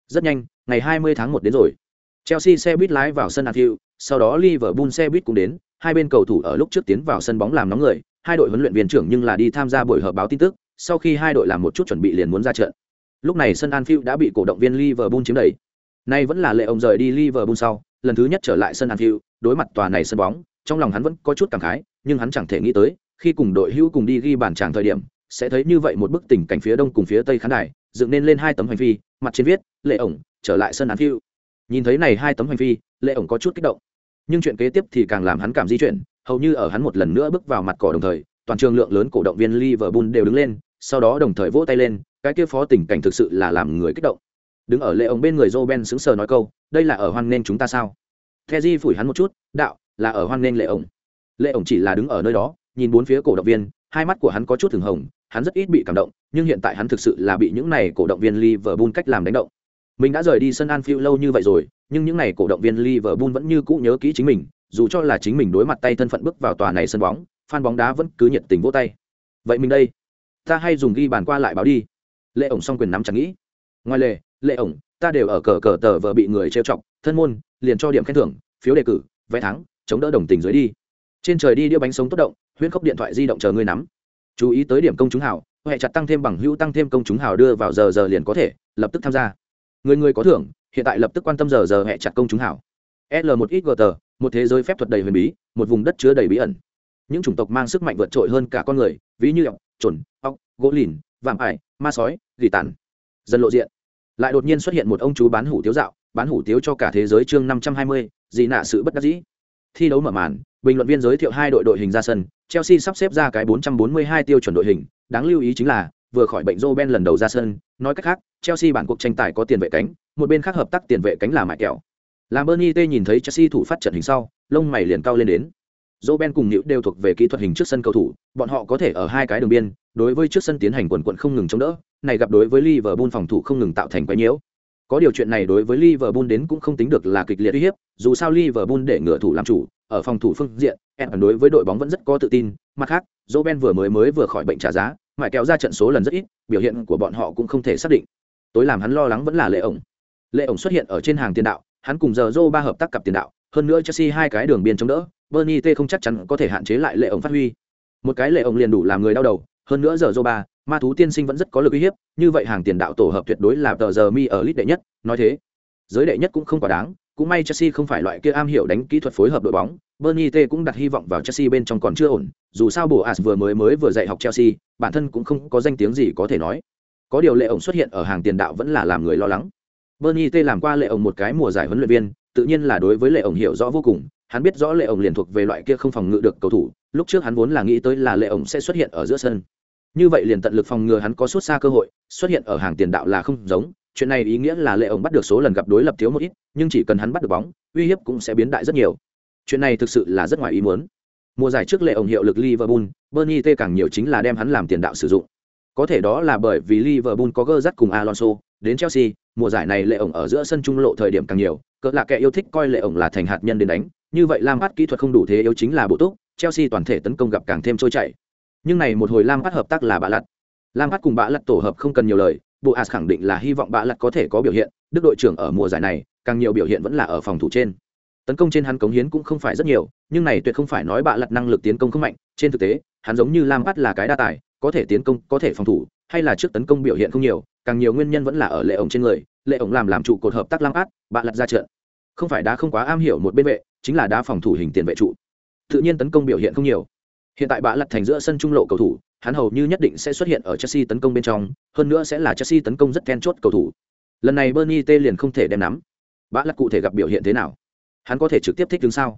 Rất nhanh, ngày 20 tháng 1 đến rồi. Chelsea xe buýt lái vào sân anfield, sau đó liverpool xe buýt cũng đến hai bên cầu thủ ở lúc trước tiến vào sân bóng làm nóng người, hai đội huấn luyện viên trưởng nhưng là đi tham gia buổi họp báo tin tức, sau khi hai đội làm một chút chuẩn bị liền muốn ra trận. Lúc này sân anfield đã bị cổ động viên liverpool chiếm đầy. Nay vẫn là lệ ông rời đi liverpool sau, lần thứ nhất trở lại sân anfield, đối mặt tòa này sân bóng, trong lòng hắn vẫn có chút cảm khái, nhưng hắn chẳng thể nghĩ tới, khi cùng đội hữu cùng đi ghi bàn tràng thời điểm, sẽ thấy như vậy một bức tình cảnh phía đông cùng phía tây khán đài, dựng nên lên hai tấm hành phi, mặt trên viết, lệ ổng, trở lại sân anfield. Nhìn thấy này hai tấm hành phi, lệ ổng có chút kích động nhưng chuyện kế tiếp thì càng làm hắn cảm di chuyển, hầu như ở hắn một lần nữa bước vào mặt cỏ đồng thời, toàn trường lượng lớn cổ động viên liverpool đều đứng lên, sau đó đồng thời vỗ tay lên, cái kia phó tình cảnh thực sự là làm người kích động. Đứng ở lệ ông bên người joe ben sững sờ nói câu, đây là ở hoan nghênh chúng ta sao? The phủi hắn một chút, đạo, là ở hoan nghênh lệ ổng lệ ổng chỉ là đứng ở nơi đó, nhìn bốn phía cổ động viên, hai mắt của hắn có chút thường hồng, hắn rất ít bị cảm động, nhưng hiện tại hắn thực sự là bị những này cổ động viên liverpool cách làm đánh động mình đã rời đi sân anfield lâu như vậy rồi, nhưng những này cổ động viên liverpool vẫn như cũ nhớ kỹ chính mình, dù cho là chính mình đối mặt tay thân phận bước vào tòa này sân bóng, fan bóng đá vẫn cứ nhiệt tình vỗ tay. Vậy mình đây, ta hay dùng ghi bàn qua lại báo đi. Lệ ổng song quyền nắm chẳng nghĩ. Ngoài lệ lệ ổng, ta đều ở cờ cờ tờ vợ bị người trêu chọc, thân môn, liền cho điểm khen thưởng, phiếu đề cử, vé thắng, chống đỡ đồng tình dưới đi. Trên trời đi đĩa bánh sống tốt động, huyễn khốc điện thoại di động chờ người nắm. Chú ý tới điểm công chúng hào, hệ chặt tăng thêm bằng hữu tăng thêm công chúng hào đưa vào giờ giờ liền có thể, lập tức tham gia người người có thưởng, hiện tại lập tức quan tâm giờ giờ hẹ chặt công chúng hảo. l một ít gt một thế giới phép thuật đầy huyền bí, một vùng đất chứa đầy bí ẩn. Những chủng tộc mang sức mạnh vượt trội hơn cả con người, ví như ọc trồn ọc gỗ lìn, vạm ải, ma sói, gỉ tàn. Dần lộ diện. Lại đột nhiên xuất hiện một ông chú bán hủ tiếu dạo, bán hủ tiếu cho cả thế giới chương năm trăm hai mươi dị nạ sự bất đắc dĩ. Thi đấu mở màn, bình luận viên giới thiệu hai đội đội hình ra sân, chelsea sắp xếp ra cái 442 tiêu chuẩn đội hình, đáng lưu ý chính là vừa khỏi bệnh Roben lần đầu ra sân nói cách khác chelsea bản cuộc tranh tài có tiền vệ cánh một bên khác hợp tác tiền vệ cánh là mại kẹo. Làm bernie t nhìn thấy chelsea thủ phát trận hình sau lông mày liền cao lên đến. Roben cùng Nữu đều thuộc về kỹ thuật hình trước sân cầu thủ bọn họ có thể ở hai cái đường biên đối với trước sân tiến hành quần quận không ngừng chống đỡ này gặp đối với liverpool phòng thủ không ngừng tạo thành quá nhiễu. Có điều chuyện này đối với Liverpool đến cũng không tính được là kịch liệt uy hiếp, dù sao Liverpool để ngựa thủ làm chủ, ở phòng thủ phương diện, Everton đối với đội bóng vẫn rất có tự tin, mặt khác, Roben vừa mới mới vừa khỏi bệnh trả giá, mãi kéo ra trận số lần rất ít, biểu hiện của bọn họ cũng không thể xác định. Tối làm hắn lo lắng vẫn là Lệ ổng. Lệ ổng xuất hiện ở trên hàng tiền đạo, hắn cùng giờ ba hợp tác cặp tiền đạo, hơn nữa Chelsea hai cái đường biên chống đỡ, Bernie T không chắc chắn có thể hạn chế lại Lệ ổng phát huy. Một cái Lệ ổng liền đủ làm người đau đầu, hơn nữa giờ ba ma thú tiên sinh vẫn rất có lực uy hiếp như vậy hàng tiền đạo tổ hợp tuyệt đối là tờ giờ mi ở lit đệ nhất nói thế giới đệ nhất cũng không quá đáng cũng may chelsea không phải loại kia am hiểu đánh kỹ thuật phối hợp đội bóng, bernie t cũng đặt hy vọng vào chelsea bên trong còn chưa ổn. Dù sao bổ vừa mới mới vừa dạy học chelsea, bản thân cũng không có danh tiếng gì có thể nói. Có điều lệ ổng xuất hiện ở hàng tiền đạo vẫn là làm người lo lắng. Bernie t làm qua lệ ổng một cái mùa giải huấn luyện viên, tự nhiên là đối với lệ ổng hiểu rõ vô cùng. Hắn biết rõ lệ ổng liền thuộc về loại kia không phòng ngự được cầu thủ, lúc trước hắn vốn là nghĩ tới là lệ ổng sẽ xuất hiện ở giữa sân. Như vậy liền tận lực phòng ngừa hắn có suốt xa cơ hội, xuất hiện ở hàng tiền đạo là không giống chuyện này ý nghĩa là lệ ổng bắt được số lần gặp đối lập thiếu một ít, nhưng chỉ cần hắn bắt được bóng, uy hiếp cũng sẽ biến đại rất nhiều. Chuyện này thực sự là rất ngoài ý muốn. Mùa giải trước lệ ổng hiệu lực liverpool, bernie t càng nhiều chính là đem hắn làm tiền đạo sử dụng. Có thể đó là bởi vì liverpool có gơ dắt cùng alonso, đến chelsea, mùa giải này lệ ổng ở giữa sân trung lộ thời điểm càng nhiều, cỡ là kẻ yêu thích coi lệ ổng là thành hạt nhân đến đánh, như vậy lam bắt kỹ thuật không đủ thế yếu chính là bộ túc, chelsea toàn thể tấn công gặp càng thêm trôi chảy. Nhưng này một hồi lam bắt hợp tác là bà lặt lam bắt cùng bà lặt tổ hợp không cần nhiều lời bộ as khẳng định là hy vọng bạ lặt có thể có biểu hiện đức đội trưởng ở mùa giải này càng nhiều biểu hiện vẫn là ở phòng thủ trên. Tấn công trên hắn cống hiến cũng không phải rất nhiều nhưng này tuyệt không phải nói bạ lặt năng lực tiến công không mạnh trên thực tế hắn giống như lam bắt là cái đa tài có thể tiến công có thể phòng thủ hay là trước tấn công biểu hiện không nhiều càng nhiều nguyên nhân vẫn là ở lệ ổng trên người lệ ổng làm làm trụ cột hợp tác lam bắt bạ lặt ra trận. Không phải đá không quá am hiểu một bên vệ chính là đá phòng thủ hình tiền vệ trụ. Tự nhiên tấn công biểu hiện không nhiều. Hiện tại bạ lật thành giữa sân trung lộ cầu thủ, hắn hầu như nhất định sẽ xuất hiện ở Chelsea tấn công bên trong, hơn nữa sẽ là Chelsea tấn công rất then chốt cầu thủ. Lần này Bernie T liền không thể đem nắm. Bã lật cụ thể gặp biểu hiện thế nào? Hắn có thể trực tiếp thích đứng sao?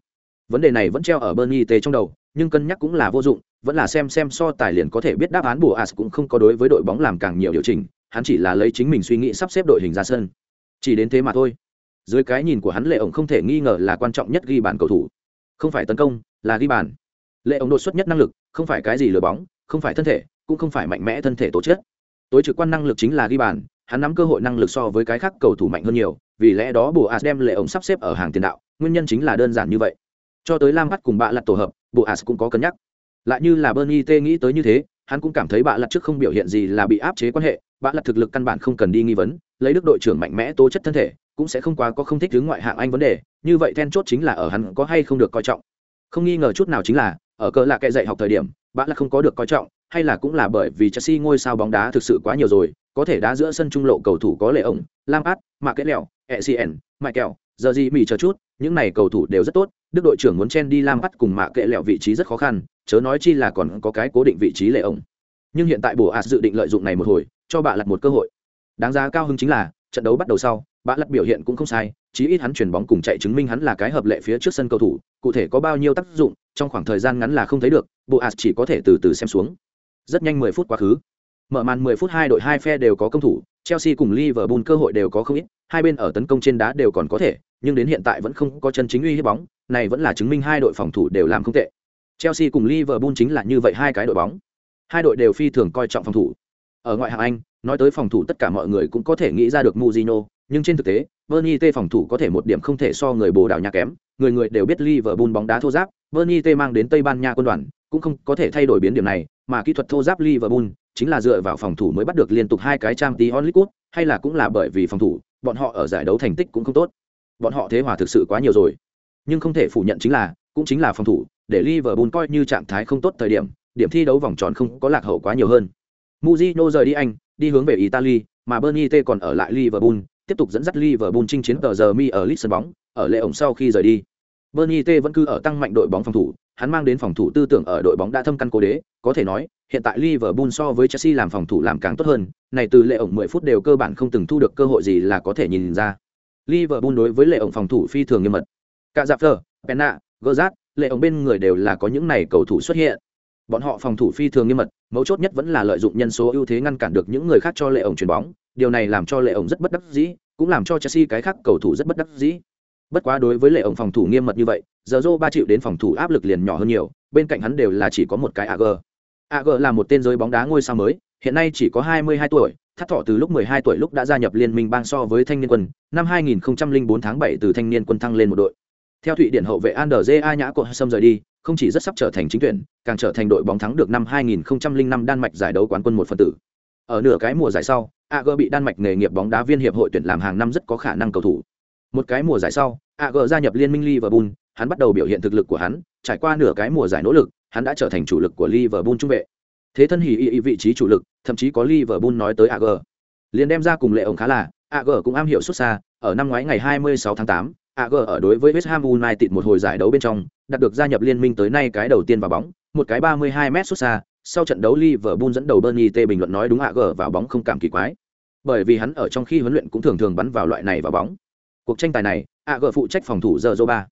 Vấn đề này vẫn treo ở Bernie T trong đầu, nhưng cân nhắc cũng là vô dụng, vẫn là xem xem so tài liền có thể biết đáp án Boas cũng không có đối với đội bóng làm càng nhiều điều chỉnh, hắn chỉ là lấy chính mình suy nghĩ sắp xếp đội hình ra sân. Chỉ đến thế mà thôi. Dưới cái nhìn của hắn Lệ ổng không thể nghi ngờ là quan trọng nhất ghi bàn cầu thủ. Không phải tấn công, là ghi bàn lệ ổng đột xuất nhất năng lực không phải cái gì lừa bóng không phải thân thể, cũng không phải mạnh mẽ thân thể tổ chức. Tối trực quan năng lực chính là ghi bàn, hắn nắm cơ hội năng lực so với cái khác cầu thủ mạnh hơn nhiều, vì lẽ đó bộ as đem lệ ổng sắp xếp ở hàng tiền đạo, nguyên nhân chính là đơn giản như vậy. Cho tới lam bắt cùng bạ lặt tổ hợp bộ as cũng có cân nhắc. Lại như là bernie t nghĩ tới như thế, hắn cũng cảm thấy bạ lặt trước không biểu hiện gì là bị áp chế quan hệ, bạ lặt thực lực căn bản không cần đi nghi vấn, lấy đức đội trưởng mạnh mẽ tố chất thân thể, cũng sẽ không quá có không thích đứng ngoại hạng anh vấn đề, như vậy then chốt chính là ở hắn có hay không được coi trọng. Không nghi ngờ chút nào chính là, ở cỡ là kệ dạy học thời điểm bã là không có được coi trọng, hay là cũng là bởi vì chelsea ngôi sao bóng đá thực sự quá nhiều rồi, có thể đá giữa sân trung lộ cầu thủ có lệ ổng lampard mạ kết lẹo ecn mại kẹo, giờ gì mì chờ chút, những này cầu thủ đều rất tốt, đức đội trưởng muốn chen đi lampard cùng mạ kệ lẹo vị trí rất khó khăn, chớ nói chi là còn có cái cố định vị trí lệ ổng. Nhưng hiện tại bổ ạt dự định lợi dụng này một hồi, cho bạ lặt một cơ hội. Đáng giá cao hơn chính là, trận đấu bắt đầu sau bạ lặt biểu hiện cũng không sai, chí ít hắn chuyển bóng cùng chạy chứng minh hắn là cái hợp lệ phía trước sân cầu thủ, cụ thể có bao nhiêu tác dụng trong khoảng thời gian ngắn là không thấy được, bộ ạt chỉ có thể từ từ xem xuống. Rất nhanh 10 phút quá khứ. Mở màn 10 phút hai đội hai phe đều có công thủ, chelsea cùng liverpool cơ hội đều có không ít, hai bên ở tấn công trên đá đều còn có thể, nhưng đến hiện tại vẫn không có chân chính uy hiếp bóng, này vẫn là chứng minh hai đội phòng thủ đều làm không tệ. Chelsea cùng liverpool chính là như vậy hai cái đội bóng. Hai đội đều phi thường coi trọng phòng thủ. Ở ngoại hạng anh, nói tới phòng thủ tất cả mọi người cũng có thể nghĩ ra được muzino nhưng trên thực tế bernie t phòng thủ có thể một điểm không thể so người bồ đào nha kém. Người người đều biết liverpool bóng đá thô giáp bernie t mang đến tây ban nha quân đoàn, cũng không có thể thay đổi biến điểm này, mà kỹ thuật thô giáp liverpool chính là dựa vào phòng thủ mới bắt được liên tục hai cái trang tí onlit hay là cũng là bởi vì phòng thủ, bọn họ ở giải đấu thành tích cũng không tốt. Bọn họ thế hòa thực sự quá nhiều rồi. Nhưng không thể phủ nhận chính là, cũng chính là phòng thủ, để Liverpool coi như trạng thái không tốt thời điểm điểm thi đấu vòng tròn không có lạc hậu quá nhiều hơn. Mourinho rời đi Anh, đi hướng về Italy, mà Bernie T còn ở lại Liverpool, tiếp tục dẫn dắt Liverpool chinh chiến tờ giờ mi ở Leeds sân bóng ở lễ ổng sau khi rời đi. Bernie T vẫn cứ ở tăng mạnh đội bóng phòng thủ hắn mang đến phòng thủ tư tưởng ở đội bóng đã thâm căn cố đế có thể nói hiện tại Liverpool so với Chelsea làm phòng thủ làm càng tốt hơn này từ lệ ổng 10 phút đều cơ bản không từng thu được cơ hội gì là có thể nhìn ra Liverpool đối với lệ ổng phòng thủ phi thường nghiêm mật. Cả Dạp Phở, Penna, Gerrard, lệ ổng bên người đều là có những này cầu thủ xuất hiện. Bọn họ phòng thủ phi thường nghiêm mật, mấu chốt nhất vẫn là lợi dụng nhân số ưu thế ngăn cản được những người khác cho lệ ổng chuyền bóng, điều này làm cho lệ ổng rất bất đắc dĩ, cũng làm cho Chelsea cái khác cầu thủ rất bất đắc dĩ. Bất quá đối với lệ ổng phòng thủ nghiêm mật như vậy, giờ dô ba chịu đến phòng thủ áp lực liền nhỏ hơn nhiều, bên cạnh hắn đều là chỉ có một cái AG. AG là một tên giới bóng đá ngôi sao mới, hiện nay chỉ có 22 tuổi, thắt thọ từ lúc 12 tuổi lúc đã gia nhập liên minh bang so với thanh niên quân, năm 2004 tháng 7 từ thanh niên quân thăng lên một đội. Theo Thụy Điển hậu vệ Anderje Nhã của Sâm rời đi, không chỉ rất sắp trở thành chính tuyển, càng trở thành đội bóng thắng được năm 2005 Đan Mạch giải đấu quán quân một phần tử. Ở nửa cái mùa giải sau, AG bị Đan Mạch nghề nghiệp bóng đá viên hiệp hội tuyển làm hàng năm rất có khả năng cầu thủ. Một cái mùa giải sau, AG gia nhập liên minh Liverpool, hắn bắt đầu biểu hiện thực lực của hắn, trải qua nửa cái mùa giải nỗ lực, hắn đã trở thành chủ lực của Liverpool trung vệ. Thế thân hỉ y vị trí chủ lực, thậm chí có Liverpool nói tới AG. Liền đem ra cùng lệ ổng khá là, AG cũng am hiểu xuất xa, ở năm ngoái ngày 26 tháng 8, AG ở đối với West Ham United một hồi giải đấu bên trong, đạt được gia nhập liên minh tới nay cái đầu tiên vào bóng, một cái 32m xuất xa, sau trận đấu Liverpool dẫn đầu Bernie T bình luận nói đúng AG vào bóng không cảm kỳ quái. Bởi vì hắn ở trong khi huấn luyện cũng thường thường bắn vào loại này vào bóng. Cuộc tranh tài này, AG phụ trách phòng thủ giờ Zoba.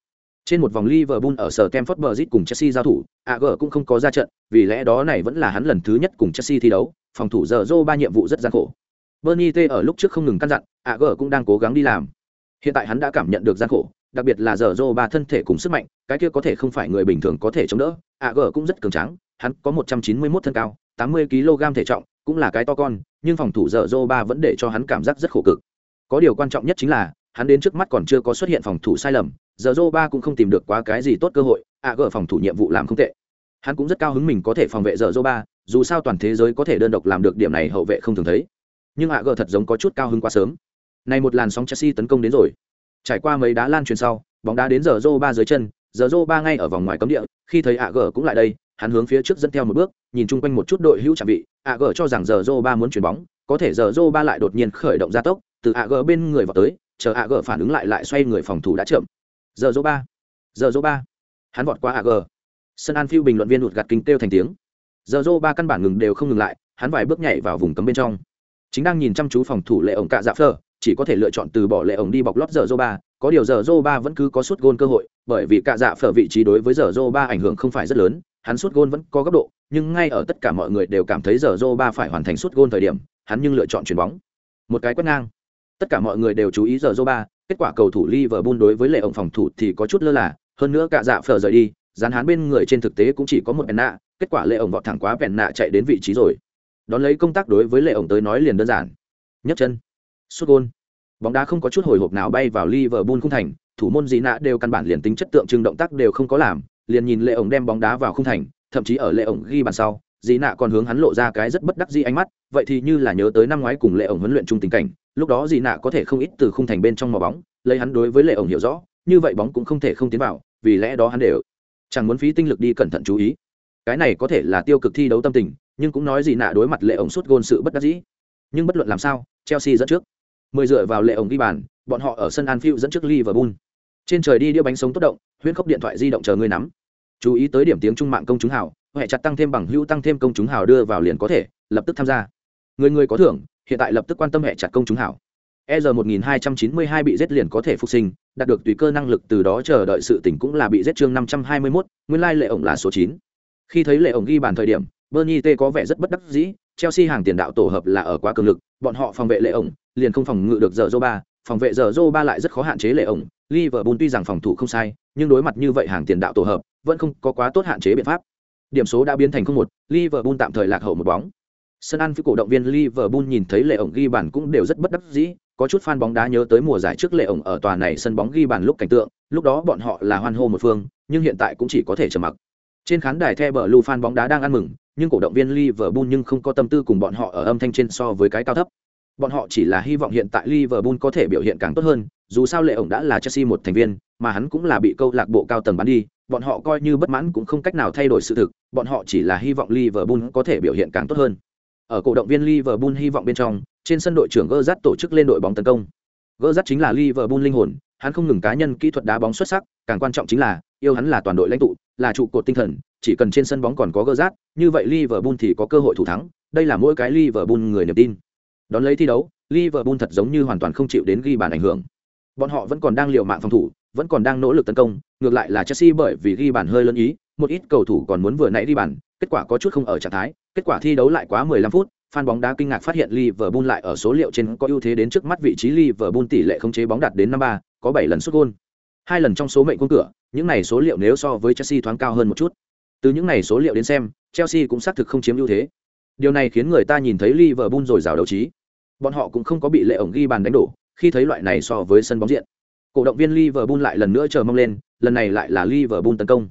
Trên một vòng Liverpool ở sở Stamford Bridge cùng Chelsea giao thủ, AG cũng không có ra trận, vì lẽ đó này vẫn là hắn lần thứ nhất cùng Chelsea thi đấu, phòng thủ giờ Zoba nhiệm vụ rất gian khổ. Bernie T ở lúc trước không ngừng căn dặn, AG cũng đang cố gắng đi làm. Hiện tại hắn đã cảm nhận được gian khổ, đặc biệt là giờ Zoba thân thể cùng sức mạnh, cái kia có thể không phải người bình thường có thể chống đỡ. AG cũng rất cường tráng, hắn có 191 thân cao, 80 kg thể trọng, cũng là cái to con, nhưng phòng thủ giờ Zoba vẫn để cho hắn cảm giác rất khổ cực. Có điều quan trọng nhất chính là, hắn đến trước mắt còn chưa có xuất hiện phòng thủ sai lầm, giờ Zoba cũng không tìm được quá cái gì tốt cơ hội, AG phòng thủ nhiệm vụ làm không tệ. Hắn cũng rất cao hứng mình có thể phòng vệ giờ Zoba, dù sao toàn thế giới có thể đơn độc làm được điểm này hậu vệ không thường thấy. Nhưng ạ gờ thật giống có chút cao hứng quá sớm. Này một làn sóng chelsea tấn công đến rồi. Trải qua mấy đá lan truyền sau bóng đá đến giờ dô ba dưới chân giờ dô ba ngay ở vòng ngoài cấm địa khi thấy ạ gờ cũng lại đây hắn hướng phía trước dẫn theo một bước nhìn chung quanh một chút đội hữu trạm vị ạ gờ cho rằng giờ dô ba muốn chuyển bóng có thể giờ dô ba lại đột nhiên khởi động gia tốc từ ạ gờ bên người vào tới chờ AG phản ứng lại lại xoay người phòng thủ đã chậm. Giờ dỗ ba. Giờ dỗ ba. Hắn vọt qua AG. sân an phiêu bình luận viên đụt gạt kinh kêu thành tiếng. Giờ dỗ ba căn bản ngừng đều không ngừng lại, hắn vài bước nhảy vào vùng cấm bên trong. Chính đang nhìn chăm chú phòng thủ lệ ổng cạ dạ phơ chỉ có thể lựa chọn từ bỏ lệ ổng đi bọc lót giờ dô ba. Có điều giờ dô ba vẫn cứ có suất gôn cơ hội, bởi vì cạ dạ phở vị trí đối với giờ dô ba ảnh hưởng không phải rất lớn, hắn suất gôn vẫn có góc độ, nhưng ngay ở tất cả mọi người đều cảm thấy giờ dô ba phải hoàn thành suất gôn thời điểm, hắn nhưng lựa chọn chuyền bóng. Một cái quét ngang tất cả mọi người đều chú ý giờ dô ba kết quả cầu thủ Liverpool đối với lệ ổng phòng thủ thì có chút lơ là, hơn nữa cả dạ phở rời đi, dán hắn bên người trên thực tế cũng chỉ có một bèn nạ kết quả lệ ổng vọt thẳng quá bèn nạ chạy đến vị trí rồi. Đón lấy công tác đối với lệ ổng tới nói liền đơn giản. Nhấc chân. Sút gôn. Bóng đá không có chút hồi hộp nào bay vào Liverpool khung thành, thủ môn gì nạ đều căn bản liền tính chất tượng trưng động tác đều không có làm, liền nhìn lệ ổng đem bóng đá vào khung thành, thậm chí ở lệ ổng ghi bàn sau dì nạ còn hướng hắn lộ ra cái rất bất đắc dĩ ánh mắt, vậy thì như là nhớ tới năm ngoái cùng lệ ổng huấn luyện chung tình cảnh lúc đó dì nạ có thể không ít từ khung thành bên trong màu bóng, lấy hắn đối với lệ ổng hiểu rõ, như vậy bóng cũng không thể không tiến vào, vì lẽ đó hắn đều chẳng muốn phí tinh lực đi cẩn thận chú ý. Cái này có thể là tiêu cực thi đấu tâm tình, nhưng cũng nói gì nạ đối mặt lệ ổng suốt gôn sự bất đắc dĩ. Nhưng bất luận làm sao, chelsea dẫn trước. Mười dựa vào lệ ổng ghi bàn, bọn họ ở sân anfield dẫn trước liverpool. Trên trời đi đĩa bánh sống tốt động, huyễn khốc điện thoại di động chờ người nắm. Chú ý tới điểm tiếng trung mạng công chúng hào huệ chặt tăng thêm bằng hữu tăng thêm công chúng hào đưa vào liền có thể, lập tức tham gia. Người người có thưởng hiện tại lập tức quan tâm hệ chặt công chúng hảo. e 1292 bị giết liền có thể phục sinh đạt được tùy cơ năng lực từ đó chờ đợi sự tỉnh cũng là bị giết chương 521, nguyên lai lệ ổng là số 9. khi thấy lệ ổng ghi bàn thời điểm bernie t có vẻ rất bất đắc dĩ chelsea hàng tiền đạo tổ hợp là ở quá cường lực bọn họ phòng vệ lệ ổng liền không phòng ngự được giờ Zoba, ba phòng vệ giờ Zoba ba lại rất khó hạn chế lệ ổng liverpool tuy rằng phòng thủ không sai nhưng đối mặt như vậy hàng tiền đạo tổ hợp vẫn không có quá tốt hạn chế biện pháp điểm số đã biến thành không một liverpool tạm thời lạc hậu một bóng sân ăn phía cổ động viên liverpool nhìn thấy lệ ổng ghi bàn cũng đều rất bất đắc dĩ, có chút fan bóng đá nhớ tới mùa giải trước lệ ổng ở tòa này sân bóng ghi bàn lúc cảnh tượng, lúc đó bọn họ là hoan hô một phương, nhưng hiện tại cũng chỉ có thể trầm mặc. Trên khán đài the bờ fan bóng đá đang ăn mừng, nhưng cổ động viên liverpool nhưng không có tâm tư cùng bọn họ ở âm thanh trên so với cái cao thấp. Bọn họ chỉ là hy vọng hiện tại liverpool có thể biểu hiện càng tốt hơn, dù sao lệ ổng đã là chelsea một thành viên, mà hắn cũng là bị câu lạc bộ cao tầng bán đi, bọn họ coi như bất mãn cũng không cách nào thay đổi sự thực, bọn họ chỉ là hy vọng liverpool có thể biểu hiện càng tốt hơn ở cổ động viên liverpool hy vọng bên trong trên sân đội trưởng Gerrard tổ chức lên đội bóng tấn công. Gerrard chính là Liverpool linh hồn, hắn không ngừng cá nhân kỹ thuật đá bóng xuất sắc, càng quan trọng chính là yêu hắn là toàn đội lãnh tụ, là trụ cột tinh thần, chỉ cần trên sân bóng còn có Gerrard, như vậy Liverpool thì có cơ hội thủ thắng, đây là mỗi cái Liverpool người niềm tin. Đón lấy thi đấu, Liverpool thật giống như hoàn toàn không chịu đến ghi bàn ảnh hưởng. Bọn họ vẫn còn đang liều mạng phòng thủ, vẫn còn đang nỗ lực tấn công, ngược lại là Chelsea bởi vì ghi bàn hơi lớn ý, một ít cầu thủ còn muốn vừa nãy ghi bàn, kết quả có chút không ở trạng thái, kết quả thi đấu lại quá 15 phút, fan bóng đá kinh ngạc phát hiện Liverpool lại ở số liệu trên có ưu thế đến trước mắt vị trí Liverpool tỷ lệ khống chế bóng đạt đến 53, có 7 lần sút gol. Hai lần trong số mệnh quân cửa, những này số liệu nếu so với Chelsea thoáng cao hơn một chút. Từ những này số liệu đến xem, Chelsea cũng xác thực không chiếm ưu thế. Điều này khiến người ta nhìn thấy Liverpool rồi rào đấu trí. Bọn họ cũng không có bị lệ ổng ghi bàn đánh đổ, khi thấy loại này so với sân bóng diện. Cổ động viên Liverpool lại lần nữa chờ mong lên, lần này lại là Liverpool tấn công.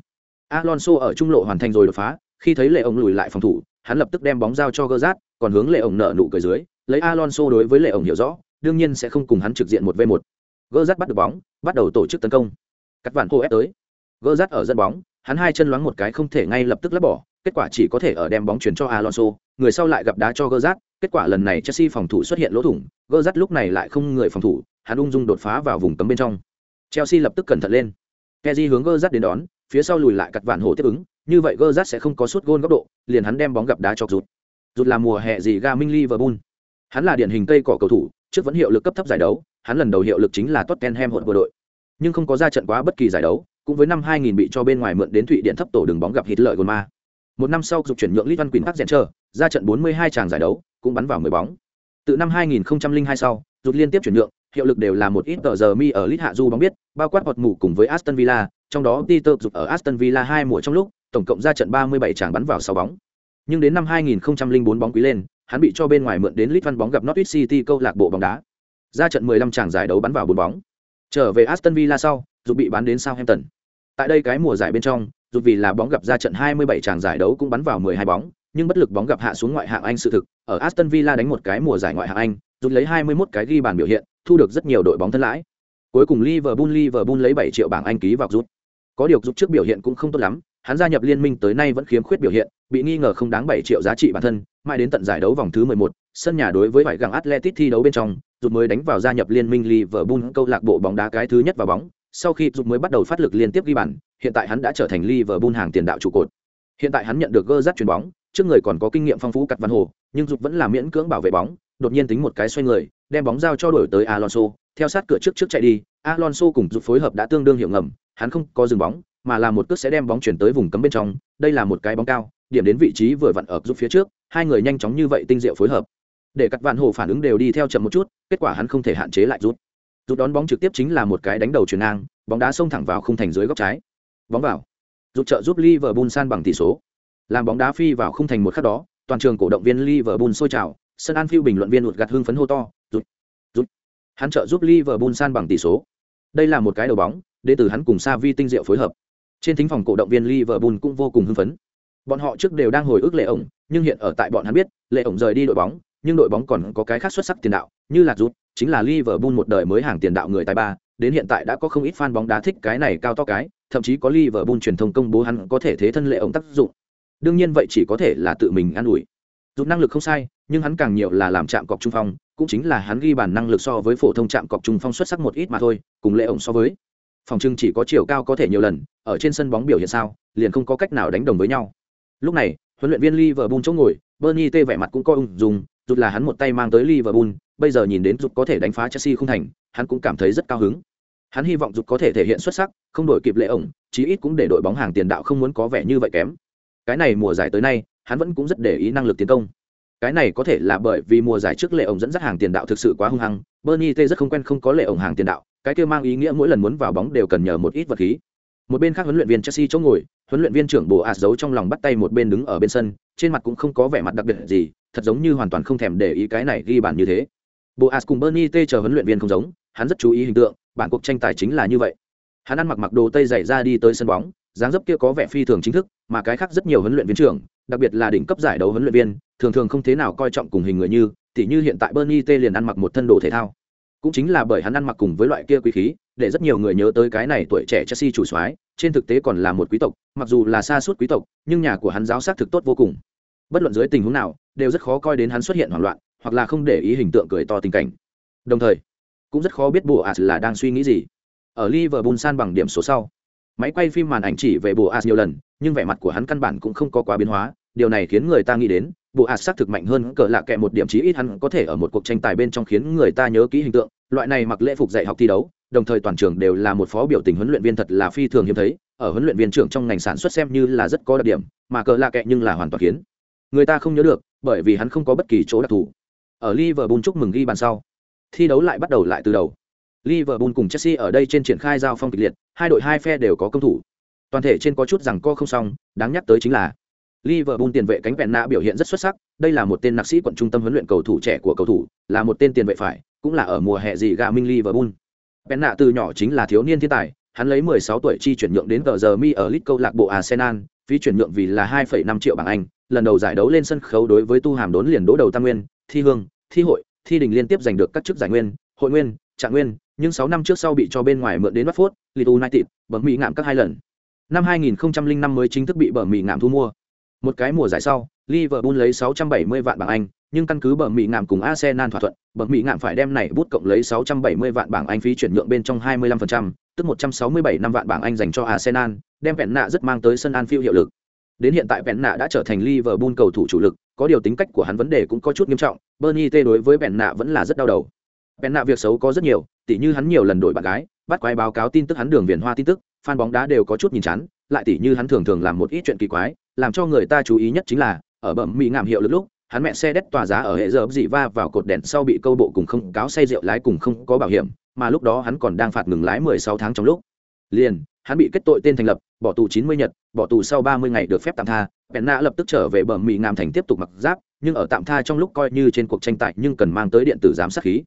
Alonso ở trung lộ hoàn thành rồi đột phá, khi thấy lệ ổng lùi lại phòng thủ, hắn lập tức đem bóng giao cho Gerrard, còn hướng lệ ổng nợ nụ cười dưới lấy alonso đối với lệ ổng hiểu rõ đương nhiên sẽ không cùng hắn trực diện một v một. Gơ rát bắt được bóng bắt đầu tổ chức tấn công. Cắt vạn hô ép tới. Gơ rát ở dẫn bóng hắn hai chân loáng một cái không thể ngay lập tức lấp bỏ kết quả chỉ có thể ở đem bóng chuyển cho alonso người sau lại gặp đá cho gơ rát kết quả lần này chelsea phòng thủ xuất hiện lỗ thủng gơ rát lúc này lại không người phòng thủ hắn ung dung đột phá vào vùng cấm bên trong. Chelsea lập tức cẩn thận lên. Keji hướng gơ rát đến đón phía sau lùi lại cắt vạn hổ tiếp ứng như vậy gơ rát sẽ không có suốt gôn góc độ liền hắn đem bóng gặp đá cho rụt. Rụt là mùa hè gì ga minh liverpool. Hắn là điển hình cây cỏ cầu thủ trước vẫn hiệu lực cấp thấp giải đấu hắn lần đầu hiệu lực chính là tottenham hột vừa đội. Nhưng không có ra trận quá bất kỳ giải đấu cũng với năm 2000 bị cho bên ngoài mượn đến thụy điện thấp tổ đường bóng gặp hít lợi gôn ma một năm sau dục chuyển nhượng Litvan Quỳnh Park Center, ra trận 42 tràng giải đấu, cũng bắn vào 10 bóng. Từ năm 2002 sau, rụt liên tiếp chuyển nhượng, hiệu lực đều là một ít tờ giờ mi ở Lit hạ du bóng biết, bao quát hột mù cùng với Aston Villa, trong đó Peter dục ở Aston Villa hai mùa trong lúc, tổng cộng ra trận 37 tràng bắn vào 6 bóng. Nhưng đến năm 2004 bóng quý lên, hắn bị cho bên ngoài mượn đến Litvan bóng gặp Norwich City câu lạc bộ bóng đá. Ra trận 15 tràng giải đấu bắn vào 4 bóng. Trở về Aston Villa sau, dù bị bán đến Southampton. Tại đây cái mùa giải bên trong, dù vì là bóng gặp ra trận 27 tràng giải đấu cũng bắn vào 12 bóng, nhưng bất lực bóng gặp hạ xuống ngoại hạng Anh sự thực, ở Aston Villa đánh một cái mùa giải ngoại hạng Anh, rút lấy 21 cái ghi bàn biểu hiện, thu được rất nhiều đội bóng thân lãi. Cuối cùng Liverpool Liverpool lấy 7 triệu bảng Anh ký vào rút. Có điều rút trước biểu hiện cũng không tốt lắm, hắn gia nhập liên minh tới nay vẫn khiếm khuyết biểu hiện, bị nghi ngờ không đáng 7 triệu giá trị bản thân, mãi đến tận giải đấu vòng thứ 11, sân nhà đối với vải găng Atletic thi đấu bên trong, rụt mới đánh vào gia nhập liên minh Liverpool câu lạc bộ bóng đá cái thứ nhất vào bóng, sau khi rụt mới bắt đầu phát lực liên tiếp ghi bàn, hiện tại hắn đã trở thành Liverpool hàng tiền đạo trụ cột. Hiện tại hắn nhận được gơ dắt chuyền bóng, trước người còn có kinh nghiệm phong phú cắt văn hồ, nhưng rụt vẫn là miễn cưỡng bảo vệ bóng, đột nhiên tính một cái xoay người, đem bóng giao cho đổi tới Alonso, theo sát cửa trước trước chạy đi, Alonso cùng rụt phối hợp đã tương đương hiệu ngầm, hắn không có dừng bóng, mà là một cước sẽ đem bóng chuyển tới vùng cấm bên trong, đây là một cái bóng cao, điểm đến vị trí vừa vặn ở giúp phía trước, hai người nhanh chóng như vậy tinh diệu phối hợp. Để cắt vạn hồ phản ứng đều đi theo chậm một chút, kết quả hắn không thể hạn chế lại rút. Rút đón bóng trực tiếp chính là một cái đánh đầu chuyển ngang, bóng đá xông thẳng vào khung thành dưới góc trái. Bóng vào. Rút trợ giúp Liverpool san bằng tỷ số. Làm bóng đá phi vào khung thành một khắc đó, toàn trường cổ động viên Liverpool sôi trào, sân Anfield bình luận viên ụt gạt hưng phấn hô to, rút, rút. Hắn trợ giúp Liverpool san bằng tỷ số. Đây là một cái đầu bóng, đệ tử hắn cùng Sa Vi tinh diệu phối hợp. Trên thính phòng cổ động viên Liverpool cũng vô cùng hưng phấn. Bọn họ trước đều đang hồi ức Lệ ổng, nhưng hiện ở tại bọn hắn biết, Lệ ổng rời đi đội bóng, nhưng đội bóng còn có cái khác xuất sắc tiền đạo, như là rút, chính là Liverpool một đời mới hàng tiền đạo người tài ba, đến hiện tại đã có không ít fan bóng đá thích cái này cao to cái, thậm chí có Liverpool truyền thông công bố hắn có thể thế thân Lệ ổng tác dụng. Đương nhiên vậy chỉ có thể là tự mình an ủi. Rút năng lực không sai, nhưng hắn càng nhiều là làm chạm cọc trung phong, cũng chính là hắn ghi bàn năng lực so với phổ thông chạm cọc trung phong xuất sắc một ít mà thôi, cùng Lệ ổng so với phòng trưng chỉ có chiều cao có thể nhiều lần, ở trên sân bóng biểu hiện sao, liền không có cách nào đánh đồng với nhau. Lúc này, huấn luyện viên liverpool chỗ ngồi, bernie T vẻ mặt cũng coi ung dung. rụt là hắn một tay mang tới liverpool, bây giờ nhìn đến rụt có thể đánh phá chelsea không thành, hắn cũng cảm thấy rất cao hứng. Hắn hy vọng rụt có thể thể hiện xuất sắc, không đổi kịp lệ ổng, chí ít cũng để đội bóng hàng tiền đạo không muốn có vẻ như vậy kém. Cái này mùa giải tới nay, hắn vẫn cũng rất để ý năng lực tiến công. Cái này có thể là bởi vì mùa giải trước lệ ổng dẫn dắt hàng tiền đạo thực sự quá hung hăng, bernie t rất không quen không có lệ ổng hàng tiền đạo cái kia mang ý nghĩa mỗi lần muốn vào bóng đều cần nhờ một ít vật khí. Một bên khác huấn luyện viên chelsea chỗ ngồi, huấn luyện viên trưởng bồ ạt giấu trong lòng bắt tay một bên đứng ở bên sân, trên mặt cũng không có vẻ mặt đặc biệt gì, thật giống như hoàn toàn không thèm để ý cái này ghi bàn như thế. Bồ ạt cùng bernie t chờ huấn luyện viên không giống, hắn rất chú ý hình tượng, bản cuộc tranh tài chính là như vậy. Hắn ăn mặc mặc đồ tây dày ra đi tới sân bóng, dáng dấp kia có vẻ phi thường chính thức, mà cái khác rất nhiều huấn luyện viên trưởng, đặc biệt là đỉnh cấp giải đấu huấn luyện viên, thường thường không thế nào coi trọng cùng hình người như, tỉ như hiện tại bernie t liền ăn mặc một thân đồ thể thao cũng chính là bởi hắn ăn mặc cùng với loại kia quý khí, để rất nhiều người nhớ tới cái này tuổi trẻ chelsea chủ soái, trên thực tế còn là một quý tộc, mặc dù là xa suốt quý tộc, nhưng nhà của hắn giáo sát thực tốt vô cùng. Bất luận dưới tình huống nào, đều rất khó coi đến hắn xuất hiện hoảng loạn, hoặc là không để ý hình tượng cười to tình cảnh. Đồng thời, cũng rất khó biết bộ as là đang suy nghĩ gì. Ở liverpool san bằng điểm số sau, máy quay phim màn ảnh chỉ về bộ as nhiều lần, nhưng vẻ mặt của hắn căn bản cũng không có quá biến hóa, điều này khiến người ta nghĩ đến bộ ạt xác thực mạnh hơn cỡ lạ kệ một điểm chí ít hắn có thể ở một cuộc tranh tài bên trong khiến người ta nhớ kỹ hình tượng loại này mặc lễ phục dạy học thi đấu, đồng thời toàn trường đều là một phó biểu tình huấn luyện viên thật là phi thường hiếm thấy, ở huấn luyện viên trưởng trong ngành sản xuất xem như là rất có đặc điểm, mà cờ lạ kệ nhưng là hoàn toàn khiến người ta không nhớ được, bởi vì hắn không có bất kỳ chỗ đặc thù. Ở liverpool chúc mừng ghi bàn sau, thi đấu lại bắt đầu lại từ đầu. Liverpool cùng chelsea ở đây trên triển khai giao phong kịch liệt, hai đội hai phe đều có công thủ. Toàn thể trên có chút rằng co không xong, đáng nhắc tới chính là Liverpool tiền vệ cánh Penna biểu hiện rất xuất sắc, đây là một tên nạc sĩ quận trung tâm huấn luyện cầu thủ trẻ của cầu thủ, là một tên tiền vệ phải, cũng là ở mùa hè gì gạ minh Liverpool. Penna từ nhỏ chính là thiếu niên thiên tài, hắn lấy 16 tuổi chi chuyển nhượng đến tờ giờ mi ở Leeds câu lạc bộ Arsenal, phí chuyển nhượng vì là 2,5 triệu bảng Anh, lần đầu giải đấu lên sân khấu đối với tu hàm đốn liền đỗ đầu tam nguyên, thi hương, thi hội, thi đình liên tiếp giành được các chức giải nguyên, hội nguyên, trạng nguyên, nhưng 6 năm trước sau bị cho bên ngoài mượn đến Watford, Leeds United, bấm mỹ ngạm các hai lần. Năm 2005 mới chính thức bị bờ mỹ ngạm thu mua. Một cái mùa giải sau, Liverpool lấy 670 vạn bảng Anh, nhưng căn cứ bờ Mỹ ngạm cùng Arsenal thỏa thuận, bờ Mỹ ngạm phải đem này bút cộng lấy 670 vạn bảng Anh phí chuyển nhượng bên trong 25%, tức 167 năm vạn bảng Anh dành cho Arsenal, đem vẹn nạ rất mang tới sân Anfield hiệu lực. Đến hiện tại vẹn nạ đã trở thành Liverpool cầu thủ chủ lực, có điều tính cách của hắn vấn đề cũng có chút nghiêm trọng, Bernie T đối với vẹn nạ vẫn là rất đau đầu. Vẹn nạ việc xấu có rất nhiều, tỉ như hắn nhiều lần đổi bạn gái, bắt quay báo cáo tin tức hắn đường viền hoa tin tức, fan bóng đá đều có chút nhìn chán, lại tỉ như hắn thường thường làm một ít chuyện kỳ quái, làm cho người ta chú ý nhất chính là, ở bẩm mỹ ngạm hiệu lực lúc, hắn mẹ xe đét tòa giá ở hệ giờ dị va vào cột đèn sau bị câu bộ cùng không cáo say rượu lái cùng không có bảo hiểm, mà lúc đó hắn còn đang phạt ngừng lái 16 tháng trong lúc. Liền, hắn bị kết tội tên thành lập, bỏ tù 90 nhật, bỏ tù sau 30 ngày được phép tạm tha. Bèn nạ lập tức trở về bẩm mỹ ngàm thành tiếp tục mặc giáp, nhưng ở tạm tha trong lúc coi như trên cuộc tranh tài nhưng cần mang tới điện tử giám sát khí.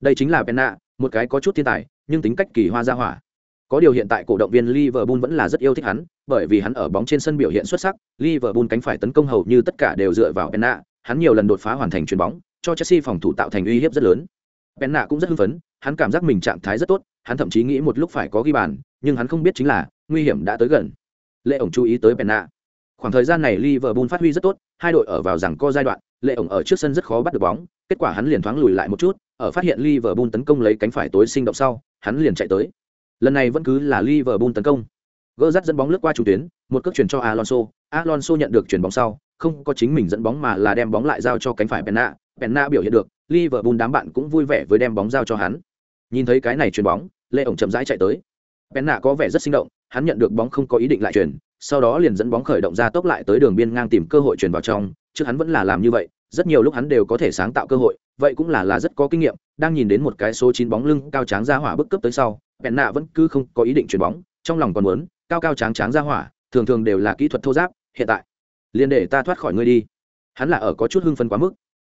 Đây chính là bèn nạ một cái có chút thiên tài, nhưng tính cách kỳ hoa ra hỏa có điều hiện tại cổ động viên Liverpool vẫn là rất yêu thích hắn, bởi vì hắn ở bóng trên sân biểu hiện xuất sắc, Liverpool cánh phải tấn công hầu như tất cả đều dựa vào Penna, hắn nhiều lần đột phá hoàn thành chuyền bóng, cho Chelsea phòng thủ tạo thành uy hiếp rất lớn. Penna cũng rất hưng phấn, hắn cảm giác mình trạng thái rất tốt, hắn thậm chí nghĩ một lúc phải có ghi bàn, nhưng hắn không biết chính là nguy hiểm đã tới gần. Lệ ổng chú ý tới Penna. Khoảng thời gian này Liverpool phát huy rất tốt, hai đội ở vào rằng co giai đoạn, Lệ ổng ở trước sân rất khó bắt được bóng, kết quả hắn liền thoáng lùi lại một chút, ở phát hiện Liverpool tấn công lấy cánh phải tối sinh động sau, hắn liền chạy tới lần này vẫn cứ là Liverpool tấn công. Gỡ dắt dẫn bóng lướt qua trung tuyến, một cước chuyển cho Alonso. Alonso nhận được chuyển bóng sau, không có chính mình dẫn bóng mà là đem bóng lại giao cho cánh phải Penna. Penna biểu hiện được, Liverpool đám bạn cũng vui vẻ với đem bóng giao cho hắn. Nhìn thấy cái này chuyển bóng, lê ổng chậm rãi chạy tới. Penna có vẻ rất sinh động, hắn nhận được bóng không có ý định lại chuyển, sau đó liền dẫn bóng khởi động ra tốc lại tới đường biên ngang tìm cơ hội chuyển vào trong. Trước hắn vẫn là làm như vậy, rất nhiều lúc hắn đều có thể sáng tạo cơ hội vậy cũng là là rất có kinh nghiệm, đang nhìn đến một cái số chín bóng lưng cao tráng ra hỏa bức cấp tới sau bèn nạ vẫn cứ không có ý định chuyền bóng, trong lòng còn muốn, cao cao tráng tráng ra hỏa, thường thường đều là kỹ thuật thô giáp, hiện tại, liền để ta thoát khỏi ngươi đi. Hắn là ở có chút hưng phấn quá mức.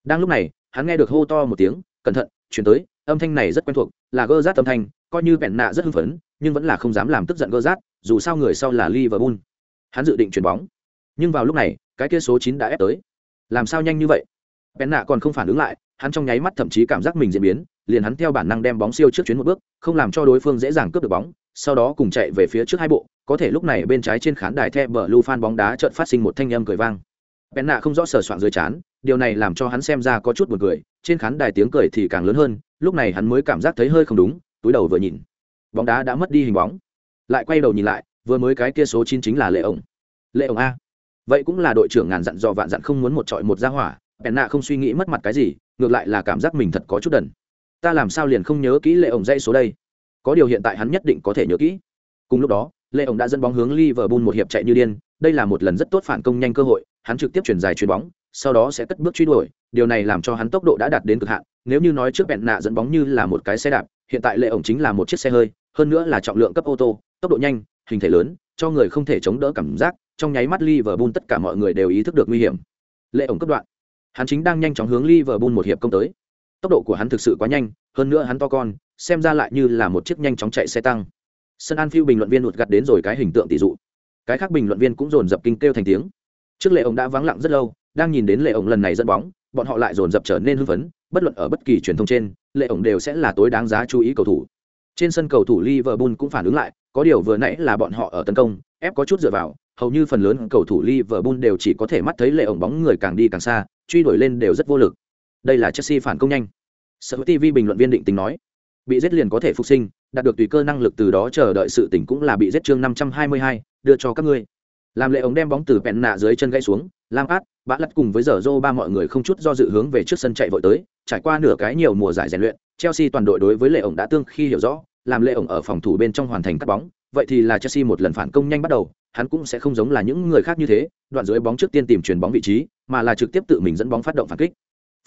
Đang lúc này, hắn nghe được hô to một tiếng, cẩn thận, chuyển tới. Âm thanh này rất quen thuộc, là gơ rát âm thanh, coi như bèn nạ rất hưng phấn, nhưng vẫn là không dám làm tức giận gơ rát, dù sao người sau là liverpool. Hắn dự định chuyền bóng. Nhưng vào lúc này, cái kia số chín đã ép tới. Làm sao nhanh như vậy? Bẹn nạ còn không phản ứng lại hắn trong nháy mắt thậm chí cảm giác mình diễn biến, liền hắn theo bản năng đem bóng siêu trước chuyến một bước, không làm cho đối phương dễ dàng cướp được bóng, sau đó cùng chạy về phía trước hai bộ, có thể lúc này bên trái trên khán đài the bờ lu phan bóng đá chợt phát sinh một thanh âm cười vang. Bèn nạ không rõ sờ soạn dưới chán, điều này làm cho hắn xem ra có chút buồn cười, trên khán đài tiếng cười thì càng lớn hơn, lúc này hắn mới cảm giác thấy hơi không đúng, túi đầu vừa nhìn. Bóng đá đã mất đi hình bóng. Lại quay đầu nhìn lại, vừa mới cái kia số chín chính là lệ ổng. Lệ ổng a. Vậy cũng là đội trưởng ngàn dặn dò vạn dặn không muốn một trọi một ra hỏa, bèn nạ không suy nghĩ mất mặt cái gì ngược lại là cảm giác mình thật có chút đần. Ta làm sao liền không nhớ kỹ lệ ổng dây số đây? Có điều hiện tại hắn nhất định có thể nhớ kỹ. Cùng lúc đó, lệ ổng đã dẫn bóng hướng liverpool một hiệp chạy như điên. Đây là một lần rất tốt phản công nhanh cơ hội. Hắn trực tiếp chuyển dài chuyền bóng, sau đó sẽ cất bước truy đuổi. Điều này làm cho hắn tốc độ đã đạt đến cực hạn. Nếu như nói trước bẹn nạ dẫn bóng như là một cái xe đạp, hiện tại lệ ổng chính là một chiếc xe hơi, hơn nữa là trọng lượng cấp ô tô, tốc độ nhanh, hình thể lớn, cho người không thể chống đỡ cảm giác. Trong nháy mắt Liverpool tất cả mọi người đều ý thức được nguy hiểm. Lệ ổng cấp đoạn hắn chính đang nhanh chóng hướng Liverpool một hiệp công tới. Tốc độ của hắn thực sự quá nhanh, hơn nữa hắn to con, xem ra lại như là một chiếc nhanh chóng chạy xe tăng. Sân Anfield bình luận viên đột gặt đến rồi cái hình tượng tỷ dụ. Cái khác bình luận viên cũng dồn dập kinh kêu thành tiếng. Trước lệ ổng đã vắng lặng rất lâu, đang nhìn đến lệ ổng lần này dẫn bóng, bọn họ lại dồn dập trở nên hưng phấn, bất luận ở bất kỳ truyền thông trên, lệ ổng đều sẽ là tối đáng giá chú ý cầu thủ. Trên sân cầu thủ Liverpool cũng phản ứng lại, có điều vừa nãy là bọn họ ở tấn công, ép có chút dựa vào hầu như phần lớn cầu thủ Liverpool đều chỉ có thể mắt thấy lệ ổng bóng người càng đi càng xa truy đuổi lên đều rất vô lực. Đây là Chelsea phản công nhanh. Sở TV bình luận viên định tính nói bị giết liền có thể phục sinh đạt được tùy cơ năng lực từ đó chờ đợi sự tỉnh cũng là bị giết chương 522, đưa cho các ngươi. Làm lệ ổng đem bóng từ bẹn nạ dưới chân gãy xuống lam át bã lật cùng với giờ ba mọi người không chút do dự hướng về trước sân chạy vội tới trải qua nửa cái nhiều mùa giải rèn luyện chelsea toàn đội đối với lệ ổng đã tương khi hiểu rõ làm lệ ổng ở phòng thủ bên trong hoàn thành cắt bóng vậy thì là chelsea một lần phản công nhanh bắt đầu hắn cũng sẽ không giống là những người khác như thế, đoạn dưới bóng trước tiên tìm chuyền bóng vị trí, mà là trực tiếp tự mình dẫn bóng phát động phản kích.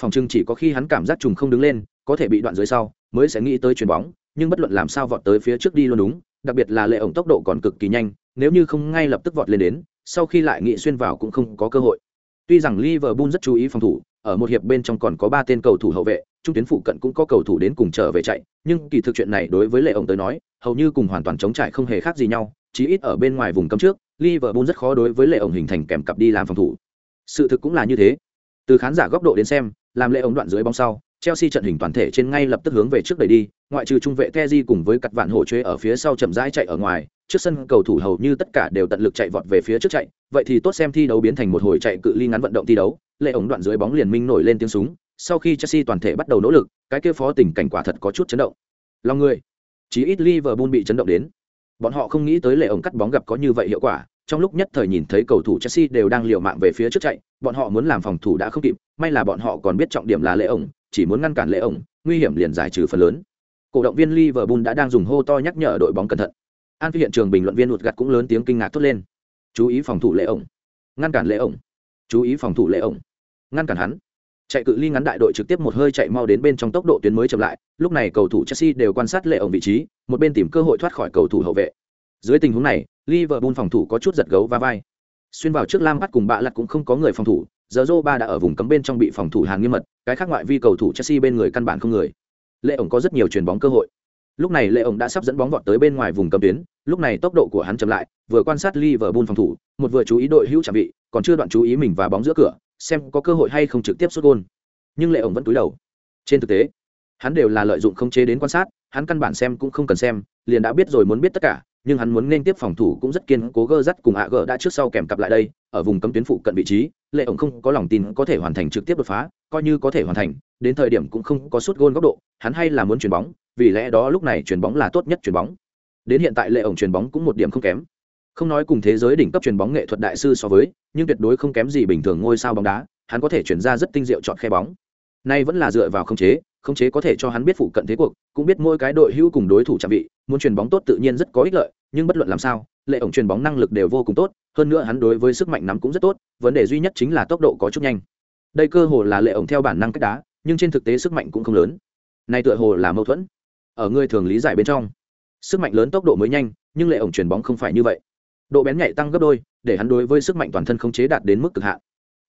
Phòng trưng chỉ có khi hắn cảm giác trùng không đứng lên, có thể bị đoạn dưới sau, mới sẽ nghĩ tới chuyền bóng, nhưng bất luận làm sao vọt tới phía trước đi luôn đúng, đặc biệt là lệ ổng tốc độ còn cực kỳ nhanh, nếu như không ngay lập tức vọt lên đến, sau khi lại nghĩ xuyên vào cũng không có cơ hội. Tuy rằng liverpool rất chú ý phòng thủ, ở một hiệp bên trong còn có ba tên cầu thủ hậu vệ, trung tuyến phụ cận cũng có cầu thủ đến cùng trở về chạy, nhưng kỳ thực chuyện này đối với lệ ổng tới nói, hầu như cùng hoàn toàn chống trải không hề khác gì nhau chí ít ở bên ngoài vùng cấm trước liverpool rất khó đối với lệ ổng hình thành kèm cặp đi làm phòng thủ sự thực cũng là như thế từ khán giả góc độ đến xem làm lệ ổng đoạn dưới bóng sau Chelsea trận hình toàn thể trên ngay lập tức hướng về trước đẩy đi, ngoại trừ trung vệ Kessié cùng với cặt vạn hổ chế ở phía sau chậm rãi chạy ở ngoài, trước sân cầu thủ hầu như tất cả đều tận lực chạy vọt về phía trước chạy, vậy thì tốt xem thi đấu biến thành một hồi chạy cự ly ngắn vận động thi đấu, lệ ổng đoạn dưới bóng liền minh nổi lên tiếng súng, sau khi Chelsea toàn thể bắt đầu nỗ lực, cái kia phó tình cảnh quả thật có chút chấn động. Lòng người, chí ít Liverpool bị chấn động đến. Bọn họ không nghĩ tới lệ ổng cắt bóng gặp có như vậy hiệu quả, trong lúc nhất thời nhìn thấy cầu thủ Chelsea đều đang liều mạng về phía trước chạy, bọn họ muốn làm phòng thủ đã không kịp, may là bọn họ còn biết trọng điểm là lệ ổng, chỉ muốn ngăn cản lệ ổng, nguy hiểm liền giải trừ phần lớn. Cổ động viên Liverpool đã đang dùng hô to nhắc nhở đội bóng cẩn thận. An phi hiện trường bình luận viên ụt gặt cũng lớn tiếng kinh ngạc thốt lên. Chú ý phòng thủ lệ ổng, ngăn cản lệ ổng, chú ý phòng thủ lệ ổng, ngăn cản hắn. Chạy cự ly ngắn đại đội trực tiếp một hơi chạy mau đến bên trong tốc độ tuyến mới chậm lại, lúc này cầu thủ Chelsea đều quan sát lệ ổng vị trí, một bên tìm cơ hội thoát khỏi cầu thủ hậu vệ. Dưới tình huống này, Liverpool phòng thủ có chút giật gấu va vai. Xuyên vào trước Lam bắt cùng bạ lật cũng không có người phòng thủ, giờ ba đã ở vùng cấm bên trong bị phòng thủ hàng nghiêm mật, cái khác ngoại vi cầu thủ Chelsea bên người căn bản không người. Lệ ổng có rất nhiều chuyền bóng cơ hội. Lúc này Lệ ổng đã sắp dẫn bóng vọt tới bên ngoài vùng cấm tuyến, lúc này tốc độ của hắn chậm lại, vừa quan sát Liverpool phòng thủ, một vừa chú ý đội hữu trả vị, còn chưa đoạn chú ý mình và bóng giữa cửa, xem có cơ hội hay không trực tiếp sút gôn. Nhưng Lệ ổng vẫn túi đầu. Trên thực tế, hắn đều là lợi dụng không chế đến quan sát, hắn căn bản xem cũng không cần xem, liền đã biết rồi muốn biết tất cả, nhưng hắn muốn nên tiếp phòng thủ cũng rất kiên cố gơ dắt cùng ạ gờ đã trước sau kèm cặp lại đây ở vùng cấm tuyến phụ cận vị trí lệ ổng không có lòng tin có thể hoàn thành trực tiếp đột phá coi như có thể hoàn thành đến thời điểm cũng không có suốt gôn góc độ hắn hay là muốn chuyền bóng vì lẽ đó lúc này chuyền bóng là tốt nhất chuyền bóng. Đến hiện tại lệ ổng chuyền bóng cũng một điểm không kém không nói cùng thế giới đỉnh cấp truyền bóng nghệ thuật đại sư so với, nhưng tuyệt đối không kém gì bình thường ngôi sao bóng đá, hắn có thể chuyển ra rất tinh diệu chọn khe bóng. Nay vẫn là dựa vào không chế không chế có thể cho hắn biết phụ cận thế cuộc, cũng biết mỗi cái đội hữu cùng đối thủ chạm vị, muốn truyền bóng tốt tự nhiên rất có ích lợi, nhưng bất luận làm sao, lệ ổng truyền bóng năng lực đều vô cùng tốt, hơn nữa hắn đối với sức mạnh nắm cũng rất tốt, vấn đề duy nhất chính là tốc độ có chút nhanh. Đây cơ hồ là lệ ổng theo bản năng cách đá, nhưng trên thực tế sức mạnh cũng không lớn. Nay tựa hồ là mâu thuẫn ở người thường lý giải bên trong. Sức mạnh lớn tốc độ mới nhanh, nhưng lệ ổng truyền bóng không phải như vậy độ bén nhạy tăng gấp đôi để hắn đối với sức mạnh toàn thân không chế đạt đến mức cực hạn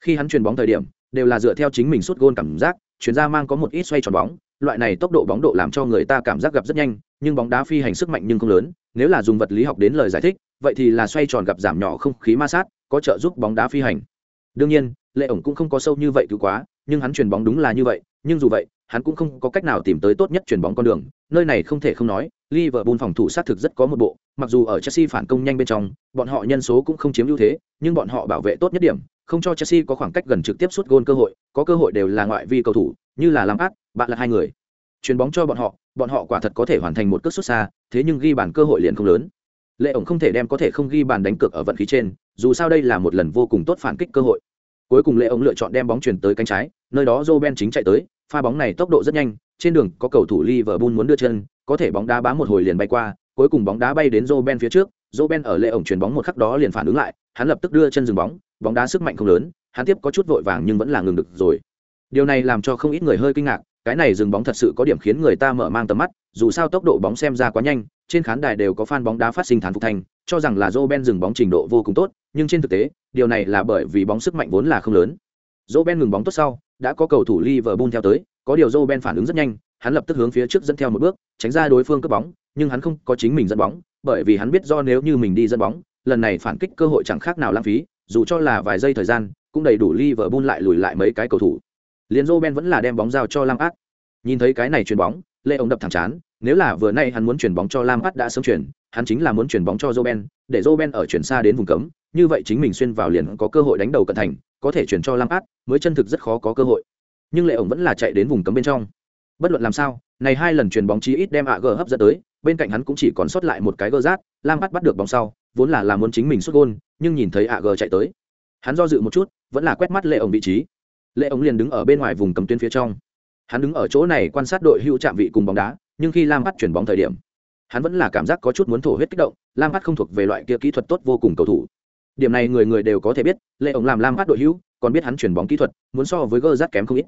khi hắn chuyền bóng thời điểm đều là dựa theo chính mình suốt gôn cảm giác chuyển ra mang có một ít xoay tròn bóng loại này tốc độ bóng độ làm cho người ta cảm giác gặp rất nhanh nhưng bóng đá phi hành sức mạnh nhưng không lớn nếu là dùng vật lý học đến lời giải thích vậy thì là xoay tròn gặp giảm nhỏ không khí ma sát có trợ giúp bóng đá phi hành. Đương nhiên, Lệ ổng cũng không có sâu như vậy cứ quá, nhưng hắn chuyền bóng đúng là như vậy, nhưng dù vậy, hắn cũng không có cách nào tìm tới tốt nhất chuyền bóng con đường, nơi này không thể không nói, Liverpool phòng thủ sát thực rất có một bộ, mặc dù ở Chelsea phản công nhanh bên trong, bọn họ nhân số cũng không chiếm ưu thế, nhưng bọn họ bảo vệ tốt nhất điểm, không cho Chelsea có khoảng cách gần trực tiếp sút gôn cơ hội, có cơ hội đều là ngoại vi cầu thủ, như là Lampard, bạn là hai người. Chuyền bóng cho bọn họ, bọn họ quả thật có thể hoàn thành một cước sút xa, thế nhưng ghi bàn cơ hội liền không lớn. Lệ ổng không thể đem có thể không ghi bàn đánh cược ở vận khí trên, dù sao đây là một lần vô cùng tốt phản kích cơ hội. Cuối cùng Lệ ổng lựa chọn đem bóng chuyển tới cánh trái, nơi đó Roben chính chạy tới, pha bóng này tốc độ rất nhanh, trên đường có cầu thủ Liverpool muốn đưa chân, có thể bóng đá bá một hồi liền bay qua, cuối cùng bóng đá bay đến Roben phía trước, Roben ở lệ ổng chuyền bóng một khắc đó liền phản ứng lại, hắn lập tức đưa chân dừng bóng, bóng đá sức mạnh không lớn, hắn tiếp có chút vội vàng nhưng vẫn là ngừng được rồi. Điều này làm cho không ít người hơi kinh ngạc, cái này dừng bóng thật sự có điểm khiến người ta mở mang tầm mắt, dù sao tốc độ bóng xem ra quá nhanh, trên khán đài đều có fan bóng đá phát sinh thán phục thành, cho rằng là Roben dừng bóng trình độ vô cùng tốt, nhưng trên thực tế, điều này là bởi vì bóng sức mạnh vốn là không lớn. Roben ngừng bóng tốt sau, đã có cầu thủ Liverpool theo tới, có điều Roben phản ứng rất nhanh, hắn lập tức hướng phía trước dẫn theo một bước, tránh ra đối phương cướp bóng, nhưng hắn không có chính mình dẫn bóng, bởi vì hắn biết do nếu như mình đi dẫn bóng, lần này phản kích cơ hội chẳng khác nào lãng phí, dù cho là vài giây thời gian, cũng đầy đủ Liverpool lại lùi lại mấy cái cầu thủ. Liên Roben vẫn là đem bóng giao cho Lampard. Nhìn thấy cái này chuyền bóng, Lê ông đập thẳng chán, nếu là vừa nay hắn muốn chuyển bóng cho Lampard đã sớm chuyển, hắn chính là muốn chuyển bóng cho Roben, để Roben ở chuyển xa đến vùng cấm, như vậy chính mình xuyên vào liền có cơ hội đánh đầu cận thành, có thể chuyển cho Lampard, mới chân thực rất khó có cơ hội. Nhưng Lệ ổng vẫn là chạy đến vùng cấm bên trong. Bất luận làm sao, này hai lần chuyền bóng chí ít đem AG hấp dẫn tới, bên cạnh hắn cũng chỉ còn sót lại một cái gơ rát, Lam bắt bắt được bóng sau, vốn là làm muốn chính mình xuất gôn, nhưng nhìn thấy AG chạy tới, hắn do dự một chút, vẫn là quét mắt Lệ ổng vị trí. Lệ ổng liền đứng ở bên ngoài vùng cấm tuyến phía trong. Hắn đứng ở chỗ này quan sát đội hữu chạm vị cùng bóng đá, nhưng khi Lam bắt chuyển bóng thời điểm, hắn vẫn là cảm giác có chút muốn thổ huyết kích động, Lam bắt không thuộc về loại kia kỹ thuật tốt vô cùng cầu thủ. Điểm này người người đều có thể biết, Lệ ổng làm Lam bắt đội hữu, còn biết hắn chuyển bóng kỹ thuật, muốn so với Gerrard kém không ít.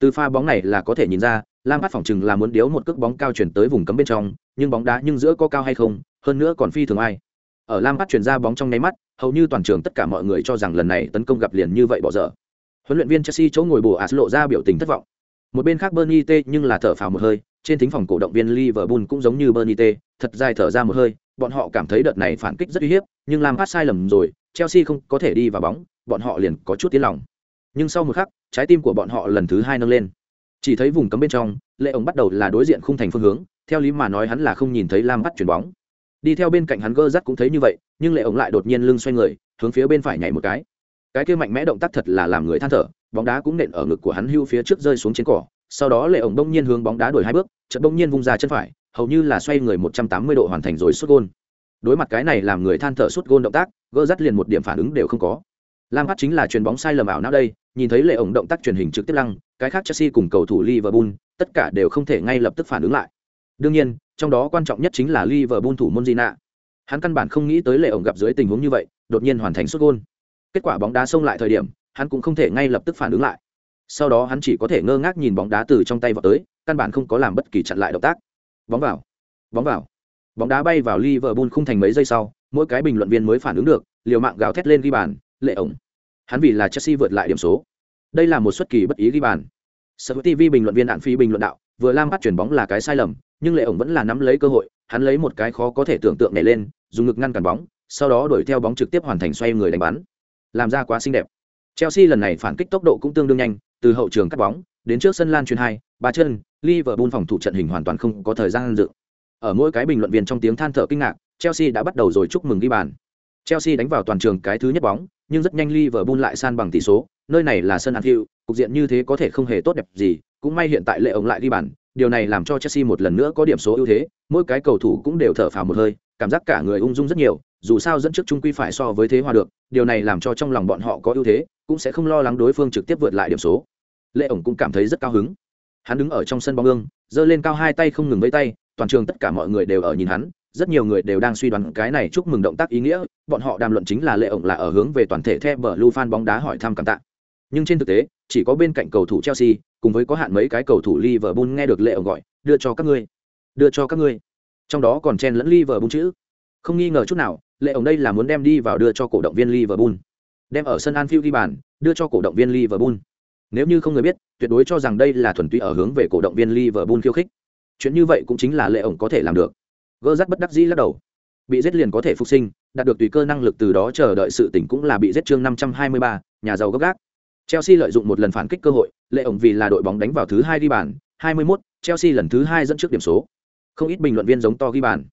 Từ pha bóng này là có thể nhìn ra, Lam Phát phỏng chừng là muốn điếu một cước bóng cao chuyển tới vùng cấm bên trong, nhưng bóng đá nhưng giữa có cao hay không, hơn nữa còn phi thường ai. Ở Lam Phát chuyển ra bóng trong nháy mắt, hầu như toàn trường tất cả mọi người cho rằng lần này tấn công gặp liền như vậy bỏ dở. Huấn luyện viên Chelsea chỗ ngồi bồ ạt lộ ra biểu tình thất vọng. Một bên khác Bernie T nhưng là thở phào một hơi, trên thính phòng cổ động viên Liverpool cũng giống như Bernie T, thật dài thở ra một hơi, bọn họ cảm thấy đợt này phản kích rất uy hiếp, nhưng lam phát sai lầm rồi, Chelsea không có thể đi vào bóng, bọn họ liền có chút tiếng lòng. Nhưng sau một khắc, trái tim của bọn họ lần thứ hai nâng lên. Chỉ thấy vùng cấm bên trong, Lệ ổng bắt đầu là đối diện khung thành phương hướng, theo lý mà nói hắn là không nhìn thấy Lam bắt chuyển bóng. Đi theo bên cạnh hắn gơ rắt cũng thấy như vậy, nhưng Lệ ổng lại đột nhiên lưng xoay người, hướng phía bên phải nhảy một cái. Cái kia mạnh mẽ động tác thật là làm người than thở, bóng đá cũng nện ở ngực của hắn hưu phía trước rơi xuống trên cỏ, sau đó Lệ ổng đông nhiên hướng bóng đá đổi hai bước, chợt đông nhiên vung ra chân phải, hầu như là xoay người 180 độ hoàn thành rồi sút gôn. Đối mặt cái này làm người than thở sút gôn động tác, gỡ dắt liền một điểm phản ứng đều không có. Lam Phát chính là chuyền bóng sai lầm ảo não đây, nhìn thấy lệ ổng động tác truyền hình trực tiếp lăng, cái khác Chelsea cùng cầu thủ Liverpool, tất cả đều không thể ngay lập tức phản ứng lại. Đương nhiên, trong đó quan trọng nhất chính là Liverpool thủ môn Gina. Hắn căn bản không nghĩ tới lệ ổng gặp dưới tình huống như vậy, đột nhiên hoàn thành sút gôn. Kết quả bóng đá xông lại thời điểm, hắn cũng không thể ngay lập tức phản ứng lại. Sau đó hắn chỉ có thể ngơ ngác nhìn bóng đá từ trong tay vào tới, căn bản không có làm bất kỳ chặn lại động tác. Bóng vào, bóng vào. Bóng đá bay vào Liverpool không thành mấy giây sau, mỗi cái bình luận viên mới phản ứng được, liều mạng gào thét lên ghi bàn, lệ ổng. Hắn vì là Chelsea vượt lại điểm số. Đây là một xuất kỳ bất ý ghi bàn. Sport TV bình luận viên đạn phi bình luận đạo, vừa Lam bắt chuyển bóng là cái sai lầm, nhưng lệ ổng vẫn là nắm lấy cơ hội, hắn lấy một cái khó có thể tưởng tượng nhảy lên, dùng ngực ngăn cản bóng, sau đó đuổi theo bóng trực tiếp hoàn thành xoay người đánh bắn. Làm ra quá xinh đẹp. Chelsea lần này phản kích tốc độ cũng tương đương nhanh, từ hậu trường cắt bóng, đến trước sân lan truyền hai, ba chân, Liverpool phòng thủ trận hình hoàn toàn không có thời gian dự. Ở mỗi cái bình luận viên trong tiếng than thở kinh ngạc, Chelsea đã bắt đầu rồi chúc mừng ghi bàn. Chelsea đánh vào toàn trường cái thứ nhất bóng, nhưng rất nhanh Liverpool lại san bằng tỷ số, nơi này là sân Anfield, cục diện như thế có thể không hề tốt đẹp gì, cũng may hiện tại lệ ổng lại đi bàn, điều này làm cho Chelsea một lần nữa có điểm số ưu thế, mỗi cái cầu thủ cũng đều thở phào một hơi, cảm giác cả người ung dung rất nhiều, dù sao dẫn trước Chung quy phải so với thế hòa được, điều này làm cho trong lòng bọn họ có ưu thế, cũng sẽ không lo lắng đối phương trực tiếp vượt lại điểm số. Lệ ổng cũng cảm thấy rất cao hứng. Hắn đứng ở trong sân bóng ương, giơ lên cao hai tay không ngừng vẫy tay, toàn trường tất cả mọi người đều ở nhìn hắn, rất nhiều người đều đang suy đoán cái này chúc mừng động tác ý nghĩa, bọn họ đàm luận chính là Lệ ổng là ở hướng về toàn thể The Blue fan bóng đá hỏi thăm cảm tạ. Nhưng trên thực tế, chỉ có bên cạnh cầu thủ Chelsea, cùng với có hạn mấy cái cầu thủ Liverpool nghe được Lệ ổng gọi, đưa cho các ngươi, đưa cho các ngươi. Trong đó còn chen lẫn Liverpool chữ. Không nghi ngờ chút nào, Lệ ổng đây là muốn đem đi vào đưa cho cổ động viên Liverpool. Đem ở sân Anfield ghi bàn, đưa cho cổ động viên Liverpool. Nếu như không người biết, tuyệt đối cho rằng đây là thuần túy ở hướng về cổ động viên Liverpool khiêu khích. Chuyện như vậy cũng chính là Lệ ổng có thể làm được. Gơ rắc bất đắc dĩ lắc đầu. bị giết liền có thể phục sinh đạt được tùy cơ năng lực từ đó chờ đợi sự tỉnh cũng là bị giết chương năm trăm hai mươi ba nhà giàu gấp gác. Chelsea lợi dụng một lần phản kích cơ hội lệ ổng vì là đội bóng đánh vào thứ hai ghi bàn 21, chelsea lần thứ hai dẫn trước điểm số. Không ít bình luận viên giống to ghi bàn.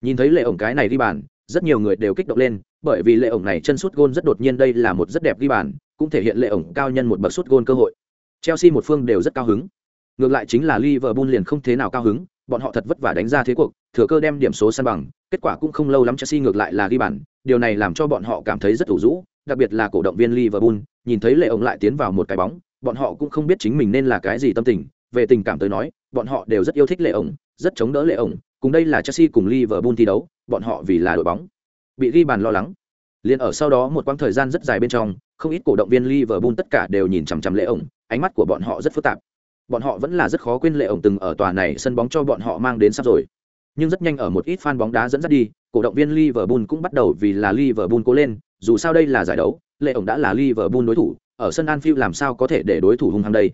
Nhìn thấy lệ ổng cái này ghi bàn rất nhiều người đều kích động lên bởi vì lệ ổng này chân sút gôn rất đột nhiên đây là một rất đẹp ghi bàn cũng thể hiện lệ ổng cao nhân một bậc sút gôn cơ hội. Chelsea một phương đều rất cao hứng. Ngược lại chính là liverpool liền không thế nào cao hứng bọn họ thật vất vả đánh ra thế cuộc, thừa cơ đem điểm số săn bằng, kết quả cũng không lâu lắm chelsea ngược lại là ghi bàn, điều này làm cho bọn họ cảm thấy rất ủ rũ, đặc biệt là cổ động viên liverpool, nhìn thấy lệ ổng lại tiến vào một cái bóng, bọn họ cũng không biết chính mình nên là cái gì tâm tình, về tình cảm tới nói, bọn họ đều rất yêu thích lệ ổng rất chống đỡ lệ ổng cùng đây là chelsea cùng liverpool thi đấu, bọn họ vì là đội bóng, bị ghi bàn lo lắng. Liền ở sau đó một quãng thời gian rất dài bên trong, không ít cổ động viên liverpool tất cả đều nhìn chằm chằm lệ ổng ánh mắt của bọn họ rất phức tạp bọn họ vẫn là rất khó quên lệ ổng từng ở tòa này sân bóng cho bọn họ mang đến sắp rồi. Nhưng rất nhanh ở một ít fan bóng đá dẫn dắt đi cổ động viên liverpool cũng bắt đầu vì là liverpool cố lên dù sao đây là giải đấu lệ ổng đã là liverpool đối thủ ở sân anfield làm sao có thể để đối thủ hung hăng đây?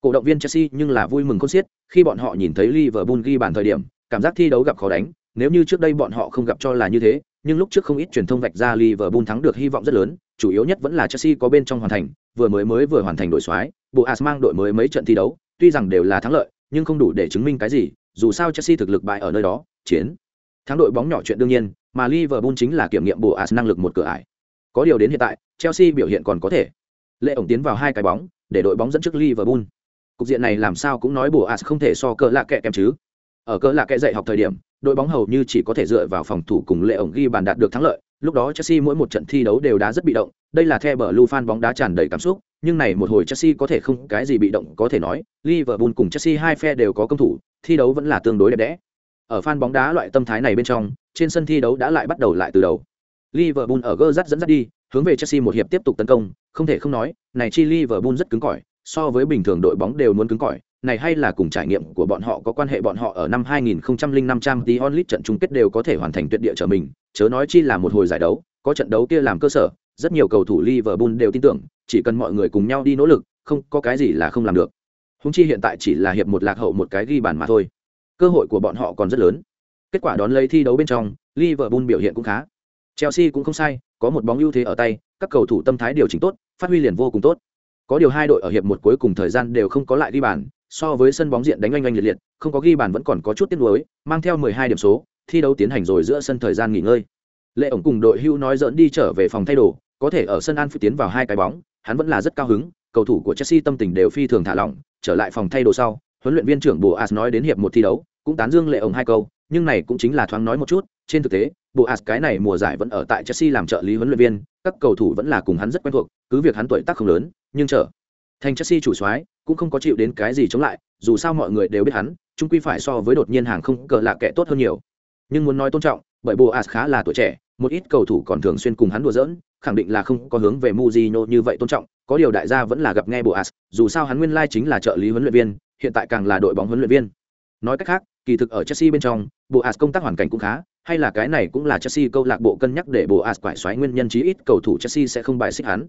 Cổ động viên chelsea nhưng là vui mừng con xiết khi bọn họ nhìn thấy liverpool ghi bàn thời điểm cảm giác thi đấu gặp khó đánh nếu như trước đây bọn họ không gặp cho là như thế nhưng lúc trước không ít truyền thông vạch ra liverpool thắng được hy vọng rất lớn chủ yếu nhất vẫn là chelsea có bên trong hoàn thành vừa mới mới vừa hoàn thành đội xoái, bộ as mang đội mới mấy trận thi đấu tuy rằng đều là thắng lợi, nhưng không đủ để chứng minh cái gì, dù sao chelsea thực lực bại ở nơi đó, chiến. Thắng đội bóng nhỏ chuyện đương nhiên, mà liverpool chính là kiểm nghiệm bộ as năng lực một cửa ải. Có điều đến hiện tại, chelsea biểu hiện còn có thể. Lệ ổng tiến vào hai cái bóng, để đội bóng dẫn trước liverpool. Cục diện này làm sao cũng nói bộ as không thể so cỡ lạ kệ kèm chứ. Ở cỡ lạ kệ dạy học thời điểm, đội bóng hầu như chỉ có thể dựa vào phòng thủ cùng lệ ổng ghi bàn đạt được thắng lợi. Lúc đó chelsea mỗi một trận thi đấu đều đá rất bị động, đây là theo bờ lu fan bóng đá tràn đầy cảm xúc nhưng này một hồi chelsea có thể không cái gì bị động có thể nói liverpool cùng chelsea hai phe đều có công thủ thi đấu vẫn là tương đối đẹp đẽ. Ở fan bóng đá loại tâm thái này bên trong trên sân thi đấu đã lại bắt đầu lại từ đầu. Liverpool ở gơ dắt dẫn dắt đi hướng về chelsea một hiệp tiếp tục tấn công không thể không nói này chi liverpool rất cứng cỏi so với bình thường đội bóng đều muốn cứng cỏi. Này hay là cùng trải nghiệm của bọn họ có quan hệ bọn họ ở năm 2005 trăm tí onlit trận chung kết đều có thể hoàn thành tuyệt địa trở mình, chớ nói chi là một hồi giải đấu, có trận đấu kia làm cơ sở, rất nhiều cầu thủ Liverpool đều tin tưởng, chỉ cần mọi người cùng nhau đi nỗ lực, không có cái gì là không làm được. Húng chi hiện tại chỉ là hiệp một lạc hậu một cái ghi bàn mà thôi. Cơ hội của bọn họ còn rất lớn. Kết quả đón lấy thi đấu bên trong, Liverpool biểu hiện cũng khá. Chelsea cũng không sai, có một bóng ưu thế ở tay, các cầu thủ tâm thái điều chỉnh tốt, phát huy liền vô cùng tốt. Có điều hai đội ở hiệp một cuối cùng thời gian đều không có lại ghi bàn, so với sân bóng diện đánh oanh oanh liệt liệt, không có ghi bàn vẫn còn có chút tiếc nuối, mang theo 12 điểm số, thi đấu tiến hành rồi giữa sân thời gian nghỉ ngơi. Lệ ổng cùng đội hưu nói dỡn đi trở về phòng thay đồ, có thể ở sân Anfield tiến vào hai cái bóng, hắn vẫn là rất cao hứng, cầu thủ của Chelsea tâm tình đều phi thường thả lỏng, trở lại phòng thay đồ sau, huấn luyện viên trưởng Boas nói đến hiệp một thi đấu, cũng tán dương Lệ ổng hai câu, nhưng này cũng chính là thoáng nói một chút, trên thực tế, Boas cái này mùa giải vẫn ở tại Chelsea làm trợ lý huấn luyện viên, các cầu thủ vẫn là cùng hắn rất quen thuộc, cứ việc hắn tuổi tác không lớn, nhưng trở thành Chelsea chủ soái cũng không có chịu đến cái gì chống lại, dù sao mọi người đều biết hắn, chung quy phải so với đột nhiên hàng không cờ lạ kẻ tốt hơn nhiều. Nhưng muốn nói tôn trọng, bởi Boas khá là tuổi trẻ, một ít cầu thủ còn thường xuyên cùng hắn đùa giỡn, khẳng định là không có hướng về Mujino như vậy tôn trọng, có điều đại gia vẫn là gặp nghe Boas, dù sao hắn nguyên lai chính là trợ lý huấn luyện viên, hiện tại càng là đội bóng huấn luyện viên. Nói cách khác, kỳ thực ở Chelsea bên trong, Boas công tác hoàn cảnh cũng khá, hay là cái này cũng là Chelsea câu lạc bộ cân nhắc để Boas quải xoáy nguyên nhân chí ít cầu thủ Chelsea sẽ không bài xích hắn.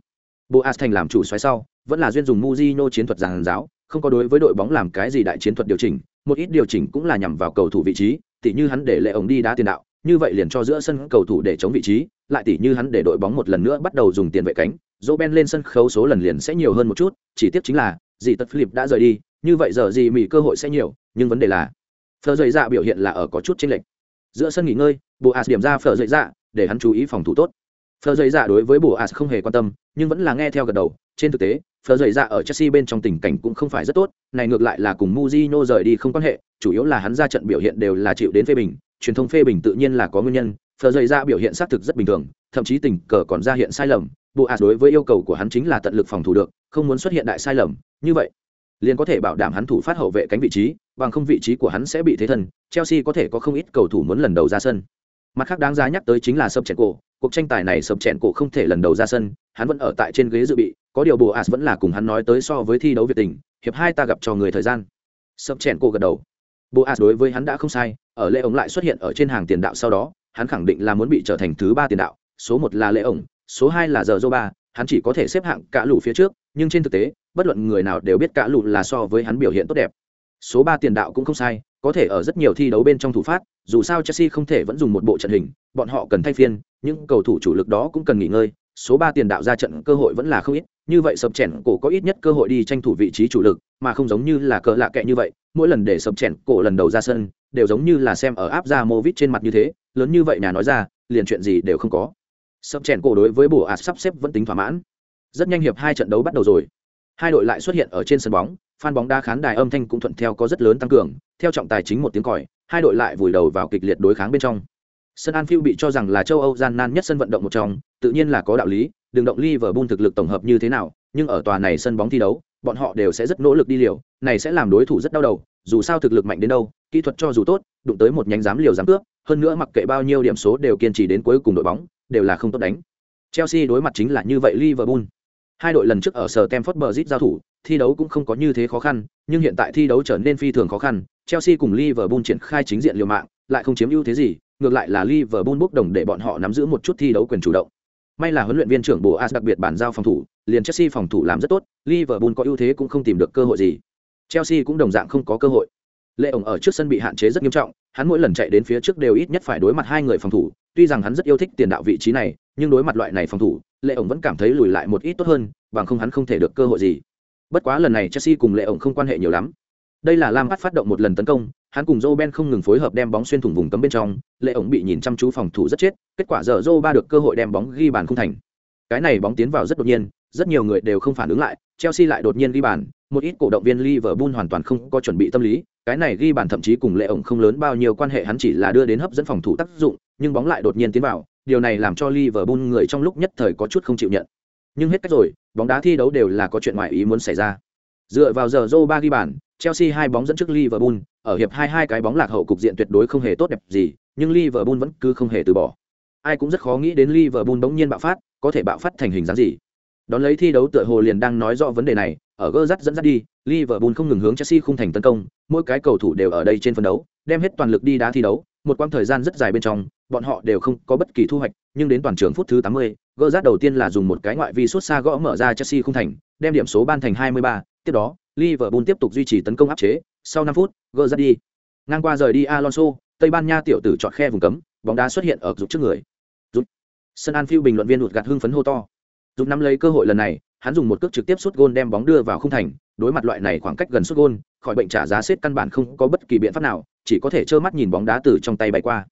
Boas thành làm chủ xoáy sau, vẫn là duyên dùng Mujino chiến thuật giàn giáo, không có đối với đội bóng làm cái gì đại chiến thuật điều chỉnh, một ít điều chỉnh cũng là nhằm vào cầu thủ vị trí, tỉ như hắn để lệ ổng đi đá tiền đạo, như vậy liền cho giữa sân cầu thủ để chống vị trí, lại tỉ như hắn để đội bóng một lần nữa bắt đầu dùng tiền vệ cánh, Roben lên sân khấu số lần liền sẽ nhiều hơn một chút, chỉ tiếc chính là, gì tật Philip đã rời đi, như vậy giờ gì mỉ cơ hội sẽ nhiều, nhưng vấn đề là, Phở dậy dạ biểu hiện là ở có chút chênh lệch. Giữa sân nghỉ ngơi, Boas điểm ra Phở dậy dạ, để hắn chú ý phòng thủ tốt. Phở dậy dạ đối với Boas không hề quan tâm, nhưng vẫn là nghe theo gật đầu, trên thực tế, Phở dậy dạ ở Chelsea bên trong tình cảnh cũng không phải rất tốt, này ngược lại là cùng Mujinho rời đi không quan hệ, chủ yếu là hắn ra trận biểu hiện đều là chịu đến phê bình, truyền thông phê bình tự nhiên là có nguyên nhân, Phở dậy ra dạ biểu hiện xác thực rất bình thường, thậm chí tình cờ còn ra hiện sai lầm, Boas đối với yêu cầu của hắn chính là tận lực phòng thủ được, không muốn xuất hiện đại sai lầm, như vậy liền có thể bảo đảm hắn thủ phát hậu vệ cánh vị trí, bằng không vị trí của hắn sẽ bị thế thần, Chelsea có thể có không ít cầu thủ muốn lần đầu ra sân. Mặt khác đáng giá nhắc tới chính là sập chèn cổ, cuộc tranh tài này sập chèn cổ không thể lần đầu ra sân, hắn vẫn ở tại trên ghế dự bị, có điều Boas vẫn là cùng hắn nói tới so với thi đấu Việt tình, hiệp hai ta gặp cho người thời gian. Sập chèn cổ gật đầu. Boas đối với hắn đã không sai, ở lễ ống lại xuất hiện ở trên hàng tiền đạo sau đó, hắn khẳng định là muốn bị trở thành thứ ba tiền đạo, số một là lễ ổng, số hai là giờ ba, hắn chỉ có thể xếp hạng cả lũ phía trước, nhưng trên thực tế, bất luận người nào đều biết cả lũ là so với hắn biểu hiện tốt đẹp. Số ba tiền đạo cũng không sai, có thể ở rất nhiều thi đấu bên trong thủ phát, dù sao Chelsea không thể vẫn dùng một bộ trận hình, bọn họ cần thay phiên, những cầu thủ chủ lực đó cũng cần nghỉ ngơi, số ba tiền đạo ra trận cơ hội vẫn là không ít, như vậy sập chèn cổ có ít nhất cơ hội đi tranh thủ vị trí chủ lực, mà không giống như là cờ lạ kệ như vậy, mỗi lần để sập chèn cổ lần đầu ra sân, đều giống như là xem ở áp ra vít trên mặt như thế, lớn như vậy nhà nói ra, liền chuyện gì đều không có. Sập chèn cổ đối với bộ ạt sắp xếp vẫn tính thỏa mãn. Rất nhanh hiệp hai trận đấu bắt đầu rồi. Hai đội lại xuất hiện ở trên sân bóng, fan bóng đá khán đài âm thanh cũng thuận theo có rất lớn tăng cường, theo trọng tài chính một tiếng còi, hai đội lại vùi đầu vào kịch liệt đối kháng bên trong. Sân Anfield bị cho rằng là châu Âu gian nan nhất sân vận động một trong, tự nhiên là có đạo lý, đường động Liverpool thực lực tổng hợp như thế nào, nhưng ở tòa này sân bóng thi đấu, bọn họ đều sẽ rất nỗ lực đi liều, này sẽ làm đối thủ rất đau đầu, dù sao thực lực mạnh đến đâu, kỹ thuật cho dù tốt, đụng tới một nhánh dám liều dám cướp, hơn nữa mặc kệ bao nhiêu điểm số đều kiên trì đến cuối cùng đội bóng, đều là không tốt đánh. Chelsea đối mặt chính là như vậy Liverpool. Hai đội lần trước ở sở Stamford Bridge giao thủ, thi đấu cũng không có như thế khó khăn, nhưng hiện tại thi đấu trở nên phi thường khó khăn, Chelsea cùng Liverpool triển khai chính diện liều mạng, lại không chiếm ưu thế gì, ngược lại là Liverpool bốc đồng để bọn họ nắm giữ một chút thi đấu quyền chủ động. May là huấn luyện viên trưởng bộ As đặc biệt bản giao phòng thủ, liền Chelsea phòng thủ làm rất tốt, Liverpool có ưu thế cũng không tìm được cơ hội gì. Chelsea cũng đồng dạng không có cơ hội. Lệ ổng ở trước sân bị hạn chế rất nghiêm trọng, hắn mỗi lần chạy đến phía trước đều ít nhất phải đối mặt hai người phòng thủ, tuy rằng hắn rất yêu thích tiền đạo vị trí này, nhưng đối mặt loại này phòng thủ, Lệ ổng vẫn cảm thấy lùi lại một ít tốt hơn, bằng không hắn không thể được cơ hội gì. Bất quá lần này Chelsea cùng Lệ ổng không quan hệ nhiều lắm. Đây là Lam phát động một lần tấn công, hắn cùng Joe Ben không ngừng phối hợp đem bóng xuyên thủng vùng cấm bên trong, Lệ ổng bị nhìn chăm chú phòng thủ rất chết, kết quả giờ Joe ba được cơ hội đem bóng ghi bàn không thành. Cái này bóng tiến vào rất đột nhiên, rất nhiều người đều không phản ứng lại, Chelsea lại đột nhiên ghi bàn, một ít cổ động viên Liverpool hoàn toàn không có chuẩn bị tâm lý, cái này ghi bàn thậm chí cùng Lệ ổng không lớn bao nhiêu quan hệ hắn chỉ là đưa đến hấp dẫn phòng thủ tác dụng, nhưng bóng lại đột nhiên tiến vào, điều này làm cho Liverpool người trong lúc nhất thời có chút không chịu nhận. Nhưng hết cách rồi, bóng đá thi đấu đều là có chuyện ngoài ý muốn xảy ra. Dựa vào giờ Joe ba ghi bàn, Chelsea hai bóng dẫn trước Liverpool, ở hiệp hai hai cái bóng lạc hậu cục diện tuyệt đối không hề tốt đẹp gì, nhưng Liverpool vẫn cứ không hề từ bỏ. Ai cũng rất khó nghĩ đến Liverpool bỗng nhiên bạo phát, có thể bạo phát thành hình dáng gì. Đón lấy thi đấu tựa hồ liền đang nói rõ vấn đề này, ở gơ dắt dẫn dắt đi, Liverpool không ngừng hướng Chelsea khung thành tấn công, mỗi cái cầu thủ đều ở đây trên phân đấu, đem hết toàn lực đi đá thi đấu, một quãng thời gian rất dài bên trong, bọn họ đều không có bất kỳ thu hoạch, nhưng đến toàn trường phút thứ 80, gơ dắt đầu tiên là dùng một cái ngoại vi suốt xa gõ mở ra Chelsea khung thành, đem điểm số ban thành 23, tiếp đó, Liverpool tiếp tục duy trì tấn công áp chế, sau 5 phút, gỡ đi. Ngang qua rời đi Alonso, Tây Ban Nha tiểu tử chọn khe vùng cấm, bóng đá xuất hiện ở rụt trước người. Rút. Sân Anfield bình luận viên đột gạt hưng phấn hô to. Rút nắm lấy cơ hội lần này, hắn dùng một cước trực tiếp sút gôn đem bóng đưa vào khung thành, đối mặt loại này khoảng cách gần sút gôn, khỏi bệnh trả giá xét căn bản không có bất kỳ biện pháp nào, chỉ có thể trơ mắt nhìn bóng đá từ trong tay bay qua.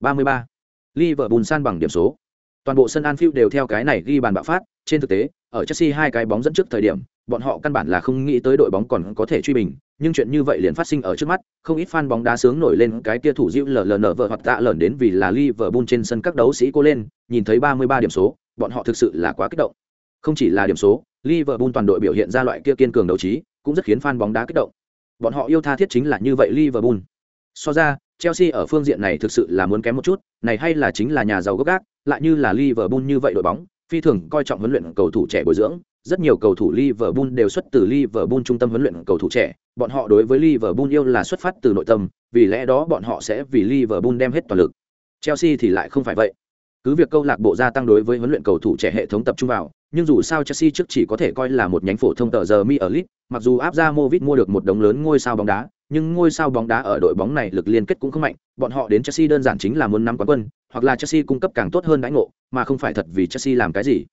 33. Liverpool san bằng điểm số. Toàn bộ sân Anfield đều theo cái này ghi bàn bạo phát, trên thực tế, ở Chelsea hai cái bóng dẫn trước thời điểm, bọn họ căn bản là không nghĩ tới đội bóng còn có thể truy bình, nhưng chuyện như vậy liền phát sinh ở trước mắt, không ít fan bóng đá sướng nổi lên cái kia thủ diệu LLN vợ hoặc tạ lởn đến vì là Liverpool trên sân các đấu sĩ cô lên, nhìn thấy 33 điểm số, bọn họ thực sự là quá kích động. Không chỉ là điểm số, Liverpool toàn đội biểu hiện ra loại kia kiên cường đấu trí, cũng rất khiến fan bóng đá kích động. Bọn họ yêu tha thiết chính là như vậy Liverpool. So ra, Chelsea ở phương diện này thực sự là muốn kém một chút, này hay là chính là nhà giàu gốc gác, lại như là Liverpool như vậy đội bóng, phi thường coi trọng huấn luyện cầu thủ trẻ bồi dưỡng, rất nhiều cầu thủ Liverpool đều xuất từ Liverpool trung tâm huấn luyện cầu thủ trẻ, bọn họ đối với Liverpool yêu là xuất phát từ nội tâm, vì lẽ đó bọn họ sẽ vì Liverpool đem hết toàn lực. Chelsea thì lại không phải vậy. Cứ việc câu lạc bộ gia tăng đối với huấn luyện cầu thủ trẻ hệ thống tập trung vào, nhưng dù sao Chelsea trước chỉ có thể coi là một nhánh phổ thông tờ giờ mi ở League, mặc dù áp ra Movit mua được một đống lớn ngôi sao bóng đá, nhưng ngôi sao bóng đá ở đội bóng này lực liên kết cũng không mạnh, bọn họ đến Chelsea đơn giản chính là muốn nắm quán quân, hoặc là Chelsea cung cấp càng tốt hơn đãi ngộ, mà không phải thật vì Chelsea làm cái gì.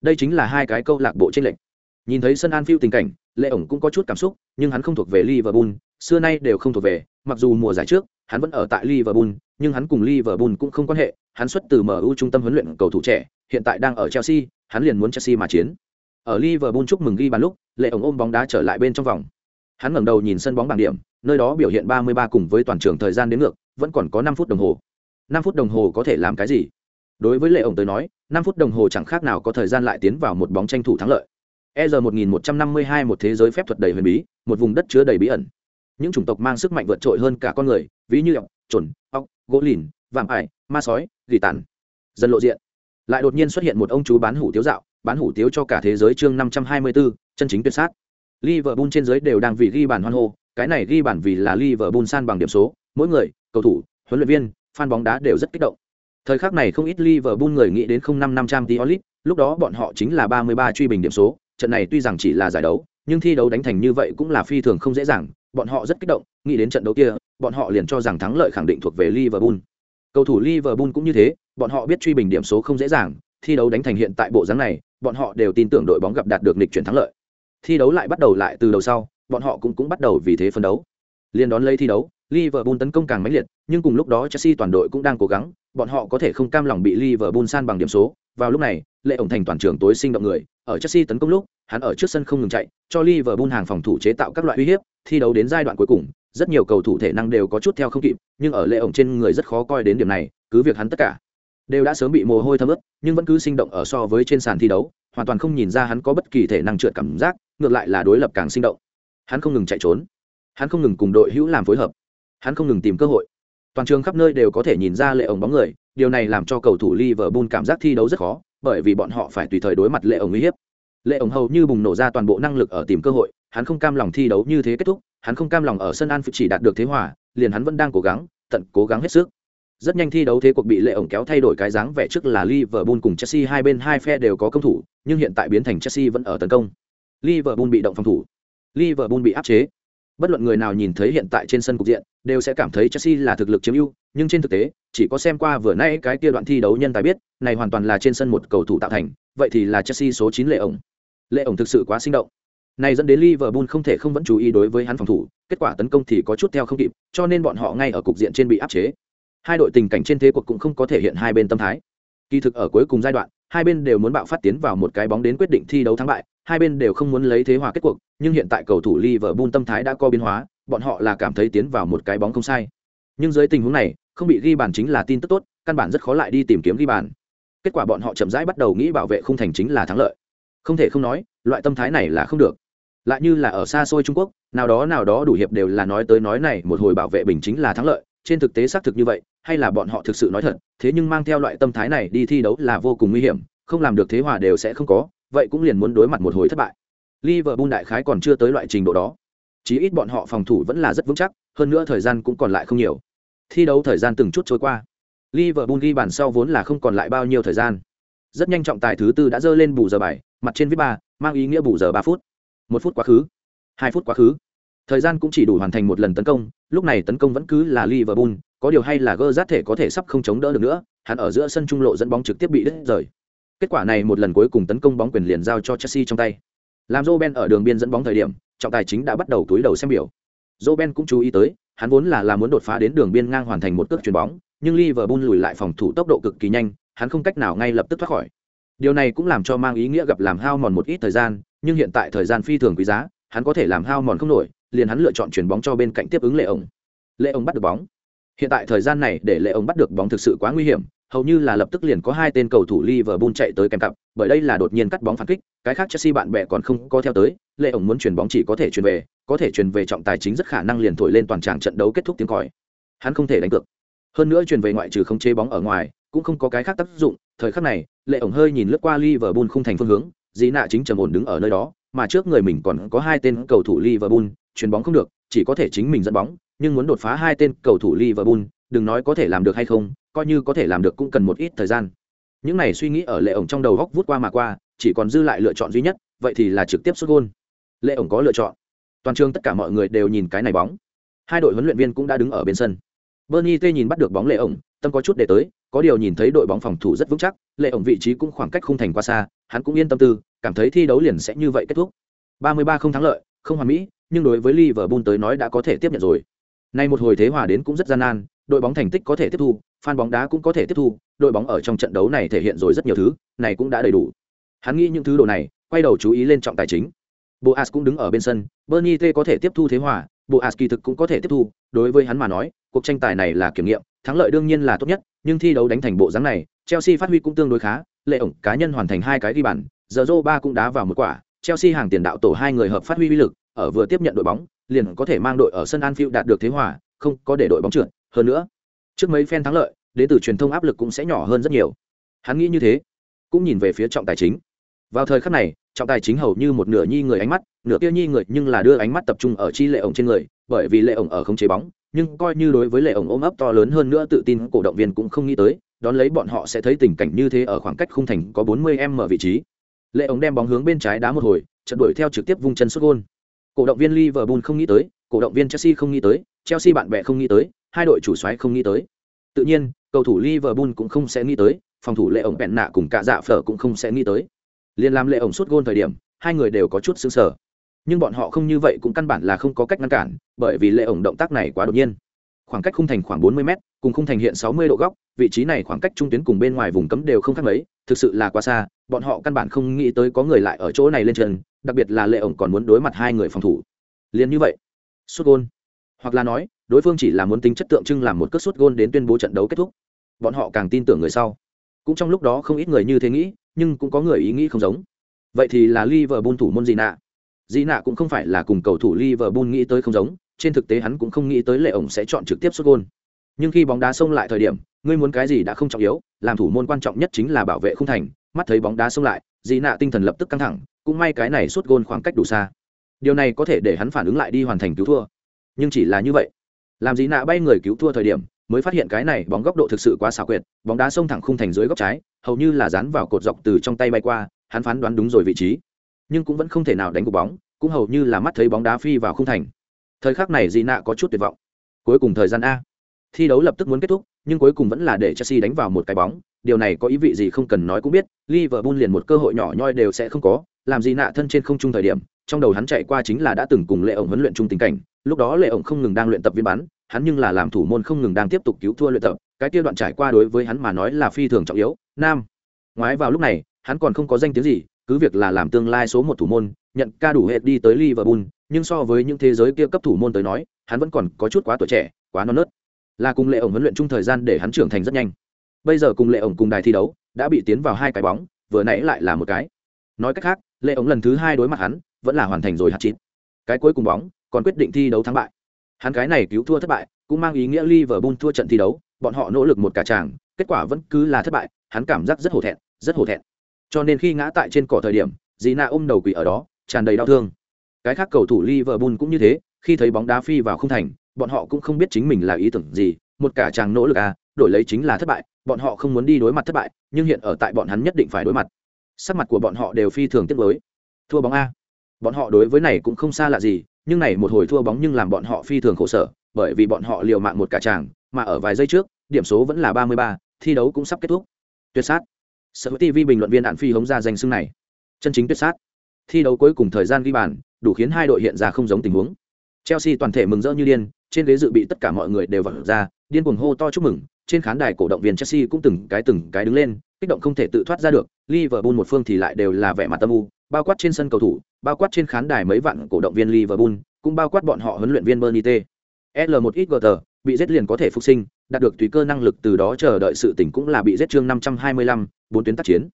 Đây chính là hai cái câu lạc bộ trên lệnh. Nhìn thấy sân Anfield tình cảnh, Lệ ổng cũng có chút cảm xúc, nhưng hắn không thuộc về Liverpool, xưa nay đều không thuộc về, mặc dù mùa giải trước, hắn vẫn ở tại Liverpool, nhưng hắn cùng Liverpool cũng không quan hệ, hắn xuất từ MU trung tâm huấn luyện cầu thủ trẻ, hiện tại đang ở Chelsea, hắn liền muốn Chelsea mà chiến. Ở Liverpool chúc mừng ghi bàn lúc, Lệ ổng ôm bóng đá trở lại bên trong vòng. Hắn ngẩng đầu nhìn sân bóng bảng điểm, nơi đó biểu hiện 33 cùng với toàn trường thời gian đến ngược, vẫn còn có 5 phút đồng hồ. 5 phút đồng hồ có thể làm cái gì? Đối với Lệ ổng tới nói, 5 phút đồng hồ chẳng khác nào có thời gian lại tiến vào một bóng tranh thủ thắng lợi. EZ 1152 một thế giới phép thuật đầy huyền bí, một vùng đất chứa đầy bí ẩn. Những chủng tộc mang sức mạnh vượt trội hơn cả con người, ví như ọc, chuẩn, ọc, gỗ lìn, vạm ải, ma sói, dị tàn. Dân lộ diện. Lại đột nhiên xuất hiện một ông chú bán hủ tiếu dạo, bán hủ tiếu cho cả thế giới chương 524, chân chính tuyệt sát. Liverpool trên giới đều đang vì ghi bàn hoan hô, cái này ghi bàn vì là Liverpool san bằng điểm số, mỗi người, cầu thủ, huấn luyện viên, fan bóng đá đều rất kích động. Thời khắc này không ít Liverpool người nghĩ đến 05 Champions League, lúc đó bọn họ chính là 33 truy bình điểm số, trận này tuy rằng chỉ là giải đấu, nhưng thi đấu đánh thành như vậy cũng là phi thường không dễ dàng, bọn họ rất kích động, nghĩ đến trận đấu kia, bọn họ liền cho rằng thắng lợi khẳng định thuộc về Liverpool. Cầu thủ Liverpool cũng như thế, bọn họ biết truy bình điểm số không dễ dàng, thi đấu đánh thành hiện tại bộ dáng này, bọn họ đều tin tưởng đội bóng gặp đạt được lịch chuyển thắng lợi. Thi đấu lại bắt đầu lại từ đầu sau, bọn họ cũng cũng bắt đầu vì thế phân đấu. Liên đón lấy thi đấu, Liverpool tấn công càng mãnh liệt, nhưng cùng lúc đó Chelsea toàn đội cũng đang cố gắng, bọn họ có thể không cam lòng bị Liverpool san bằng điểm số. Vào lúc này, Lệ ổng thành toàn trường tối sinh động người, ở Chelsea tấn công lúc, hắn ở trước sân không ngừng chạy, cho Liverpool hàng phòng thủ chế tạo các loại uy hiếp, thi đấu đến giai đoạn cuối cùng, rất nhiều cầu thủ thể năng đều có chút theo không kịp, nhưng ở Lệ ổng trên người rất khó coi đến điểm này, cứ việc hắn tất cả đều đã sớm bị mồ hôi thấm ướt, nhưng vẫn cứ sinh động ở so với trên sàn thi đấu, hoàn toàn không nhìn ra hắn có bất kỳ thể năng trượt cảm giác, ngược lại là đối lập càng sinh động. Hắn không ngừng chạy trốn, hắn không ngừng cùng đội hữu làm phối hợp, hắn không ngừng tìm cơ hội. Toàn trường khắp nơi đều có thể nhìn ra Lệ ổng bóng người, điều này làm cho cầu thủ Liverpool cảm giác thi đấu rất khó, bởi vì bọn họ phải tùy thời đối mặt Lệ ổng uy hiếp lệ ổng hầu như bùng nổ ra toàn bộ năng lực ở tìm cơ hội hắn không cam lòng thi đấu như thế kết thúc hắn không cam lòng ở sân an chỉ đạt được thế hòa liền hắn vẫn đang cố gắng tận cố gắng hết sức rất nhanh thi đấu thế cuộc bị lệ ổng kéo thay đổi cái dáng vẻ trước là Liverpool cùng Chelsea hai bên hai phe đều có công thủ, nhưng hiện tại biến thành Chelsea vẫn ở tấn công. Liverpool bị động phòng thủ, Liverpool bị áp chế. Bất luận người nào nhìn thấy hiện tại trên sân cục diện, đều sẽ cảm thấy Chelsea là thực lực chiếm ưu, nhưng trên thực tế, chỉ có xem qua vừa nãy cái kia đoạn thi đấu nhân tài biết, này hoàn toàn là trên sân một cầu thủ tạo thành, vậy thì là Chelsea số 9 lệ ổng lệ ổng thực sự quá sinh động này dẫn đến Liverpool không thể không vẫn chú ý đối với hắn phòng thủ, kết quả tấn công thì có chút theo không kịp, cho nên bọn họ ngay ở cục diện trên bị áp chế. Hai đội tình cảnh trên thế cuộc cũng không có thể hiện hai bên tâm thái. Kỳ thực ở cuối cùng giai đoạn, hai bên đều muốn bạo phát tiến vào một cái bóng đến quyết định thi đấu thắng bại, hai bên đều không muốn lấy thế hòa kết cuộc, nhưng hiện tại cầu thủ Liverpool tâm thái đã có biến hóa, bọn họ là cảm thấy tiến vào một cái bóng không sai. Nhưng dưới tình huống này, không bị ghi bàn chính là tin tức tốt, căn bản rất khó lại đi tìm kiếm ghi bàn. Kết quả bọn họ chậm rãi bắt đầu nghĩ bảo vệ khung thành chính là thắng lợi không thể không nói loại tâm thái này là không được lại như là ở xa xôi trung quốc nào đó nào đó đủ hiệp đều là nói tới nói này một hồi bảo vệ bình chính là thắng lợi trên thực tế xác thực như vậy hay là bọn họ thực sự nói thật thế nhưng mang theo loại tâm thái này đi thi đấu là vô cùng nguy hiểm không làm được thế hòa đều sẽ không có vậy cũng liền muốn đối mặt một hồi thất bại. Liverpool đại khái còn chưa tới loại trình độ đó. Chí ít bọn họ phòng thủ vẫn là rất vững chắc, hơn nữa thời gian cũng còn lại không nhiều. Thi đấu thời gian từng chút trôi qua. Liverpool ghi bàn sau vốn là không còn lại bao nhiêu thời gian. Rất nhanh trọng tài thứ tư đã dơ lên bù giờ bài mặt trên viết ba, mang ý nghĩa bù giờ ba phút. Một phút quá khứ, hai phút quá khứ. Thời gian cũng chỉ đủ hoàn thành một lần tấn công, lúc này tấn công vẫn cứ là liverpool, có điều hay là gơ rát thể có thể sắp không chống đỡ được nữa, hắn ở giữa sân trung lộ dẫn bóng trực tiếp bị đứt rời kết quả này một lần cuối cùng tấn công bóng quyền liền giao cho chelsea trong tay. Làm joe ben ở đường biên dẫn bóng thời điểm, trọng tài chính đã bắt đầu túi đầu xem biểu. Joe ben cũng chú ý tới, hắn vốn là là muốn đột phá đến đường biên ngang hoàn thành một cước chuyền bóng, nhưng liverpool lùi lại phòng thủ tốc độ cực kỳ nhanh, hắn không cách nào ngay lập tức thoát khỏi. Điều này cũng làm cho mang ý nghĩa gặp làm hao mòn một ít thời gian, nhưng hiện tại thời gian phi thường quý giá, hắn có thể làm hao mòn không nổi, liền hắn lựa chọn chuyển bóng cho bên cạnh tiếp ứng lệ ổng. Lệ ổng bắt được bóng. Hiện tại thời gian này để lệ ổng bắt được bóng thực sự quá nguy hiểm hầu như là lập tức liền có hai tên cầu thủ Liverpool chạy tới kèm cặp, bởi đây là đột nhiên cắt bóng phản kích, cái khác Chelsea bạn bè còn không có theo tới, Lệ ổng muốn chuyển bóng chỉ có thể chuyển về, có thể chuyển về trọng tài chính rất khả năng liền thổi lên toàn tràng trận đấu kết thúc tiếng còi. Hắn không thể đánh cược. Hơn nữa chuyển về ngoại trừ không chế bóng ở ngoài, cũng không có cái khác tác dụng, thời khắc này, lệ ổng hơi nhìn lướt qua Liverpool không thành phương hướng, dĩ nạ chính trầm ổn đứng ở nơi đó, mà trước người mình còn có hai tên cầu thủ Liverpool, chuyền bóng không được, chỉ có thể chính mình dẫn bóng, nhưng muốn đột phá hai tên cầu thủ Liverpool, đừng nói có thể làm được hay không, coi như có thể làm được cũng cần một ít thời gian. Những này suy nghĩ ở lệ ổng trong đầu góc vút qua mà qua, chỉ còn dư lại lựa chọn duy nhất, vậy thì là trực tiếp sút gôn. Lệ ổng có lựa chọn. Toàn trường tất cả mọi người đều nhìn cái này bóng. Hai đội huấn luyện viên cũng đã đứng ở bên sân. Bernie T nhìn bắt được bóng lệ ổng, tâm có chút để tới, có điều nhìn thấy đội bóng phòng thủ rất vững chắc lệ ổng vị trí cũng khoảng cách khung thành quá xa hắn cũng yên tâm tư cảm thấy thi đấu liền sẽ như vậy kết thúc 33 không thắng lợi không hoàn mỹ nhưng đối với liverpool tới nói đã có thể tiếp nhận rồi nay một hồi thế hòa đến cũng rất gian nan đội bóng thành tích có thể tiếp thu fan bóng đá cũng có thể tiếp thu đội bóng ở trong trận đấu này thể hiện rồi rất nhiều thứ này cũng đã đầy đủ. Hắn nghĩ những thứ đồ này quay đầu chú ý lên trọng tài chính. Boas cũng đứng ở bên sân bernie t có thể tiếp thu thế hòa boas kỳ thực cũng có thể tiếp thu đối với hắn mà nói cuộc tranh tài này là kiểm nghiệm thắng lợi đương nhiên là tốt nhất nhưng thi đấu đánh thành bộ dáng này, Chelsea phát huy cũng tương đối khá, lệ ổng cá nhân hoàn thành hai cái ghi bàn, giờ ba cũng đá vào một quả, Chelsea hàng tiền đạo tổ hai người hợp phát huy uy lực, ở vừa tiếp nhận đội bóng, liền có thể mang đội ở sân Anfield đạt được thế hòa, không có để đội bóng trượt, hơn nữa, trước mấy phen thắng lợi, đến từ truyền thông áp lực cũng sẽ nhỏ hơn rất nhiều. Hắn nghĩ như thế, cũng nhìn về phía trọng tài chính. Vào thời khắc này, trọng tài chính hầu như một nửa nhi người ánh mắt, nửa kia nhi người nhưng là đưa ánh mắt tập trung ở chi lệ ổng trên người, bởi vì lệ ổng ở không chế bóng, nhưng coi như đối với lệ ổng ôm ấp to lớn hơn nữa tự tin cổ động viên cũng không nghĩ tới đón lấy bọn họ sẽ thấy tình cảnh như thế ở khoảng cách khung thành có 40 m vị trí lệ ổng đem bóng hướng bên trái đá một hồi trận đuổi theo trực tiếp vung chân sút gôn cổ động viên liverpool không nghĩ tới cổ động viên Chelsea không nghĩ tới, Chelsea bạn bè không nghĩ tới, hai đội chủ xoáy không nghĩ tới. Tự nhiên, cầu thủ Liverpool cũng không sẽ nghĩ tới, phòng thủ lệ ổng bẹn nạ cùng cả dạ phở cũng không sẽ nghĩ tới. Liên làm lệ ổng suốt gôn thời điểm, hai người đều có chút sững sờ. Nhưng bọn họ không như vậy cũng căn bản là không có cách ngăn cản, bởi vì lệ ổng động tác này quá đột nhiên. Khoảng cách khung thành khoảng 40 mét, cùng khung thành hiện 60 độ góc, vị trí này khoảng cách trung tuyến cùng bên ngoài vùng cấm đều không khác mấy, thực sự là quá xa, bọn họ căn bản không nghĩ tới có người lại ở chỗ này lên chân, đặc biệt là lệ ổng còn muốn đối mặt hai người phòng thủ. Liên như vậy, sút gôn. Hoặc là nói, đối phương chỉ là muốn tính chất tượng trưng làm một cất suất gôn đến tuyên bố trận đấu kết thúc. Bọn họ càng tin tưởng người sau. Cũng trong lúc đó không ít người như thế nghĩ, nhưng cũng có người ý nghĩ không giống. Vậy thì là Liverpool thủ môn gì nạ? Dĩ nạ cũng không phải là cùng cầu thủ Liverpool nghĩ tới không giống, trên thực tế hắn cũng không nghĩ tới lệ ổng sẽ chọn trực tiếp xuất gôn. Nhưng khi bóng đá xông lại thời điểm, ngươi muốn cái gì đã không trọng yếu, làm thủ môn quan trọng nhất chính là bảo vệ khung thành, mắt thấy bóng đá xông lại, Dĩ nạ tinh thần lập tức căng thẳng, cũng may cái này sút gôn khoảng cách đủ xa. Điều này có thể để hắn phản ứng lại đi hoàn thành cứu thua. Nhưng chỉ là như vậy, làm gì nạ bay người cứu thua thời điểm, mới phát hiện cái này bóng góc độ thực sự quá xảo quyệt, bóng đá xông thẳng khung thành dưới góc trái, hầu như là dán vào cột dọc từ trong tay bay qua, hắn phán đoán đúng rồi vị trí, nhưng cũng vẫn không thể nào đánh cục bóng, cũng hầu như là mắt thấy bóng đá phi vào khung thành. Thời khắc này dị nạ có chút tuyệt vọng. Cuối cùng thời gian a. Thi đấu lập tức muốn kết thúc nhưng cuối cùng vẫn là để chelsea đánh vào một cái bóng. Điều này có ý vị gì không cần nói cũng biết liverpool liền một cơ hội nhỏ nhoi đều sẽ không có. Làm gì nạ thân trên không trung thời điểm trong đầu hắn chạy qua chính là đã từng cùng lệ ổng huấn luyện chung tình cảnh lúc đó lệ ổng không ngừng đang luyện tập viên bắn hắn nhưng là làm thủ môn không ngừng đang tiếp tục cứu thua luyện tập cái kia đoạn trải qua đối với hắn mà nói là phi thường trọng yếu nam ngoái vào lúc này hắn còn không có danh tiếng gì cứ việc là làm tương lai số một thủ môn nhận ca đủ hệ đi tới Liverpool, nhưng so với những thế giới kia cấp thủ môn tới nói, hắn vẫn còn có chút quá tuổi trẻ, quá non nớt. Là cùng Lệ ổng huấn luyện chung thời gian để hắn trưởng thành rất nhanh. Bây giờ cùng Lệ ổng cùng đài thi đấu, đã bị tiến vào hai cái bóng, vừa nãy lại là một cái. Nói cách khác, Lệ ổng lần thứ hai đối mặt hắn, vẫn là hoàn thành rồi hạt chín. Cái cuối cùng bóng, còn quyết định thi đấu thắng bại. Hắn cái này cứu thua thất bại, cũng mang ý nghĩa Liverpool thua trận thi đấu, bọn họ nỗ lực một cả tràng, kết quả vẫn cứ là thất bại, hắn cảm giác rất hổ thẹn, rất hổ thẹn. Cho nên khi ngã tại trên cỏ thời điểm, Gina ôm đầu quỳ ở đó, tràn đầy đau thương. Cái khác cầu thủ Liverpool cũng như thế, khi thấy bóng đá phi vào không thành, bọn họ cũng không biết chính mình là ý tưởng gì, một cả chàng nỗ lực à, đổi lấy chính là thất bại, bọn họ không muốn đi đối mặt thất bại, nhưng hiện ở tại bọn hắn nhất định phải đối mặt. Sắc mặt của bọn họ đều phi thường tiếc nuối. Thua bóng a. Bọn họ đối với này cũng không xa lạ gì, nhưng này một hồi thua bóng nhưng làm bọn họ phi thường khổ sở, bởi vì bọn họ liều mạng một cả chàng, mà ở vài giây trước, điểm số vẫn là 33, thi đấu cũng sắp kết thúc. Tuyệt sát. Sở TV bình luận viên Đạn Phi hống ra danh xưng này. Chân chính tuyệt sát thi đấu cuối cùng thời gian ghi bàn, đủ khiến hai đội hiện ra không giống tình huống. Chelsea toàn thể mừng rỡ như điên, trên ghế dự bị tất cả mọi người đều vọt ra, điên cuồng hô to chúc mừng, trên khán đài cổ động viên Chelsea cũng từng cái từng cái đứng lên, kích động không thể tự thoát ra được, Liverpool một phương thì lại đều là vẻ mặt tâm u, bao quát trên sân cầu thủ, bao quát trên khán đài mấy vạn cổ động viên Liverpool, cũng bao quát bọn họ huấn luyện viên Bernite. L1XGT, bị giết liền có thể phục sinh, đạt được tùy cơ năng lực từ đó chờ đợi sự tỉnh cũng là bị giết chương 525, bốn tuyến tác chiến.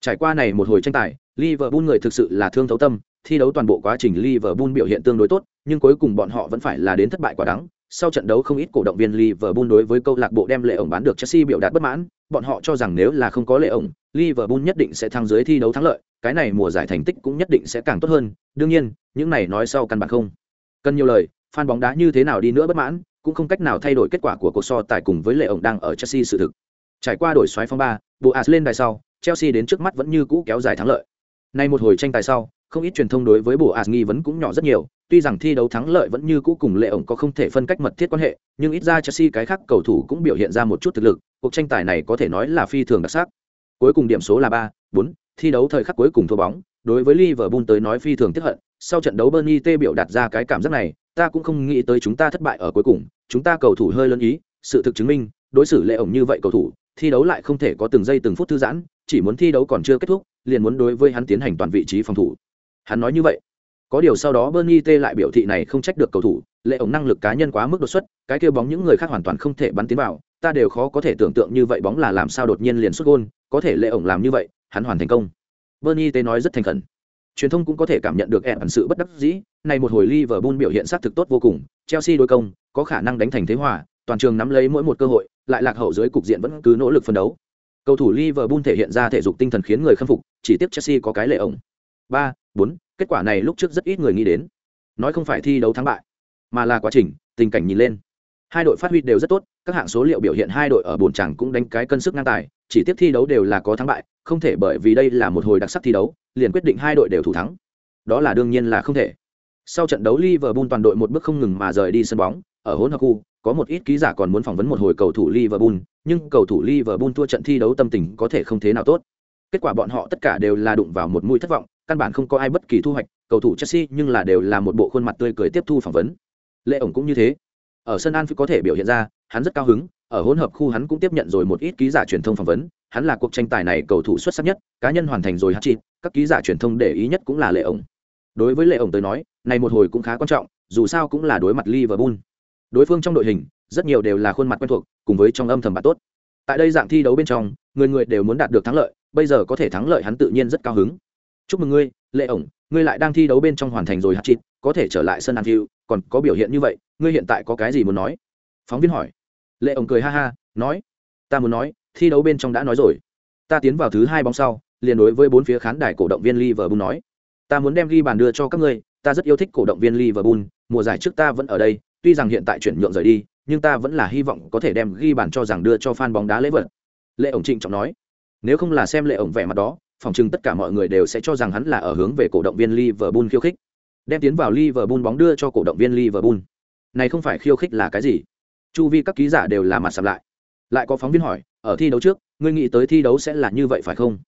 Trải qua này một hồi tranh tài, Liverpool người thực sự là thương thấu tâm, thi đấu toàn bộ quá trình Liverpool biểu hiện tương đối tốt, nhưng cuối cùng bọn họ vẫn phải là đến thất bại quả đắng. Sau trận đấu không ít cổ động viên Liverpool đối với câu lạc bộ đem lệ ổng bán được Chelsea biểu đạt bất mãn, bọn họ cho rằng nếu là không có lệ ổng, Liverpool nhất định sẽ thăng dưới thi đấu thắng lợi, cái này mùa giải thành tích cũng nhất định sẽ càng tốt hơn. Đương nhiên, những này nói sau căn bản không. Cần nhiều lời, fan bóng đá như thế nào đi nữa bất mãn, cũng không cách nào thay đổi kết quả của cuộc so tài cùng với lệ ổng đang ở Chelsea sự thực. Trải qua đổi xoáy phong ba, Boas lên đài sau, Chelsea đến trước mắt vẫn như cũ kéo dài thắng lợi. Nay một hồi tranh tài sau, không ít truyền thông đối với bộ nghi vấn cũng nhỏ rất nhiều, tuy rằng thi đấu thắng lợi vẫn như cũ cùng lệ ổng có không thể phân cách mật thiết quan hệ, nhưng ít ra Chelsea cái khác cầu thủ cũng biểu hiện ra một chút thực lực, cuộc tranh tài này có thể nói là phi thường đặc sắc. Cuối cùng điểm số là ba, bốn, thi đấu thời khắc cuối cùng thua bóng, đối với Liverpool tới nói phi thường tiếc hận, sau trận đấu Bernie T biểu đạt ra cái cảm giác này, ta cũng không nghĩ tới chúng ta thất bại ở cuối cùng, chúng ta cầu thủ hơi lớn ý, sự thực chứng minh, đối xử lệ ổng như vậy cầu thủ, thi đấu lại không thể có từng giây từng phút thư giãn, chỉ muốn thi đấu còn chưa kết thúc, liền muốn đối với hắn tiến hành toàn vị trí phòng thủ. Hắn nói như vậy. Có điều sau đó Bernie T lại biểu thị này không trách được cầu thủ, lệ ổng năng lực cá nhân quá mức đột xuất, cái kia bóng những người khác hoàn toàn không thể bắn tiến vào, ta đều khó có thể tưởng tượng như vậy bóng là làm sao đột nhiên liền xuất gôn, có thể lệ ổng làm như vậy, hắn hoàn thành công. Bernie T nói rất thành khẩn. Truyền thông cũng có thể cảm nhận được ẻn sự bất đắc dĩ, này một hồi Liverpool biểu hiện sát thực tốt vô cùng, Chelsea đối công, có khả năng đánh thành thế hòa, toàn trường nắm lấy mỗi một cơ hội, lại lạc hậu dưới cục diện vẫn cứ nỗ lực phân đấu. Cầu thủ Liverpool thể hiện ra thể dục tinh thần khiến người khâm phục, chỉ tiếc Chelsea có cái lệ ổng. 3, 4, kết quả này lúc trước rất ít người nghĩ đến. Nói không phải thi đấu thắng bại, mà là quá trình, tình cảnh nhìn lên. Hai đội phát huy đều rất tốt, các hạng số liệu biểu hiện hai đội ở bồn chẳng cũng đánh cái cân sức ngang tài, chỉ tiếp thi đấu đều là có thắng bại, không thể bởi vì đây là một hồi đặc sắc thi đấu, liền quyết định hai đội đều thủ thắng. Đó là đương nhiên là không thể. Sau trận đấu Liverpool toàn đội một bước không ngừng mà rời đi sân bóng, ở hỗn hợp khu, có một ít ký giả còn muốn phỏng vấn một hồi cầu thủ Liverpool, nhưng cầu thủ Liverpool thua trận thi đấu tâm tình có thể không thế nào tốt. Kết quả bọn họ tất cả đều là đụng vào một mũi thất vọng, căn bản không có ai bất kỳ thu hoạch, cầu thủ Chelsea nhưng là đều là một bộ khuôn mặt tươi cười tiếp thu phỏng vấn. Lệ ổng cũng như thế. Ở sân Anfield có thể biểu hiện ra, hắn rất cao hứng, ở hỗn hợp khu hắn cũng tiếp nhận rồi một ít ký giả truyền thông phỏng vấn, hắn là cuộc tranh tài này cầu thủ xuất sắc nhất, cá nhân hoàn thành rồi hat-trick, các ký giả truyền thông để ý nhất cũng là Lệ ổng. Đối với Lệ ổng tới nói, này một hồi cũng khá quan trọng, dù sao cũng là đối mặt Liverpool. Đối phương trong đội hình, rất nhiều đều là khuôn mặt quen thuộc, cùng với trong âm thầm bạn tốt. Tại đây dạng thi đấu bên trong, người người đều muốn đạt được thắng lợi, bây giờ có thể thắng lợi hắn tự nhiên rất cao hứng. Chúc mừng ngươi, Lệ ổng, ngươi lại đang thi đấu bên trong hoàn thành rồi hạt chịt có thể trở lại sân Anfield, còn có biểu hiện như vậy, ngươi hiện tại có cái gì muốn nói? Phóng viên hỏi. Lệ ổng cười ha ha, nói: "Ta muốn nói, thi đấu bên trong đã nói rồi. Ta tiến vào thứ hai bóng sau, liền đối với bốn phía khán đài cổ động viên Liverpool nói: Ta muốn đem ghi bàn đưa cho các ngươi, ta rất yêu thích cổ động viên Liverpool, mùa giải trước ta vẫn ở đây, tuy rằng hiện tại chuyển nhượng rời đi, nhưng ta vẫn là hy vọng có thể đem ghi bàn cho rằng đưa cho fan bóng đá lễ vật. Lệ ổng trịnh trọng nói, nếu không là xem lệ ổng vẻ mặt đó, phòng trưng tất cả mọi người đều sẽ cho rằng hắn là ở hướng về cổ động viên Liverpool khiêu khích. Đem tiến vào Liverpool bóng đưa cho cổ động viên Liverpool. Này không phải khiêu khích là cái gì? Chu vi các ký giả đều là mặt sầm lại. Lại có phóng viên hỏi, ở thi đấu trước, ngươi nghĩ tới thi đấu sẽ là như vậy phải không?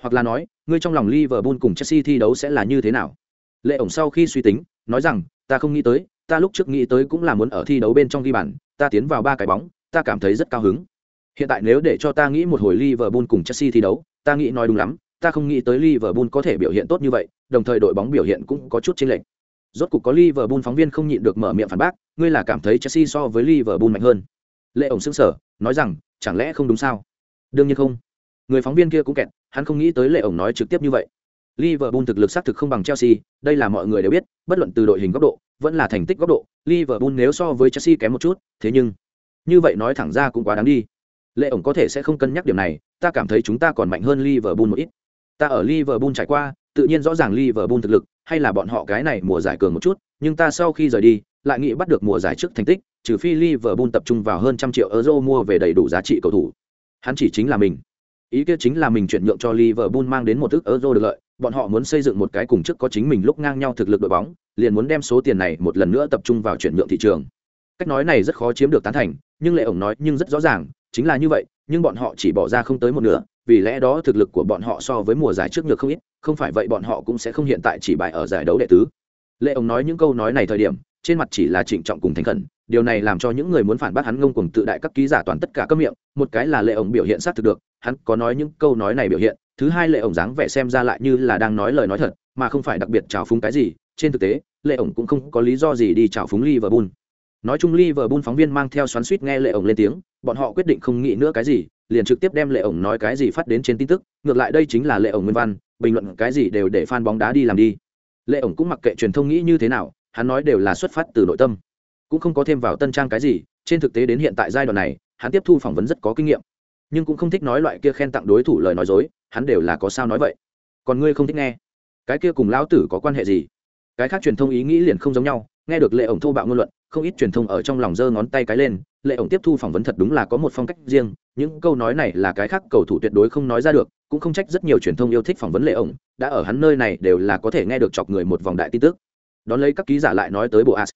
Hoặc là nói, ngươi trong lòng Liverpool cùng Chelsea thi đấu sẽ là như thế nào? Lệ ổng sau khi suy tính, nói rằng, ta không nghĩ tới, ta lúc trước nghĩ tới cũng là muốn ở thi đấu bên trong ghi bàn, ta tiến vào ba cái bóng, ta cảm thấy rất cao hứng. Hiện tại nếu để cho ta nghĩ một hồi Liverpool cùng Chelsea thi đấu, ta nghĩ nói đúng lắm, ta không nghĩ tới Liverpool có thể biểu hiện tốt như vậy, đồng thời đội bóng biểu hiện cũng có chút chênh lệch. Rốt cục có Liverpool phóng viên không nhịn được mở miệng phản bác, ngươi là cảm thấy Chelsea so với Liverpool mạnh hơn. Lệ ổng sững sờ, nói rằng, chẳng lẽ không đúng sao? Đương nhiên không. Người phóng viên kia cũng kẹt, hắn không nghĩ tới Lệ ổng nói trực tiếp như vậy. Liverpool thực lực xác thực không bằng Chelsea, đây là mọi người đều biết, bất luận từ đội hình góc độ, vẫn là thành tích góc độ, Liverpool nếu so với Chelsea kém một chút, thế nhưng, như vậy nói thẳng ra cũng quá đáng đi. Lệ ổng có thể sẽ không cân nhắc điểm này, ta cảm thấy chúng ta còn mạnh hơn Liverpool một ít. Ta ở Liverpool trải qua, tự nhiên rõ ràng Liverpool thực lực, hay là bọn họ cái này mùa giải cường một chút, nhưng ta sau khi rời đi, lại nghĩ bắt được mùa giải trước thành tích, trừ phi Liverpool tập trung vào hơn trăm triệu euro mua về đầy đủ giá trị cầu thủ. Hắn chỉ chính là mình. Ý kia chính là mình chuyển nhượng cho Liverpool mang đến một ức euro được lợi, bọn họ muốn xây dựng một cái cùng trước có chính mình lúc ngang nhau thực lực đội bóng, liền muốn đem số tiền này một lần nữa tập trung vào chuyển nhượng thị trường. Cách nói này rất khó chiếm được tán thành, nhưng lệ ổng nói nhưng rất rõ ràng, chính là như vậy, nhưng bọn họ chỉ bỏ ra không tới một nửa, vì lẽ đó thực lực của bọn họ so với mùa giải trước nhược không ít, không phải vậy bọn họ cũng sẽ không hiện tại chỉ bại ở giải đấu đệ tứ. Lệ ông nói những câu nói này thời điểm, trên mặt chỉ là trịnh trọng cùng thành khẩn, điều này làm cho những người muốn phản bác hắn ngông cuồng tự đại các ký giả toàn tất cả các miệng, một cái là lệ ông biểu hiện sát thực được, hắn có nói những câu nói này biểu hiện, thứ hai lệ ông dáng vẻ xem ra lại như là đang nói lời nói thật mà không phải đặc biệt trào phúng cái gì trên thực tế lệ ông cũng không có lý do gì đi trào phúng liverpool nói chung liverpool phóng viên mang theo xoắn suýt nghe lệ ông lên tiếng bọn họ quyết định không nghĩ nữa cái gì liền trực tiếp đem lệ ổng nói cái gì phát đến trên tin tức, ngược lại đây chính là lệ ổng nguyên văn, bình luận cái gì đều để fan bóng đá đi làm đi. Lệ ổng cũng mặc kệ truyền thông nghĩ như thế nào, hắn nói đều là xuất phát từ nội tâm. Cũng không có thêm vào tân trang cái gì, trên thực tế đến hiện tại giai đoạn này, hắn tiếp thu phỏng vấn rất có kinh nghiệm. Nhưng cũng không thích nói loại kia khen tặng đối thủ lời nói dối, hắn đều là có sao nói vậy. Còn ngươi không thích nghe? Cái kia cùng lão tử có quan hệ gì? Cái khác truyền thông ý nghĩ liền không giống nhau, nghe được lệ ổng thô bạo ngôn luận không ít truyền thông ở trong lòng giơ ngón tay cái lên, lệ ổng tiếp thu phỏng vấn thật đúng là có một phong cách riêng, những câu nói này là cái khác cầu thủ tuyệt đối không nói ra được, cũng không trách rất nhiều truyền thông yêu thích phỏng vấn lệ ổng, đã ở hắn nơi này đều là có thể nghe được chọc người một vòng đại tin tức. Đón lấy các ký giả lại nói tới bộ as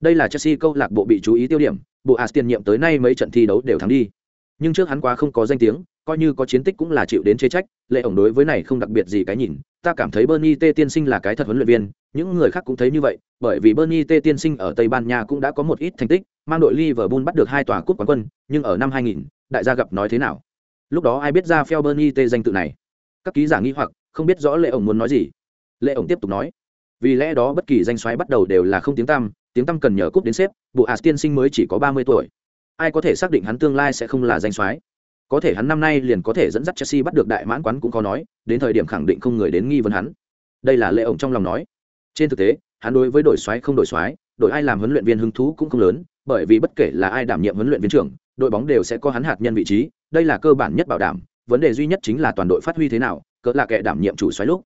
đây là chelsea câu lạc bộ bị chú ý tiêu điểm bộ as tiền nhiệm tới nay mấy trận thi đấu đều thắng đi. Nhưng trước hắn quá không có danh tiếng coi như có chiến tích cũng là chịu đến chế trách lệ ổng đối với này không đặc biệt gì cái nhìn ta cảm thấy bernie t tiên sinh là cái thật huấn luyện viên những người khác cũng thấy như vậy bởi vì bernie t tiên sinh ở tây ban nha cũng đã có một ít thành tích mang đội liverpool bắt được hai tòa cúp quán quân nhưng ở năm 2000, đại gia gặp nói thế nào? Lúc đó ai biết ra phèo bernie t danh tự này? Các ký giả nghi hoặc không biết rõ lệ ổng muốn nói gì. Lệ ổng tiếp tục nói vì lẽ đó bất kỳ danh xoáy bắt đầu đều là không tiếng tăm tiếng tăm cần nhờ cúp đến xếp bộ as tiên sinh mới chỉ có ba mươi tuổi. Ai có thể xác định hắn tương lai sẽ không là danh soái có thể hắn năm nay liền có thể dẫn dắt Chelsea bắt được đại mãn quán cũng có nói, đến thời điểm khẳng định không người đến nghi vấn hắn. Đây là lệ ổng trong lòng nói. Trên thực tế, hắn đối với đổi xoáy không đổi xoáy đổi ai làm huấn luyện viên hứng thú cũng không lớn, bởi vì bất kể là ai đảm nhiệm huấn luyện viên trưởng, đội bóng đều sẽ có hắn hạt nhân vị trí, đây là cơ bản nhất bảo đảm, vấn đề duy nhất chính là toàn đội phát huy thế nào, cỡ là kẻ đảm nhiệm chủ xoáy lúc.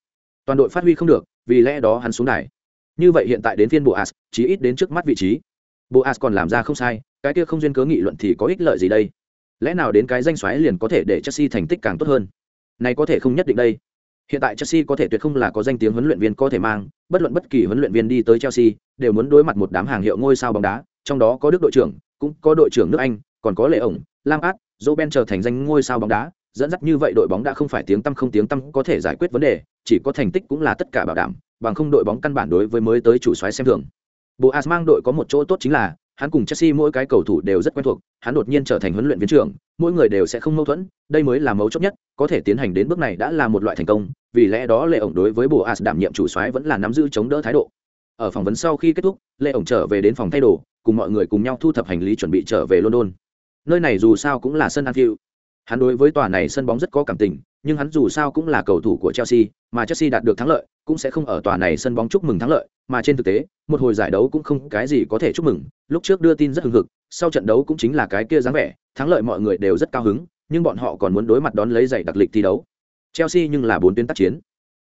Toàn đội phát huy không được, vì lẽ đó hắn xuống đài. Như vậy hiện tại đến phiên Boas, chí ít đến trước mắt vị trí. Boas còn làm ra không sai, cái kia không duyên cớ nghị luận thì có ích lợi gì đây? Lẽ nào đến cái danh xoáy liền có thể để chelsea thành tích càng tốt hơn này có thể không nhất định đây hiện tại chelsea có thể tuyệt không là có danh tiếng huấn luyện viên có thể mang bất luận bất kỳ huấn luyện viên đi tới Chelsea đều muốn đối mặt một đám hàng hiệu ngôi sao bóng đá, trong đó có Đức đội trưởng, cũng có đội trưởng nước Anh, còn có Lệ ổng, Joe Ben trở thành danh ngôi sao bóng đá, dẫn dắt như vậy đội bóng đã không phải tiếng tăm không tiếng tăm có thể giải quyết vấn đề, chỉ có thành tích cũng là tất cả bảo đảm, bằng không đội bóng căn bản đối với mới tới chủ soái xem thường. Boas mang đội có một chỗ tốt chính là hắn cùng Chelsea mỗi cái cầu thủ đều rất quen thuộc, hắn đột nhiên trở thành huấn luyện viên trưởng, mỗi người đều sẽ không mâu thuẫn, đây mới là mấu chốt nhất, có thể tiến hành đến bước này đã là một loại thành công, vì lẽ đó Lệ ổng đối với Boas đảm nhiệm chủ soái vẫn là nắm giữ chống đỡ thái độ. Ở phỏng vấn sau khi kết thúc, Lệ ổng trở về đến phòng thay đồ, cùng mọi người cùng nhau thu thập hành lý chuẩn bị trở về London. Nơi này dù sao cũng là sân Anfield. Hắn đối với tòa này sân bóng rất có cảm tình, nhưng hắn dù sao cũng là cầu thủ của Chelsea, mà Chelsea đạt được thắng lợi, cũng sẽ không ở tòa này sân bóng chúc mừng thắng lợi, mà trên thực tế, một hồi giải đấu cũng không cái gì có thể chúc mừng, lúc trước đưa tin rất hưng hực, sau trận đấu cũng chính là cái kia dáng vẻ, thắng lợi mọi người đều rất cao hứng, nhưng bọn họ còn muốn đối mặt đón lấy giải đặc lịch thi đấu. Chelsea nhưng là bốn tuyến tác chiến.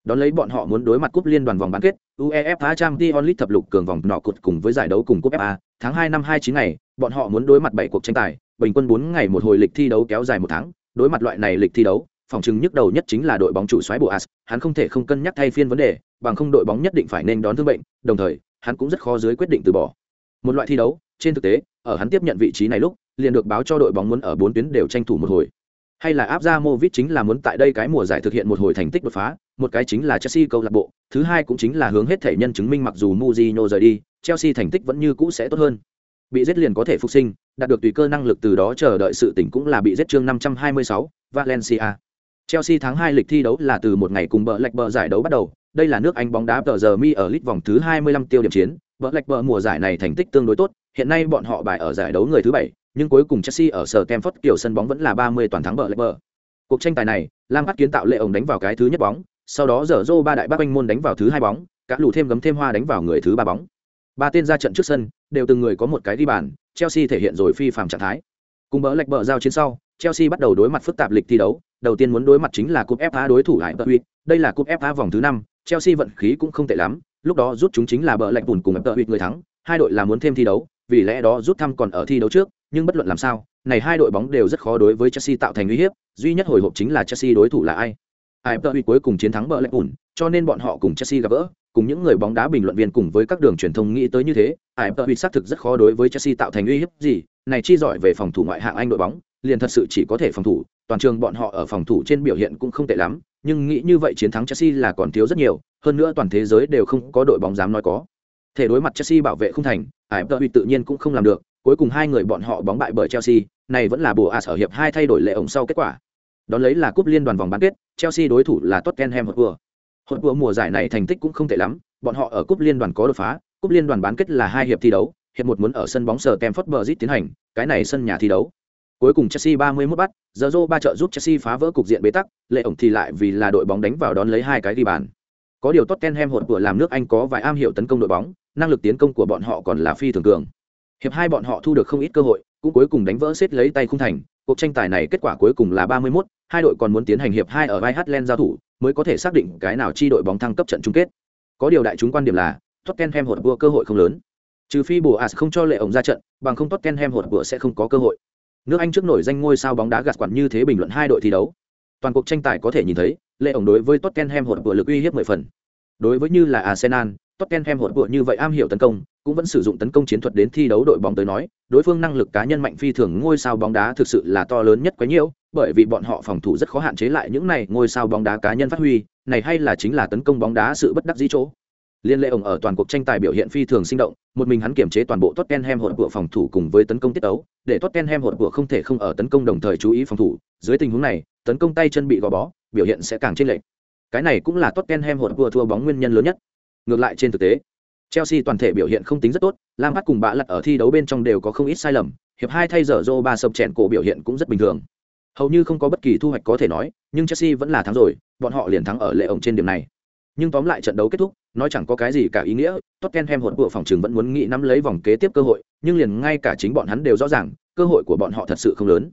Đón lấy bọn họ muốn đối mặt cúp liên đoàn vòng bán kết, UEFA Champions League thập lục cường vòng nọ cột cùng với giải đấu cùng cúp FA, tháng 2 năm 29 ngày, bọn họ muốn đối mặt bảy cuộc tranh tài, bình quân 4 ngày một hồi lịch thi đấu kéo dài một tháng, đối mặt loại này lịch thi đấu, phòng chứng nhức đầu nhất chính là đội bóng chủ soái Boas, hắn không thể không cân nhắc thay phiên vấn đề, bằng không đội bóng nhất định phải nên đón thương bệnh, đồng thời, hắn cũng rất khó dưới quyết định từ bỏ. Một loại thi đấu, trên thực tế, ở hắn tiếp nhận vị trí này lúc, liền được báo cho đội bóng muốn ở bốn tuyến đều tranh thủ một hồi. Hay là áp ra chính là muốn tại đây cái mùa giải thực hiện một hồi thành tích đột phá, một cái chính là Chelsea câu lạc bộ, thứ hai cũng chính là hướng hết thể nhân chứng minh mặc dù Mourinho rời đi, Chelsea thành tích vẫn như cũ sẽ tốt hơn. Bị giết liền có thể phục sinh, đạt được tùy cơ năng lực từ đó chờ đợi sự tỉnh cũng là bị giết chương 526, Valencia. Chelsea tháng 2 lịch thi đấu là từ một ngày cùng bờ lệch bờ giải đấu bắt đầu, đây là nước Anh bóng đá tờ giờ mi ở lít vòng thứ 25 tiêu điểm chiến, bờ lệch bờ mùa giải này thành tích tương đối tốt, hiện nay bọn họ bài ở giải đấu người thứ 7, nhưng cuối cùng Chelsea ở sở Stamford kiểu sân bóng vẫn là 30 toàn thắng bờ lệch bờ. Cuộc tranh tài này, Lam Phát kiến tạo lệ ổng đánh vào cái thứ nhất bóng, sau đó giờ Zoro ba đại bác anh môn đánh vào thứ hai bóng, cả lù thêm gấm thêm hoa đánh vào người thứ ba bóng. Ba tên ra trận trước sân, đều từng người có một cái đi bàn, Chelsea thể hiện rồi phi phàm trạng thái. Cùng bỡ lệch bờ giao chiến sau, Chelsea bắt đầu đối mặt phức tạp lịch thi đấu, đầu tiên muốn đối mặt chính là cúp FA đối thủ lại Tợ đây là cúp FA vòng thứ năm, Chelsea vận khí cũng không tệ lắm, lúc đó rút chúng chính là bờ lệch bùn cùng Hải người thắng, hai đội là muốn thêm thi đấu, vì lẽ đó rút thăm còn ở thi đấu trước, nhưng bất luận làm sao, này hai đội bóng đều rất khó đối với Chelsea tạo thành uy hiếp, duy nhất hồi hộp chính là Chelsea đối thủ là ai. Ai cuối cùng chiến thắng bờ lệch bùn, cho nên bọn họ cùng Chelsea gặp gỡ, cùng những người bóng đá bình luận viên cùng với các đường truyền thông nghĩ tới như thế, Ai Tợ xác thực rất khó đối với Chelsea tạo thành uy hiếp gì, này chi giỏi về phòng thủ ngoại hạng Anh đội bóng, liền thật sự chỉ có thể phòng thủ, toàn trường bọn họ ở phòng thủ trên biểu hiện cũng không tệ lắm, nhưng nghĩ như vậy chiến thắng Chelsea là còn thiếu rất nhiều, hơn nữa toàn thế giới đều không có đội bóng dám nói có. Thể đối mặt Chelsea bảo vệ không thành, Ải tự nhiên cũng không làm được, cuối cùng hai người bọn họ bóng bại bởi Chelsea, này vẫn là bùa à sở hiệp hai thay đổi lệ ổng sau kết quả. Đón lấy là cúp liên đoàn vòng bán kết, Chelsea đối thủ là Tottenham Hotspur. Hotspur mùa giải này thành tích cũng không tệ lắm, bọn họ ở cúp liên đoàn có đột phá, cúp liên đoàn bán kết là hai hiệp thi đấu, hiệp một muốn ở sân bóng sở Stamford Bridge tiến hành, cái này sân nhà thi đấu. Cuối cùng Chelsea 31 bắt, giờ ba trợ giúp Chelsea phá vỡ cục diện bế tắc, lệ ổng thì lại vì là đội bóng đánh vào đón lấy hai cái ghi bàn. Có điều Tottenham hột của làm nước Anh có vài am hiểu tấn công đội bóng, năng lực tiến công của bọn họ còn là phi thường cường. Hiệp hai bọn họ thu được không ít cơ hội, cũng cuối cùng đánh vỡ xếp lấy tay khung thành. Cuộc tranh tài này kết quả cuối cùng là 31, hai đội còn muốn tiến hành hiệp hai ở vai giao thủ, mới có thể xác định cái nào chi đội bóng thăng cấp trận chung kết. Có điều đại chúng quan điểm là Tottenham hột vua cơ hội không lớn. Trừ phi Boas không cho lệ ổng ra trận, bằng không Tottenham hột vua sẽ không có cơ hội. Nước Anh trước nổi danh ngôi sao bóng đá gạt quản như thế bình luận hai đội thi đấu. Toàn cuộc tranh tài có thể nhìn thấy, lệ ổng đối với Tottenham hột vua lực uy hiếp 10 phần. Đối với như là Arsenal, Tottenham hột vua như vậy am hiểu tấn công, cũng vẫn sử dụng tấn công chiến thuật đến thi đấu đội bóng tới nói, đối phương năng lực cá nhân mạnh phi thường ngôi sao bóng đá thực sự là to lớn nhất quá nhiều, bởi vì bọn họ phòng thủ rất khó hạn chế lại những này ngôi sao bóng đá cá nhân phát huy, này hay là chính là tấn công bóng đá sự bất đắc dĩ chỗ. Liên lệ ổng ở toàn cuộc tranh tài biểu hiện phi thường sinh động, một mình hắn kiểm chế toàn bộ Tottenham hỗn của phòng thủ cùng với tấn công tiết đấu để Tottenham hỗn của không thể không ở tấn công đồng thời chú ý phòng thủ, dưới tình huống này, tấn công tay chân bị gò bó, biểu hiện sẽ càng chênh lệch. Cái này cũng là Tottenham hỗn của thua bóng nguyên nhân lớn nhất. Ngược lại trên thực tế, Chelsea toàn thể biểu hiện không tính rất tốt, Lam Lampard cùng bạ lật ở thi đấu bên trong đều có không ít sai lầm, hiệp hai thay giờ Zoba sập chèn cổ biểu hiện cũng rất bình thường. Hầu như không có bất kỳ thu hoạch có thể nói, nhưng Chelsea vẫn là thắng rồi, bọn họ liền thắng ở lệ ổng trên điểm này. Nhưng tóm lại trận đấu kết thúc nói chẳng có cái gì cả ý nghĩa tottenham hỗn bộ phòng trường vẫn muốn nghĩ nắm lấy vòng kế tiếp cơ hội nhưng liền ngay cả chính bọn hắn đều rõ ràng cơ hội của bọn họ thật sự không lớn.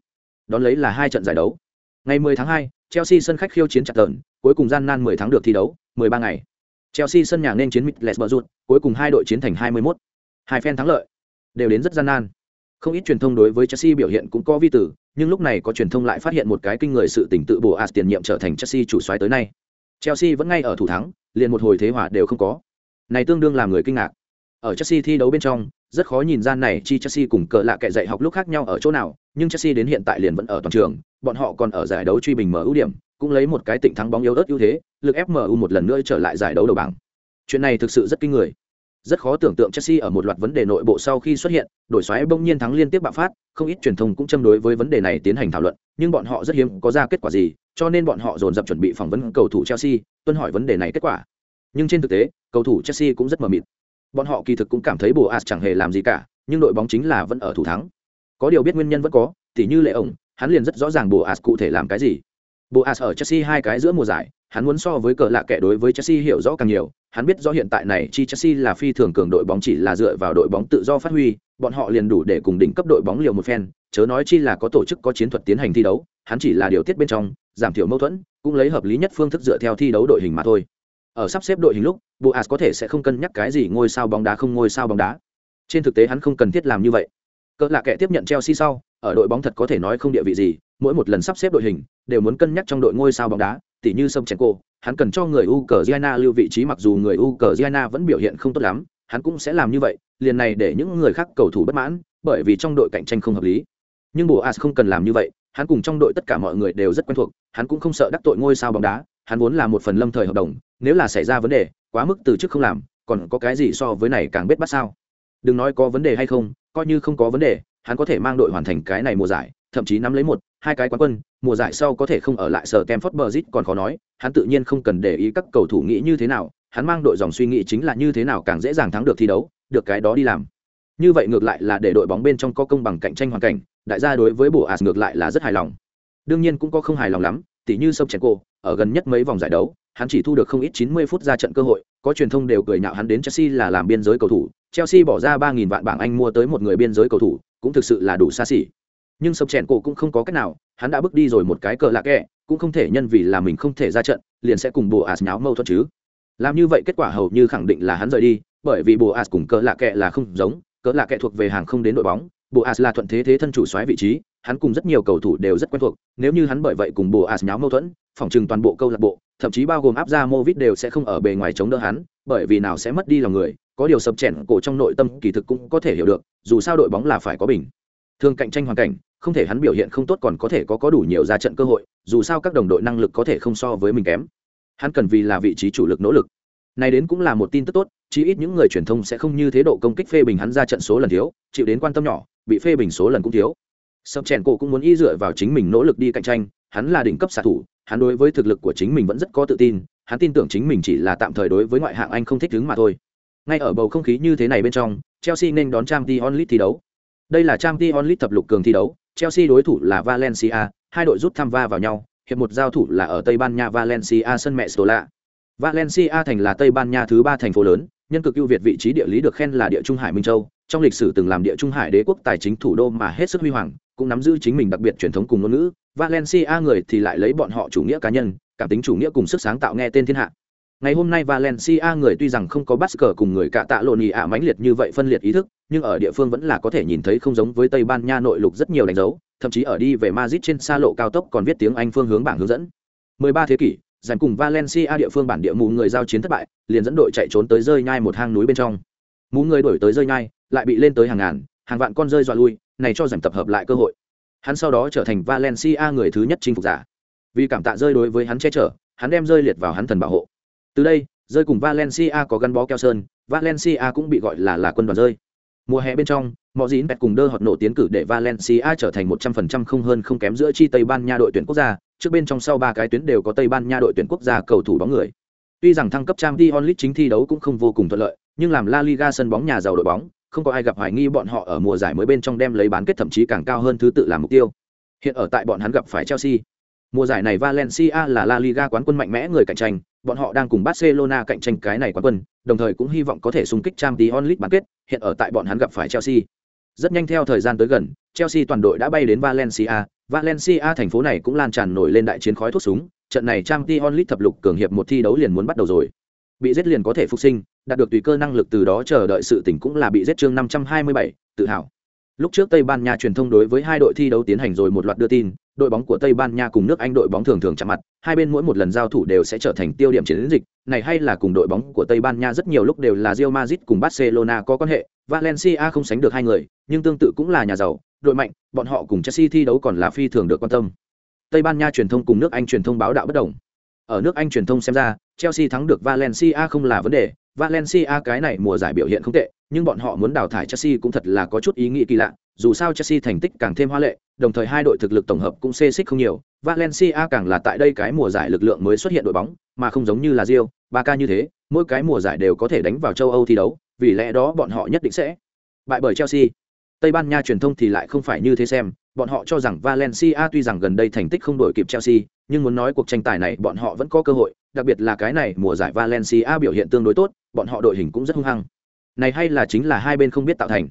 Đón lấy là hai trận giải đấu. Ngày 10 tháng 2, chelsea sân khách khiêu chiến chặt tờn cuối cùng gian nan 10 tháng được thi đấu 13 ngày chelsea sân nhà nên chiến middlesbrough cuối cùng hai đội chiến thành 21. hai phen thắng lợi đều đến rất gian nan không ít truyền thông đối với chelsea biểu hiện cũng có vi tử nhưng lúc này có truyền thông lại phát hiện một cái kinh người sự tỉnh tự bổ as tiền nhiệm trở thành chelsea chủ soái tới nay Chelsea vẫn ngay ở thủ thắng, liền một hồi thế hòa đều không có. này tương đương làm người kinh ngạc ở chelsea thi đấu bên trong rất khó nhìn ra này chi chelsea cùng cờ lạ kệ dạy học lúc khác nhau ở chỗ nào nhưng chelsea đến hiện tại liền vẫn ở toàn trường bọn họ còn ở giải đấu truy bình mở ưu điểm cũng lấy một cái tịnh thắng bóng yếu ớt ưu thế lực fmu một lần nữa trở lại giải đấu đầu bảng chuyện này thực sự rất kinh người rất khó tưởng tượng Chelsea ở một loạt vấn đề nội bộ sau khi xuất hiện, đổi xoáy bỗng nhiên thắng liên tiếp bạo phát, không ít truyền thông cũng châm đối với vấn đề này tiến hành thảo luận, nhưng bọn họ rất hiếm có ra kết quả gì, cho nên bọn họ dồn dập chuẩn bị phỏng vấn cầu thủ Chelsea, tuân hỏi vấn đề này kết quả. Nhưng trên thực tế, cầu thủ Chelsea cũng rất mờ mịt. Bọn họ kỳ thực cũng cảm thấy Boas chẳng hề làm gì cả, nhưng đội bóng chính là vẫn ở thủ thắng. Có điều biết nguyên nhân vẫn có, tỉ như lệ ổng, hắn liền rất rõ ràng Boas cụ thể làm cái gì. Boas ở Chelsea hai cái giữa mùa giải, hắn muốn so với cờ lạ kẻ đối với Chelsea hiểu rõ càng nhiều, hắn biết rõ hiện tại này chi Chelsea là phi thường cường đội bóng chỉ là dựa vào đội bóng tự do phát huy, bọn họ liền đủ để cùng đỉnh cấp đội bóng liều một phen, chớ nói chi là có tổ chức có chiến thuật tiến hành thi đấu, hắn chỉ là điều tiết bên trong, giảm thiểu mâu thuẫn, cũng lấy hợp lý nhất phương thức dựa theo thi đấu đội hình mà thôi. Ở sắp xếp đội hình lúc, Boas có thể sẽ không cân nhắc cái gì ngôi sao bóng đá không ngôi sao bóng đá. Trên thực tế hắn không cần thiết làm như vậy. Cỡ lạ kẻ tiếp nhận Chelsea sau, ở đội bóng thật có thể nói không địa vị gì, mỗi một lần sắp xếp đội hình đều muốn cân nhắc trong đội ngôi sao bóng đá, tỉ như Sông hắn cần cho người Ukraine lưu vị trí mặc dù người Ukraine vẫn biểu hiện không tốt lắm, hắn cũng sẽ làm như vậy, liền này để những người khác cầu thủ bất mãn, bởi vì trong đội cạnh tranh không hợp lý. Nhưng bộ Boas không cần làm như vậy, hắn cùng trong đội tất cả mọi người đều rất quen thuộc, hắn cũng không sợ đắc tội ngôi sao bóng đá, hắn vốn là một phần lâm thời hợp đồng, nếu là xảy ra vấn đề, quá mức từ chức không làm, còn có cái gì so với này càng biết bắt sao? Đừng nói có vấn đề hay không, coi như không có vấn đề, hắn có thể mang đội hoàn thành cái này mùa giải, thậm chí nắm lấy một, hai cái quán quân, mùa giải sau có thể không ở lại sở Kemford Bridge còn khó nói, hắn tự nhiên không cần để ý các cầu thủ nghĩ như thế nào, hắn mang đội dòng suy nghĩ chính là như thế nào càng dễ dàng thắng được thi đấu, được cái đó đi làm. Như vậy ngược lại là để đội bóng bên trong có công bằng cạnh tranh hoàn cảnh, đại gia đối với bộ Boas ngược lại là rất hài lòng. Đương nhiên cũng có không hài lòng lắm, tỉ như sông Trento, ở gần nhất mấy vòng giải đấu, hắn chỉ thu được không ít 90 phút ra trận cơ hội, có truyền thông đều cười nhạo hắn đến Chelsea là làm biên giới cầu thủ, Chelsea bỏ ra 3000 vạn bảng Anh mua tới một người biên giới cầu thủ, cũng thực sự là đủ xa xỉ nhưng sập chèn cổ cũng không có cách nào hắn đã bước đi rồi một cái cờ lạc kẹ cũng không thể nhân vì là mình không thể ra trận liền sẽ cùng bồ ạt nháo mâu thuẫn chứ làm như vậy kết quả hầu như khẳng định là hắn rời đi bởi vì bồ ạt cùng cờ lạc kẹ là không giống cờ lạc kẹ thuộc về hàng không đến đội bóng bồ ạt là thuận thế thế thân chủ xoáy vị trí hắn cùng rất nhiều cầu thủ đều rất quen thuộc nếu như hắn bởi vậy cùng bồ ạt nháo mâu thuẫn phòng trừng toàn bộ câu lạc bộ thậm chí bao gồm áp ra Movit đều sẽ không ở bề ngoài chống đỡ hắn, bởi vì nào sẽ mất đi lòng người, có điều sập chèn cổ trong nội tâm kỳ thực cũng có thể hiểu được, dù sao đội bóng là phải có bình. Thường cạnh tranh hoàn cảnh, không thể hắn biểu hiện không tốt còn có thể có có đủ nhiều ra trận cơ hội, dù sao các đồng đội năng lực có thể không so với mình kém. Hắn cần vì là vị trí chủ lực nỗ lực. Này đến cũng là một tin tức tốt, chí ít những người truyền thông sẽ không như thế độ công kích phê bình hắn ra trận số lần thiếu, chịu đến quan tâm nhỏ, bị phê bình số lần cũng thiếu. Sập chèn cổ cũng muốn y dựa vào chính mình nỗ lực đi cạnh tranh, hắn là đỉnh cấp xạ thủ, hắn đối với thực lực của chính mình vẫn rất có tự tin, hắn tin tưởng chính mình chỉ là tạm thời đối với ngoại hạng anh không thích đứng mà thôi. Ngay ở bầu không khí như thế này bên trong, chelsea nên đón trang t onlit thi đấu. Đây là trang t onlit thập lục cường thi đấu Chelsea đối thủ là Valencia, hai đội rút thăm va vào nhau, hiệp một giao thủ là ở Tây Ban Nha Valencia sân mẹ Stola. Valencia thành là Tây Ban Nha thứ ba thành phố lớn, nhân cực ưu việt vị trí địa lý được khen là địa trung hải minh châu, trong lịch sử từng làm địa trung hải đế quốc tài chính thủ đô mà hết sức huy hoàng, cũng nắm giữ chính mình đặc biệt truyền thống cùng ngôn ngữ. Valencia người thì lại lấy bọn họ chủ nghĩa cá nhân, cảm tính chủ nghĩa cùng sức sáng tạo nghe tên thiên hạ. Ngày hôm nay Valencia người tuy rằng không có Basque cùng người cả tạ lộn ạ mãnh liệt như vậy phân liệt ý thức, nhưng ở địa phương vẫn là có thể nhìn thấy không giống với Tây Ban Nha nội lục rất nhiều đánh dấu, thậm chí ở đi về Madrid trên xa lộ cao tốc còn viết tiếng Anh phương hướng bảng hướng dẫn. 13 thế kỷ, giành cùng Valencia địa phương bản địa mù người giao chiến thất bại, liền dẫn đội chạy trốn tới rơi nhai một hang núi bên trong. Mù người đổi tới rơi nhai, lại bị lên tới hàng ngàn, hàng vạn con rơi dọa lui, này cho giành tập hợp lại cơ hội. Hắn sau đó trở thành Valencia người thứ nhất chinh phục giả. Vì cảm tạ rơi đối với hắn che chở, hắn đem rơi liệt vào hắn thần bảo hộ. Từ đây, rơi cùng Valencia có gắn bó keo sơn, Valencia cũng bị gọi là là quân đoàn rơi. Mùa hè bên trong, mọi dín bẹt cùng đơ hoạt nổ tiến cử để Valencia trở thành 100% không hơn không kém giữa chi Tây Ban Nha đội tuyển quốc gia, trước bên trong sau ba cái tuyến đều có Tây Ban Nha đội tuyển quốc gia cầu thủ bóng người. Tuy rằng thăng cấp Champions League chính thi đấu cũng không vô cùng thuận lợi, nhưng làm La Liga sân bóng nhà giàu đội bóng, không có ai gặp hoài nghi bọn họ ở mùa giải mới bên trong đem lấy bán kết thậm chí càng cao hơn thứ tự làm mục tiêu. Hiện ở tại bọn hắn gặp phải Chelsea. Mùa giải này Valencia là La Liga quán quân mạnh mẽ người cạnh tranh, bọn họ đang cùng Barcelona cạnh tranh cái này quán quân, đồng thời cũng hy vọng có thể xung kích Champions League bán kết, hiện ở tại bọn hắn gặp phải Chelsea. Rất nhanh theo thời gian tới gần, Chelsea toàn đội đã bay đến Valencia, Valencia thành phố này cũng lan tràn nổi lên đại chiến khói thuốc súng, trận này Champions League thập lục cường hiệp một thi đấu liền muốn bắt đầu rồi. Bị giết liền có thể phục sinh, đạt được tùy cơ năng lực từ đó chờ đợi sự tỉnh cũng là bị giết chương 527, tự hào. Lúc trước Tây Ban Nha truyền thông đối với hai đội thi đấu tiến hành rồi một loạt đưa tin, đội bóng của Tây Ban Nha cùng nước Anh đội bóng thường thường chạm mặt, hai bên mỗi một lần giao thủ đều sẽ trở thành tiêu điểm chiến dịch, này hay là cùng đội bóng của Tây Ban Nha rất nhiều lúc đều là Real Madrid cùng Barcelona có quan hệ, Valencia không sánh được hai người, nhưng tương tự cũng là nhà giàu, đội mạnh, bọn họ cùng Chelsea thi đấu còn là phi thường được quan tâm. Tây Ban Nha truyền thông cùng nước Anh truyền thông báo đạo bất đồng. Ở nước Anh truyền thông xem ra, Chelsea thắng được Valencia không là vấn đề, Valencia cái này mùa giải biểu hiện không tệ, nhưng bọn họ muốn đào thải Chelsea cũng thật là có chút ý nghĩ kỳ lạ, dù sao Chelsea thành tích càng thêm hoa lệ, đồng thời hai đội thực lực tổng hợp cũng xê xích không nhiều, Valencia càng là tại đây cái mùa giải lực lượng mới xuất hiện đội bóng, mà không giống như là Real, Barca như thế, mỗi cái mùa giải đều có thể đánh vào châu Âu thi đấu, vì lẽ đó bọn họ nhất định sẽ bại bởi Chelsea. Tây Ban Nha truyền thông thì lại không phải như thế xem, bọn họ cho rằng Valencia tuy rằng gần đây thành tích không đổi kịp Chelsea, nhưng muốn nói cuộc tranh tài này bọn họ vẫn có cơ hội, đặc biệt là cái này mùa giải Valencia biểu hiện tương đối tốt, bọn họ đội hình cũng rất hung hăng. Này hay là chính là hai bên không biết tạo thành.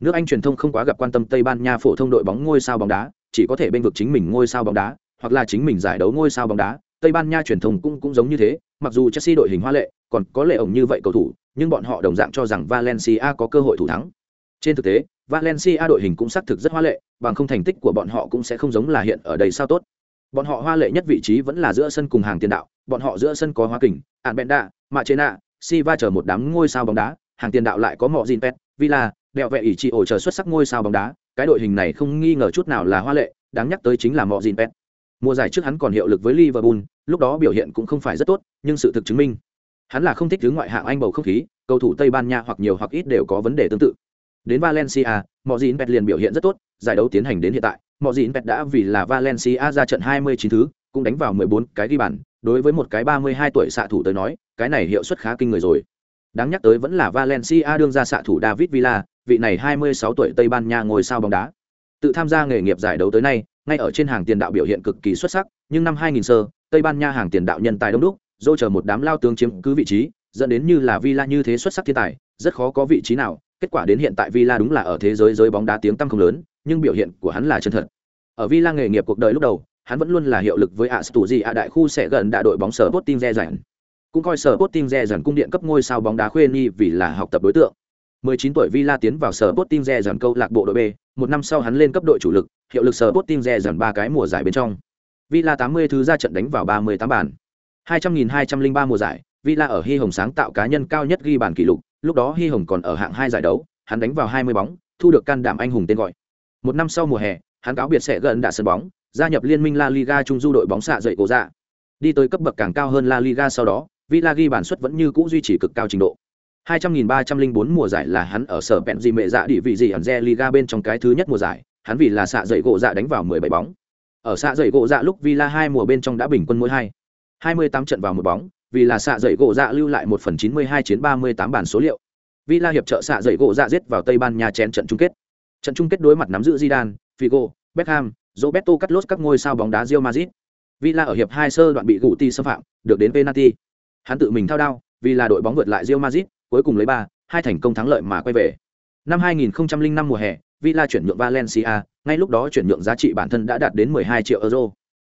Nước Anh truyền thông không quá gặp quan tâm Tây Ban Nha phổ thông đội bóng ngôi sao bóng đá, chỉ có thể bên vực chính mình ngôi sao bóng đá, hoặc là chính mình giải đấu ngôi sao bóng đá. Tây Ban Nha truyền thông cũng cũng giống như thế, mặc dù Chelsea đội hình hoa lệ, còn có lệ ổng như vậy cầu thủ, nhưng bọn họ đồng dạng cho rằng Valencia có cơ hội thủ thắng. Trên thực tế, Valencia đội hình cũng xác thực rất hoa lệ, bằng không thành tích của bọn họ cũng sẽ không giống là hiện ở đây sao tốt. Bọn họ hoa lệ nhất vị trí vẫn là giữa sân cùng hàng tiền đạo, bọn họ giữa sân có Hoa Kình, Albenda, si va chờ một đám ngôi sao bóng đá, hàng tiền đạo lại có Mọ Pet, Villa, đẹo vẹ ỷ trị ổ chờ xuất sắc ngôi sao bóng đá, cái đội hình này không nghi ngờ chút nào là hoa lệ, đáng nhắc tới chính là Mọ Pet. Mùa giải trước hắn còn hiệu lực với Liverpool, lúc đó biểu hiện cũng không phải rất tốt, nhưng sự thực chứng minh, hắn là không thích thứ ngoại hạng Anh bầu không khí, cầu thủ Tây Ban Nha hoặc nhiều hoặc ít đều có vấn đề tương tự. Đến Valencia, Mọ Pet liền biểu hiện rất tốt, giải đấu tiến hành đến hiện tại, Mọ Pet đã vì là Valencia ra trận 29 thứ, cũng đánh vào 14 cái ghi bàn, đối với một cái 32 tuổi xạ thủ tới nói, cái này hiệu suất khá kinh người rồi. Đáng nhắc tới vẫn là Valencia đương ra xạ thủ David Villa, vị này 26 tuổi Tây Ban Nha ngồi sao bóng đá. Tự tham gia nghề nghiệp giải đấu tới nay, ngay ở trên hàng tiền đạo biểu hiện cực kỳ xuất sắc, nhưng năm 2000 sơ, Tây Ban Nha hàng tiền đạo nhân tài đông đúc, dô chờ một đám lao tướng chiếm cứ vị trí, dẫn đến như là Villa như thế xuất sắc thiên tài, rất khó có vị trí nào. Kết quả đến hiện tại Villa đúng là ở thế giới giới bóng đá tiếng tăm không lớn, nhưng biểu hiện của hắn là chân thật. Ở Villa nghề nghiệp cuộc đời lúc đầu, hắn vẫn luôn là hiệu lực với Astuzi đại khu sẽ gần đại đội bóng sở Sporting Re Cũng coi sở Sporting Re cung điện cấp ngôi sao bóng đá khuê nhi vì là học tập đối tượng. 19 tuổi Villa tiến vào sở Sporting Re câu lạc bộ đội B, một năm sau hắn lên cấp đội chủ lực, hiệu lực sở Sporting Re ba cái mùa giải bên trong. Villa 80 thứ ra trận đánh vào 38 bàn. 200.203 mùa giải, Villa ở Hy Hồng sáng tạo cá nhân cao nhất ghi bàn kỷ lục, lúc đó Hy Hồng còn ở hạng hai giải đấu, hắn đánh vào 20 bóng, thu được can đảm anh hùng tên gọi. Một năm sau mùa hè, hắn cáo biệt sẽ gần đã sân bóng, gia nhập liên minh La Liga trung du đội bóng xạ dậy cổ dạ. Đi tới cấp bậc càng cao hơn La Liga sau đó, Villa ghi bản suất vẫn như cũ duy trì cực cao trình độ. 200.304 mùa giải là hắn ở sở bẹn gì mẹ dạ địa vị gì ẩn re Liga bên trong cái thứ nhất mùa giải, hắn vì là xạ dậy gỗ dạ đánh vào 17 bóng. Ở xạ dậy gỗ dạ lúc Villa hai mùa bên trong đã bình quân mỗi hai 28 trận vào một bóng, vì là xạ dậy gỗ dạ lưu lại một phần 92 chiến 38 bản số liệu. Villa hiệp trợ xạ dậy gỗ dạ giết vào Tây Ban Nha chén trận chung kết. Trận chung kết đối mặt nắm giữ Zidane, Figo, Beckham, Roberto Carlos các ngôi sao bóng đá Real Madrid. Villa ở hiệp hai sơ đoạn bị Guti xâm phạm, được đến penalty. Hắn tự mình thao đao, vì là đội bóng vượt lại Real Madrid, cuối cùng lấy ba, hai thành công thắng lợi mà quay về. Năm 2005 mùa hè, Villa chuyển nhượng Valencia, ngay lúc đó chuyển nhượng giá trị bản thân đã đạt đến 12 triệu euro.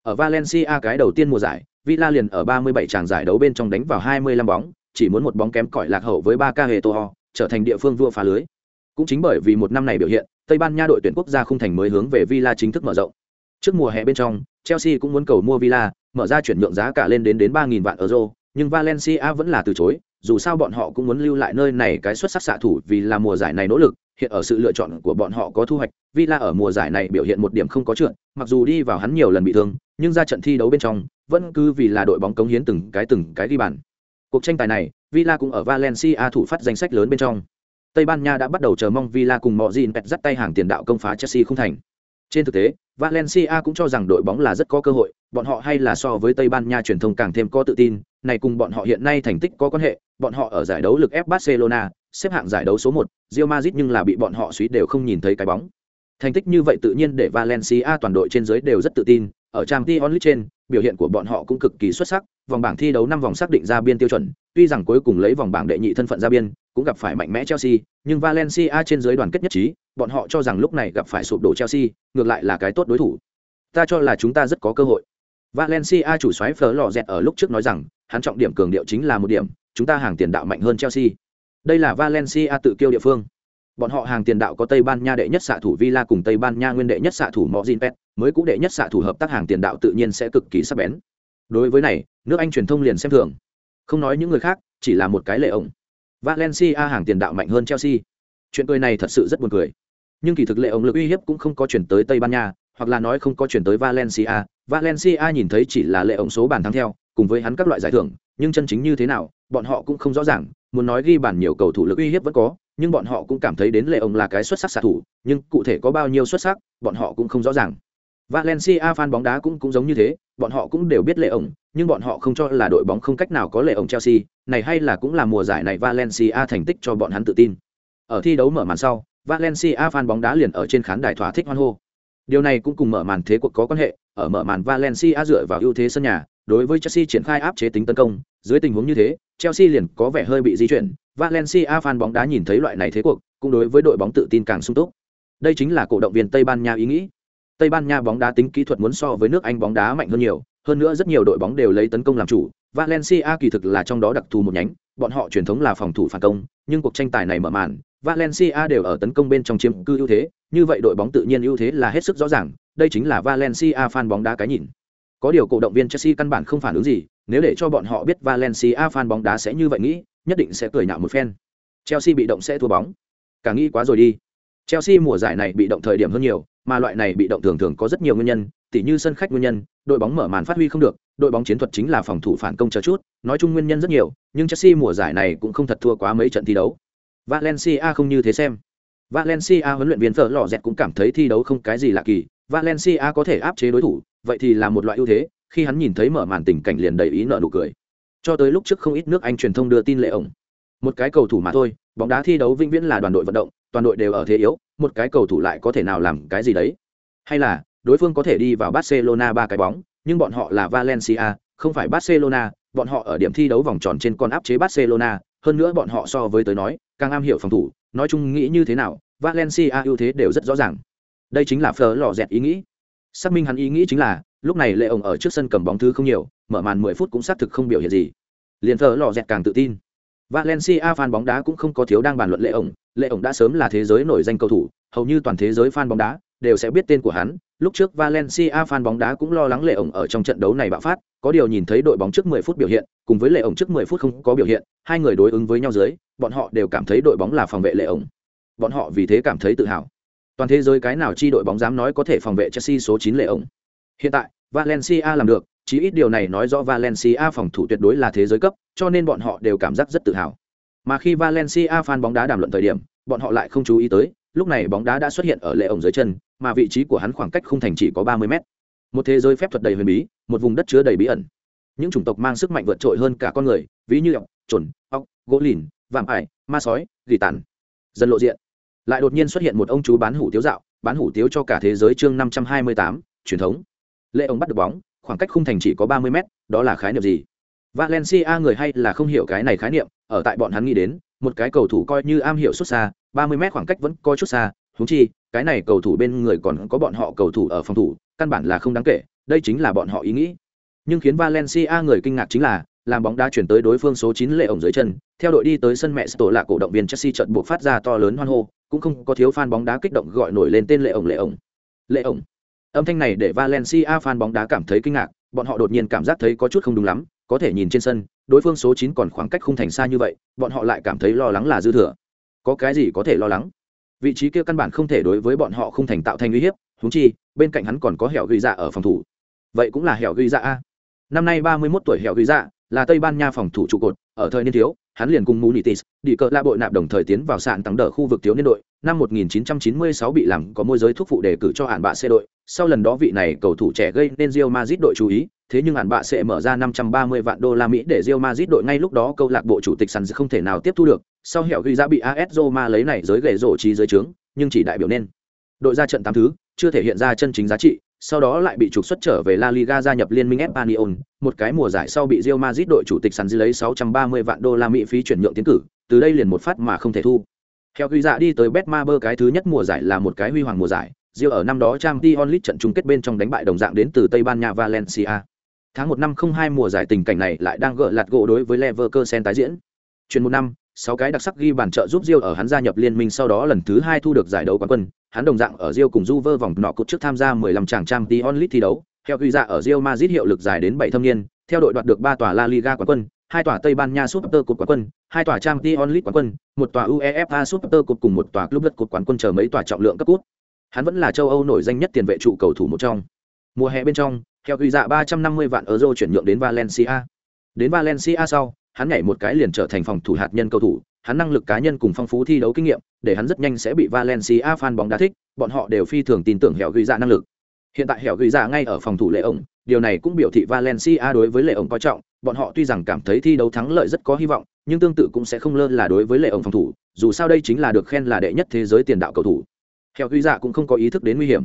Ở Valencia cái đầu tiên mùa giải, Villa liền ở 37 tràng giải đấu bên trong đánh vào 25 bóng, chỉ muốn một bóng kém cỏi lạc hậu với 3K Hetoho, trở thành địa phương vua phá lưới. Cũng chính bởi vì một năm này biểu hiện, Tây Ban Nha đội tuyển quốc gia khung thành mới hướng về Villa chính thức mở rộng. Trước mùa hè bên trong, Chelsea cũng muốn cầu mua Villa, mở ra chuyển nhượng giá cả lên đến đến 3000 vạn euro, nhưng Valencia vẫn là từ chối, dù sao bọn họ cũng muốn lưu lại nơi này cái xuất sắc xạ thủ vì là mùa giải này nỗ lực, hiện ở sự lựa chọn của bọn họ có thu hoạch, Villa ở mùa giải này biểu hiện một điểm không có trượt, mặc dù đi vào hắn nhiều lần bị thương, nhưng ra trận thi đấu bên trong, vẫn cứ vì là đội bóng cống hiến từng cái từng cái ghi bàn. Cuộc tranh tài này, Villa cũng ở Valencia thủ phát danh sách lớn bên trong. Tây Ban Nha đã bắt đầu chờ mong Villa cùng mọi gìn pẹt dắt tay hàng tiền đạo công phá Chelsea không thành. Trên thực tế, Valencia cũng cho rằng đội bóng là rất có cơ hội, bọn họ hay là so với Tây Ban Nha truyền thông càng thêm có tự tin, này cùng bọn họ hiện nay thành tích có quan hệ, bọn họ ở giải đấu lực ép Barcelona, xếp hạng giải đấu số 1, Real Madrid nhưng là bị bọn họ suýt đều không nhìn thấy cái bóng. Thành tích như vậy tự nhiên để Valencia toàn đội trên dưới đều rất tự tin, ở Champions League trên, biểu hiện của bọn họ cũng cực kỳ xuất sắc, vòng bảng thi đấu năm vòng xác định ra biên tiêu chuẩn, tuy rằng cuối cùng lấy vòng bảng đệ nhị thân phận ra biên, cũng gặp phải mạnh mẽ Chelsea, nhưng Valencia trên dưới đoàn kết nhất trí, bọn họ cho rằng lúc này gặp phải sụp đổ Chelsea, ngược lại là cái tốt đối thủ. Ta cho là chúng ta rất có cơ hội. Valencia chủ soái Florent ở lúc trước nói rằng, hắn trọng điểm cường điệu chính là một điểm, chúng ta hàng tiền đạo mạnh hơn Chelsea. Đây là Valencia tự kiêu địa phương. Bọn họ hàng tiền đạo có Tây Ban Nha đệ nhất xạ thủ Villa cùng Tây Ban Nha nguyên đệ nhất xạ thủ Mozinpet, mới cũ đệ nhất xạ thủ hợp tác hàng tiền đạo tự nhiên sẽ cực kỳ sắc bén. Đối với này, nước Anh truyền thông liền xem thường. Không nói những người khác, chỉ là một cái lệ ổng. Valencia hàng tiền đạo mạnh hơn Chelsea. Chuyện cười này thật sự rất buồn cười. Nhưng kỳ thực lệ ông lực uy hiếp cũng không có chuyển tới Tây Ban Nha, hoặc là nói không có chuyển tới Valencia. Valencia nhìn thấy chỉ là lệ ông số bàn thắng theo, cùng với hắn các loại giải thưởng, nhưng chân chính như thế nào, bọn họ cũng không rõ ràng. Muốn nói ghi bàn nhiều cầu thủ lực uy hiếp vẫn có, nhưng bọn họ cũng cảm thấy đến lệ ông là cái xuất sắc xạ thủ, nhưng cụ thể có bao nhiêu xuất sắc, bọn họ cũng không rõ ràng. Valencia fan bóng đá cũng cũng giống như thế, bọn họ cũng đều biết lệ ổng, nhưng bọn họ không cho là đội bóng không cách nào có lệ ổng Chelsea, này hay là cũng là mùa giải này Valencia thành tích cho bọn hắn tự tin. Ở thi đấu mở màn sau, Valencia fan bóng đá liền ở trên khán đài thỏa thích hoan hô. Điều này cũng cùng mở màn thế cuộc có quan hệ, ở mở màn Valencia dựa vào ưu thế sân nhà, đối với Chelsea triển khai áp chế tính tấn công, dưới tình huống như thế, Chelsea liền có vẻ hơi bị di chuyển, Valencia fan bóng đá nhìn thấy loại này thế cuộc, cũng đối với đội bóng tự tin càng sung túc. Đây chính là cổ động viên Tây Ban Nha ý nghĩ. Tây Ban Nha bóng đá tính kỹ thuật muốn so với nước Anh bóng đá mạnh hơn nhiều, hơn nữa rất nhiều đội bóng đều lấy tấn công làm chủ, Valencia kỳ thực là trong đó đặc thù một nhánh, bọn họ truyền thống là phòng thủ phản công, nhưng cuộc tranh tài này mở màn, Valencia đều ở tấn công bên trong chiếm cư ưu thế, như vậy đội bóng tự nhiên ưu thế là hết sức rõ ràng, đây chính là Valencia fan bóng đá cái nhìn. Có điều cổ động viên Chelsea căn bản không phản ứng gì, nếu để cho bọn họ biết Valencia fan bóng đá sẽ như vậy nghĩ, nhất định sẽ cười nhạo một phen. Chelsea bị động sẽ thua bóng. Cả nghĩ quá rồi đi. Chelsea mùa giải này bị động thời điểm hơn nhiều, mà loại này bị động thường thường có rất nhiều nguyên nhân, tỉ như sân khách nguyên nhân, đội bóng mở màn phát huy không được, đội bóng chiến thuật chính là phòng thủ phản công chờ chút, nói chung nguyên nhân rất nhiều, nhưng Chelsea mùa giải này cũng không thật thua quá mấy trận thi đấu. Valencia không như thế xem. Valencia huấn luyện viên Fleur Lọ Dẹt cũng cảm thấy thi đấu không cái gì lạ kỳ, Valencia có thể áp chế đối thủ, vậy thì là một loại ưu thế, khi hắn nhìn thấy mở màn tình cảnh liền đầy ý nợ nụ cười. Cho tới lúc trước không ít nước Anh truyền thông đưa tin lệ ổng. Một cái cầu thủ mà thôi, bóng đá thi đấu vĩnh viễn là đoàn đội vận động, toàn đội đều ở thế yếu, một cái cầu thủ lại có thể nào làm cái gì đấy? Hay là, đối phương có thể đi vào Barcelona ba cái bóng, nhưng bọn họ là Valencia, không phải Barcelona, bọn họ ở điểm thi đấu vòng tròn trên con áp chế Barcelona, hơn nữa bọn họ so với tới nói, càng am hiểu phòng thủ, nói chung nghĩ như thế nào, Valencia ưu thế đều rất rõ ràng. Đây chính là Fleur lò dẹt ý nghĩ. Xác minh hắn ý nghĩ chính là, lúc này Lệ ổng ở trước sân cầm bóng thứ không nhiều, mở màn 10 phút cũng xác thực không biểu hiện gì. Liền Fleur lò dẹt càng tự tin. Valencia fan bóng đá cũng không có thiếu đang bàn luận Lệ ổng, Lệ ổng đã sớm là thế giới nổi danh cầu thủ, hầu như toàn thế giới fan bóng đá đều sẽ biết tên của hắn. Lúc trước Valencia fan bóng đá cũng lo lắng Lệ ổng ở trong trận đấu này bạo phát, có điều nhìn thấy đội bóng trước 10 phút biểu hiện, cùng với Lệ ổng trước 10 phút không có biểu hiện, hai người đối ứng với nhau dưới, bọn họ đều cảm thấy đội bóng là phòng vệ Lệ ổng. Bọn họ vì thế cảm thấy tự hào. Toàn thế giới cái nào chi đội bóng dám nói có thể phòng vệ Chelsea số 9 Lệ ổng. Hiện tại, Valencia làm được, chỉ ít điều này nói rõ Valencia phòng thủ tuyệt đối là thế giới cấp, cho nên bọn họ đều cảm giác rất tự hào. Mà khi Valencia fan bóng đá đàm luận thời điểm, bọn họ lại không chú ý tới, lúc này bóng đá đã xuất hiện ở lệ ổng dưới chân, mà vị trí của hắn khoảng cách khung thành chỉ có 30 mét. Một thế giới phép thuật đầy huyền bí, một vùng đất chứa đầy bí ẩn. Những chủng tộc mang sức mạnh vượt trội hơn cả con người, ví như ọc, chuẩn, ọc, gỗ lìn, vạm ải, ma sói, gỉ tàn. dân lộ diện. Lại đột nhiên xuất hiện một ông chú bán hủ tiếu dạo, bán hủ tiếu cho cả thế giới chương 528, truyền thống. Lệ ổng bắt được bóng, khoảng cách khung thành chỉ có 30 mét, đó là khái niệm gì? Valencia người hay là không hiểu cái này khái niệm, ở tại bọn hắn nghĩ đến, một cái cầu thủ coi như am hiểu xuất xa, 30 mét khoảng cách vẫn coi chút xa, huống chi, cái này cầu thủ bên người còn có bọn họ cầu thủ ở phòng thủ, căn bản là không đáng kể, đây chính là bọn họ ý nghĩ. Nhưng khiến Valencia người kinh ngạc chính là, làm bóng đá chuyển tới đối phương số 9 lệ ổng dưới chân, theo đội đi tới sân mẹ tổ là cổ động viên Chelsea chợt buộc phát ra to lớn hoan hô, cũng không có thiếu fan bóng đá kích động gọi nổi lên tên lệ ổng lệ ổng. Lệ ổng. Âm thanh này để Valencia fan bóng đá cảm thấy kinh ngạc, bọn họ đột nhiên cảm giác thấy có chút không đúng lắm, có thể nhìn trên sân, đối phương số 9 còn khoảng cách không thành xa như vậy, bọn họ lại cảm thấy lo lắng là dư thừa. Có cái gì có thể lo lắng? Vị trí kia căn bản không thể đối với bọn họ không thành tạo thành uy hiếp, huống chi, bên cạnh hắn còn có Hẻo Ghi Dạ ở phòng thủ. Vậy cũng là Hẻo Ghi Dạ a. Năm nay 31 tuổi Hẻo Ghi Dạ, là Tây Ban Nha phòng thủ trụ cột, ở thời niên thiếu, hắn liền cùng Munitis, đi cờ la bội nạp đồng thời tiến vào sạn tăng đỡ khu vực thiếu niên đội, năm 1996 bị làm có môi giới thuốc phụ đề cử cho hạn bạ xe đội, sau lần đó vị này cầu thủ trẻ gây nên Real Madrid đội chú ý, thế nhưng hạn bạ sẽ mở ra 530 vạn đô la Mỹ để Real Madrid đội ngay lúc đó câu lạc bộ chủ tịch săn không thể nào tiếp thu được, sau hẻo ghi ra bị AS Roma lấy này giới gậy rổ trí giới trướng, nhưng chỉ đại biểu nên. Đội ra trận tám thứ, chưa thể hiện ra chân chính giá trị, sau đó lại bị trục xuất trở về La Liga gia nhập liên minh Espanyol, một cái mùa giải sau bị Real Madrid đội chủ tịch săn lấy 630 vạn đô la Mỹ phí chuyển nhượng tiến cử, từ đây liền một phát mà không thể thu. Theo ghi dạ đi tới Betmaber cái thứ nhất mùa giải là một cái huy hoàng mùa giải, Real ở năm đó Champions League trận chung kết bên trong đánh bại đồng dạng đến từ Tây Ban Nha Valencia. Tháng một năm không hai mùa giải tình cảnh này lại đang gỡ lạt gỗ đối với Leverkusen tái diễn. Chuyển một năm, sáu cái đặc sắc ghi bàn trợ giúp Rio ở hắn gia nhập liên minh sau đó lần thứ hai thu được giải đấu quán quân, hắn đồng dạng ở Rio cùng Juve vòng nọ cột trước tham gia 15 chàng Champions League thi đấu, theo ghi ra dạ ở Real Madrid hiệu lực dài đến 7 thâm niên, theo đội đoạt được 3 tòa La Liga quán quân, hai tòa Tây Ban Nha Super Cup quán quân, hai tòa Champions League quán quân, một tòa UEFA Super Cup cùng một tòa Club League quán quân chờ mấy tòa trọng lượng cấp cút. Hắn vẫn là châu Âu nổi danh nhất tiền vệ trụ cầu thủ một trong. Mùa hè bên trong, theo ghi dạ 350 vạn euro chuyển nhượng đến Valencia. Đến Valencia sau, hắn nhảy một cái liền trở thành phòng thủ hạt nhân cầu thủ, hắn năng lực cá nhân cùng phong phú thi đấu kinh nghiệm, để hắn rất nhanh sẽ bị Valencia fan bóng đá thích, bọn họ đều phi thường tin tưởng Hẻo ghi dạ năng lực. Hiện tại Hẻo ghi dạ ngay ở phòng thủ lệ ổng, điều này cũng biểu thị Valencia đối với lệ ổng coi trọng, bọn họ tuy rằng cảm thấy thi đấu thắng lợi rất có hy vọng, nhưng tương tự cũng sẽ không lơ là đối với lệ ổng phòng thủ, dù sao đây chính là được khen là đệ nhất thế giới tiền đạo cầu thủ. Hẻo ghi dạ cũng không có ý thức đến nguy hiểm.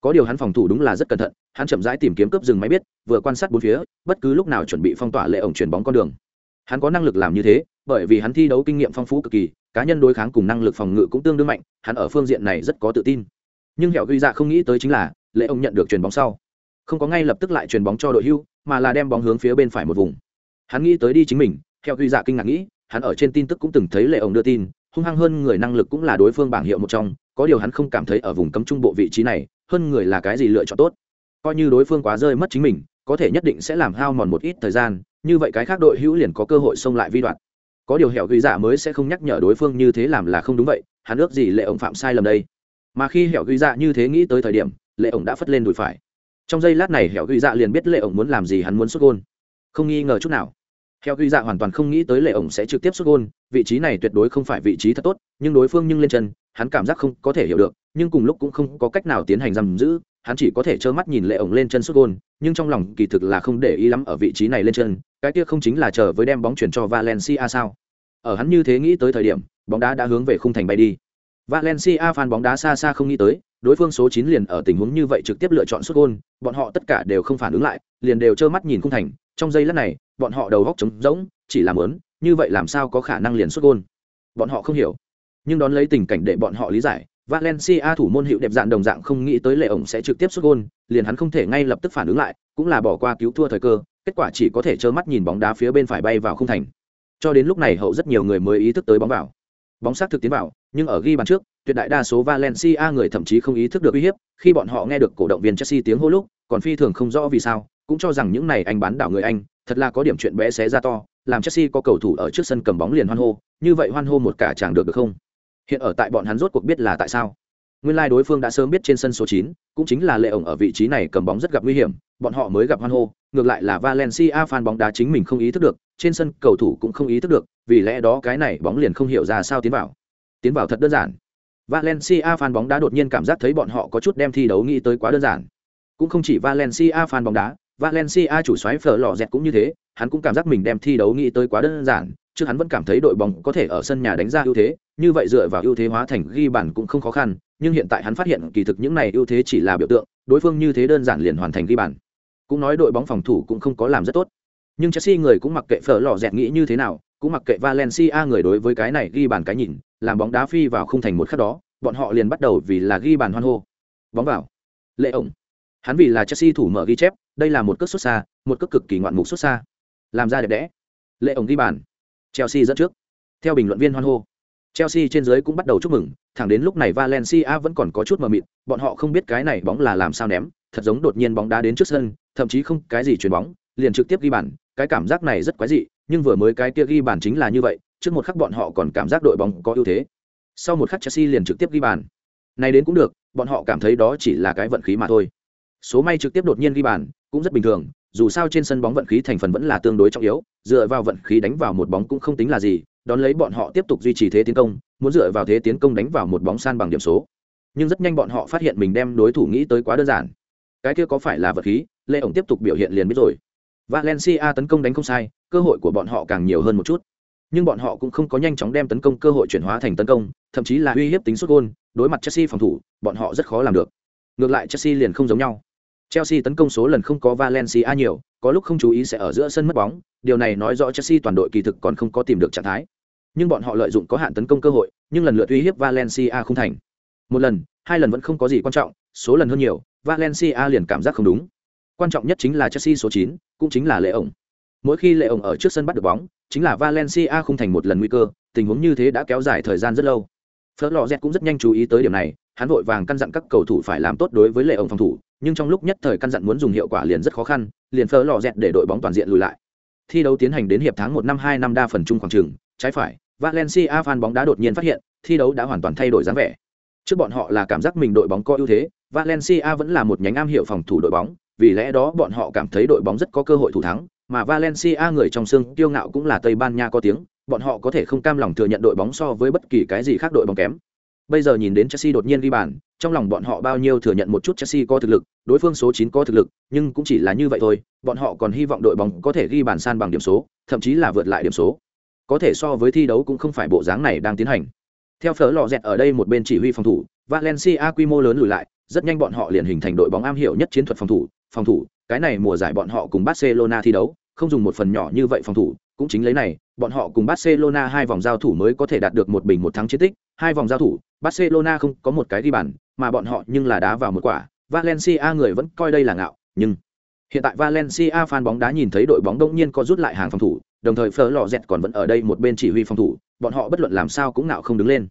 Có điều hắn phòng thủ đúng là rất cẩn thận, hắn chậm rãi tìm kiếm cướp rừng máy biết, vừa quan sát bốn phía, bất cứ lúc nào chuẩn bị phong tỏa lệ ổng chuyển bóng con đường. Hắn có năng lực làm như thế, bởi vì hắn thi đấu kinh nghiệm phong phú cực kỳ, cá nhân đối kháng cùng năng lực phòng ngự cũng tương đương mạnh, hắn ở phương diện này rất có tự tin. Nhưng Hẻo ghi dạ không nghĩ tới chính là, lệ ông nhận được chuyền bóng sau, không có ngay lập tức lại chuyền bóng cho đội hưu, mà là đem bóng hướng phía bên phải một vùng. Hắn nghĩ tới đi chính mình, Hẹo ghi dạ kinh ngạc nghĩ, hắn ở trên tin tức cũng từng thấy lệ ông đưa tin, hung hăng hơn người năng lực cũng là đối phương bảng hiệu một trong, có điều hắn không cảm thấy ở vùng cấm trung bộ vị trí này, hơn người là cái gì lựa chọn tốt coi như đối phương quá rơi mất chính mình có thể nhất định sẽ làm hao mòn một ít thời gian, như vậy cái khác đội hữu liền có cơ hội xông lại vi đoạn có điều hẻo ghi dạ mới sẽ không nhắc nhở đối phương như thế làm là không đúng vậy, hắn ước gì lệ ổng phạm sai lầm đây. Mà khi hẻo ghi dạ như thế nghĩ tới thời điểm, lệ ổng đã phất lên đùi phải. Trong giây lát này hẻo ghi dạ liền biết lệ ổng muốn làm gì hắn muốn xuất gôn. Không nghi ngờ chút nào. Hẻo ghi dạ hoàn toàn không nghĩ tới lệ ổng sẽ trực tiếp xuất gôn, vị trí này tuyệt đối không phải vị trí thật tốt, nhưng đối phương nhưng lên chân, hắn cảm giác không có thể hiểu được, nhưng cùng lúc cũng không có cách nào tiến hành giam giữ hắn chỉ có thể trơ mắt nhìn lệ ổng lên chân sút gôn, nhưng trong lòng kỳ thực là không để ý lắm ở vị trí này lên chân, cái kia không chính là chờ với đem bóng chuyển cho valencia sao? Ở hắn như thế nghĩ tới thời điểm, bóng đá đã hướng về khung thành bay đi. Valencia fan bóng đá xa xa không nghĩ tới, đối phương số chín liền ở tình huống như vậy trực tiếp lựa chọn sút gôn, bọn họ tất cả đều không phản ứng lại, liền đều trơ mắt nhìn khung thành. Trong giây lát này, bọn họ đầu góc trống rỗng, chỉ làm lớn như vậy làm sao có khả năng liền sút gôn? Bọn họ không hiểu, nhưng đón lấy tình cảnh để bọn họ lý giải Valencia thủ môn hiệu đẹp dạng đồng dạng không nghĩ tới lệ ổng sẽ trực tiếp xuất gôn, liền hắn không thể ngay lập tức phản ứng lại, cũng là bỏ qua cứu thua thời cơ, kết quả chỉ có thể trơ mắt nhìn bóng đá phía bên phải bay vào không thành. Cho đến lúc này hậu rất nhiều người mới ý thức tới bóng vào. Bóng sát thực tiến vào, nhưng ở ghi bàn trước, tuyệt đại đa số Valencia người thậm chí không ý thức được uy hiếp, khi bọn họ nghe được cổ động viên Chelsea tiếng hô lúc, còn phi thường không rõ vì sao, cũng cho rằng những này anh bán đảo người Anh, thật là có điểm chuyện bé xé ra to, làm Chelsea có cầu thủ ở trước sân cầm bóng liền hoan hô, như vậy hoan hô một cả chẳng được được không? Hiện ở tại bọn hắn rốt cuộc biết là tại sao. Nguyên lai、like、đối phương đã sớm biết trên sân số chín cũng chính là lệ ổng ở vị trí này cầm bóng rất gặp nguy hiểm bọn họ mới gặp hoan hô ngược lại là valencia fan bóng đá chính mình không ý thức được trên sân cầu thủ cũng không ý thức được vì lẽ đó cái này bóng liền không hiểu ra sao tiến vào. Tiến vào thật đơn giản. Valencia fan bóng đá đột nhiên cảm giác thấy bọn họ có chút đem thi đấu nghĩ tới quá đơn giản. Cũng không chỉ valencia fan bóng đá valencia chủ xoáy phở lò dẹt cũng như thế hắn cũng cảm giác mình đem thi đấu nghĩ tới quá đơn giản trước hắn vẫn cảm thấy đội bóng có thể ở sân nhà đánh ra ưu thế, như vậy dựa vào ưu thế hóa thành ghi bàn cũng không khó khăn, nhưng hiện tại hắn phát hiện kỳ thực những này ưu thế chỉ là biểu tượng, đối phương như thế đơn giản liền hoàn thành ghi bàn. Cũng nói đội bóng phòng thủ cũng không có làm rất tốt. Nhưng Chelsea người cũng mặc kệ phở lò dẹt nghĩ như thế nào, cũng mặc kệ Valencia người đối với cái này ghi bàn cái nhìn, làm bóng đá phi vào không thành một khắc đó, bọn họ liền bắt đầu vì là ghi bàn hoan hô. Bóng vào. Lệ ổng. Hắn vì là Chelsea thủ mở ghi chép, đây là một cước xuất xa, một cước cực kỳ ngoạn mục xuất xa. Làm ra đẹp đẽ. Lệ ổng ghi bàn. Chelsea dẫn trước. Theo bình luận viên hoan hô, Chelsea trên dưới cũng bắt đầu chúc mừng, thẳng đến lúc này Valencia vẫn còn có chút mờ mịt, bọn họ không biết cái này bóng là làm sao ném, thật giống đột nhiên bóng đá đến trước sân, thậm chí không cái gì chuyền bóng, liền trực tiếp ghi bàn, cái cảm giác này rất quái dị, nhưng vừa mới cái kia ghi bàn chính là như vậy, trước một khắc bọn họ còn cảm giác đội bóng có ưu thế. Sau một khắc Chelsea liền trực tiếp ghi bàn. Này đến cũng được, bọn họ cảm thấy đó chỉ là cái vận khí mà thôi. Số may trực tiếp đột nhiên ghi bàn, cũng rất bình thường, dù sao trên sân bóng vận khí thành phần vẫn là tương đối trọng yếu, dựa vào vận khí đánh vào một bóng cũng không tính là gì, đón lấy bọn họ tiếp tục duy trì thế tiến công, muốn dựa vào thế tiến công đánh vào một bóng san bằng điểm số. Nhưng rất nhanh bọn họ phát hiện mình đem đối thủ nghĩ tới quá đơn giản. Cái kia có phải là vật khí, Lê ổng tiếp tục biểu hiện liền biết rồi. Valencia tấn công đánh không sai, cơ hội của bọn họ càng nhiều hơn một chút. Nhưng bọn họ cũng không có nhanh chóng đem tấn công cơ hội chuyển hóa thành tấn công, thậm chí là uy hiếp tính sút gôn, đối mặt Chelsea phòng thủ, bọn họ rất khó làm được. Ngược lại Chelsea liền không giống nhau. Chelsea tấn công số lần không có Valencia nhiều, có lúc không chú ý sẽ ở giữa sân mất bóng, điều này nói rõ Chelsea toàn đội kỳ thực còn không có tìm được trạng thái. Nhưng bọn họ lợi dụng có hạn tấn công cơ hội, nhưng lần lượt uy hiếp Valencia không thành. Một lần, hai lần vẫn không có gì quan trọng, số lần hơn nhiều, Valencia liền cảm giác không đúng. Quan trọng nhất chính là Chelsea số 9, cũng chính là Lệ ổng. Mỗi khi Lệ ổng ở trước sân bắt được bóng, chính là Valencia không thành một lần nguy cơ, tình huống như thế đã kéo dài thời gian rất lâu phớt lò dẹt cũng rất nhanh chú ý tới điểm này hắn vội vàng căn dặn các cầu thủ phải làm tốt đối với lệ ổng phòng thủ nhưng trong lúc nhất thời căn dặn muốn dùng hiệu quả liền rất khó khăn liền phớt lò dẹt để đội bóng toàn diện lùi lại thi đấu tiến hành đến hiệp tháng một năm hai năm đa phần chung khoảng trường trái phải valencia fan bóng đá đột nhiên phát hiện, thi đấu đã hoàn toàn thay đổi dáng vẻ. Trước bọn họ là cảm giác mình đội bóng có ưu thế, valencia vẫn là một nhánh am hiểu phòng thủ đội bóng, vì lẽ đó bọn họ cảm thấy đội bóng rất có cơ hội thủ thắng, mà valencia người trong xương tiêu ngạo cũng là tây ban nha có tiếng, bọn họ có thể không cam lòng thừa nhận đội bóng so với bất kỳ cái gì khác đội bóng kém. Bây giờ nhìn đến chelsea đột nhiên ghi bàn, trong lòng bọn họ bao nhiêu thừa nhận một chút chelsea có thực lực, đối phương số 9 có thực lực, nhưng cũng chỉ là như vậy thôi, bọn họ còn hy vọng đội bóng có thể ghi bàn san bằng điểm số, thậm chí là vượt lại điểm số có thể so với thi đấu cũng không phải bộ dáng này đang tiến hành. Theo phở lò dẹt ở đây một bên chỉ huy phòng thủ, valencia quy mô lớn lùi lại, rất nhanh bọn họ liền hình thành đội bóng am hiểu nhất chiến thuật phòng thủ. Phòng thủ, cái này mùa giải bọn họ cùng barcelona thi đấu, không dùng một phần nhỏ như vậy phòng thủ, cũng chính lấy này, bọn họ cùng barcelona hai vòng giao thủ mới có thể đạt được một bình một thắng chiến tích. Hai vòng giao thủ, barcelona không có một cái ghi bàn, mà bọn họ nhưng là đá vào một quả. Valencia người vẫn coi đây là ngạo, nhưng hiện tại valencia fan bóng đá nhìn thấy đội bóng đông nhiên có rút lại hàng phòng thủ đồng thời phở lò dẹt còn vẫn ở đây một bên chỉ huy phòng thủ, bọn họ bất luận làm sao cũng nào không đứng lên.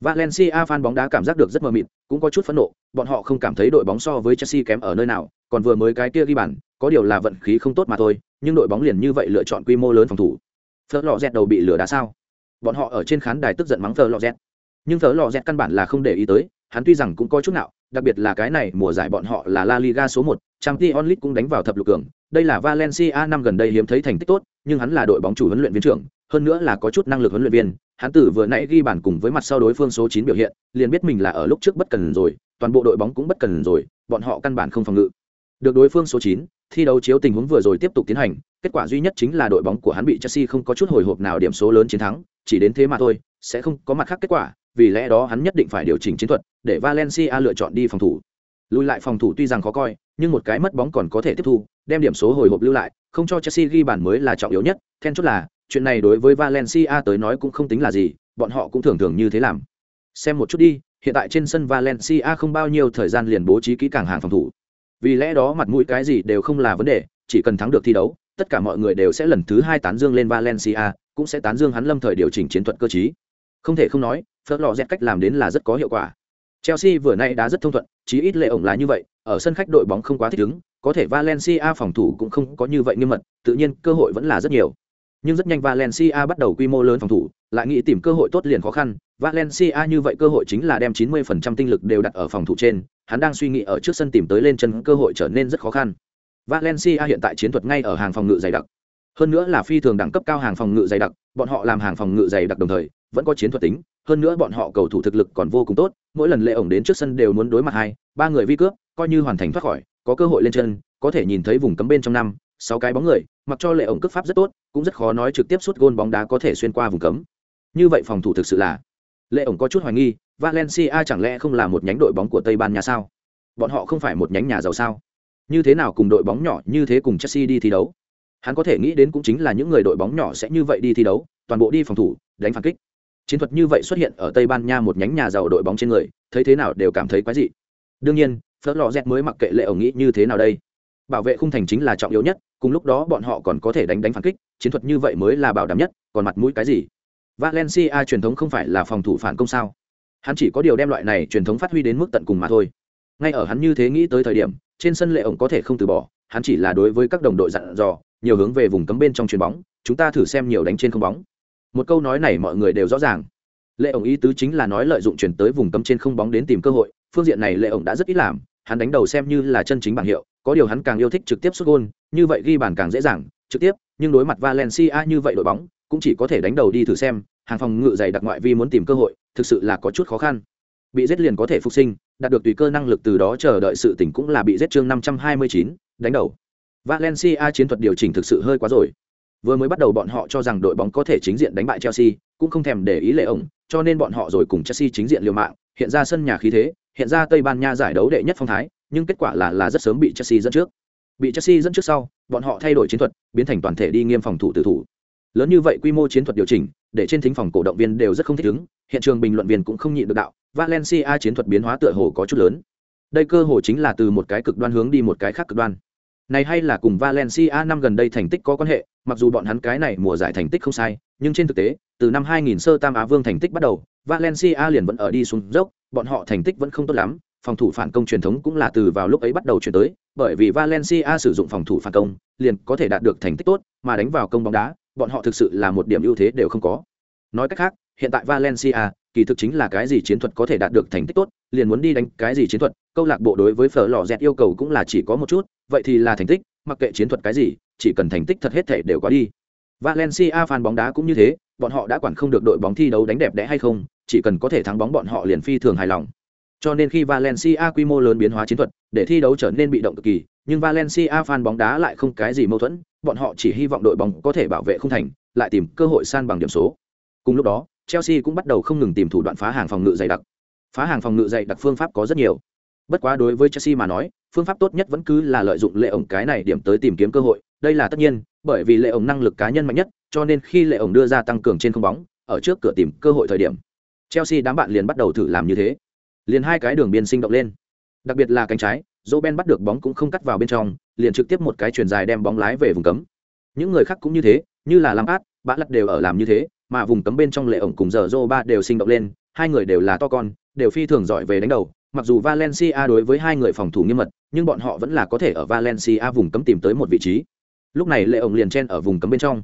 Valencia fan bóng đá cảm giác được rất mờ mịt, cũng có chút phẫn nộ, bọn họ không cảm thấy đội bóng so với chelsea kém ở nơi nào, còn vừa mới cái kia ghi bàn, có điều là vận khí không tốt mà thôi, nhưng đội bóng liền như vậy lựa chọn quy mô lớn phòng thủ. Phở lò dẹt đầu bị lửa đá sao? Bọn họ ở trên khán đài tức giận mắng phở lò dẹt. Nhưng phở lò dẹt căn bản là không để ý tới, hắn tuy rằng cũng có chút nào đặc biệt là cái này mùa giải bọn họ là La Liga số 1, Champions League cũng đánh vào thập lục cường, đây là Valencia năm gần đây hiếm thấy thành tích tốt, nhưng hắn là đội bóng chủ huấn luyện viên trưởng, hơn nữa là có chút năng lực huấn luyện viên, hắn tử vừa nãy ghi bàn cùng với mặt sau đối phương số 9 biểu hiện, liền biết mình là ở lúc trước bất cần rồi, toàn bộ đội bóng cũng bất cần rồi, bọn họ căn bản không phòng ngự. Được đối phương số 9, thi đấu chiếu tình huống vừa rồi tiếp tục tiến hành, kết quả duy nhất chính là đội bóng của hắn bị Chelsea không có chút hồi hộp nào điểm số lớn chiến thắng, chỉ đến thế mà thôi, sẽ không có mặt khác kết quả, vì lẽ đó hắn nhất định phải điều chỉnh chiến thuật, để Valencia lựa chọn đi phòng thủ. Lùi lại phòng thủ tuy rằng khó coi, nhưng một cái mất bóng còn có thể tiếp thu, đem điểm số hồi hộp lưu lại, không cho Chelsea ghi bàn mới là trọng yếu nhất, then chốt là, chuyện này đối với Valencia tới nói cũng không tính là gì, bọn họ cũng thường thường như thế làm. Xem một chút đi, hiện tại trên sân Valencia không bao nhiêu thời gian liền bố trí kỹ càng hàng phòng thủ. Vì lẽ đó mặt mũi cái gì đều không là vấn đề, chỉ cần thắng được thi đấu, tất cả mọi người đều sẽ lần thứ hai tán dương lên Valencia, cũng sẽ tán dương hắn lâm thời điều chỉnh chiến thuật cơ chí. Không thể không nói, phớt lò dẹt cách làm đến là rất có hiệu quả chelsea vừa nay đã rất thông thuận, chí ít lệ ổng là như vậy, ở sân khách đội bóng không quá thích ứng, có thể valencia phòng thủ cũng không có như vậy nghiêm mật, tự nhiên cơ hội vẫn là rất nhiều. Nhưng rất nhanh valencia bắt đầu quy mô lớn phòng thủ, lại nghĩ tìm cơ hội tốt liền khó khăn. Valencia như vậy cơ hội chính là đem 90% tinh lực đều đặt ở phòng thủ trên, hắn đang suy nghĩ ở trước sân tìm tới lên chân cơ hội trở nên rất khó khăn. Valencia hiện tại chiến thuật ngay ở hàng phòng ngự dày đặc. Hơn nữa là phi thường đẳng cấp cao hàng phòng ngự dày đặc, bọn họ làm hàng phòng ngự dày đặc đồng thời vẫn có chiến thuật tính, hơn nữa bọn họ cầu thủ thực lực còn vô cùng tốt, mỗi lần lệ ổng đến trước sân đều muốn đối mặt hai, ba người vi cướp, coi như hoàn thành thoát khỏi, có cơ hội lên chân, có thể nhìn thấy vùng cấm bên trong năm, sáu cái bóng người, mặc cho lệ ổng cướp pháp rất tốt, cũng rất khó nói trực tiếp suốt gôn bóng đá có thể xuyên qua vùng cấm. Như vậy phòng thủ thực sự là, lệ ổng có chút hoài nghi, valencia chẳng lẽ không là một nhánh đội bóng của tây ban nha sao? Bọn họ không phải một nhánh nhà giàu sao? Như thế nào cùng đội bóng nhỏ như thế cùng chelsea đi thi đấu? Hắn có thể nghĩ đến cũng chính là những người đội bóng nhỏ sẽ như vậy đi thi đấu, toàn bộ đi phòng thủ, đánh phản kích chiến thuật như vậy xuất hiện ở tây ban nha một nhánh nhà giàu đội bóng trên người, thấy thế nào đều cảm thấy quái dị. Đương nhiên phớt lò z mới mặc kệ lệ ổng nghĩ như thế nào đây. Bảo vệ khung thành chính là trọng yếu nhất, cùng lúc đó bọn họ còn có thể đánh đánh phản kích, chiến thuật như vậy mới là bảo đảm nhất, còn mặt mũi cái gì? Valencia truyền thống không phải là phòng thủ phản công sao? Hắn chỉ có điều đem loại này truyền thống phát huy đến mức tận cùng mà thôi. Ngay ở hắn như thế nghĩ tới thời điểm, trên sân lệ ổng có thể không từ bỏ, hắn chỉ là đối với các đồng đội dặn dò, nhiều hướng về vùng cấm bên trong chuyền bóng, chúng ta thử xem nhiều đánh trên không bóng một câu nói này mọi người đều rõ ràng. Lệ ổng ý tứ chính là nói lợi dụng chuyển tới vùng cấm trên không bóng đến tìm cơ hội, phương diện này lệ ổng đã rất ít làm, hắn đánh đầu xem như là chân chính bảng hiệu, có điều hắn càng yêu thích trực tiếp xuất gôn, như vậy ghi bàn càng dễ dàng, trực tiếp, nhưng đối mặt valencia như vậy đội bóng, cũng chỉ có thể đánh đầu đi thử xem, hàng phòng ngự dày đặc ngoại vi muốn tìm cơ hội, thực sự là có chút khó khăn. Bị giết liền có thể phục sinh, đạt được tùy cơ năng lực từ đó chờ đợi sự tỉnh cũng là bị giết chương năm trăm hai mươi chín, đánh đầu. Valencia chiến thuật điều chỉnh thực sự hơi quá rồi. Vừa mới bắt đầu bọn họ cho rằng đội bóng có thể chính diện đánh bại Chelsea, cũng không thèm để ý lệ ổng, cho nên bọn họ rồi cùng Chelsea chính diện liều mạng, hiện ra sân nhà khí thế, hiện ra Tây Ban Nha giải đấu đệ nhất phong thái, nhưng kết quả là là rất sớm bị Chelsea dẫn trước. Bị Chelsea dẫn trước sau, bọn họ thay đổi chiến thuật, biến thành toàn thể đi nghiêm phòng thủ tử thủ. Lớn như vậy quy mô chiến thuật điều chỉnh, để trên thính phòng cổ động viên đều rất không thích ứng, hiện trường bình luận viên cũng không nhịn được đạo, Valencia chiến thuật biến hóa tựa hồ có chút lớn. Đây cơ hồ chính là từ một cái cực đoan hướng đi một cái khác cực đoan. Này hay là cùng Valencia năm gần đây thành tích có quan hệ, mặc dù bọn hắn cái này mùa giải thành tích không sai, nhưng trên thực tế, từ năm 2000 sơ tam Á Vương thành tích bắt đầu, Valencia liền vẫn ở đi xuống dốc, bọn họ thành tích vẫn không tốt lắm, phòng thủ phản công truyền thống cũng là từ vào lúc ấy bắt đầu chuyển tới, bởi vì Valencia sử dụng phòng thủ phản công, liền có thể đạt được thành tích tốt, mà đánh vào công bóng đá, bọn họ thực sự là một điểm ưu thế đều không có. Nói cách khác, hiện tại Valencia, kỳ thực chính là cái gì chiến thuật có thể đạt được thành tích tốt, liền muốn đi đánh cái gì chiến thuật, câu lạc bộ đối với Phở Lò Dẹt yêu cầu cũng là chỉ có một chút, vậy thì là thành tích, mặc kệ chiến thuật cái gì, chỉ cần thành tích thật hết thể đều quá đi. Valencia fan bóng đá cũng như thế, bọn họ đã quản không được đội bóng thi đấu đánh đẹp đẽ hay không, chỉ cần có thể thắng bóng bọn họ liền phi thường hài lòng. Cho nên khi Valencia quy mô lớn biến hóa chiến thuật, để thi đấu trở nên bị động cực kỳ, nhưng Valencia fan bóng đá lại không cái gì mâu thuẫn, bọn họ chỉ hy vọng đội bóng có thể bảo vệ không thành, lại tìm cơ hội san bằng điểm số. Cùng lúc đó, Chelsea cũng bắt đầu không ngừng tìm thủ đoạn phá hàng phòng ngự dày đặc. Phá hàng phòng ngự dày đặc phương pháp có rất nhiều. Bất quá đối với Chelsea mà nói, phương pháp tốt nhất vẫn cứ là lợi dụng lệ ổng cái này điểm tới tìm kiếm cơ hội, đây là tất nhiên, bởi vì lệ ổng năng lực cá nhân mạnh nhất, cho nên khi lệ ổng đưa ra tăng cường trên không bóng, ở trước cửa tìm cơ hội thời điểm. Chelsea đám bạn liền bắt đầu thử làm như thế. Liền hai cái đường biên sinh động lên. Đặc biệt là cánh trái, Roben bắt được bóng cũng không cắt vào bên trong, liền trực tiếp một cái chuyền dài đem bóng lái về vùng cấm. Những người khác cũng như thế, như là Lampard, Bã Lật đều ở làm như thế, mà vùng cấm bên trong lệ ổng cùng giờ ba đều sinh động lên, hai người đều là to con, đều phi thường giỏi về đánh đầu. Mặc dù Valencia đối với hai người phòng thủ nghiêm mật, nhưng bọn họ vẫn là có thể ở Valencia vùng cấm tìm tới một vị trí. Lúc này lệ ổng liền chen ở vùng cấm bên trong.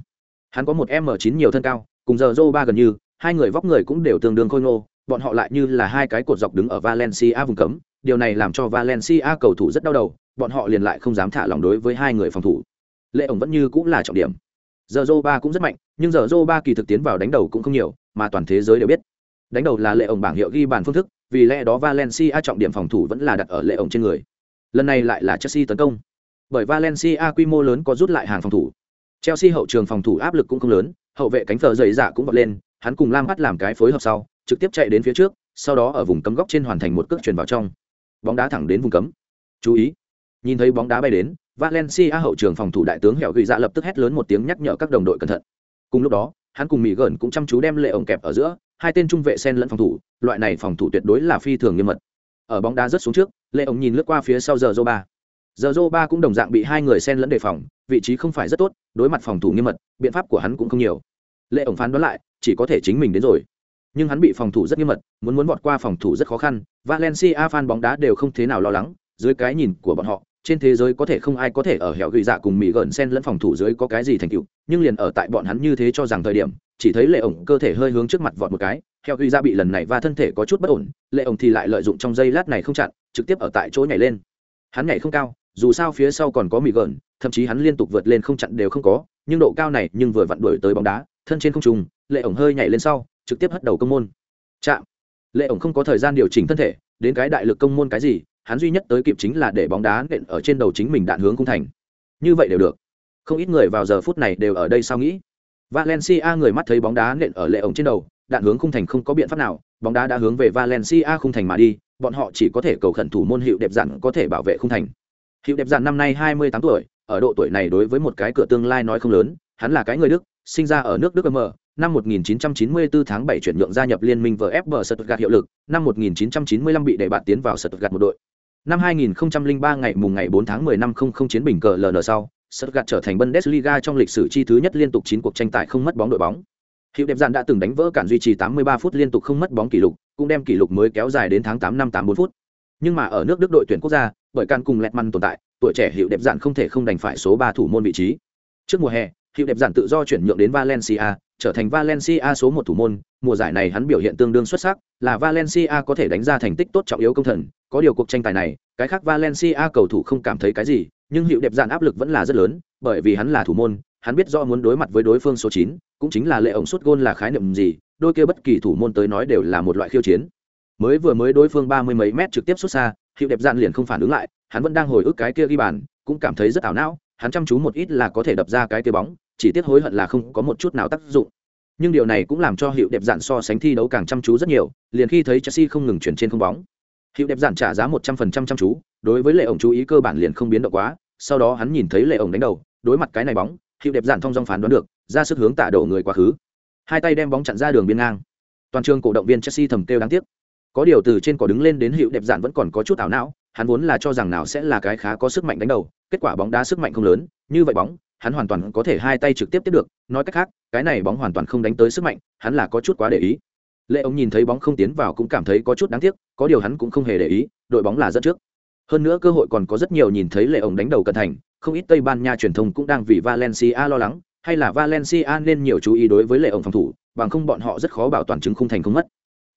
Hắn có một m 9 nhiều thân cao, cùng giờ ba gần như, hai người vóc người cũng đều tương đương khôi ngô, bọn họ lại như là hai cái cột dọc đứng ở Valencia vùng cấm, điều này làm cho Valencia cầu thủ rất đau đầu, bọn họ liền lại không dám thả lỏng đối với hai người phòng thủ. Lệ ổng vẫn như cũng là trọng điểm giờ Zoba ba cũng rất mạnh nhưng giờ Zoba ba kỳ thực tiến vào đánh đầu cũng không nhiều mà toàn thế giới đều biết đánh đầu là lệ ổng bảng hiệu ghi bàn phương thức vì lẽ đó valencia trọng điểm phòng thủ vẫn là đặt ở lệ ổng trên người. Lần này lại là chelsea tấn công. Bởi valencia quy mô lớn có rút lại hàng phòng thủ. Chelsea hậu trường phòng thủ áp lực cũng không lớn hậu vệ cánh phở dày dạ cũng bật lên hắn cùng lam bắt làm cái phối hợp sau trực tiếp chạy đến phía trước sau đó ở vùng cấm góc trên hoàn thành một cước truyền vào trong. Bóng đá thẳng đến vùng cấm. Chú ý. Nhìn thấy bóng đá bay đến Valencia hậu trường phòng thủ đại tướng Hẻo Gửi Dạ lập tức hét lớn một tiếng nhắc nhở các đồng đội cẩn thận. Cùng lúc đó, hắn cùng Mỹ Gẩn cũng chăm chú đem lệ ổng kẹp ở giữa, hai tên trung vệ sen lẫn phòng thủ, loại này phòng thủ tuyệt đối là phi thường nghiêm mật. Ở bóng đá rất xuống trước, lệ ổng nhìn lướt qua phía sau giờ Zoba. Giờ Zoba cũng đồng dạng bị hai người sen lẫn đề phòng, vị trí không phải rất tốt, đối mặt phòng thủ nghiêm mật, biện pháp của hắn cũng không nhiều. Lệ ổng phán đoán lại, chỉ có thể chính mình đến rồi. Nhưng hắn bị phòng thủ rất nghiêm mật, muốn muốn vọt qua phòng thủ rất khó khăn, Valencia fan bóng đá đều không thế nào lo lắng, dưới cái nhìn của bọn họ, trên thế giới có thể không ai có thể ở hẻo gửi dạ cùng mỹ gần sen lẫn phòng thủ dưới có cái gì thành tựu nhưng liền ở tại bọn hắn như thế cho rằng thời điểm chỉ thấy lệ ổng cơ thể hơi hướng trước mặt vọt một cái theo gửi ra bị lần này và thân thể có chút bất ổn, lệ ổng thì lại lợi dụng trong giây lát này không chặn, trực tiếp ở tại chỗ nhảy lên. Hắn nhảy không cao, dù sao phía sau còn có mì gần thậm chí hắn liên tục vượt lên không chặn đều không có, nhưng độ cao này nhưng vừa vặn đuổi tới bóng đá, thân trên không trùng, lệ ổng hơi nhảy lên sau, trực tiếp hất đầu công môn. Chạm. Lệ ổng không có thời gian điều chỉnh thân thể, đến cái đại lực công môn cái gì, hắn duy nhất tới kịp chính là để bóng đá nện ở trên đầu chính mình đạn hướng cung thành. Như vậy đều được. Không ít người vào giờ phút này đều ở đây sao nghĩ valencia người mắt thấy bóng đá nện ở lệ ổng trên đầu đạn hướng khung thành không có biện pháp nào bóng đá đã hướng về valencia khung thành mà đi bọn họ chỉ có thể cầu khẩn thủ môn hiệu đẹp dặn có thể bảo vệ khung thành hiệu đẹp dặn năm nay hai mươi tám tuổi ở độ tuổi này đối với một cái cửa tương lai nói không lớn hắn là cái người đức sinh ra ở nước đức m năm 1994 tháng 7 chuyển nhượng gia nhập liên minh VfB Stuttgart hiệu lực, năm 1995 bị đề bạt tiến vào Stuttgart một đội. Năm 2003 ngày mùng ngày 4 tháng 10 năm 00 chiến bình cờ LN sau, Stuttgart trở thành Bundesliga trong lịch sử chi thứ nhất liên tục 9 cuộc tranh tài không mất bóng đội bóng. Hiệu đẹp dạn đã từng đánh vỡ cản duy trì 83 phút liên tục không mất bóng kỷ lục, cũng đem kỷ lục mới kéo dài đến tháng 8 năm 84 phút. Nhưng mà ở nước Đức đội tuyển quốc gia, bởi can cùng Letman tồn tại, tuổi trẻ hiệu đẹp dạn không thể không đành phải số 3 thủ môn vị trí. Trước mùa hè, hiệu đẹp dạn tự do chuyển nhượng đến Valencia, trở thành Valencia số 1 thủ môn, mùa giải này hắn biểu hiện tương đương xuất sắc, là Valencia có thể đánh ra thành tích tốt trọng yếu công thần, có điều cuộc tranh tài này, cái khác Valencia cầu thủ không cảm thấy cái gì, nhưng hiệu đẹp dạn áp lực vẫn là rất lớn, bởi vì hắn là thủ môn, hắn biết rõ muốn đối mặt với đối phương số 9, cũng chính là lệ ổng suốt gôn là khái niệm gì, đôi kia bất kỳ thủ môn tới nói đều là một loại khiêu chiến. Mới vừa mới đối phương ba mươi mấy mét trực tiếp xuất xa, hiệu đẹp dạn liền không phản ứng lại, hắn vẫn đang hồi ức cái kia ghi bàn, cũng cảm thấy rất ảo não, hắn chăm chú một ít là có thể đập ra cái kia bóng, chỉ tiếc hối hận là không có một chút nào tác dụng nhưng điều này cũng làm cho hiệu đẹp dạn so sánh thi đấu càng chăm chú rất nhiều liền khi thấy chelsea không ngừng chuyển trên không bóng hiệu đẹp dạn trả giá một trăm phần trăm chăm chú đối với lệ ổng chú ý cơ bản liền không biến động quá sau đó hắn nhìn thấy lệ ổng đánh đầu, đối mặt cái này bóng hiệu đẹp giản thông dong phán đoán được, ra sức hướng tạ đổ người quá khứ. Hai tay đem bóng chặn ra đường biên ngang. Toàn trường cổ động viên chelsea thầm kêu đáng tiếc. Có điều từ trên cỏ đứng lên đến hiệu đẹp giản vẫn còn có chút ảo não, hắn vốn là cho rằng nào sẽ là cái khá có sức mạnh đánh đầu, kết quả bóng đá sức mạnh không lớn, như vậy bóng, hắn hoàn toàn có thể hai tay trực tiếp tiếp được, nói cách khác, cái này bóng hoàn toàn không đánh tới sức mạnh, hắn là có chút quá để ý. Lệ ông nhìn thấy bóng không tiến vào cũng cảm thấy có chút đáng tiếc, có điều hắn cũng không hề để ý, đội bóng là dẫn trước hơn nữa cơ hội còn có rất nhiều nhìn thấy lệ ổng đánh đầu cận thành, không ít tây ban nha truyền thông cũng đang vì valencia lo lắng, hay là valencia nên nhiều chú ý đối với lệ ổng phòng thủ, bằng không bọn họ rất khó bảo toàn chứng không thành không mất.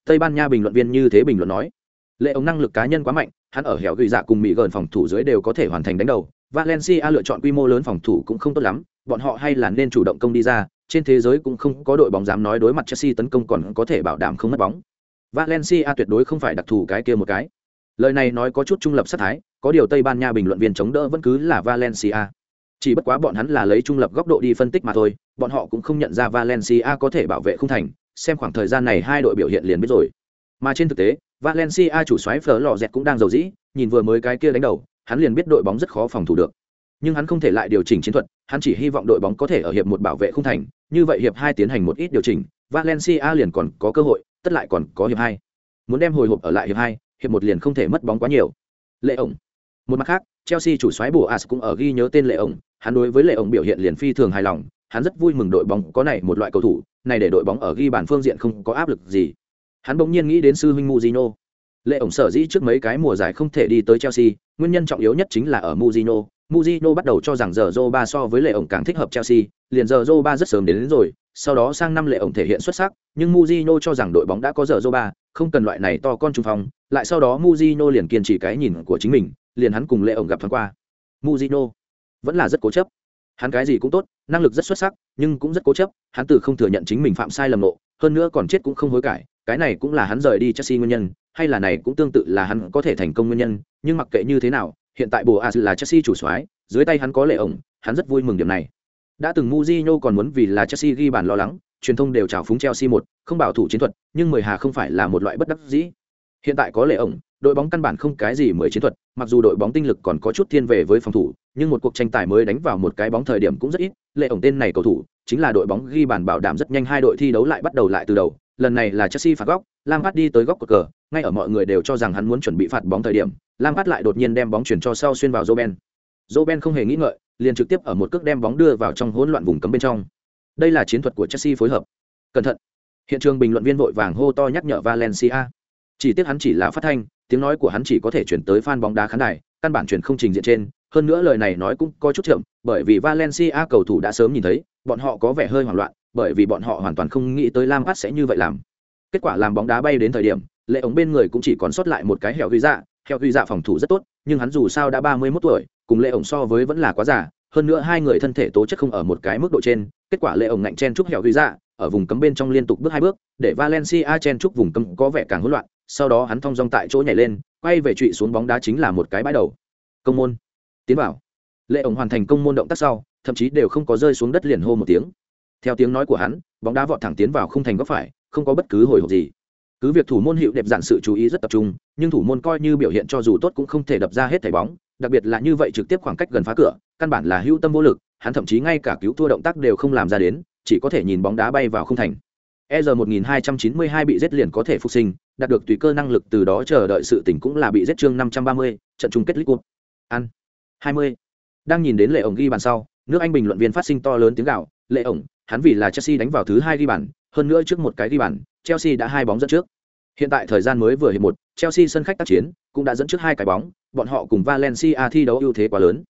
Tây ban nha bình luận viên như thế bình luận nói, lệ ổng năng lực cá nhân quá mạnh, hắn ở hẻo gửi dạ cùng mỹ gần phòng thủ dưới đều có thể hoàn thành đánh đầu. Valencia lựa chọn quy mô lớn phòng thủ cũng không tốt lắm, bọn họ hay là nên chủ động công đi ra, trên thế giới cũng không có đội bóng dám nói đối mặt chelsea tấn công còn có thể bảo đảm không mất bóng. Valencia tuyệt đối không phải đặc thù cái kia một cái lời này nói có chút trung lập sát thái, có điều tây ban nha bình luận viên chống đỡ vẫn cứ là valencia. Chỉ bất quá bọn hắn là lấy trung lập góc độ đi phân tích mà thôi, bọn họ cũng không nhận ra valencia có thể bảo vệ không thành, xem khoảng thời gian này hai đội biểu hiện liền biết rồi. Mà trên thực tế, valencia chủ xoáy phở lò dẹt cũng đang giàu dĩ, nhìn vừa mới cái kia đánh đầu, hắn liền biết đội bóng rất khó phòng thủ được. Nhưng hắn không thể lại điều chỉnh chiến thuật, hắn chỉ hy vọng đội bóng có thể ở hiệp một bảo vệ không thành, như vậy hiệp hai tiến hành một ít điều chỉnh, valencia liền còn có cơ hội, tất lại còn có hiệp hai. Muốn đem hồi hộp ở lại hiệp hai hiệp một liền không thể mất bóng quá nhiều lệ ổng một mặt khác chelsea chủ soái bổ as cũng ở ghi nhớ tên lệ ổng hắn đối với lệ ổng biểu hiện liền phi thường hài lòng hắn rất vui mừng đội bóng có này một loại cầu thủ này để đội bóng ở ghi bàn phương diện không có áp lực gì hắn bỗng nhiên nghĩ đến sư huynh Mujino. lệ ổng sở dĩ trước mấy cái mùa giải không thể đi tới chelsea nguyên nhân trọng yếu nhất chính là ở Mujino. Mujino bắt đầu cho rằng giờ Ba so với lệ ổng càng thích hợp chelsea liền giờ Ba rất sớm đến, đến rồi sau đó sang năm lệ ổng thể hiện xuất sắc nhưng Mujino cho rằng đội bóng đã có giờ Ba không cần loại này to con trung phong lại sau đó muzino liền kiên trì cái nhìn của chính mình liền hắn cùng lệ ổng gặp thoáng qua. Muzino vẫn là rất cố chấp. Hắn cái gì cũng tốt năng lực rất xuất sắc nhưng cũng rất cố chấp hắn từ không thừa nhận chính mình phạm sai lầm nộ hơn nữa còn chết cũng không hối cải cái này cũng là hắn rời đi chelsea nguyên nhân hay là này cũng tương tự là hắn có thể thành công nguyên nhân nhưng mặc kệ như thế nào hiện tại bồ a là chelsea chủ soái dưới tay hắn có lệ ổng hắn rất vui mừng điểm này. Đã từng Mujinho còn muốn vì là Chelsea ghi bàn lo lắng, truyền thông đều chào phúng Chelsea một, không bảo thủ chiến thuật, nhưng mười hà không phải là một loại bất đắc dĩ. Hiện tại có lệ ổng, đội bóng căn bản không cái gì mười chiến thuật, mặc dù đội bóng tinh lực còn có chút thiên về với phòng thủ, nhưng một cuộc tranh tài mới đánh vào một cái bóng thời điểm cũng rất ít, lệ ổng tên này cầu thủ, chính là đội bóng ghi bàn bảo đảm rất nhanh hai đội thi đấu lại bắt đầu lại từ đầu, lần này là Chelsea phạt góc, Lampard đi tới góc cột cờ, ngay ở mọi người đều cho rằng hắn muốn chuẩn bị phạt bóng thời điểm, Lampard lại đột nhiên đem bóng chuyển cho sau xuyên vào Roben. Roben không hề nghĩ ngợi, liền trực tiếp ở một cước đem bóng đưa vào trong hỗn loạn vùng cấm bên trong. Đây là chiến thuật của Chelsea phối hợp. Cẩn thận. Hiện trường bình luận viên vội vàng hô to nhắc nhở Valencia. Chỉ tiếc hắn chỉ là phát thanh, tiếng nói của hắn chỉ có thể chuyển tới fan bóng đá khán đài, căn bản chuyển không trình diện trên, hơn nữa lời này nói cũng có chút chậm, bởi vì Valencia cầu thủ đã sớm nhìn thấy, bọn họ có vẻ hơi hoảng loạn, bởi vì bọn họ hoàn toàn không nghĩ tới Lampard sẽ như vậy làm. Kết quả làm bóng đá bay đến thời điểm, lệ ống bên người cũng chỉ còn sót lại một cái hẻo huy dạ, hẻo huy dạ phòng thủ rất tốt, nhưng hắn dù sao đã ba mươi 31 tuổi, cùng lệ ổng so với vẫn là quá già, hơn nữa hai người thân thể tố chất không ở một cái mức độ trên, kết quả lệ ổng ngạnh chen trúc hẻo ghi dạ, ở vùng cấm bên trong liên tục bước hai bước, để Valencia chen trúc vùng cấm có vẻ càng hỗn loạn, sau đó hắn thong dong tại chỗ nhảy lên, quay về trụy xuống bóng đá chính là một cái bãi đầu. Công môn, tiến vào. Lệ ổng hoàn thành công môn động tác sau, thậm chí đều không có rơi xuống đất liền hô một tiếng theo tiếng nói của hắn bóng đá vọt thẳng tiến vào không thành góc phải không có bất cứ hồi hộp gì cứ việc thủ môn hiệu đẹp dạn sự chú ý rất tập trung nhưng thủ môn coi như biểu hiện cho dù tốt cũng không thể đập ra hết thẻ bóng đặc biệt là như vậy trực tiếp khoảng cách gần phá cửa căn bản là hữu tâm vô lực hắn thậm chí ngay cả cứu thua động tác đều không làm ra đến chỉ có thể nhìn bóng đá bay vào không thành e 1292 bị giết liền có thể phục sinh đạt được tùy cơ năng lực từ đó chờ đợi sự tỉnh cũng là bị giết chương 530, trận chung kết League Cup. Ăn. 20. Đang nhìn đến lệ ổng ghi bàn sau, nước Anh bình luận viên phát sinh to lớn tiếng gào, lệ ổng, hắn vì là Chelsea đánh vào thứ hai ghi bàn, hơn nữa trước một cái ghi bàn, Chelsea đã hai bóng dẫn trước. Hiện tại thời gian mới vừa hiệp một, Chelsea sân khách tác chiến, cũng đã dẫn trước hai cái bóng, bọn họ cùng Valencia thi đấu ưu thế quá lớn.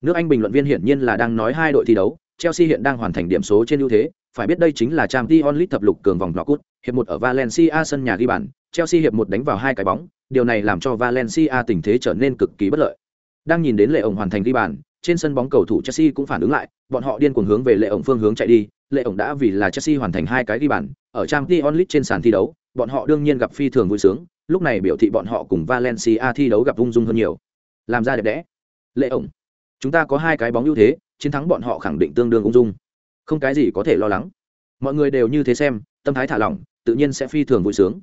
Nước Anh bình luận viên hiển nhiên là đang nói hai đội thi đấu, Chelsea hiện đang hoàn thành điểm số trên ưu thế, phải biết đây chính là Champions League thập lục cường vòng knock-out, hiệp một ở Valencia sân nhà ghi bàn, Chelsea hiệp một đánh vào hai cái bóng, điều này làm cho Valencia tình thế trở nên cực kỳ bất lợi. Đang nhìn đến Lệ ổng hoàn thành ghi bàn, trên sân bóng cầu thủ Chelsea cũng phản ứng lại, bọn họ điên cuồng hướng về Lệ ổng phương hướng chạy đi, lệ ổng đã vì là Chelsea hoàn thành hai cái ghi bàn, ở Champions League trên sàn thi đấu, bọn họ đương nhiên gặp phi thường vui sướng, lúc này biểu thị bọn họ cùng Valencia thi đấu gặp ung dung hơn nhiều. Làm ra đẹp đẽ. Lệ ổng, chúng ta có hai cái bóng ưu thế, chiến thắng bọn họ khẳng định tương đương ung dung. Không cái gì có thể lo lắng. Mọi người đều như thế xem, tâm thái thả lỏng, tự nhiên sẽ phi thường vui sướng.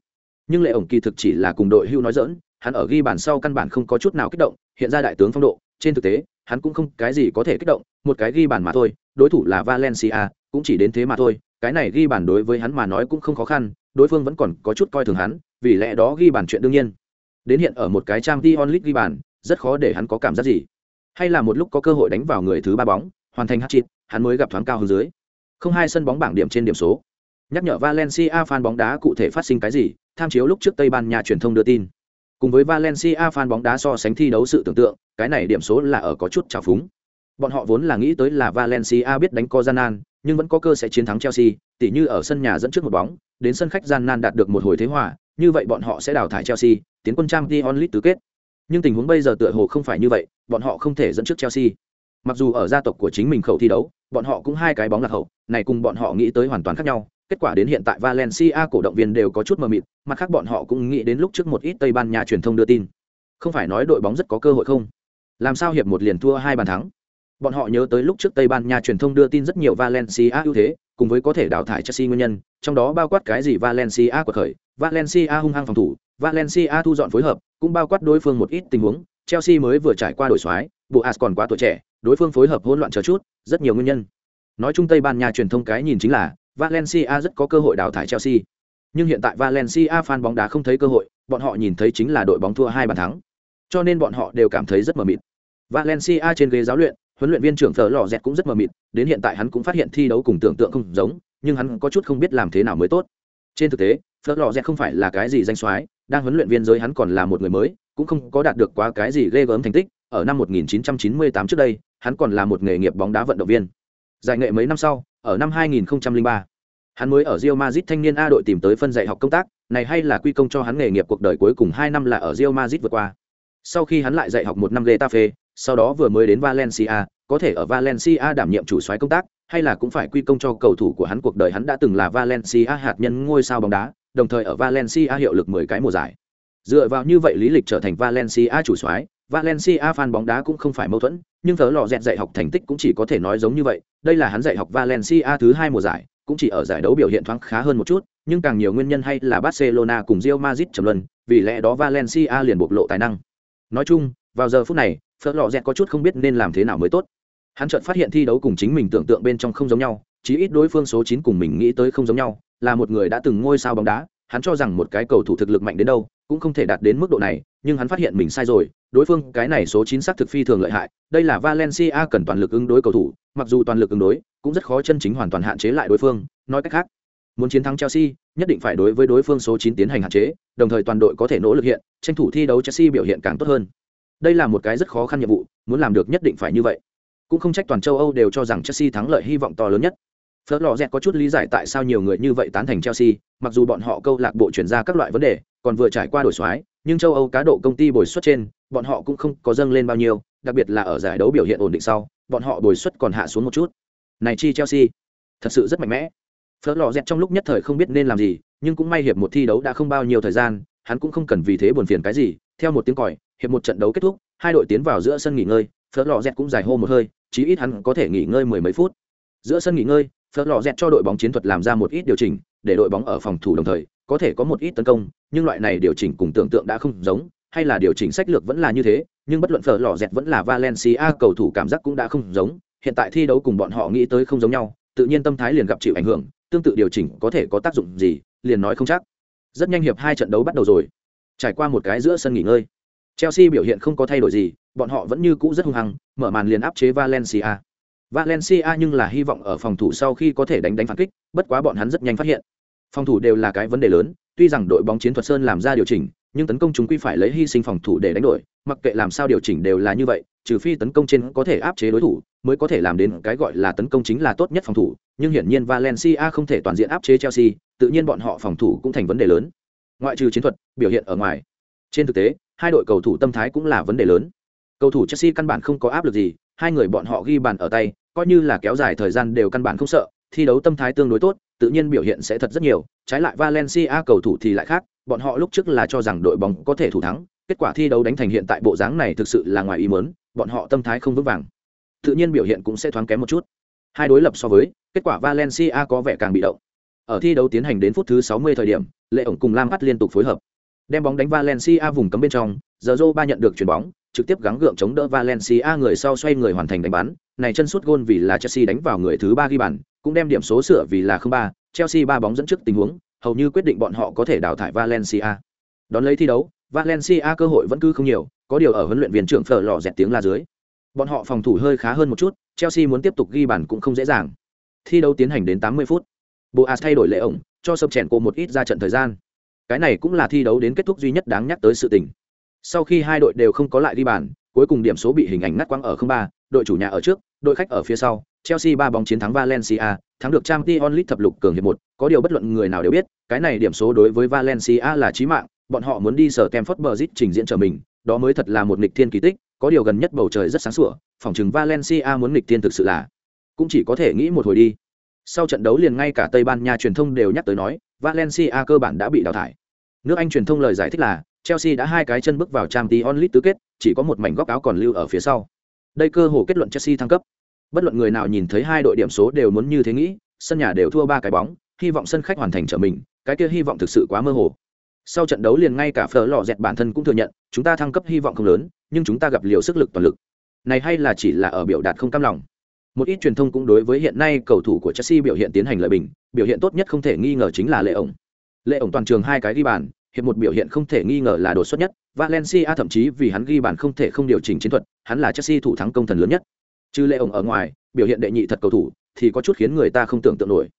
Nhưng Lệ ổng kỳ thực chỉ là cùng đội hưu nói dỡn hắn ở ghi bàn sau căn bản không có chút nào kích động, hiện ra đại tướng phong độ, trên thực tế, hắn cũng không cái gì có thể kích động, một cái ghi bàn mà thôi, đối thủ là Valencia, cũng chỉ đến thế mà thôi cái này ghi bàn đối với hắn mà nói cũng không khó khăn, đối phương vẫn còn có chút coi thường hắn, vì lẽ đó ghi bàn chuyện đương nhiên. Đến hiện ở một cái trang Dion League ghi bàn, rất khó để hắn có cảm giác gì. Hay là một lúc có cơ hội đánh vào người thứ ba bóng, hoàn thành hat trick hắn mới gặp thoáng cao hơn dưới. Không hai sân bóng bảng điểm trên điểm số. Nhắc nhở valencia fan bóng đá cụ thể phát sinh cái gì, tham chiếu lúc trước tây ban nha truyền thông đưa tin. Cùng với valencia fan bóng đá so sánh thi đấu sự tưởng tượng, cái này điểm số là ở có chút trào phúng. Bọn họ vốn là nghĩ tới là valencia biết đánh co gian nan nhưng vẫn có cơ sẽ chiến thắng chelsea, tỉ như ở sân nhà dẫn trước một bóng, đến sân khách gian nan đạt được một hồi thế hòa, như vậy bọn họ sẽ đào thải chelsea, tiến quân trang t onlit tứ kết. Nhưng tình huống bây giờ tựa hồ không phải như vậy, bọn họ không thể dẫn trước chelsea. Mặc dù ở gia tộc của chính mình khẩu thi đấu, bọn họ cũng hai cái bóng lạc hậu, này cùng bọn họ nghĩ tới hoàn toàn khác nhau, kết quả đến hiện tại valencia cổ động viên đều có chút mờ mịt, mặt khác bọn họ cũng nghĩ đến lúc trước một ít tây ban nha truyền thông đưa tin. Không phải nói đội bóng rất có cơ hội không? Làm sao hiệp một liền thua hai bàn thắng? Bọn họ nhớ tới lúc trước tây ban nha truyền thông đưa tin rất nhiều valencia ưu thế cùng với có thể đào thải chelsea nguyên nhân trong đó bao quát cái gì valencia của khởi valencia hung hăng phòng thủ valencia thu dọn phối hợp cũng bao quát đối phương một ít tình huống chelsea mới vừa trải qua đổi xoái, bộ còn quá tuổi trẻ đối phương phối hợp hỗn loạn chờ chút rất nhiều nguyên nhân. Nói chung tây ban nha truyền thông cái nhìn chính là valencia rất có cơ hội đào thải chelsea. Nhưng hiện tại valencia fan bóng đá không thấy cơ hội bọn họ nhìn thấy chính là đội bóng thua hai bàn thắng. Cho nên bọn họ đều cảm thấy rất mờ mịt. Valencia trên ghế giáo luyện huấn luyện viên trưởng thờ lò dẹt cũng rất mờ mịt, đến hiện tại hắn cũng phát hiện thi đấu cùng tưởng tượng không giống, nhưng hắn có chút không biết làm thế nào mới tốt. Trên thực tế thờ lò dẹt không phải là cái gì danh soái, đang huấn luyện viên giới hắn còn là một người mới, cũng không có đạt được quá cái gì ghê gớm thành tích. Ở năm 1998 trước đây, hắn còn là một nghề nghiệp bóng đá vận động viên. Giải nghệ mấy năm sau, ở năm 2003 hắn mới ở Real Madrid thanh niên A đội tìm tới phân dạy học công tác, này hay là quy công cho hắn nghề nghiệp cuộc đời cuối cùng hai năm là ở Real Madrid vượt qua. Sau khi hắn lại dạy học một năm Getafe sau đó vừa mới đến Valencia có thể ở Valencia đảm nhiệm chủ soái công tác hay là cũng phải quy công cho cầu thủ của hắn cuộc đời hắn đã từng là Valencia hạt nhân ngôi sao bóng đá đồng thời ở Valencia hiệu lực 10 cái mùa giải dựa vào như vậy lý lịch trở thành Valencia chủ soái Valencia fan bóng đá cũng không phải mâu thuẫn, nhưng thớ lò dẹt dạy học thành tích cũng chỉ có thể nói giống như vậy, đây là hắn dạy học Valencia thứ hai mùa giải, cũng chỉ ở giải đấu biểu hiện thoáng khá hơn một chút, nhưng càng nhiều nguyên nhân hay là Barcelona cùng Real Madrid trầm luân, vì lẽ đó Valencia liền bộc lộ tài năng. Nói chung, vào giờ phút này, Phở lò Dẹt có chút không biết nên làm thế nào mới tốt. Hắn chợt phát hiện thi đấu cùng chính mình tưởng tượng bên trong không giống nhau, chí ít đối phương số chín cùng mình nghĩ tới không giống nhau, là một người đã từng ngôi sao bóng đá, hắn cho rằng một cái cầu thủ thực lực mạnh đến đâu, cũng không thể đạt đến mức độ này, nhưng hắn phát hiện mình sai rồi, đối phương cái này số chín xác thực phi thường lợi hại, đây là Valencia cần toàn lực ứng đối cầu thủ, mặc dù toàn lực ứng đối, cũng rất khó chân chính hoàn toàn hạn chế lại đối phương, nói cách khác, muốn chiến thắng Chelsea, nhất định phải đối với đối phương số chín tiến hành hạn chế, đồng thời toàn đội có thể nỗ lực hiện, tranh thủ thi đấu Chelsea biểu hiện càng tốt hơn. Đây là một cái rất khó khăn nhiệm vụ, muốn làm được nhất định phải như vậy. Cũng không trách toàn châu Âu đều cho rằng Chelsea thắng lợi hy vọng to lớn nhất. Phớt lò dẹt có chút lý giải tại sao nhiều người như vậy tán thành Chelsea, mặc dù bọn họ câu lạc bộ chuyển ra các loại vấn đề, còn vừa trải qua đổi xoái, nhưng châu Âu cá độ công ty bồi suất trên, bọn họ cũng không có dâng lên bao nhiêu, đặc biệt là ở giải đấu biểu hiện ổn định sau, bọn họ bồi suất còn hạ xuống một chút. Này chi Chelsea, thật sự rất mạnh mẽ. Phớt lò dẹt trong lúc nhất thời không biết nên làm gì, nhưng cũng may hiệp một thi đấu đã không bao nhiêu thời gian, hắn cũng không cần vì thế buồn phiền cái gì. Theo một tiếng còi, hiệp một trận đấu kết thúc, hai đội tiến vào giữa sân nghỉ ngơi, Phớt lò dẹt cũng dài hô một hơi, chí ít hắn có thể nghỉ ngơi mười mấy phút. Giữa sân nghỉ ngơi, Phớt lò dẹt cho đội bóng chiến thuật làm ra một ít điều chỉnh, để đội bóng ở phòng thủ đồng thời có thể có một ít tấn công, nhưng loại này điều chỉnh cùng tưởng tượng đã không giống, hay là điều chỉnh sách lược vẫn là như thế, nhưng bất luận Phở lò dẹt vẫn là Valencia cầu thủ cảm giác cũng đã không giống, hiện tại thi đấu cùng bọn họ nghĩ tới không giống nhau, tự nhiên tâm thái liền gặp chịu ảnh hưởng, tương tự điều chỉnh có thể có tác dụng gì, liền nói không chắc. Rất nhanh hiệp hai trận đấu bắt đầu rồi. Trải qua một cái giữa sân nghỉ ngơi, Chelsea biểu hiện không có thay đổi gì, bọn họ vẫn như cũ rất hung hăng, mở màn liền áp chế Valencia. Valencia nhưng là hy vọng ở phòng thủ sau khi có thể đánh đánh phản kích, bất quá bọn hắn rất nhanh phát hiện. Phòng thủ đều là cái vấn đề lớn, tuy rằng đội bóng chiến thuật sơn làm ra điều chỉnh, nhưng tấn công chúng quy phải lấy hy sinh phòng thủ để đánh đổi, mặc kệ làm sao điều chỉnh đều là như vậy, trừ phi tấn công trên có thể áp chế đối thủ, mới có thể làm đến cái gọi là tấn công chính là tốt nhất phòng thủ, nhưng hiển nhiên Valencia không thể toàn diện áp chế Chelsea, tự nhiên bọn họ phòng thủ cũng thành vấn đề lớn. Ngoại trừ chiến thuật, biểu hiện ở ngoài. Trên thực tế, hai đội cầu thủ tâm thái cũng là vấn đề lớn. Cầu thủ Chelsea căn bản không có áp lực gì, hai người bọn họ ghi bàn ở tay, coi như là kéo dài thời gian đều căn bản không sợ, thi đấu tâm thái tương đối tốt, tự nhiên biểu hiện sẽ thật rất nhiều, trái lại Valencia cầu thủ thì lại khác, bọn họ lúc trước là cho rằng đội bóng có thể thủ thắng, kết quả thi đấu đánh thành hiện tại bộ dáng này thực sự là ngoài ý muốn, bọn họ tâm thái không vững vàng. Tự nhiên biểu hiện cũng sẽ thoáng kém một chút. Hai đối lập so với, kết quả Valencia có vẻ càng bị động. Ở thi đấu tiến hành đến phút thứ 60 thời điểm, Lệ ổng cùng Lam bắt liên tục phối hợp, đem bóng đánh Valencia vùng cấm bên trong, giờ ba nhận được chuyển bóng, trực tiếp gắng gượng chống đỡ Valencia người sau xoay người hoàn thành đánh bắn, này chân sút gôn vì là Chelsea đánh vào người thứ ba ghi bàn, cũng đem điểm số sửa vì là 0-3, Chelsea ba bóng dẫn trước tình huống, hầu như quyết định bọn họ có thể đào thải Valencia. Đón lấy thi đấu, Valencia cơ hội vẫn cứ không nhiều, có điều ở huấn luyện viên trưởng Phở lò dẹt tiếng la dưới. Bọn họ phòng thủ hơi khá hơn một chút, Chelsea muốn tiếp tục ghi bàn cũng không dễ dàng. Thi đấu tiến hành đến 80 phút. Boas thay đổi lệ ổng, cho sập chèn cô một ít ra trận thời gian. Cái này cũng là thi đấu đến kết thúc duy nhất đáng nhắc tới sự tình. Sau khi hai đội đều không có lại ghi bàn, cuối cùng điểm số bị hình ảnh ngắt quăng ở 03, đội chủ nhà ở trước, đội khách ở phía sau. Chelsea ba bóng chiến thắng Valencia, thắng được Champions League thập lục cường hiệp một, có điều bất luận người nào đều biết, cái này điểm số đối với Valencia là chí mạng, bọn họ muốn đi sở Stamford Bridge trình diễn trở mình, đó mới thật là một nghịch thiên kỳ tích, có điều gần nhất bầu trời rất sáng sủa, phỏng chừng Valencia muốn nghịch thiên thực sự là cũng chỉ có thể nghĩ một hồi đi. Sau trận đấu liền ngay cả Tây Ban Nha truyền thông đều nhắc tới nói, Valencia cơ bản đã bị đào thải. Nước Anh truyền thông lời giải thích là, Chelsea đã hai cái chân bước vào Champions League tứ kết, chỉ có một mảnh góc áo còn lưu ở phía sau. Đây cơ hồ kết luận Chelsea thăng cấp. Bất luận người nào nhìn thấy hai đội điểm số đều muốn như thế nghĩ, sân nhà đều thua ba cái bóng, hy vọng sân khách hoàn thành trở mình, cái kia hy vọng thực sự quá mơ hồ. Sau trận đấu liền ngay cả Fleur lò dẹt bản thân cũng thừa nhận, chúng ta thăng cấp hy vọng không lớn, nhưng chúng ta gặp liều sức lực toàn lực. Này hay là chỉ là ở biểu đạt không cam lòng. Một ít truyền thông cũng đối với hiện nay cầu thủ của Chelsea biểu hiện tiến hành lợi bình, biểu hiện tốt nhất không thể nghi ngờ chính là Lệ ổng. Lệ ổng toàn trường hai cái ghi bàn, hiệp một biểu hiện không thể nghi ngờ là đột xuất nhất, Valencia thậm chí vì hắn ghi bàn không thể không điều chỉnh chiến thuật, hắn là Chelsea thủ thắng công thần lớn nhất. Trừ Lệ ổng ở ngoài, biểu hiện đệ nhị thật cầu thủ thì có chút khiến người ta không tưởng tượng nổi.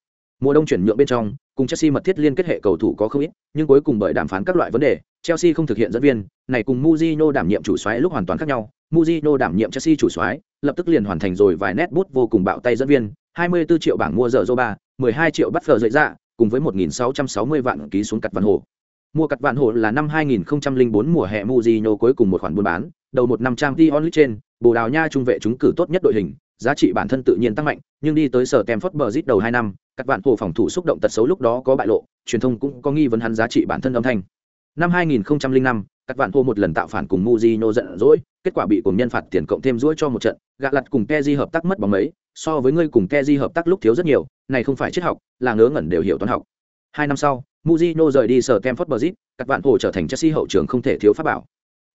Mùa đông chuyển nhượng bên trong, cùng Chelsea mật thiết liên kết hệ cầu thủ có không ít, nhưng cuối cùng bởi đàm phán các loại vấn đề, Chelsea không thực hiện dẫn viên, này cùng Mourinho đảm nhiệm chủ soái lúc hoàn toàn khác nhau. Mujino đảm nhiệm Chelsea chủ soái, lập tức liền hoàn thành rồi vài nét bút vô cùng bạo tay dẫn viên, 24 triệu bảng mua giờ Zoba, 12 triệu bắt phở dậy ra, cùng với 1660 vạn ký xuống cặt văn hồ. Mua cặt vạn hồ là năm 2004 mùa hè Mujino cuối cùng một khoản buôn bán, đầu một năm trang Dion trên, Bồ Đào Nha trung vệ chúng cử tốt nhất đội hình, giá trị bản thân tự nhiên tăng mạnh, nhưng đi tới sở Stamford Bridge đầu 2 năm, các bạn hồ phòng thủ xúc động tật xấu lúc đó có bại lộ, truyền thông cũng có nghi vấn hắn giá trị bản thân âm thanh. Năm 2005, các bạn hô một lần tạo phản cùng Mujino giận dỗi, kết quả bị cùng nhân phạt tiền cộng thêm rũi cho một trận, gạ lật cùng Kezi hợp tác mất bóng mấy, so với ngươi cùng Kezi hợp tác lúc thiếu rất nhiều, này không phải triết học, là ngớ ngẩn đều hiểu toán học. Hai năm sau, Mujino rời đi sở Stamford Bridge, các bạn hồ trở thành Chelsea hậu trường không thể thiếu pháp bảo.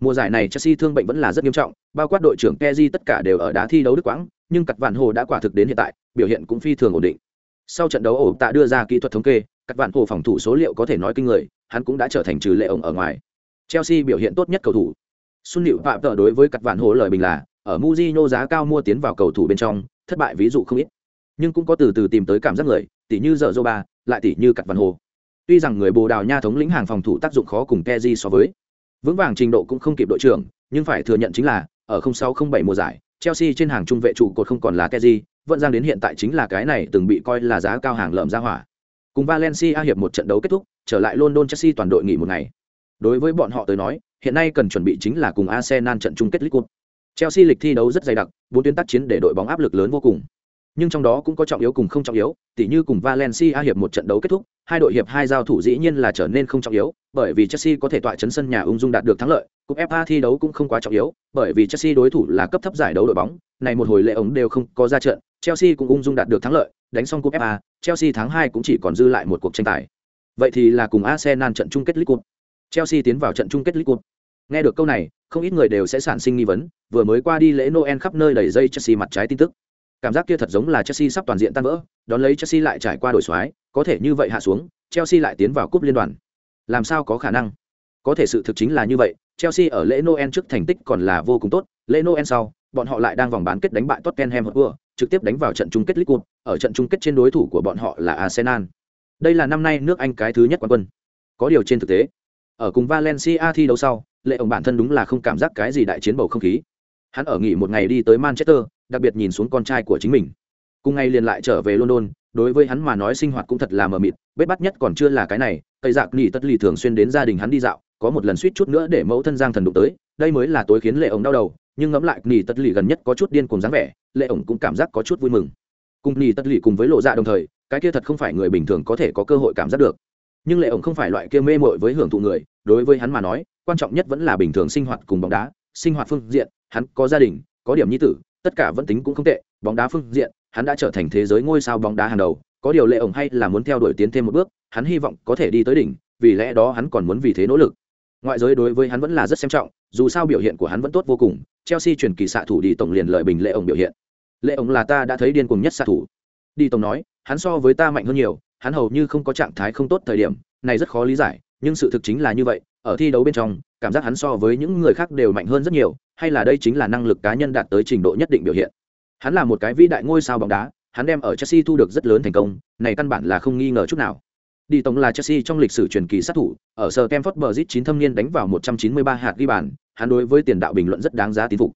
Mùa giải này Chelsea thương bệnh vẫn là rất nghiêm trọng, bao quát đội trưởng Kezi tất cả đều ở đá thi đấu đức quãng, nhưng cắt vạn hồ đã quả thực đến hiện tại, biểu hiện cũng phi thường ổn định. Sau trận đấu ổ tạ đưa ra kỹ thuật thống kê, cắt vạn hồ phòng thủ số liệu có thể nói kinh người, hắn cũng đã trở thành trừ lệ ổng ở ngoài. Chelsea biểu hiện tốt nhất cầu thủ. Xuân Liễu Phạm Tở đối với cặt vạn hồ lời bình là, ở Mujinho giá cao mua tiến vào cầu thủ bên trong, thất bại ví dụ không ít. Nhưng cũng có từ từ tìm tới cảm giác người, tỉ như giờ Zoba, lại tỉ như cặt vạn hồ. Tuy rằng người Bồ Đào Nha thống lĩnh hàng phòng thủ tác dụng khó cùng Kezi so với, vững vàng trình độ cũng không kịp đội trưởng, nhưng phải thừa nhận chính là ở 0607 mùa giải, Chelsea trên hàng trung vệ trụ cột không còn là Kezi, vận giang đến hiện tại chính là cái này từng bị coi là giá cao hàng lợm ra hỏa. Cùng Valencia hiệp một trận đấu kết thúc, trở lại London Chelsea toàn đội nghỉ một ngày. Đối với bọn họ tới nói, hiện nay cần chuẩn bị chính là cùng Arsenal trận chung kết League Cup. Chelsea lịch thi đấu rất dày đặc, bốn tuyến tác chiến để đội bóng áp lực lớn vô cùng. Nhưng trong đó cũng có trọng yếu cùng không trọng yếu, tỉ như cùng Valencia hiệp một trận đấu kết thúc, hai đội hiệp hai giao thủ dĩ nhiên là trở nên không trọng yếu, bởi vì Chelsea có thể tọa chấn sân nhà ung dung đạt được thắng lợi, cúp FA thi đấu cũng không quá trọng yếu, bởi vì Chelsea đối thủ là cấp thấp giải đấu đội bóng, này một hồi lệ ống đều không có ra trận, Chelsea cũng ung dung đạt được thắng lợi, đánh xong cúp FA, Chelsea tháng 2 cũng chỉ còn dư lại một cuộc tranh tài. Vậy thì là cùng Arsenal trận chung kết League Cup. Chelsea tiến vào trận chung kết League Cup. Nghe được câu này, không ít người đều sẽ sản sinh nghi vấn, vừa mới qua đi lễ Noel khắp nơi đầy dây Chelsea mặt trái tin tức. Cảm giác kia thật giống là Chelsea sắp toàn diện tan vỡ, đón lấy Chelsea lại trải qua đổi xoái, có thể như vậy hạ xuống, Chelsea lại tiến vào cúp liên đoàn. Làm sao có khả năng? Có thể sự thực chính là như vậy, Chelsea ở lễ Noel trước thành tích còn là vô cùng tốt, lễ Noel sau, bọn họ lại đang vòng bán kết đánh bại Tottenham Hotspur, trực tiếp đánh vào trận chung kết League Cup, ở trận chung kết trên đối thủ của bọn họ là Arsenal. Đây là năm nay nước Anh cái thứ nhất quán quân. Có điều trên thực tế, ở cùng Valencia thi đấu sau, lệ ông bản thân đúng là không cảm giác cái gì đại chiến bầu không khí. Hắn ở nghỉ một ngày đi tới Manchester, đặc biệt nhìn xuống con trai của chính mình. Cùng ngày liền lại trở về London, đối với hắn mà nói sinh hoạt cũng thật là mờ mịt, bết bắt nhất còn chưa là cái này, tây dạc nghỉ tất lì thường xuyên đến gia đình hắn đi dạo, có một lần suýt chút nữa để mẫu thân giang thần đụng tới, đây mới là tối khiến lệ ông đau đầu, nhưng ngẫm lại nghỉ tất lì gần nhất có chút điên cuồng dáng vẻ, lệ ổng cũng cảm giác có chút vui mừng. Cùng nghỉ tất lì cùng với lộ dạ đồng thời, cái kia thật không phải người bình thường có thể có cơ hội cảm giác được. Nhưng lệ ổng không phải loại kia mê mội với hưởng thụ người, đối với hắn mà nói, quan trọng nhất vẫn là bình thường sinh hoạt cùng bóng đá, sinh hoạt phương diện, hắn có gia đình, có điểm nhi tử, tất cả vẫn tính cũng không tệ, bóng đá phương diện, hắn đã trở thành thế giới ngôi sao bóng đá hàng đầu, có điều lệ ổng hay là muốn theo đuổi tiến thêm một bước, hắn hy vọng có thể đi tới đỉnh, vì lẽ đó hắn còn muốn vì thế nỗ lực. Ngoại giới đối với hắn vẫn là rất xem trọng, dù sao biểu hiện của hắn vẫn tốt vô cùng, Chelsea chuyển kỳ xạ thủ đi tổng liền lợi bình lệ ổng biểu hiện. Lệ ổng là ta đã thấy điên cuồng nhất xạ thủ. Đi tổng nói, hắn so với ta mạnh hơn nhiều, hắn hầu như không có trạng thái không tốt thời điểm, này rất khó lý giải, nhưng sự thực chính là như vậy, ở thi đấu bên trong, cảm giác hắn so với những người khác đều mạnh hơn rất nhiều, hay là đây chính là năng lực cá nhân đạt tới trình độ nhất định biểu hiện. Hắn là một cái vĩ đại ngôi sao bóng đá, hắn đem ở Chelsea thu được rất lớn thành công, này căn bản là không nghi ngờ chút nào. Đi tổng là Chelsea trong lịch sử truyền kỳ sát thủ, ở Stamford Bridge chín thâm niên đánh vào 193 hạt ghi bàn, hắn đối với tiền đạo bình luận rất đáng giá tín phục.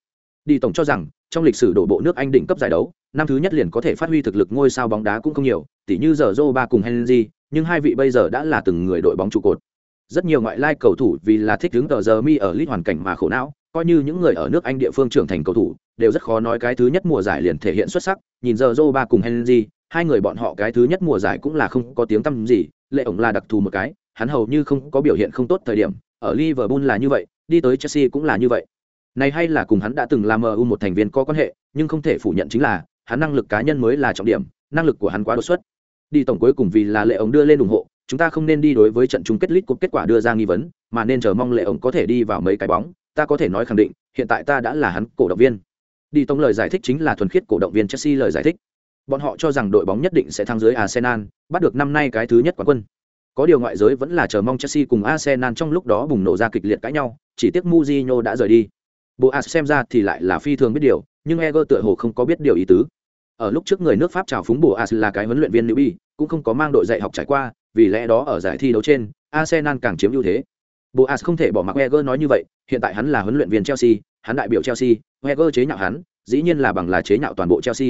Đi tổng cho rằng, trong lịch sử đổ bộ nước Anh đỉnh cấp giải đấu, năm thứ nhất liền có thể phát huy thực lực ngôi sao bóng đá cũng không nhiều, tỉ như giờ Zoba cùng Henry, nhưng hai vị bây giờ đã là từng người đội bóng trụ cột. Rất nhiều ngoại lai cầu thủ vì là thích hướng tờ giờ mi ở lít hoàn cảnh mà khổ não, coi như những người ở nước Anh địa phương trưởng thành cầu thủ, đều rất khó nói cái thứ nhất mùa giải liền thể hiện xuất sắc, nhìn giờ Zoba cùng Henry, hai người bọn họ cái thứ nhất mùa giải cũng là không có tiếng tăm gì, lệ ổng là đặc thù một cái, hắn hầu như không có biểu hiện không tốt thời điểm, ở Liverpool là như vậy, đi tới Chelsea cũng là như vậy. Này hay là cùng hắn đã từng làm MU một thành viên có quan hệ, nhưng không thể phủ nhận chính là, hắn năng lực cá nhân mới là trọng điểm, năng lực của hắn quá đột xuất. Đi tổng cuối cùng vì là lệ ổng đưa lên ủng hộ, chúng ta không nên đi đối với trận chung kết lít cúp kết quả đưa ra nghi vấn, mà nên chờ mong lệ ổng có thể đi vào mấy cái bóng, ta có thể nói khẳng định, hiện tại ta đã là hắn cổ động viên. Đi tổng lời giải thích chính là thuần khiết cổ động viên Chelsea lời giải thích. Bọn họ cho rằng đội bóng nhất định sẽ thắng dưới Arsenal, bắt được năm nay cái thứ nhất quán quân. Có điều ngoại giới vẫn là chờ mong Chelsea cùng Arsenal trong lúc đó bùng nổ ra kịch liệt cãi nhau, chỉ tiếc Mourinho đã rời đi. Boas xem ra thì lại là phi thường biết điều, nhưng Eger tựa hồ không có biết điều ý tứ. Ở lúc trước người nước Pháp chào phúng Boas là cái huấn luyện viên newbie, cũng không có mang đội dạy học trải qua, vì lẽ đó ở giải thi đấu trên, Arsenal càng chiếm ưu thế. Boas không thể bỏ mặc Eger nói như vậy, hiện tại hắn là huấn luyện viên Chelsea, hắn đại biểu Chelsea, Eger chế nhạo hắn, dĩ nhiên là bằng là chế nhạo toàn bộ Chelsea.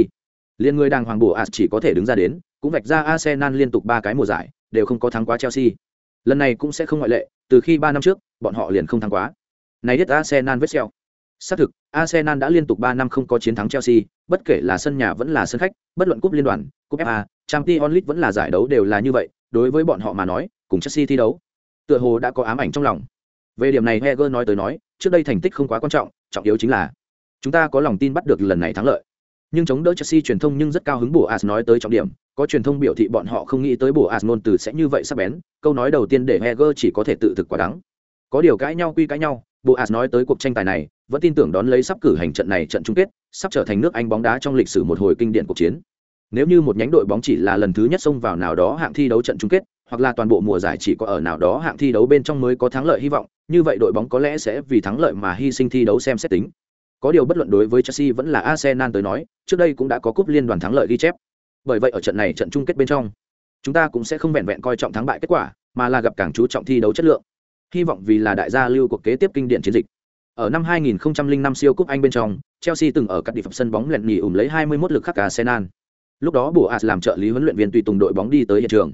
Liên người đang hoàng Boas chỉ có thể đứng ra đến, cũng vạch ra Arsenal liên tục ba cái mùa giải, đều không có thắng quá Chelsea. Lần này cũng sẽ không ngoại lệ, từ khi ba năm trước, bọn họ liền không thắng quá. Này biết Arsenal vết sẹo. Xác thực, Arsenal đã liên tục ba năm không có chiến thắng Chelsea, bất kể là sân nhà vẫn là sân khách, bất luận cúp liên đoàn, cúp FA, Champions League vẫn là giải đấu đều là như vậy, đối với bọn họ mà nói, cùng Chelsea thi đấu, tựa hồ đã có ám ảnh trong lòng. Về điểm này Heger nói tới nói, trước đây thành tích không quá quan trọng, trọng yếu chính là chúng ta có lòng tin bắt được lần này thắng lợi. Nhưng chống đỡ Chelsea truyền thông nhưng rất cao hứng bổ As nói tới trọng điểm, có truyền thông biểu thị bọn họ không nghĩ tới bổ As ngôn từ sẽ như vậy sắp bén, câu nói đầu tiên để Heger chỉ có thể tự thực quả đắng. Có điều cãi nhau quy cãi nhau, bộ nói tới cuộc tranh tài này, vẫn tin tưởng đón lấy sắp cử hành trận này trận chung kết, sắp trở thành nước anh bóng đá trong lịch sử một hồi kinh điển cuộc chiến. Nếu như một nhánh đội bóng chỉ là lần thứ nhất xông vào nào đó hạng thi đấu trận chung kết, hoặc là toàn bộ mùa giải chỉ có ở nào đó hạng thi đấu bên trong mới có thắng lợi hy vọng, như vậy đội bóng có lẽ sẽ vì thắng lợi mà hy sinh thi đấu xem xét tính. Có điều bất luận đối với chelsea vẫn là arsenal tới nói, trước đây cũng đã có cúp liên đoàn thắng lợi ghi chép. Bởi vậy ở trận này trận chung kết bên trong, chúng ta cũng sẽ không vẹn vẹn coi trọng thắng bại kết quả, mà là gặp càng chú trọng thi đấu chất lượng hy vọng vì là đại gia lưu cuộc kế tiếp kinh điển chiến dịch. Ở năm 2005 siêu cúp Anh bên trong, Chelsea từng ở các địa phẩm sân bóng lẹn nhì ủng lấy 21 lực khắc Arsenal. Lúc đó Boas làm trợ lý huấn luyện viên tùy tùng đội bóng đi tới hiện trường.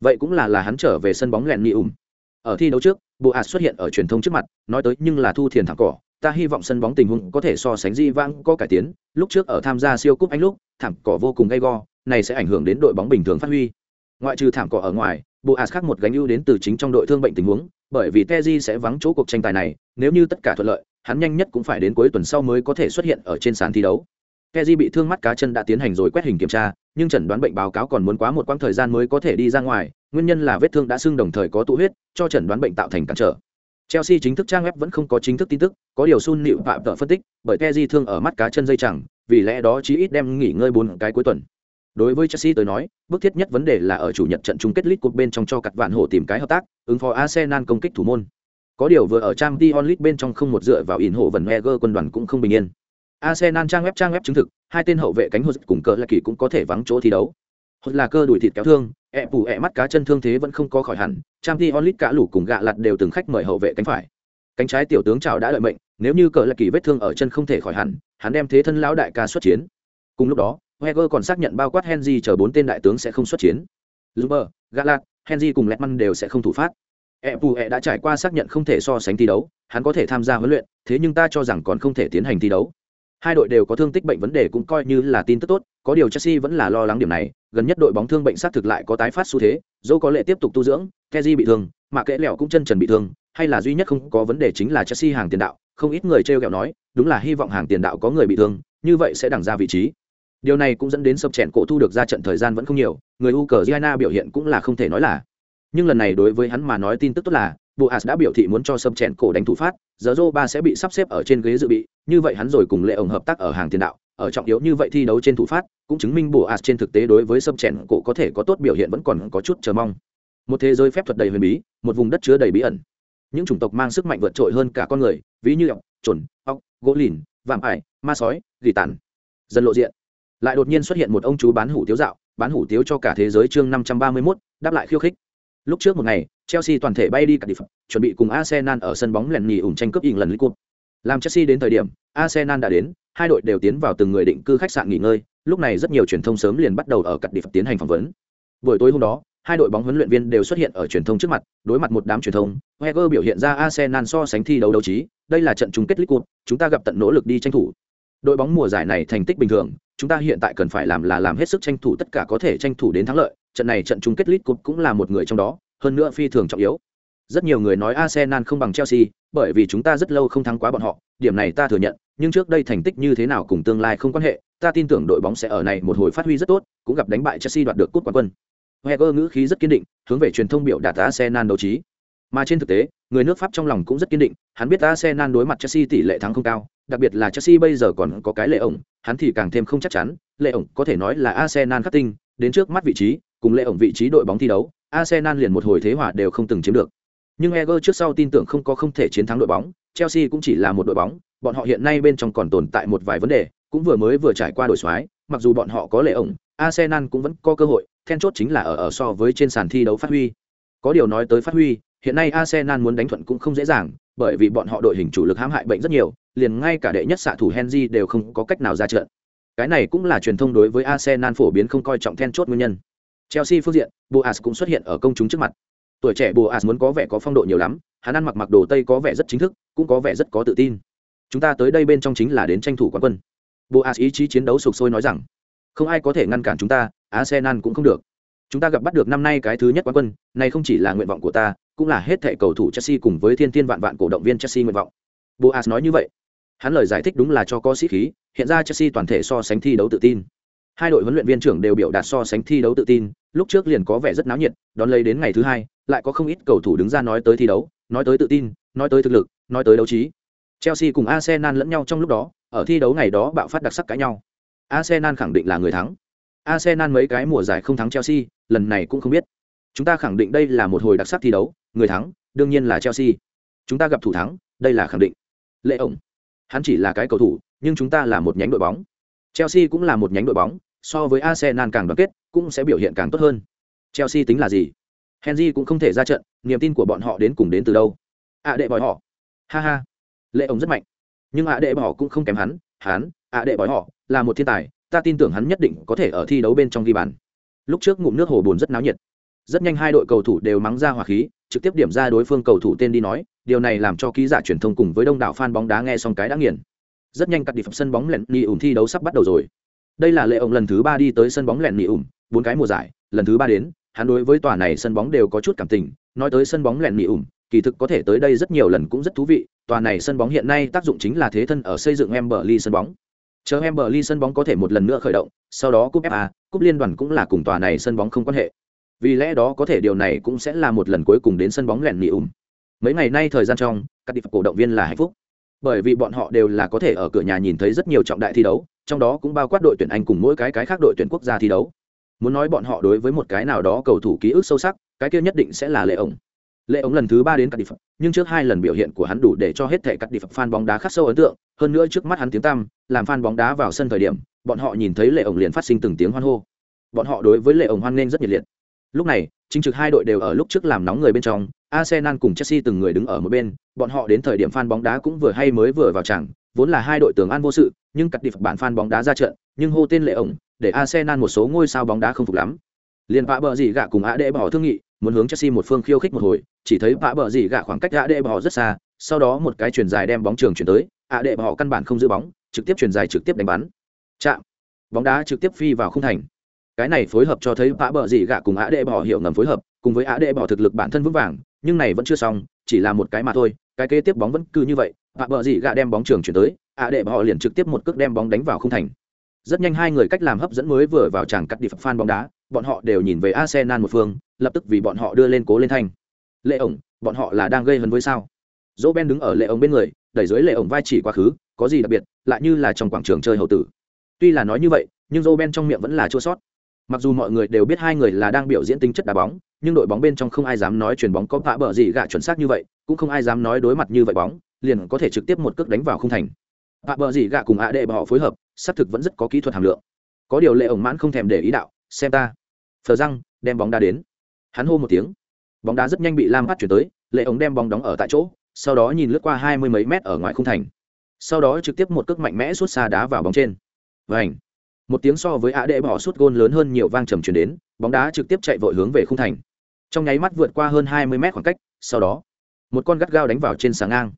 Vậy cũng là là hắn trở về sân bóng lẹn nhì ủng. Ở thi đấu trước, Boas xuất hiện ở truyền thông trước mặt, nói tới nhưng là thu thiền thẳng cỏ, ta hy vọng sân bóng tình huống có thể so sánh di vãng có cải tiến, lúc trước ở tham gia siêu cúp Anh lúc, thảm cỏ vô cùng gay go, này sẽ ảnh hưởng đến đội bóng bình thường phát huy. Ngoại trừ thảm cỏ ở ngoài, Boas khác một gánh ưu đến từ chính trong đội thương bệnh tình huống, bởi vì Teji sẽ vắng chỗ cuộc tranh tài này, nếu như tất cả thuận lợi, hắn nhanh nhất cũng phải đến cuối tuần sau mới có thể xuất hiện ở trên sàn thi đấu. Teji bị thương mắt cá chân đã tiến hành rồi quét hình kiểm tra, nhưng chẩn đoán bệnh báo cáo còn muốn quá một quãng thời gian mới có thể đi ra ngoài, nguyên nhân là vết thương đã sưng đồng thời có tụ huyết, cho chẩn đoán bệnh tạo thành cản trở. Chelsea chính thức trang web vẫn không có chính thức tin tức, có điều Sun nịu phạm tợ phân tích, bởi Teji thương ở mắt cá chân dây chẳng, vì lẽ đó chí ít đem nghỉ ngơi bốn cái cuối tuần. Đối với Chelsea tới nói, bước thiết nhất vấn đề là ở chủ nhật trận chung kết League Cup bên trong cho cặt vạn hổ tìm cái hợp tác, ứng phó Arsenal công kích thủ môn. Có điều vừa ở Champions League bên trong không một dựa vào ỉn hộ vần Wenger quân đoàn cũng không bình yên. Arsenal trang web trang web chứng thực, hai tên hậu vệ cánh hụt cùng cờ là kỳ cũng có thể vắng chỗ thi đấu. Hụt là cơ đuổi thịt kéo thương, ẹ phù ẹ mắt cá chân thương thế vẫn không có khỏi hẳn, Champions League cả lũ cùng gạ lặt đều từng khách mời hậu vệ cánh phải. Cánh trái tiểu tướng chào đã đợi mệnh, nếu như cờ là kỳ vết thương ở chân không thể khỏi hẳn, hắn đem thế thân lão đại ca xuất chiến. Cùng lúc đó, Wenger còn xác nhận bao quát Henry chờ bốn tên đại tướng sẽ không xuất chiến. Lumber, Galat, Henry cùng Letman đều sẽ không thủ phát. Epu e đã trải qua xác nhận không thể so sánh thi đấu, hắn có thể tham gia huấn luyện, thế nhưng ta cho rằng còn không thể tiến hành thi đấu. Hai đội đều có thương tích bệnh vấn đề cũng coi như là tin tức tốt, có điều Chelsea vẫn là lo lắng điểm này, gần nhất đội bóng thương bệnh sát thực lại có tái phát xu thế, dẫu có lệ tiếp tục tu dưỡng, Kessié bị thương, mà kẽ lẹo cũng chân trần bị thương, hay là duy nhất không có vấn đề chính là Chelsea hàng tiền đạo, không ít người trêu ghẹo nói, đúng là hy vọng hàng tiền đạo có người bị thương, như vậy sẽ đẳng ra vị trí. Điều này cũng dẫn đến sập chèn cổ thu được ra trận thời gian vẫn không nhiều, người Ukraine biểu hiện cũng là không thể nói là. Nhưng lần này đối với hắn mà nói tin tức tốt là, bộ as đã biểu thị muốn cho sập chèn cổ đánh thủ phát, giờ ba sẽ bị sắp xếp ở trên ghế dự bị, như vậy hắn rồi cùng Lệ ổng hợp tác ở hàng tiền đạo, ở trọng yếu như vậy thi đấu trên thủ phát, cũng chứng minh bộ as trên thực tế đối với sập chèn cổ có thể có tốt biểu hiện vẫn còn có chút chờ mong. Một thế giới phép thuật đầy huyền bí, một vùng đất chứa đầy bí ẩn. Những chủng tộc mang sức mạnh vượt trội hơn cả con người, ví như ọc, chuẩn, ọc, gỗ lìn, vạm ải, ma sói, gỉ tàn. Dần lộ diện lại đột nhiên xuất hiện một ông chú bán hủ tiếu dạo bán hủ tiếu cho cả thế giới chương năm trăm ba mươi 531, đáp lại khiêu khích. Lúc trước một ngày chelsea toàn thể bay đi cả địa phận chuẩn bị cùng arsenal ở sân bóng lèn nhì ủng tranh cướp ỉng lần League làm chelsea đến thời điểm arsenal đã đến hai đội đều tiến vào từng người định cư khách sạn nghỉ ngơi lúc này rất nhiều truyền thông sớm liền bắt đầu ở cặp địa phận tiến hành phỏng vấn. Buổi tối hôm đó hai đội bóng huấn luyện viên đều xuất hiện ở truyền thông trước mặt đối mặt một đám truyền thông heger biểu hiện ra arsenal so sánh thi đấu đấu trí đây là trận chung kết League chúng ta gặp tận nỗ lực đi tranh thủ. Đội bóng mùa giải này thành tích bình thường chúng ta hiện tại cần phải làm là làm hết sức tranh thủ tất cả có thể tranh thủ đến thắng lợi, trận này trận chung kết League Cup cũng là một người trong đó, hơn nữa phi thường trọng yếu. Rất nhiều người nói Arsenal không bằng Chelsea, bởi vì chúng ta rất lâu không thắng quá bọn họ, điểm này ta thừa nhận, nhưng trước đây thành tích như thế nào cùng tương lai không quan hệ, ta tin tưởng đội bóng sẽ ở này một hồi phát huy rất tốt, cũng gặp đánh bại Chelsea đoạt được cúp quán quân. Heger ngữ khí rất kiên định, hướng về truyền thông biểu đạt Arsenal đấu trí. Mà trên thực tế, người nước Pháp trong lòng cũng rất kiên định, hắn biết Arsenal đối mặt Chelsea tỷ lệ thắng không cao đặc biệt là Chelsea bây giờ còn có cái lệ ổng, hắn thì càng thêm không chắc chắn, lệ ổng có thể nói là Arsenal khắc tinh, đến trước mắt vị trí, cùng lệ ổng vị trí đội bóng thi đấu, Arsenal liền một hồi thế hòa đều không từng chiếm được. Nhưng Eger trước sau tin tưởng không có không thể chiến thắng đội bóng, Chelsea cũng chỉ là một đội bóng, bọn họ hiện nay bên trong còn tồn tại một vài vấn đề, cũng vừa mới vừa trải qua đổi xoái, mặc dù bọn họ có lệ ổng, Arsenal cũng vẫn có cơ hội, then chốt chính là ở ở so với trên sàn thi đấu phát huy. Có điều nói tới phát huy, hiện nay Arsenal muốn đánh thuận cũng không dễ dàng, bởi vì bọn họ đội hình chủ lực hãm hại bệnh rất nhiều, liền ngay cả đệ nhất xạ thủ Henry đều không có cách nào ra trận. Cái này cũng là truyền thông đối với Arsenal phổ biến không coi trọng then chốt nguyên nhân. Chelsea phương diện, Boas cũng xuất hiện ở công chúng trước mặt. Tuổi trẻ Boas muốn có vẻ có phong độ nhiều lắm, hắn ăn mặc mặc đồ tây có vẻ rất chính thức, cũng có vẻ rất có tự tin. Chúng ta tới đây bên trong chính là đến tranh thủ quán quân. Boas ý chí chiến đấu sục sôi nói rằng, không ai có thể ngăn cản chúng ta, Arsenal cũng không được. Chúng ta gặp bắt được năm nay cái thứ nhất quán quân, này không chỉ là nguyện vọng của ta, cũng là hết thảy cầu thủ Chelsea cùng với thiên thiên vạn vạn cổ động viên Chelsea nguyện vọng. Boas nói như vậy. Hắn lời giải thích đúng là cho có sĩ khí, hiện ra Chelsea toàn thể so sánh thi đấu tự tin. Hai đội huấn luyện viên trưởng đều biểu đạt so sánh thi đấu tự tin, lúc trước liền có vẻ rất náo nhiệt, đón lấy đến ngày thứ hai, lại có không ít cầu thủ đứng ra nói tới thi đấu, nói tới tự tin, nói tới thực lực, nói tới đấu trí. Chelsea cùng Arsenal lẫn nhau trong lúc đó, ở thi đấu ngày đó bạo phát đặc sắc cãi nhau. Arsenal khẳng định là người thắng. Arsenal mấy cái mùa giải không thắng Chelsea, lần này cũng không biết. Chúng ta khẳng định đây là một hồi đặc sắc thi đấu, người thắng, đương nhiên là Chelsea. Chúng ta gặp thủ thắng, đây là khẳng định. Lệ ổng, hắn chỉ là cái cầu thủ, nhưng chúng ta là một nhánh đội bóng. Chelsea cũng là một nhánh đội bóng, so với Arsenal càng đoàn kết, cũng sẽ biểu hiện càng tốt hơn. Chelsea tính là gì? Henry cũng không thể ra trận, niềm tin của bọn họ đến cùng đến từ đâu? À đệ bòi họ. Ha ha. Lệ ổng rất mạnh, nhưng à đệ bòi họ cũng không kém hắn, hắn, à đệ bòi họ là một thiên tài, ta tin tưởng hắn nhất định có thể ở thi đấu bên trong ghi bàn. Lúc trước ngụm nước hồ buồn rất náo nhiệt. Rất nhanh hai đội cầu thủ đều mắng ra hỏa khí, trực tiếp điểm ra đối phương cầu thủ tên đi nói, điều này làm cho ký giả truyền thông cùng với đông đảo fan bóng đá nghe xong cái đã nghiền. Rất nhanh cắt đi phẩm sân bóng lẹn nhì ủng thi đấu sắp bắt đầu rồi. Đây là lệ ông lần thứ ba đi tới sân bóng lẹn nhì ủng, bốn cái mùa giải, lần thứ ba đến, hắn đối với tòa này sân bóng đều có chút cảm tình, nói tới sân bóng lẹn nhì ủng, kỳ thực có thể tới đây rất nhiều lần cũng rất thú vị, tòa này sân bóng hiện nay tác dụng chính là thế thân ở xây dựng Emberley sân bóng. Chờ Emberley sân bóng có thể một lần nữa khởi động, sau đó cúp FA, cúp liên đoàn cũng là cùng tòa này sân bóng không quan hệ vì lẽ đó có thể điều này cũng sẽ là một lần cuối cùng đến sân bóng lẹn nỉ ủng mấy ngày nay thời gian trong các đi cổ động viên là hạnh phúc. Bởi vì bọn họ đều là có thể ở cửa nhà nhìn thấy rất nhiều trọng đại thi đấu trong đó cũng bao quát đội tuyển anh cùng mỗi cái cái khác đội tuyển quốc gia thi đấu. Muốn nói bọn họ đối với một cái nào đó cầu thủ ký ức sâu sắc cái kia nhất định sẽ là lệ ổng. Lệ ổng lần thứ ba đến cắt đi phật nhưng trước hai lần biểu hiện của hắn đủ để cho hết thể cắt đi phật fan bóng đá khắc sâu ấn tượng hơn nữa trước mắt hắn tiếng tăm làm fan bóng đá vào sân thời điểm bọn họ nhìn thấy lệ ổng liền phát sinh từng tiếng hoan hô. Bọn họ đối với lệ ổng hoan nghênh rất nhiệt liệt. Lúc này, chính trực hai đội đều ở lúc trước làm nóng người bên trong, Arsenal cùng Chelsea từng người đứng ở một bên, bọn họ đến thời điểm fan bóng đá cũng vừa hay mới vừa vào chẳng, vốn là hai đội tường an vô sự, nhưng cật đi phật bản fan bóng đá ra trận, nhưng hô tên lệ ổng, để Arsenal một số ngôi sao bóng đá không phục lắm. Liên vã bờ gì gạ cùng Á Đệ bỏ thương nghị, muốn hướng Chelsea một phương khiêu khích một hồi, chỉ thấy vã bờ gì gạ khoảng cách Á Đệ bỏ rất xa, sau đó một cái chuyền dài đem bóng trường chuyển tới, Á Đệ bỏ căn bản không giữ bóng, trực tiếp chuyền dài trực tiếp đánh bắn. Chạm. Bóng đá trực tiếp phi vào khung thành cái này phối hợp cho thấy vã bờ gì gạ cùng á đệ bỏ hiệu ngầm phối hợp, cùng với á đệ bỏ thực lực bản thân vững vàng, nhưng này vẫn chưa xong, chỉ là một cái mà thôi, cái kế tiếp bóng vẫn cứ như vậy, vã bờ gì gạ đem bóng trường chuyển tới, á đệ bỏ liền trực tiếp một cước đem bóng đánh vào không thành. Rất nhanh hai người cách làm hấp dẫn mới vừa vào tràng cắt đi phật phan bóng đá, bọn họ đều nhìn về arsenal một phương, lập tức vì bọn họ đưa lên cố lên thanh. Lệ ổng, bọn họ là đang gây hấn với sao? Dỗ ben đứng ở lệ ổng bên người, đẩy dưới lệ ổng vai chỉ quá khứ, có gì đặc biệt, lại như là trong quảng trường chơi hậu tử. Tuy là nói như vậy, nhưng dỗ ben trong miệng vẫn là chua sót. Mặc dù mọi người đều biết hai người là đang biểu diễn tính chất đá bóng, nhưng đội bóng bên trong không ai dám nói chuyền bóng có vạ bờ gì gạ chuẩn xác như vậy, cũng không ai dám nói đối mặt như vậy bóng, liền có thể trực tiếp một cước đánh vào không thành. Vạ bờ gì gạ cùng ạ đệ họ phối hợp, xác thực vẫn rất có kỹ thuật hàm lượng. có điều lệ ổng mãn không thèm để ý đạo xem ta. Phờ răng đem bóng đá đến. Hắn hô một tiếng. Bóng đá rất nhanh bị lam phát chuyển tới lệ ổng đem bóng đóng ở tại chỗ sau đó nhìn lướt qua hai mươi mấy mét ở ngoài khung thành. Sau đó trực tiếp một cước mạnh mẽ suốt xa đá vào bóng trên. Vảnh một tiếng so với ạ đệ bỏ suốt gôn lớn hơn nhiều vang trầm chuyển đến, bóng đá trực tiếp chạy vội hướng về khung thành. Trong nháy mắt vượt qua hơn hai mươi mét khoảng cách, sau đó, một con gắt gao đánh vào trên sáng ngang.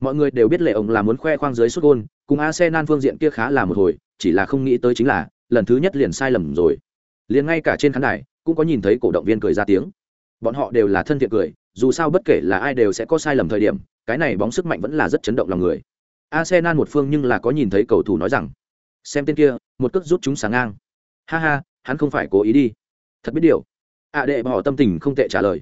Mọi người đều biết lệ ổng là muốn khoe khoang dưới suốt gôn, cùng arsenal phương diện kia khá là một hồi, chỉ là không nghĩ tới chính là, lần thứ nhất liền sai lầm rồi. Liền ngay cả trên khán đài, cũng có nhìn thấy cổ động viên cười ra tiếng. Bọn họ đều là thân thiện cười, dù sao bất kể là ai đều sẽ có sai lầm thời điểm, cái này bóng sức mạnh vẫn là rất chấn động lòng người. Arsenal một phương nhưng là có nhìn thấy cầu thủ nói rằng xem tên kia, một cước rút chúng sáng ngang. Ha ha, hắn không phải cố ý đi. Thật biết điều. Ạ đệ bỏ tâm tình không tệ trả lời.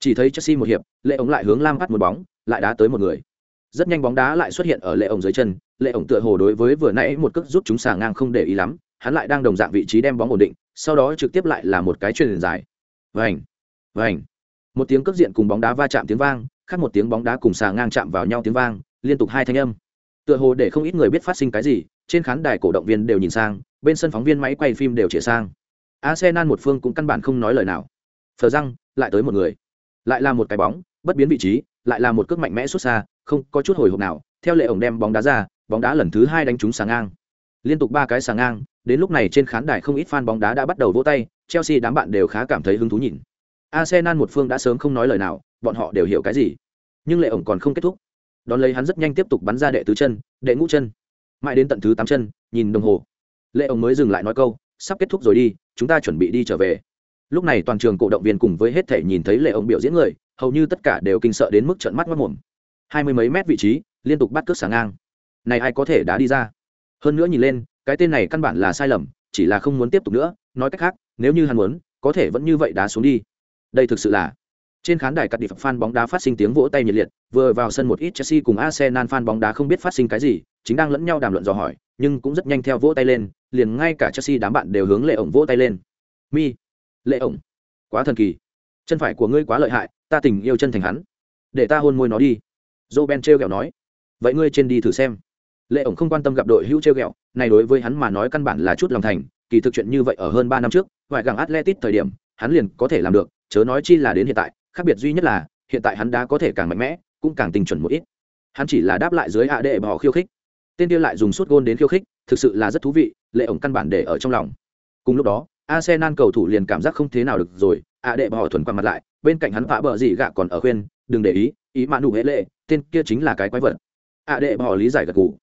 Chỉ thấy chelsea một hiệp, lệ ống lại hướng lam bắt một bóng, lại đá tới một người. Rất nhanh bóng đá lại xuất hiện ở lệ ổng dưới chân. Lệ ổng tựa hồ đối với vừa nãy một cước rút chúng sáng ngang không để ý lắm, hắn lại đang đồng dạng vị trí đem bóng ổn định, sau đó trực tiếp lại là một cái truyền dài. Vành vành. Một tiếng cước diện cùng bóng đá va chạm tiếng vang, khác một tiếng bóng đá cùng xà ngang chạm vào nhau tiếng vang, liên tục hai thanh âm. Tựa hồ để không ít người biết phát sinh cái gì trên khán đài cổ động viên đều nhìn sang, bên sân phóng viên máy quay phim đều chĩa sang. Arsenal một phương cũng căn bản không nói lời nào. Phờ răng, lại tới một người. Lại là một cái bóng, bất biến vị trí, lại là một cước mạnh mẽ xuất xa, không có chút hồi hộp nào. Theo lệ ổng đem bóng đá ra, bóng đá lần thứ hai đánh trúng sáng ngang. Liên tục ba cái sáng ngang, đến lúc này trên khán đài không ít fan bóng đá đã bắt đầu vỗ tay, chelsea đám bạn đều khá cảm thấy hứng thú nhìn. Arsenal một phương đã sớm không nói lời nào, bọn họ đều hiểu cái gì. Nhưng lệ ổng còn không kết thúc. Đón lấy hắn rất nhanh tiếp tục bắn ra đệ tứ chân, đệ ngũ chân mãi đến tận thứ tám chân, nhìn đồng hồ. Lệ ông mới dừng lại nói câu, sắp kết thúc rồi đi, chúng ta chuẩn bị đi trở về. Lúc này toàn trường cổ động viên cùng với hết thể nhìn thấy lệ ông biểu diễn người, hầu như tất cả đều kinh sợ đến mức trận mắt mất mồm. Hai mươi mấy mét vị trí, liên tục bắt cướp sáng ngang. Này ai có thể đã đi ra? Hơn nữa nhìn lên, cái tên này căn bản là sai lầm, chỉ là không muốn tiếp tục nữa, nói cách khác, nếu như hắn muốn, có thể vẫn như vậy đá xuống đi. Đây thực sự là trên khán đài cắt điệp fan bóng đá phát sinh tiếng vỗ tay nhiệt liệt, vừa vào sân một ít chelsea cùng arsenal fan bóng đá không biết phát sinh cái gì, chính đang lẫn nhau đàm luận dò hỏi, nhưng cũng rất nhanh theo vỗ tay lên, liền ngay cả chelsea đám bạn đều hướng lệ ổng vỗ tay lên. Mi, lệ ổng, quá thần kỳ. Chân phải của ngươi quá lợi hại, ta tình yêu chân thành hắn. Để ta hôn môi nó đi. Joe ben treo kẹo nói. Vậy ngươi trên đi thử xem. Lệ ổng không quan tâm gặp đội hữu treo kẹo này đối với hắn mà nói căn bản là chút lòng thành, kỳ thực chuyện như vậy ở hơn ba năm trước ngoại gàng atletic thời điểm, hắn liền có thể làm được, chớ nói chi là đến hiện tại khác biệt duy nhất là, hiện tại hắn đã có thể càng mạnh mẽ, cũng càng tinh chuẩn một ít. Hắn chỉ là đáp lại dưới hạ đệ bỏ khiêu khích. Tên kia lại dùng suốt gôn đến khiêu khích, thực sự là rất thú vị, lệ ổng căn bản để ở trong lòng. Cùng lúc đó, arsenal cầu thủ liền cảm giác không thế nào được rồi hạ đệ bỏ thuần qua mặt lại, bên cạnh hắn vạ bờ gì gạ còn ở khuyên, đừng để ý ý mạ nụ hệ lệ, tên kia chính là cái quái vật. Hạ đệ bỏ lý giải gật gù.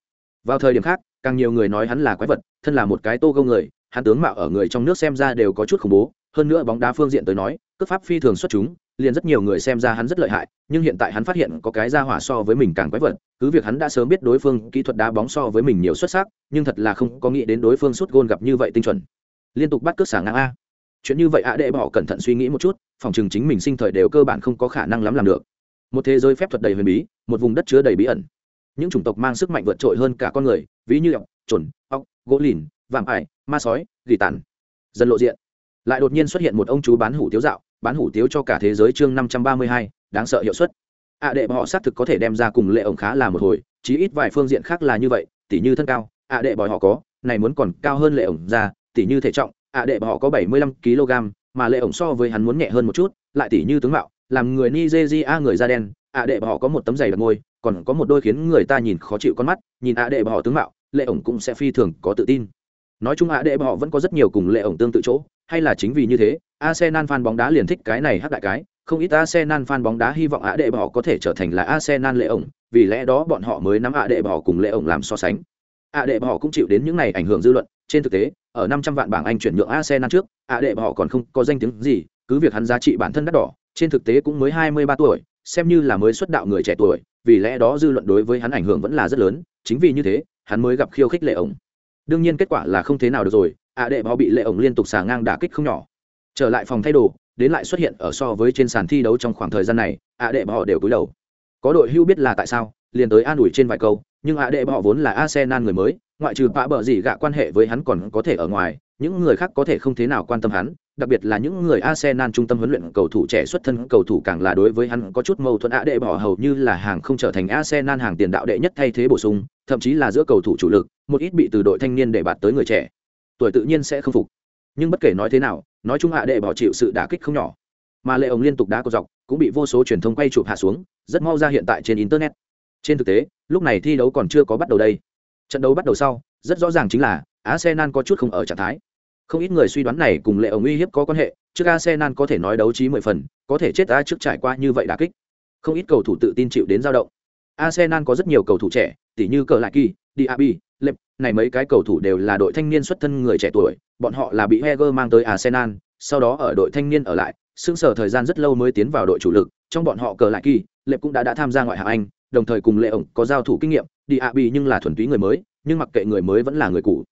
Vào thời điểm khác, càng nhiều người nói hắn là quái vật, thân là một cái tô gâu người, hắn tướng mạo ở người trong nước xem ra đều có chút khủng bố, hơn nữa bóng đá phương diện tới nói cướp pháp phi thường xuất chúng liền rất nhiều người xem ra hắn rất lợi hại, nhưng hiện tại hắn phát hiện có cái ra hỏa so với mình càng quái vật, cứ việc hắn đã sớm biết đối phương kỹ thuật đá bóng so với mình nhiều xuất sắc, nhưng thật là không có nghĩ đến đối phương sút gôn gặp như vậy tinh chuẩn. Liên tục bắt cước xả ngang a. Chuyện như vậy ạ đệ bỏ cẩn thận suy nghĩ một chút, phòng chừng chính mình sinh thời đều cơ bản không có khả năng lắm làm được. Một thế giới phép thuật đầy huyền bí, một vùng đất chứa đầy bí ẩn. Những chủng tộc mang sức mạnh vượt trội hơn cả con người, ví như ọc trồn ọc gỗ lìn, vạm ải, ma sói, gỉ tàn. Dần lộ diện lại đột nhiên xuất hiện một ông chú bán hủ tiếu dạo, bán hủ tiếu cho cả thế giới chương năm trăm ba mươi hai, đáng sợ hiệu suất. Ạ đệ họ xác thực có thể đem ra cùng lệ ổng khá là một hồi, chí ít vài phương diện khác là như vậy tỉ như thân cao, ạ đệ bọn họ có, này muốn còn cao hơn lệ ổng ra tỉ như thể trọng, ạ đệ họ có bảy mươi lăm kg, mà lệ ổng so với hắn muốn nhẹ hơn một chút, lại tỉ như tướng mạo, làm người nigeria người da đen, ạ đệ họ có một tấm giày đặc môi còn có một đôi khiến người ta nhìn khó chịu con mắt, nhìn ạ đệ họ tướng mạo, lệ ổng cũng sẽ phi thường có tự tin. Nói chung ạ đệ họ vẫn có rất nhiều cùng lệ ổng tương tự chỗ hay là chính vì như thế arsenal fan bóng đá liền thích cái này hắc đại cái không ít Arsenal fan bóng đá hy vọng ạ đệ họ có thể trở thành là Arsenal lệ ổng, vì lẽ đó bọn họ mới nắm ạ đệ họ cùng lệ ổng làm so sánh. ạ đệ họ cũng chịu đến những này ảnh hưởng dư luận, trên thực tế, ở 500 vạn bảng Anh chuyển nhượng Arsenal trước, ạ đệ họ còn không có danh tiếng gì, cứ việc hắn giá trị bản thân đắt đỏ, trên thực tế cũng mới 23 tuổi, xem như là mới xuất đạo người trẻ tuổi, vì lẽ đó dư luận đối với hắn ảnh hưởng vẫn là rất lớn, chính vì như thế, hắn mới gặp khiêu khích lệ ổng. Đương nhiên kết quả là không thế nào được rồi, ạ đệ họ bị lệ ổng liên tục xả ngang đả kích không nhỏ. Trở lại phòng thay đồ, đến lại xuất hiện ở so với trên sàn thi đấu trong khoảng thời gian này ạ đệ họ đều cúi đầu có đội hưu biết là tại sao liền tới an ủi trên vài câu nhưng ạ đệ họ vốn là arsenal người mới ngoại trừ bạ bờ gì gạ quan hệ với hắn còn có thể ở ngoài những người khác có thể không thế nào quan tâm hắn đặc biệt là những người arsenal trung tâm huấn luyện cầu thủ trẻ xuất thân cầu thủ càng là đối với hắn có chút mâu thuẫn ạ đệ bỏ hầu như là hàng không trở thành arsenal hàng tiền đạo đệ nhất thay thế bổ sung thậm chí là giữa cầu thủ chủ lực một ít bị từ đội thanh niên để bạt tới người trẻ tuổi tự nhiên sẽ không phục. Nhưng bất kể nói thế nào, nói chung hạ đệ bỏ chịu sự đả kích không nhỏ. Mà lệ ổng liên tục đá cầu dọc, cũng bị vô số truyền thông quay chụp hạ xuống, rất mau ra hiện tại trên internet. Trên thực tế, lúc này thi đấu còn chưa có bắt đầu đây. Trận đấu bắt đầu sau, rất rõ ràng chính là arsenal có chút không ở trạng thái. Không ít người suy đoán này cùng lệ ổng uy hiếp có quan hệ, trước arsenal có thể nói đấu trí mười phần, có thể chết ta trước trải qua như vậy đả kích. Không ít cầu thủ tự tin chịu đến dao động. Arsenal có rất nhiều cầu thủ trẻ, tỉ như cờ lại kỳ diaby lệp này mấy cái cầu thủ đều là đội thanh niên xuất thân người trẻ tuổi, bọn họ là bị heger mang tới arsenal, sau đó ở đội thanh niên ở lại xương sở thời gian rất lâu mới tiến vào đội chủ lực, trong bọn họ cờ lại kỳ lệp cũng đã đã tham gia ngoại hạng anh, đồng thời cùng lệ ổng có giao thủ kinh nghiệm đi ạ bị nhưng là thuần túy người mới, nhưng mặc kệ người mới vẫn là người cũ.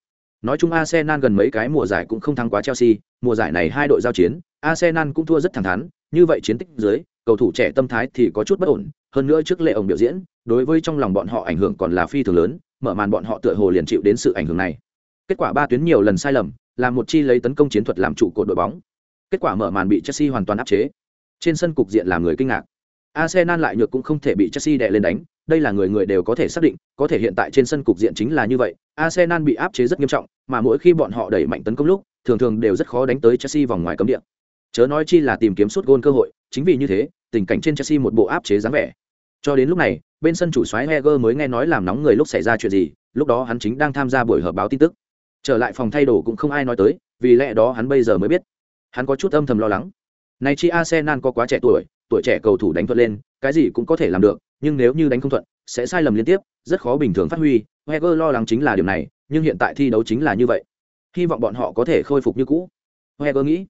Nói chung arsenal gần mấy cái mùa giải cũng không thắng quá chelsea, mùa giải này hai đội giao chiến, arsenal cũng thua rất thẳng thắn, như vậy chiến tích dưới, cầu thủ trẻ tâm thái thì có chút bất ổn, hơn nữa trước lệ ổng biểu diễn, đối với trong lòng bọn họ ảnh hưởng còn là phi thường lớn mở màn bọn họ tựa hồ liền chịu đến sự ảnh hưởng này. Kết quả ba tuyến nhiều lần sai lầm làm một chi lấy tấn công chiến thuật làm trụ cột đội bóng. Kết quả mở màn bị chelsea hoàn toàn áp chế. Trên sân cục diện làm người kinh ngạc. Arsenal lại nhược cũng không thể bị chelsea đè lên đánh, đây là người người đều có thể xác định, có thể hiện tại trên sân cục diện chính là như vậy. Arsenal bị áp chế rất nghiêm trọng, mà mỗi khi bọn họ đẩy mạnh tấn công lúc, thường thường đều rất khó đánh tới chelsea vòng ngoài cấm địa. Chớ nói chi là tìm kiếm suốt gôn cơ hội, chính vì như thế, tình cảnh trên chelsea một bộ áp chế dáng vẻ. Cho đến lúc này bên sân chủ soái heger mới nghe nói làm nóng người lúc xảy ra chuyện gì, lúc đó hắn chính đang tham gia buổi họp báo tin tức. Trở lại phòng thay đồ cũng không ai nói tới, vì lẽ đó hắn bây giờ mới biết. Hắn có chút âm thầm lo lắng. Này chi arsenal có quá trẻ tuổi tuổi trẻ cầu thủ đánh thuận lên, cái gì cũng có thể làm được, nhưng nếu như đánh không thuận, sẽ sai lầm liên tiếp, rất khó bình thường phát huy. Heger lo lắng chính là điều này, nhưng hiện tại thi đấu chính là như vậy. Hy vọng bọn họ có thể khôi phục như cũ. Heger nghĩ.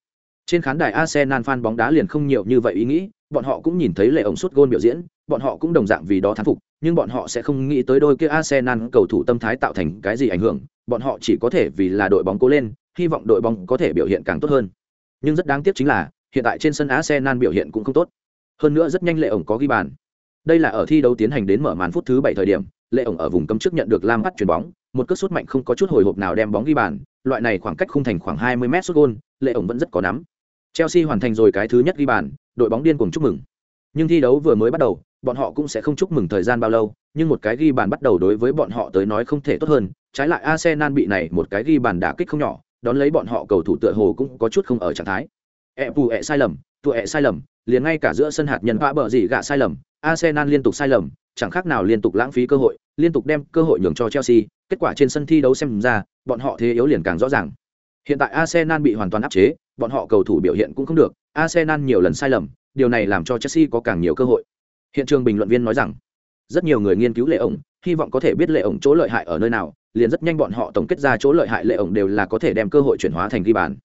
Trên khán đài arsenal fan bóng đá liền không nhiều như vậy ý nghĩ, bọn họ cũng nhìn thấy lệ ổng suốt gôn biểu diễn bọn họ cũng đồng dạng vì đó thán phục, nhưng bọn họ sẽ không nghĩ tới đôi kia arsenal cầu thủ tâm thái tạo thành cái gì ảnh hưởng, bọn họ chỉ có thể vì là đội bóng cố lên, hy vọng đội bóng có thể biểu hiện càng tốt hơn. Nhưng rất đáng tiếc chính là, hiện tại trên sân arsenal biểu hiện cũng không tốt. Hơn nữa rất nhanh lệ ổng có ghi bàn. Đây là ở thi đấu tiến hành đến mở màn phút thứ bảy thời điểm, lệ ổng ở vùng cấm trước nhận được lam bắt chuyền bóng, một cú sút mạnh không có chút hồi hộp nào đem bóng ghi bàn, loại này khoảng cách khung thành khoảng 20 mét sút gôn, lệ ổng vẫn rất có nắm. Chelsea hoàn thành rồi cái thứ nhất ghi bàn, đội bóng điên cuồng chúc mừng nhưng thi đấu vừa mới bắt đầu, bọn họ cũng sẽ không chúc mừng thời gian bao lâu, nhưng một cái ghi bàn bắt đầu đối với bọn họ tới nói không thể tốt hơn. Trái lại arsenal bị này một cái ghi bàn đả kích không nhỏ, đón lấy bọn họ cầu thủ tựa hồ cũng có chút không ở trạng thái. E ẹ phù ẹ e sai lầm tụ ẹ e sai lầm, liền ngay cả giữa sân hạt nhân vã bờ gì gạ sai lầm, arsenal liên tục sai lầm, chẳng khác nào liên tục lãng phí cơ hội, liên tục đem cơ hội nhường cho chelsea. Kết quả trên sân thi đấu xem ra, bọn họ thế yếu liền càng rõ ràng. Hiện tại arsenal bị hoàn toàn áp chế, bọn họ cầu thủ biểu hiện cũng không được, arsenal nhiều lần sai lầm điều này làm cho chelsea có càng nhiều cơ hội. Hiện trường bình luận viên nói rằng, rất nhiều người nghiên cứu lệ ổng, hy vọng có thể biết lệ ổng chỗ lợi hại ở nơi nào, liền rất nhanh bọn họ tổng kết ra chỗ lợi hại lệ ổng đều là có thể đem cơ hội chuyển hóa thành ghi bàn.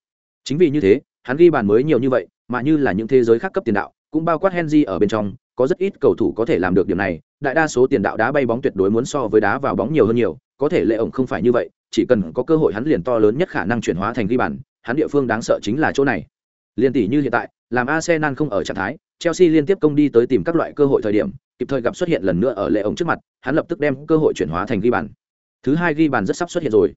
Chính vì như thế, hắn ghi bàn mới nhiều như vậy, mà như là những thế giới khác cấp tiền đạo, cũng bao quát henry ở bên trong, có rất ít cầu thủ có thể làm được điều này, đại đa số tiền đạo đá bay bóng tuyệt đối muốn so với đá vào bóng nhiều hơn nhiều, có thể lệ ổng không phải như vậy, chỉ cần có cơ hội hắn liền to lớn nhất khả năng chuyển hóa thành ghi bàn, hắn địa phương đáng sợ chính là chỗ này. Liên tỷ như hiện tại làm arsenal không ở trạng thái chelsea liên tiếp công đi tới tìm các loại cơ hội thời điểm kịp thời gặp xuất hiện lần nữa ở lệ ổng trước mặt hắn lập tức đem cơ hội chuyển hóa thành ghi bàn. Thứ hai ghi bàn rất sắp xuất hiện rồi.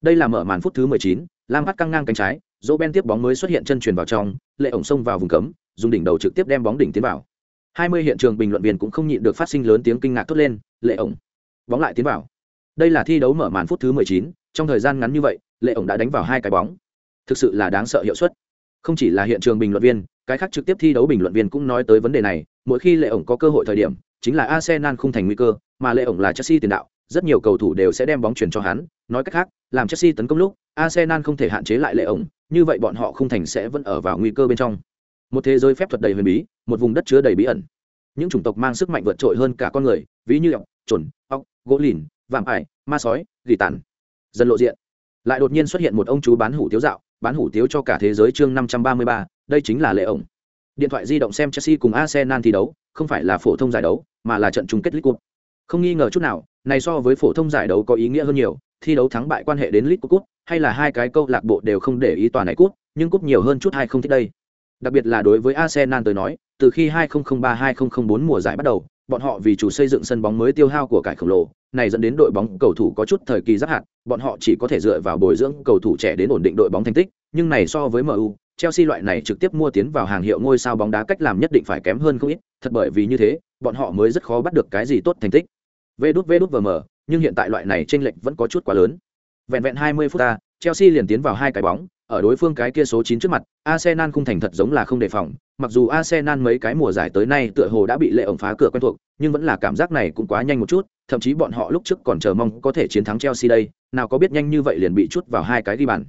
Đây là mở màn phút thứ 19, lam bắt căng ngang cánh trái dỗ ben tiếp bóng mới xuất hiện chân truyền vào trong lệ ổng xông vào vùng cấm dùng đỉnh đầu trực tiếp đem bóng đỉnh tiến vào. 20 hiện trường bình luận viên cũng không nhịn được phát sinh lớn tiếng kinh ngạc thốt lên lệ ổng bóng lại tiến vào. Đây là thi đấu mở màn phút thứ 19, trong thời gian ngắn như vậy lệ ổng đã đánh vào hai cái bóng. Thực sự là đáng sợ hiệu suất. Không chỉ là hiện trường bình luận viên cái khác trực tiếp thi đấu bình luận viên cũng nói tới vấn đề này mỗi khi lệ ổng có cơ hội thời điểm chính là arsenal không thành nguy cơ mà lệ ổng là chelsea tiền đạo rất nhiều cầu thủ đều sẽ đem bóng chuyển cho hắn. Nói cách khác làm chelsea tấn công lúc arsenal không thể hạn chế lại lệ ổng như vậy bọn họ không thành sẽ vẫn ở vào nguy cơ bên trong. Một thế giới phép thuật đầy huyền bí một vùng đất chứa đầy bí ẩn. Những chủng tộc mang sức mạnh vượt trội hơn cả con người ví như ọc chuẩn, ọc gỗ lìn vạm ải ma sói gỉ tàn. Dần lộ diện. Lại đột nhiên xuất hiện một ông chú bán hủ tiếu dạo bán hủ tiếu cho cả thế giới chương năm trăm ba mươi ba đây chính là lệ ổng. Điện thoại di động xem chelsea cùng arsenal thi đấu, không phải là phổ thông giải đấu, mà là trận chung kết league cup không nghi ngờ chút nào, này so với phổ thông giải đấu có ý nghĩa hơn nhiều, thi đấu thắng bại quan hệ đến league cup hay là hai cái câu lạc bộ đều không để ý toàn này cup nhưng cup nhiều hơn chút hay không thích đây. Đặc biệt là đối với arsenal tới nói, từ khi 2003-2004 mùa giải bắt đầu, bọn họ vì chủ xây dựng sân bóng mới tiêu hao của cải khổng lồ, này dẫn đến đội bóng cầu thủ có chút thời kỳ giáp hạt, bọn họ chỉ có thể dựa vào bồi dưỡng cầu thủ trẻ đến ổn định đội bóng thành tích, nhưng này so với mu chelsea loại này trực tiếp mua tiến vào hàng hiệu ngôi sao bóng đá cách làm nhất định phải kém hơn không ít thật bởi vì như thế bọn họ mới rất khó bắt được cái gì tốt thành tích vê đút vê đút mở, nhưng hiện tại loại này chênh lệch vẫn có chút quá lớn vẹn vẹn 20 phút ta Chelsea liền tiến vào hai cái bóng, ở đối phương cái kia số 9 trước mặt, Arsenal khung thành thật giống là không đề phòng, mặc dù Arsenal mấy cái mùa giải tới nay tựa hồ đã bị lệ ổng phá cửa quen thuộc, nhưng vẫn là cảm giác này cũng quá nhanh một chút, thậm chí bọn họ lúc trước còn chờ mong có thể chiến thắng Chelsea đây, nào có biết nhanh như vậy liền bị chút vào hai cái ghi bàn.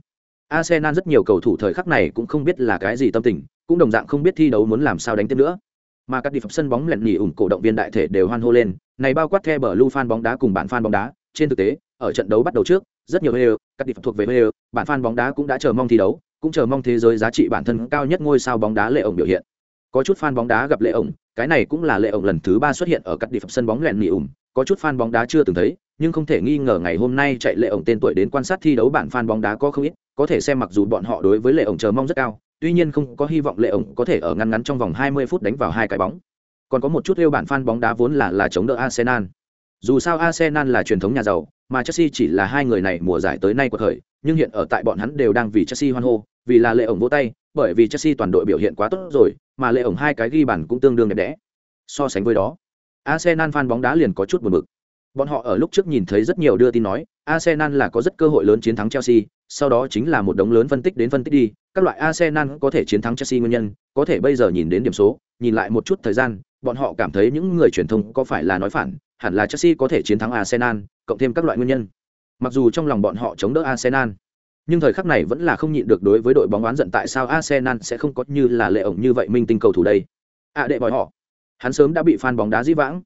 Arsenal rất nhiều cầu thủ thời khắc này cũng không biết là cái gì tâm tình, cũng đồng dạng không biết thi đấu muốn làm sao đánh tiếp nữa. Mà các đi phẩm sân bóng lẹn nhỉ ủng cổ động viên đại thể đều hoan hô lên, này bao quát theo bờ lưu fan bóng đá cùng bạn fan bóng đá, trên thực tế, ở trận đấu bắt đầu trước, rất nhiều Hale, các đi phẩm thuộc về Hale, bạn fan bóng đá cũng đã chờ mong thi đấu, cũng chờ mong thế giới giá trị bản thân cao nhất ngôi sao bóng đá lệ ổng biểu hiện. Có chút fan bóng đá gặp lệ ổng, cái này cũng là lệ ổng lần thứ ba xuất hiện ở các đi phẩm sân bóng lẹn nhỉ ủng, có chút fan bóng đá chưa từng thấy, nhưng không thể nghi ngờ ngày hôm nay chạy lệ ổng tên tuổi đến quan sát thi đấu bản fan bóng đá có không ít, có thể xem mặc dù bọn họ đối với lệ ổng chờ mong rất cao, tuy nhiên không có hy vọng lệ ổng có thể ở ngăn ngắn trong vòng 20 phút đánh vào hai cái bóng. Còn có một chút yêu bản fan bóng đá vốn là là chống đỡ Arsenal. Dù sao Arsenal là truyền thống nhà giàu, mà Chelsea chỉ là hai người này mùa giải tới nay của thời, nhưng hiện ở tại bọn hắn đều đang vì Chelsea hoan hô, vì là lệ ổng vỗ tay, bởi vì Chelsea toàn đội biểu hiện quá tốt rồi, mà lệ ổng hai cái ghi bàn cũng tương đương đẹp đẽ. So sánh với đó, Arsenal fan bóng đá liền có chút buồn bực. Bọn họ ở lúc trước nhìn thấy rất nhiều đưa tin nói, Arsenal là có rất cơ hội lớn chiến thắng Chelsea, sau đó chính là một đống lớn phân tích đến phân tích đi, các loại Arsenal có thể chiến thắng Chelsea nguyên nhân, có thể bây giờ nhìn đến điểm số, nhìn lại một chút thời gian, bọn họ cảm thấy những người truyền thông có phải là nói phản, hẳn là Chelsea có thể chiến thắng Arsenal, cộng thêm các loại nguyên nhân. Mặc dù trong lòng bọn họ chống đỡ Arsenal, nhưng thời khắc này vẫn là không nhịn được đối với đội bóng oán giận tại sao Arsenal sẽ không có như là lệ ổng như vậy minh tinh cầu thủ đây. À đệ bòi họ, hắn sớm đã bị fan bóng đá dĩ vãng,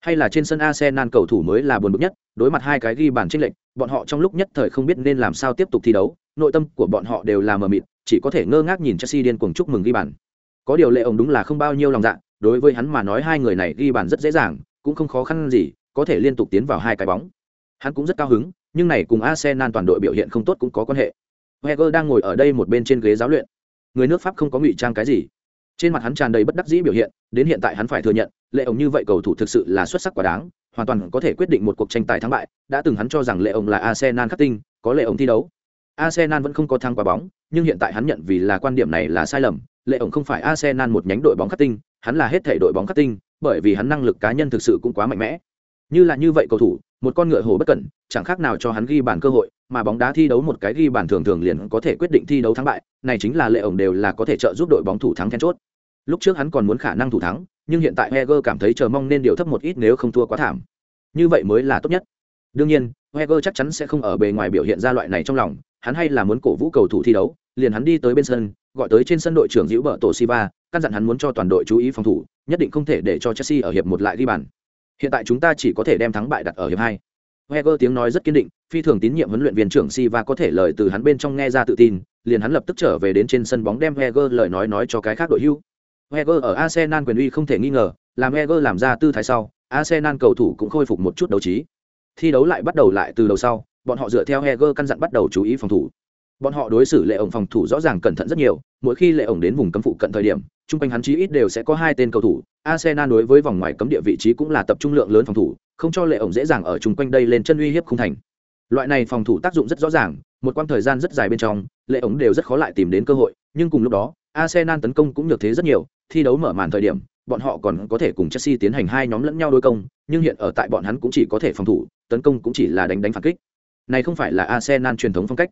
hay là trên sân Arsenal cầu thủ mới là buồn bực nhất, đối mặt hai cái ghi bàn chênh lệch, bọn họ trong lúc nhất thời không biết nên làm sao tiếp tục thi đấu, nội tâm của bọn họ đều là mờ mịt, chỉ có thể ngơ ngác nhìn Chelsea điên cuồng chúc mừng ghi bàn. Có điều lệ ông đúng là không bao nhiêu lòng dạ, đối với hắn mà nói hai người này ghi bàn rất dễ dàng, cũng không khó khăn gì, có thể liên tục tiến vào hai cái bóng. Hắn cũng rất cao hứng, nhưng này cùng Arsenal toàn đội biểu hiện không tốt cũng có quan hệ. Wenger đang ngồi ở đây một bên trên ghế giáo luyện. Người nước Pháp không có ngụy trang cái gì. Trên mặt hắn tràn đầy bất đắc dĩ biểu hiện, đến hiện tại hắn phải thừa nhận, lệ ổng như vậy cầu thủ thực sự là xuất sắc quá đáng, hoàn toàn có thể quyết định một cuộc tranh tài thắng bại, đã từng hắn cho rằng lệ ổng là Arsenal khắc tinh, có lệ ổng thi đấu. Arsenal vẫn không có thăng quả bóng, nhưng hiện tại hắn nhận vì là quan điểm này là sai lầm, lệ ổng không phải Arsenal một nhánh đội bóng khắc tinh, hắn là hết thể đội bóng khắc tinh, bởi vì hắn năng lực cá nhân thực sự cũng quá mạnh mẽ. Như là như vậy cầu thủ, một con ngựa hổ bất cẩn, chẳng khác nào cho hắn ghi bàn cơ hội, mà bóng đá thi đấu một cái ghi bàn thường thường liền có thể quyết định thi đấu thắng bại, này chính là lệ ổng đều là có thể trợ giúp đội bóng thủ thắng then chốt. Lúc trước hắn còn muốn khả năng thủ thắng, nhưng hiện tại Heger cảm thấy chờ mong nên điều thấp một ít nếu không thua quá thảm. Như vậy mới là tốt nhất. Đương nhiên, Heger chắc chắn sẽ không ở bề ngoài biểu hiện ra loại này trong lòng, hắn hay là muốn cổ vũ cầu thủ thi đấu, liền hắn đi tới bên sân, gọi tới trên sân đội trưởng Dữu Bợ Tổ Siva, căn dặn hắn muốn cho toàn đội chú ý phòng thủ, nhất định không thể để cho Chelsea ở hiệp một lại ghi bàn. Hiện tại chúng ta chỉ có thể đem thắng bại đặt ở hiệp hai. Heger tiếng nói rất kiên định, phi thường tín nhiệm huấn luyện viên trưởng Siva có thể lời từ hắn bên trong nghe ra tự tin, liền hắn lập tức trở về đến trên sân bóng đem Heger lời nói nói cho cái khác đội hưu. Wenger ở Arsenal quyền uy không thể nghi ngờ, làm Wenger làm ra tư thái sau, Arsenal cầu thủ cũng khôi phục một chút đấu trí. Thi đấu lại bắt đầu lại từ đầu sau, bọn họ dựa theo Wenger căn dặn bắt đầu chú ý phòng thủ. Bọn họ đối xử lệ ổng phòng thủ rõ ràng cẩn thận rất nhiều, mỗi khi lệ ổng đến vùng cấm phụ cận thời điểm, trung quanh hắn chí ít đều sẽ có hai tên cầu thủ. Arsenal đối với vòng ngoài cấm địa vị trí cũng là tập trung lượng lớn phòng thủ, không cho lệ ổng dễ dàng ở trung quanh đây lên chân uy hiếp không thành. Loại này phòng thủ tác dụng rất rõ ràng, một quãng thời gian rất dài bên trong, lệ ổng đều rất khó lại tìm đến cơ hội, nhưng cùng lúc đó, Arsenal tấn công cũng nhược thế rất nhiều, thi đấu mở màn thời điểm, bọn họ còn có thể cùng Chelsea tiến hành hai nhóm lẫn nhau đối công, nhưng hiện ở tại bọn hắn cũng chỉ có thể phòng thủ, tấn công cũng chỉ là đánh đánh phản kích. Này không phải là Arsenal truyền thống phong cách.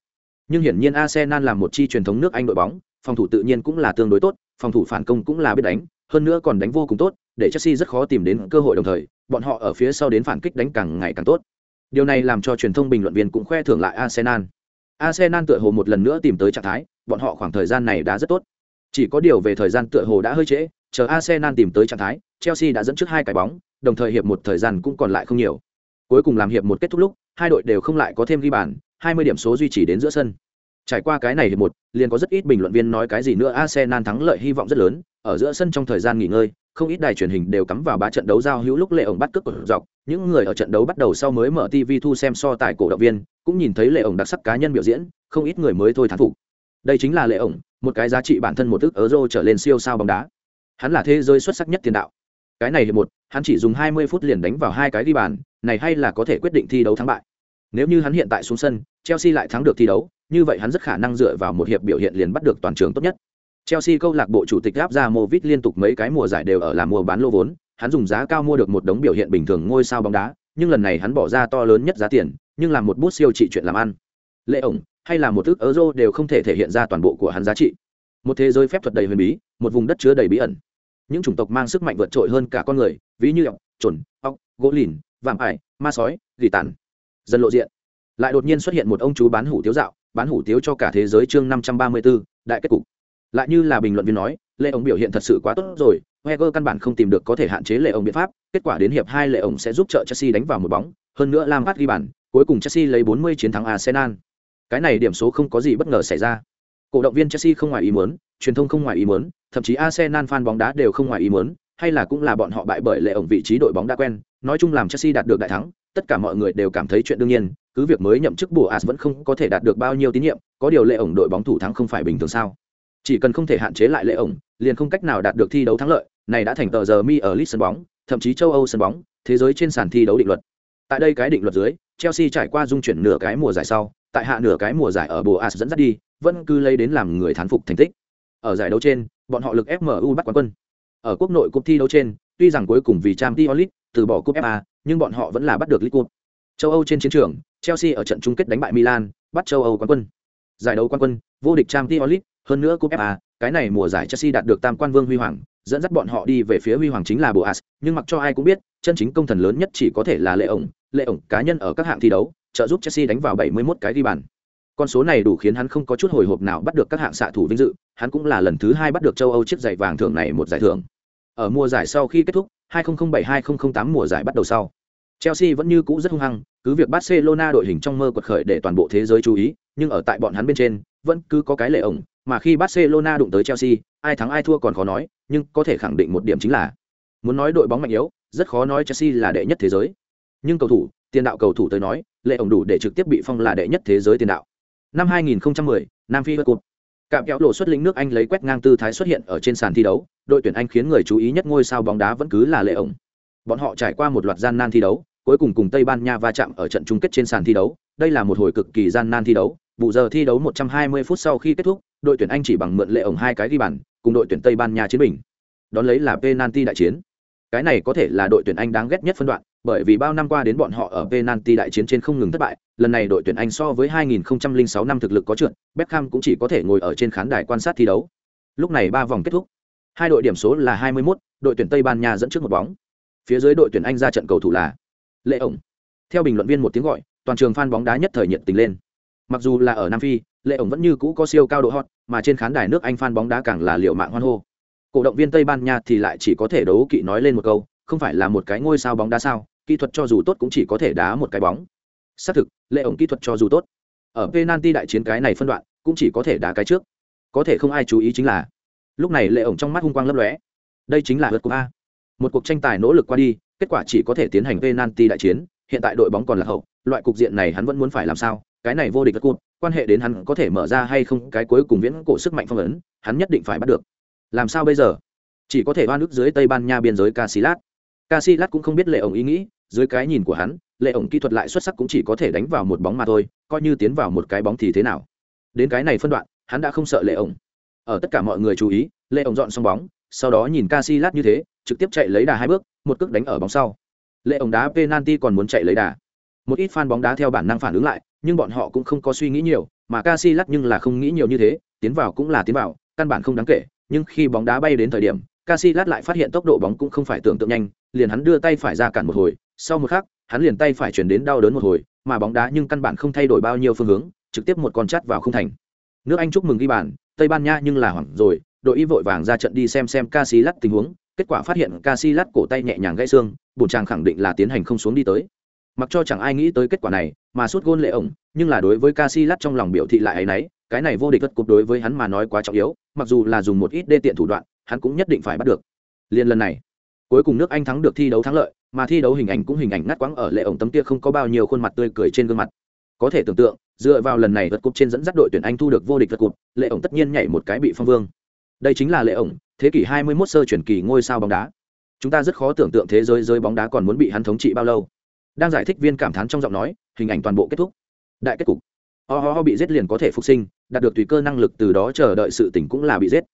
Nhưng hiển nhiên Arsenal là một chi truyền thống nước Anh đội bóng, phòng thủ tự nhiên cũng là tương đối tốt, phòng thủ phản công cũng là biết đánh, hơn nữa còn đánh vô cùng tốt, để Chelsea rất khó tìm đến cơ hội đồng thời, bọn họ ở phía sau đến phản kích đánh càng ngày càng tốt. Điều này làm cho truyền thông bình luận viên cũng khoe thưởng lại Arsenal. Arsenal tựa hồ một lần nữa tìm tới trạng thái, bọn họ khoảng thời gian này đã rất tốt. Chỉ có điều về thời gian tựa hồ đã hơi trễ, chờ Arsenal tìm tới trạng thái, Chelsea đã dẫn trước hai cái bóng, đồng thời hiệp một thời gian cũng còn lại không nhiều. Cuối cùng làm hiệp một kết thúc lúc, hai đội đều không lại có thêm ghi bàn, 20 điểm số duy trì đến giữa sân. Trải qua cái này hiệp một, liền có rất ít bình luận viên nói cái gì nữa Arsenal thắng lợi hy vọng rất lớn, ở giữa sân trong thời gian nghỉ ngơi, không ít đài truyền hình đều cắm vào ba trận đấu giao hữu lúc lệ ổng bắt cướp của dọc, những người ở trận đấu bắt đầu sau mới mở TV thu xem so tài cổ động viên, cũng nhìn thấy lệ ổng đặc sắc cá nhân biểu diễn, không ít người mới thôi thán phục. Đây chính là lệ ổng, một cái giá trị bản thân một thức euro trở lên siêu sao bóng đá. Hắn là thế giới xuất sắc nhất tiền đạo. Cái này hiệp một, hắn chỉ dùng 20 phút liền đánh vào hai cái ghi bàn, này hay là có thể quyết định thi đấu thắng bại. Nếu như hắn hiện tại xuống sân, Chelsea lại thắng được thi đấu, như vậy hắn rất khả năng dựa vào một hiệp biểu hiện liền bắt được toàn trường tốt nhất. Chelsea câu lạc bộ chủ tịch áp ra Movit liên tục mấy cái mùa giải đều ở làm mùa bán lô vốn, hắn dùng giá cao mua được một đống biểu hiện bình thường ngôi sao bóng đá, nhưng lần này hắn bỏ ra to lớn nhất giá tiền, nhưng làm một bút siêu trị chuyện làm ăn. Lệ ổng, hay là một ước euro đều không thể thể hiện ra toàn bộ của hắn giá trị. Một thế giới phép thuật đầy huyền bí một vùng đất chứa đầy bí ẩn. Những chủng tộc mang sức mạnh vượt trội hơn cả con người ví như ọc trồn ọc gỗ lìn vạm ải ma sói gỉ tàn. Dần lộ diện lại đột nhiên xuất hiện một ông chú bán hủ tiếu dạo bán hủ tiếu cho cả thế giới chương năm trăm ba mươi 534, đại kết cục. Lại như là bình luận viên nói lệ ổng biểu hiện thật sự quá tốt rồi Wenger căn bản không tìm được có thể hạn chế lệ ổng biện pháp kết quả đến hiệp hai lệ ổng sẽ giúp trợ chelsea đánh vào một bóng hơn nữa lam phát ghi bàn cuối cùng chelsea lấy 40 chiến thắng arsenal cái này điểm số không có gì bất ngờ xảy ra. Cổ động viên chelsea không ngoài ý muốn, truyền thông không ngoài ý muốn, thậm chí arsenal fan bóng đá đều không ngoài ý muốn, hay là cũng là bọn họ bại bởi lệ ổng vị trí đội bóng đã quen. Nói chung làm chelsea đạt được đại thắng, tất cả mọi người đều cảm thấy chuyện đương nhiên, cứ việc mới nhậm chức bổ as vẫn không có thể đạt được bao nhiêu tín nhiệm, có điều lệ ổng đội bóng thủ thắng không phải bình thường sao? Chỉ cần không thể hạn chế lại lệ ổng, liền không cách nào đạt được thi đấu thắng lợi, này đã thành tờ giờ mi ở lit sân bóng, thậm chí châu âu sân bóng, thế giới trên sàn thi đấu định luật. Tại đây cái định luật dưới chelsea trải qua dung chuyển nửa cái mùa giải sau tại hạ nửa cái mùa giải ở Boas as dẫn dắt đi vẫn cứ lấy đến làm người thán phục thành tích. Ở giải đấu trên bọn họ lực fmu bắt quán quân. Ở quốc nội cúp thi đấu trên tuy rằng cuối cùng vì Champions League từ bỏ cúp fa nhưng bọn họ vẫn là bắt được league cup. Châu âu trên chiến trường chelsea ở trận chung kết đánh bại milan bắt châu âu quán quân. Giải đấu quán quân vô địch Champions League, hơn nữa cúp fa cái này mùa giải chelsea đạt được tam quan vương huy hoàng dẫn dắt bọn họ đi về phía huy hoàng chính là boas nhưng mặc cho ai cũng biết chân chính công thần lớn nhất chỉ có thể là lệ ổng lệ ổng cá nhân ở các hạng thi đấu, trợ giúp chelsea đánh vào 71 cái ghi bàn. Con số này đủ khiến hắn không có chút hồi hộp nào bắt được các hạng xạ thủ vinh dự, hắn cũng là lần thứ hai bắt được châu âu chiếc giày vàng thưởng này một giải thưởng. Ở mùa giải sau khi kết thúc 2007-2008 mùa giải bắt đầu sau, chelsea vẫn như cũ rất hung hăng, cứ việc barcelona đội hình trong mơ quật khởi để toàn bộ thế giới chú ý, nhưng ở tại bọn hắn bên trên, vẫn cứ có cái lệ ổng, mà khi barcelona đụng tới chelsea, ai thắng ai thua còn khó nói, nhưng có thể khẳng định một điểm chính là, muốn nói đội bóng mạnh yếu, rất khó nói chelsea là đệ nhất thế giới nhưng cầu thủ tiền đạo cầu thủ tới nói lệ ổng đủ để trực tiếp bị phong là đệ nhất thế giới tiền đạo. Năm 2010, nam phi vượt cột cạm kéo lộ xuất lĩnh nước anh lấy quét ngang tư thái xuất hiện ở trên sàn thi đấu đội tuyển anh khiến người chú ý nhất ngôi sao bóng đá vẫn cứ là lệ ổng. Bọn họ trải qua một loạt gian nan thi đấu cuối cùng cùng tây ban nha va chạm ở trận chung kết trên sàn thi đấu. Đây là một hồi cực kỳ gian nan thi đấu. Vụ giờ thi đấu 120 phút sau khi kết thúc đội tuyển anh chỉ bằng mượn lệ ổng hai cái ghi bàn cùng đội tuyển tây ban nha chiến bình. Đón lấy là penalty đại chiến. Cái này có thể là đội tuyển anh đáng ghét nhất phân đoạn bởi vì bao năm qua đến bọn họ ở penalty đại chiến trên không ngừng thất bại lần này đội tuyển anh so với 2006 năm thực lực có trượt beckham cũng chỉ có thể ngồi ở trên khán đài quan sát thi đấu. Lúc này ba vòng kết thúc. Hai đội điểm số là 21, đội tuyển tây ban nha dẫn trước một bóng. Phía dưới đội tuyển anh ra trận cầu thủ là lệ ổng. Theo bình luận viên một tiếng gọi toàn trường fan bóng đá nhất thời nhiệt tình lên. Mặc dù là ở nam phi lệ ổng vẫn như cũ có siêu cao độ hot mà trên khán đài nước anh fan bóng đá càng là liệu mạng hoan hô. Cổ động viên tây ban nha thì lại chỉ có thể đấu kỵ nói lên một câu không phải là một cái ngôi sao bóng đá sao? Kỹ thuật cho dù tốt cũng chỉ có thể đá một cái bóng. Xác thực, lệ ổng kỹ thuật cho dù tốt, ở penalty đại chiến cái này phân đoạn cũng chỉ có thể đá cái trước. Có thể không ai chú ý chính là, lúc này lệ ổng trong mắt hung quang lấp lóe. Đây chính là lượt của a. Một cuộc tranh tài nỗ lực qua đi, kết quả chỉ có thể tiến hành penalty đại chiến, hiện tại đội bóng còn là hậu, loại cục diện này hắn vẫn muốn phải làm sao? Cái này vô địch cột, quan hệ đến hắn có thể mở ra hay không, cái cuối cùng viễn cổ sức mạnh phong ấn, hắn nhất định phải bắt được. Làm sao bây giờ? Chỉ có thể oan ức dưới tây ban nha biên giới casilat casilat cũng không biết lệ ổng ý nghĩ, dưới cái nhìn của hắn lệ ổng kỹ thuật lại xuất sắc cũng chỉ có thể đánh vào một bóng mà thôi, coi như tiến vào một cái bóng thì thế nào. Đến cái này phân đoạn, hắn đã không sợ lệ ổng. Ở tất cả mọi người chú ý lệ ổng dọn xong bóng, sau đó nhìn casilat như thế, trực tiếp chạy lấy đà hai bước, một cước đánh ở bóng sau. Lệ ổng đá penalty còn muốn chạy lấy đà. Một ít fan bóng đá theo bản năng phản ứng lại, nhưng bọn họ cũng không có suy nghĩ nhiều, mà Casillas nhưng là không nghĩ nhiều như thế, tiến vào cũng là tiến vào, căn bản không đáng kể, nhưng khi bóng đá bay đến thời điểm, Casillas lại phát hiện tốc độ bóng cũng không phải tưởng tượng nhanh liền hắn đưa tay phải ra cản một hồi, sau một khắc, hắn liền tay phải chuyển đến đau đớn một hồi, mà bóng đá nhưng căn bản không thay đổi bao nhiêu phương hướng, trực tiếp một con chát vào không thành. Nước anh chúc mừng ghi bàn, tây ban nha nhưng là hoảng rồi, đội y vội vàng ra trận đi xem xem Casillas tình huống, kết quả phát hiện Casillas cổ tay nhẹ nhàng gãy xương bổn chàng khẳng định là tiến hành không xuống đi tới. Mặc cho chẳng ai nghĩ tới kết quả này, mà suốt gôn lệ ổng, nhưng là đối với Casillas trong lòng biểu thị lại ấy nấy cái này vô địch đất cục đối với hắn mà nói quá trọng yếu, mặc dù là dùng một ít đê tiện thủ đoạn, hắn cũng nhất định phải bắt được. Liên lần này cuối cùng nước anh thắng được thi đấu thắng lợi, mà thi đấu hình ảnh cũng hình ảnh ngắt quãng ở lệ ổng tấm kia không có bao nhiêu khuôn mặt tươi cười trên gương mặt. Có thể tưởng tượng, dựa vào lần này vật cục trên dẫn dắt đội tuyển anh thu được vô địch vật cục lệ ổng tất nhiên nhảy một cái bị phong vương. Đây chính là lệ ổng, thế kỷ 21 sơ chuyển kỳ ngôi sao bóng đá. Chúng ta rất khó tưởng tượng thế giới giới bóng đá còn muốn bị hắn thống trị bao lâu. Đang giải thích viên cảm thán trong giọng nói, hình ảnh toàn bộ kết thúc. Đại kết cục. Ho ho ho bị giết liền có thể phục sinh, đạt được tùy cơ năng lực từ đó chờ đợi sự tỉnh cũng là bị giết.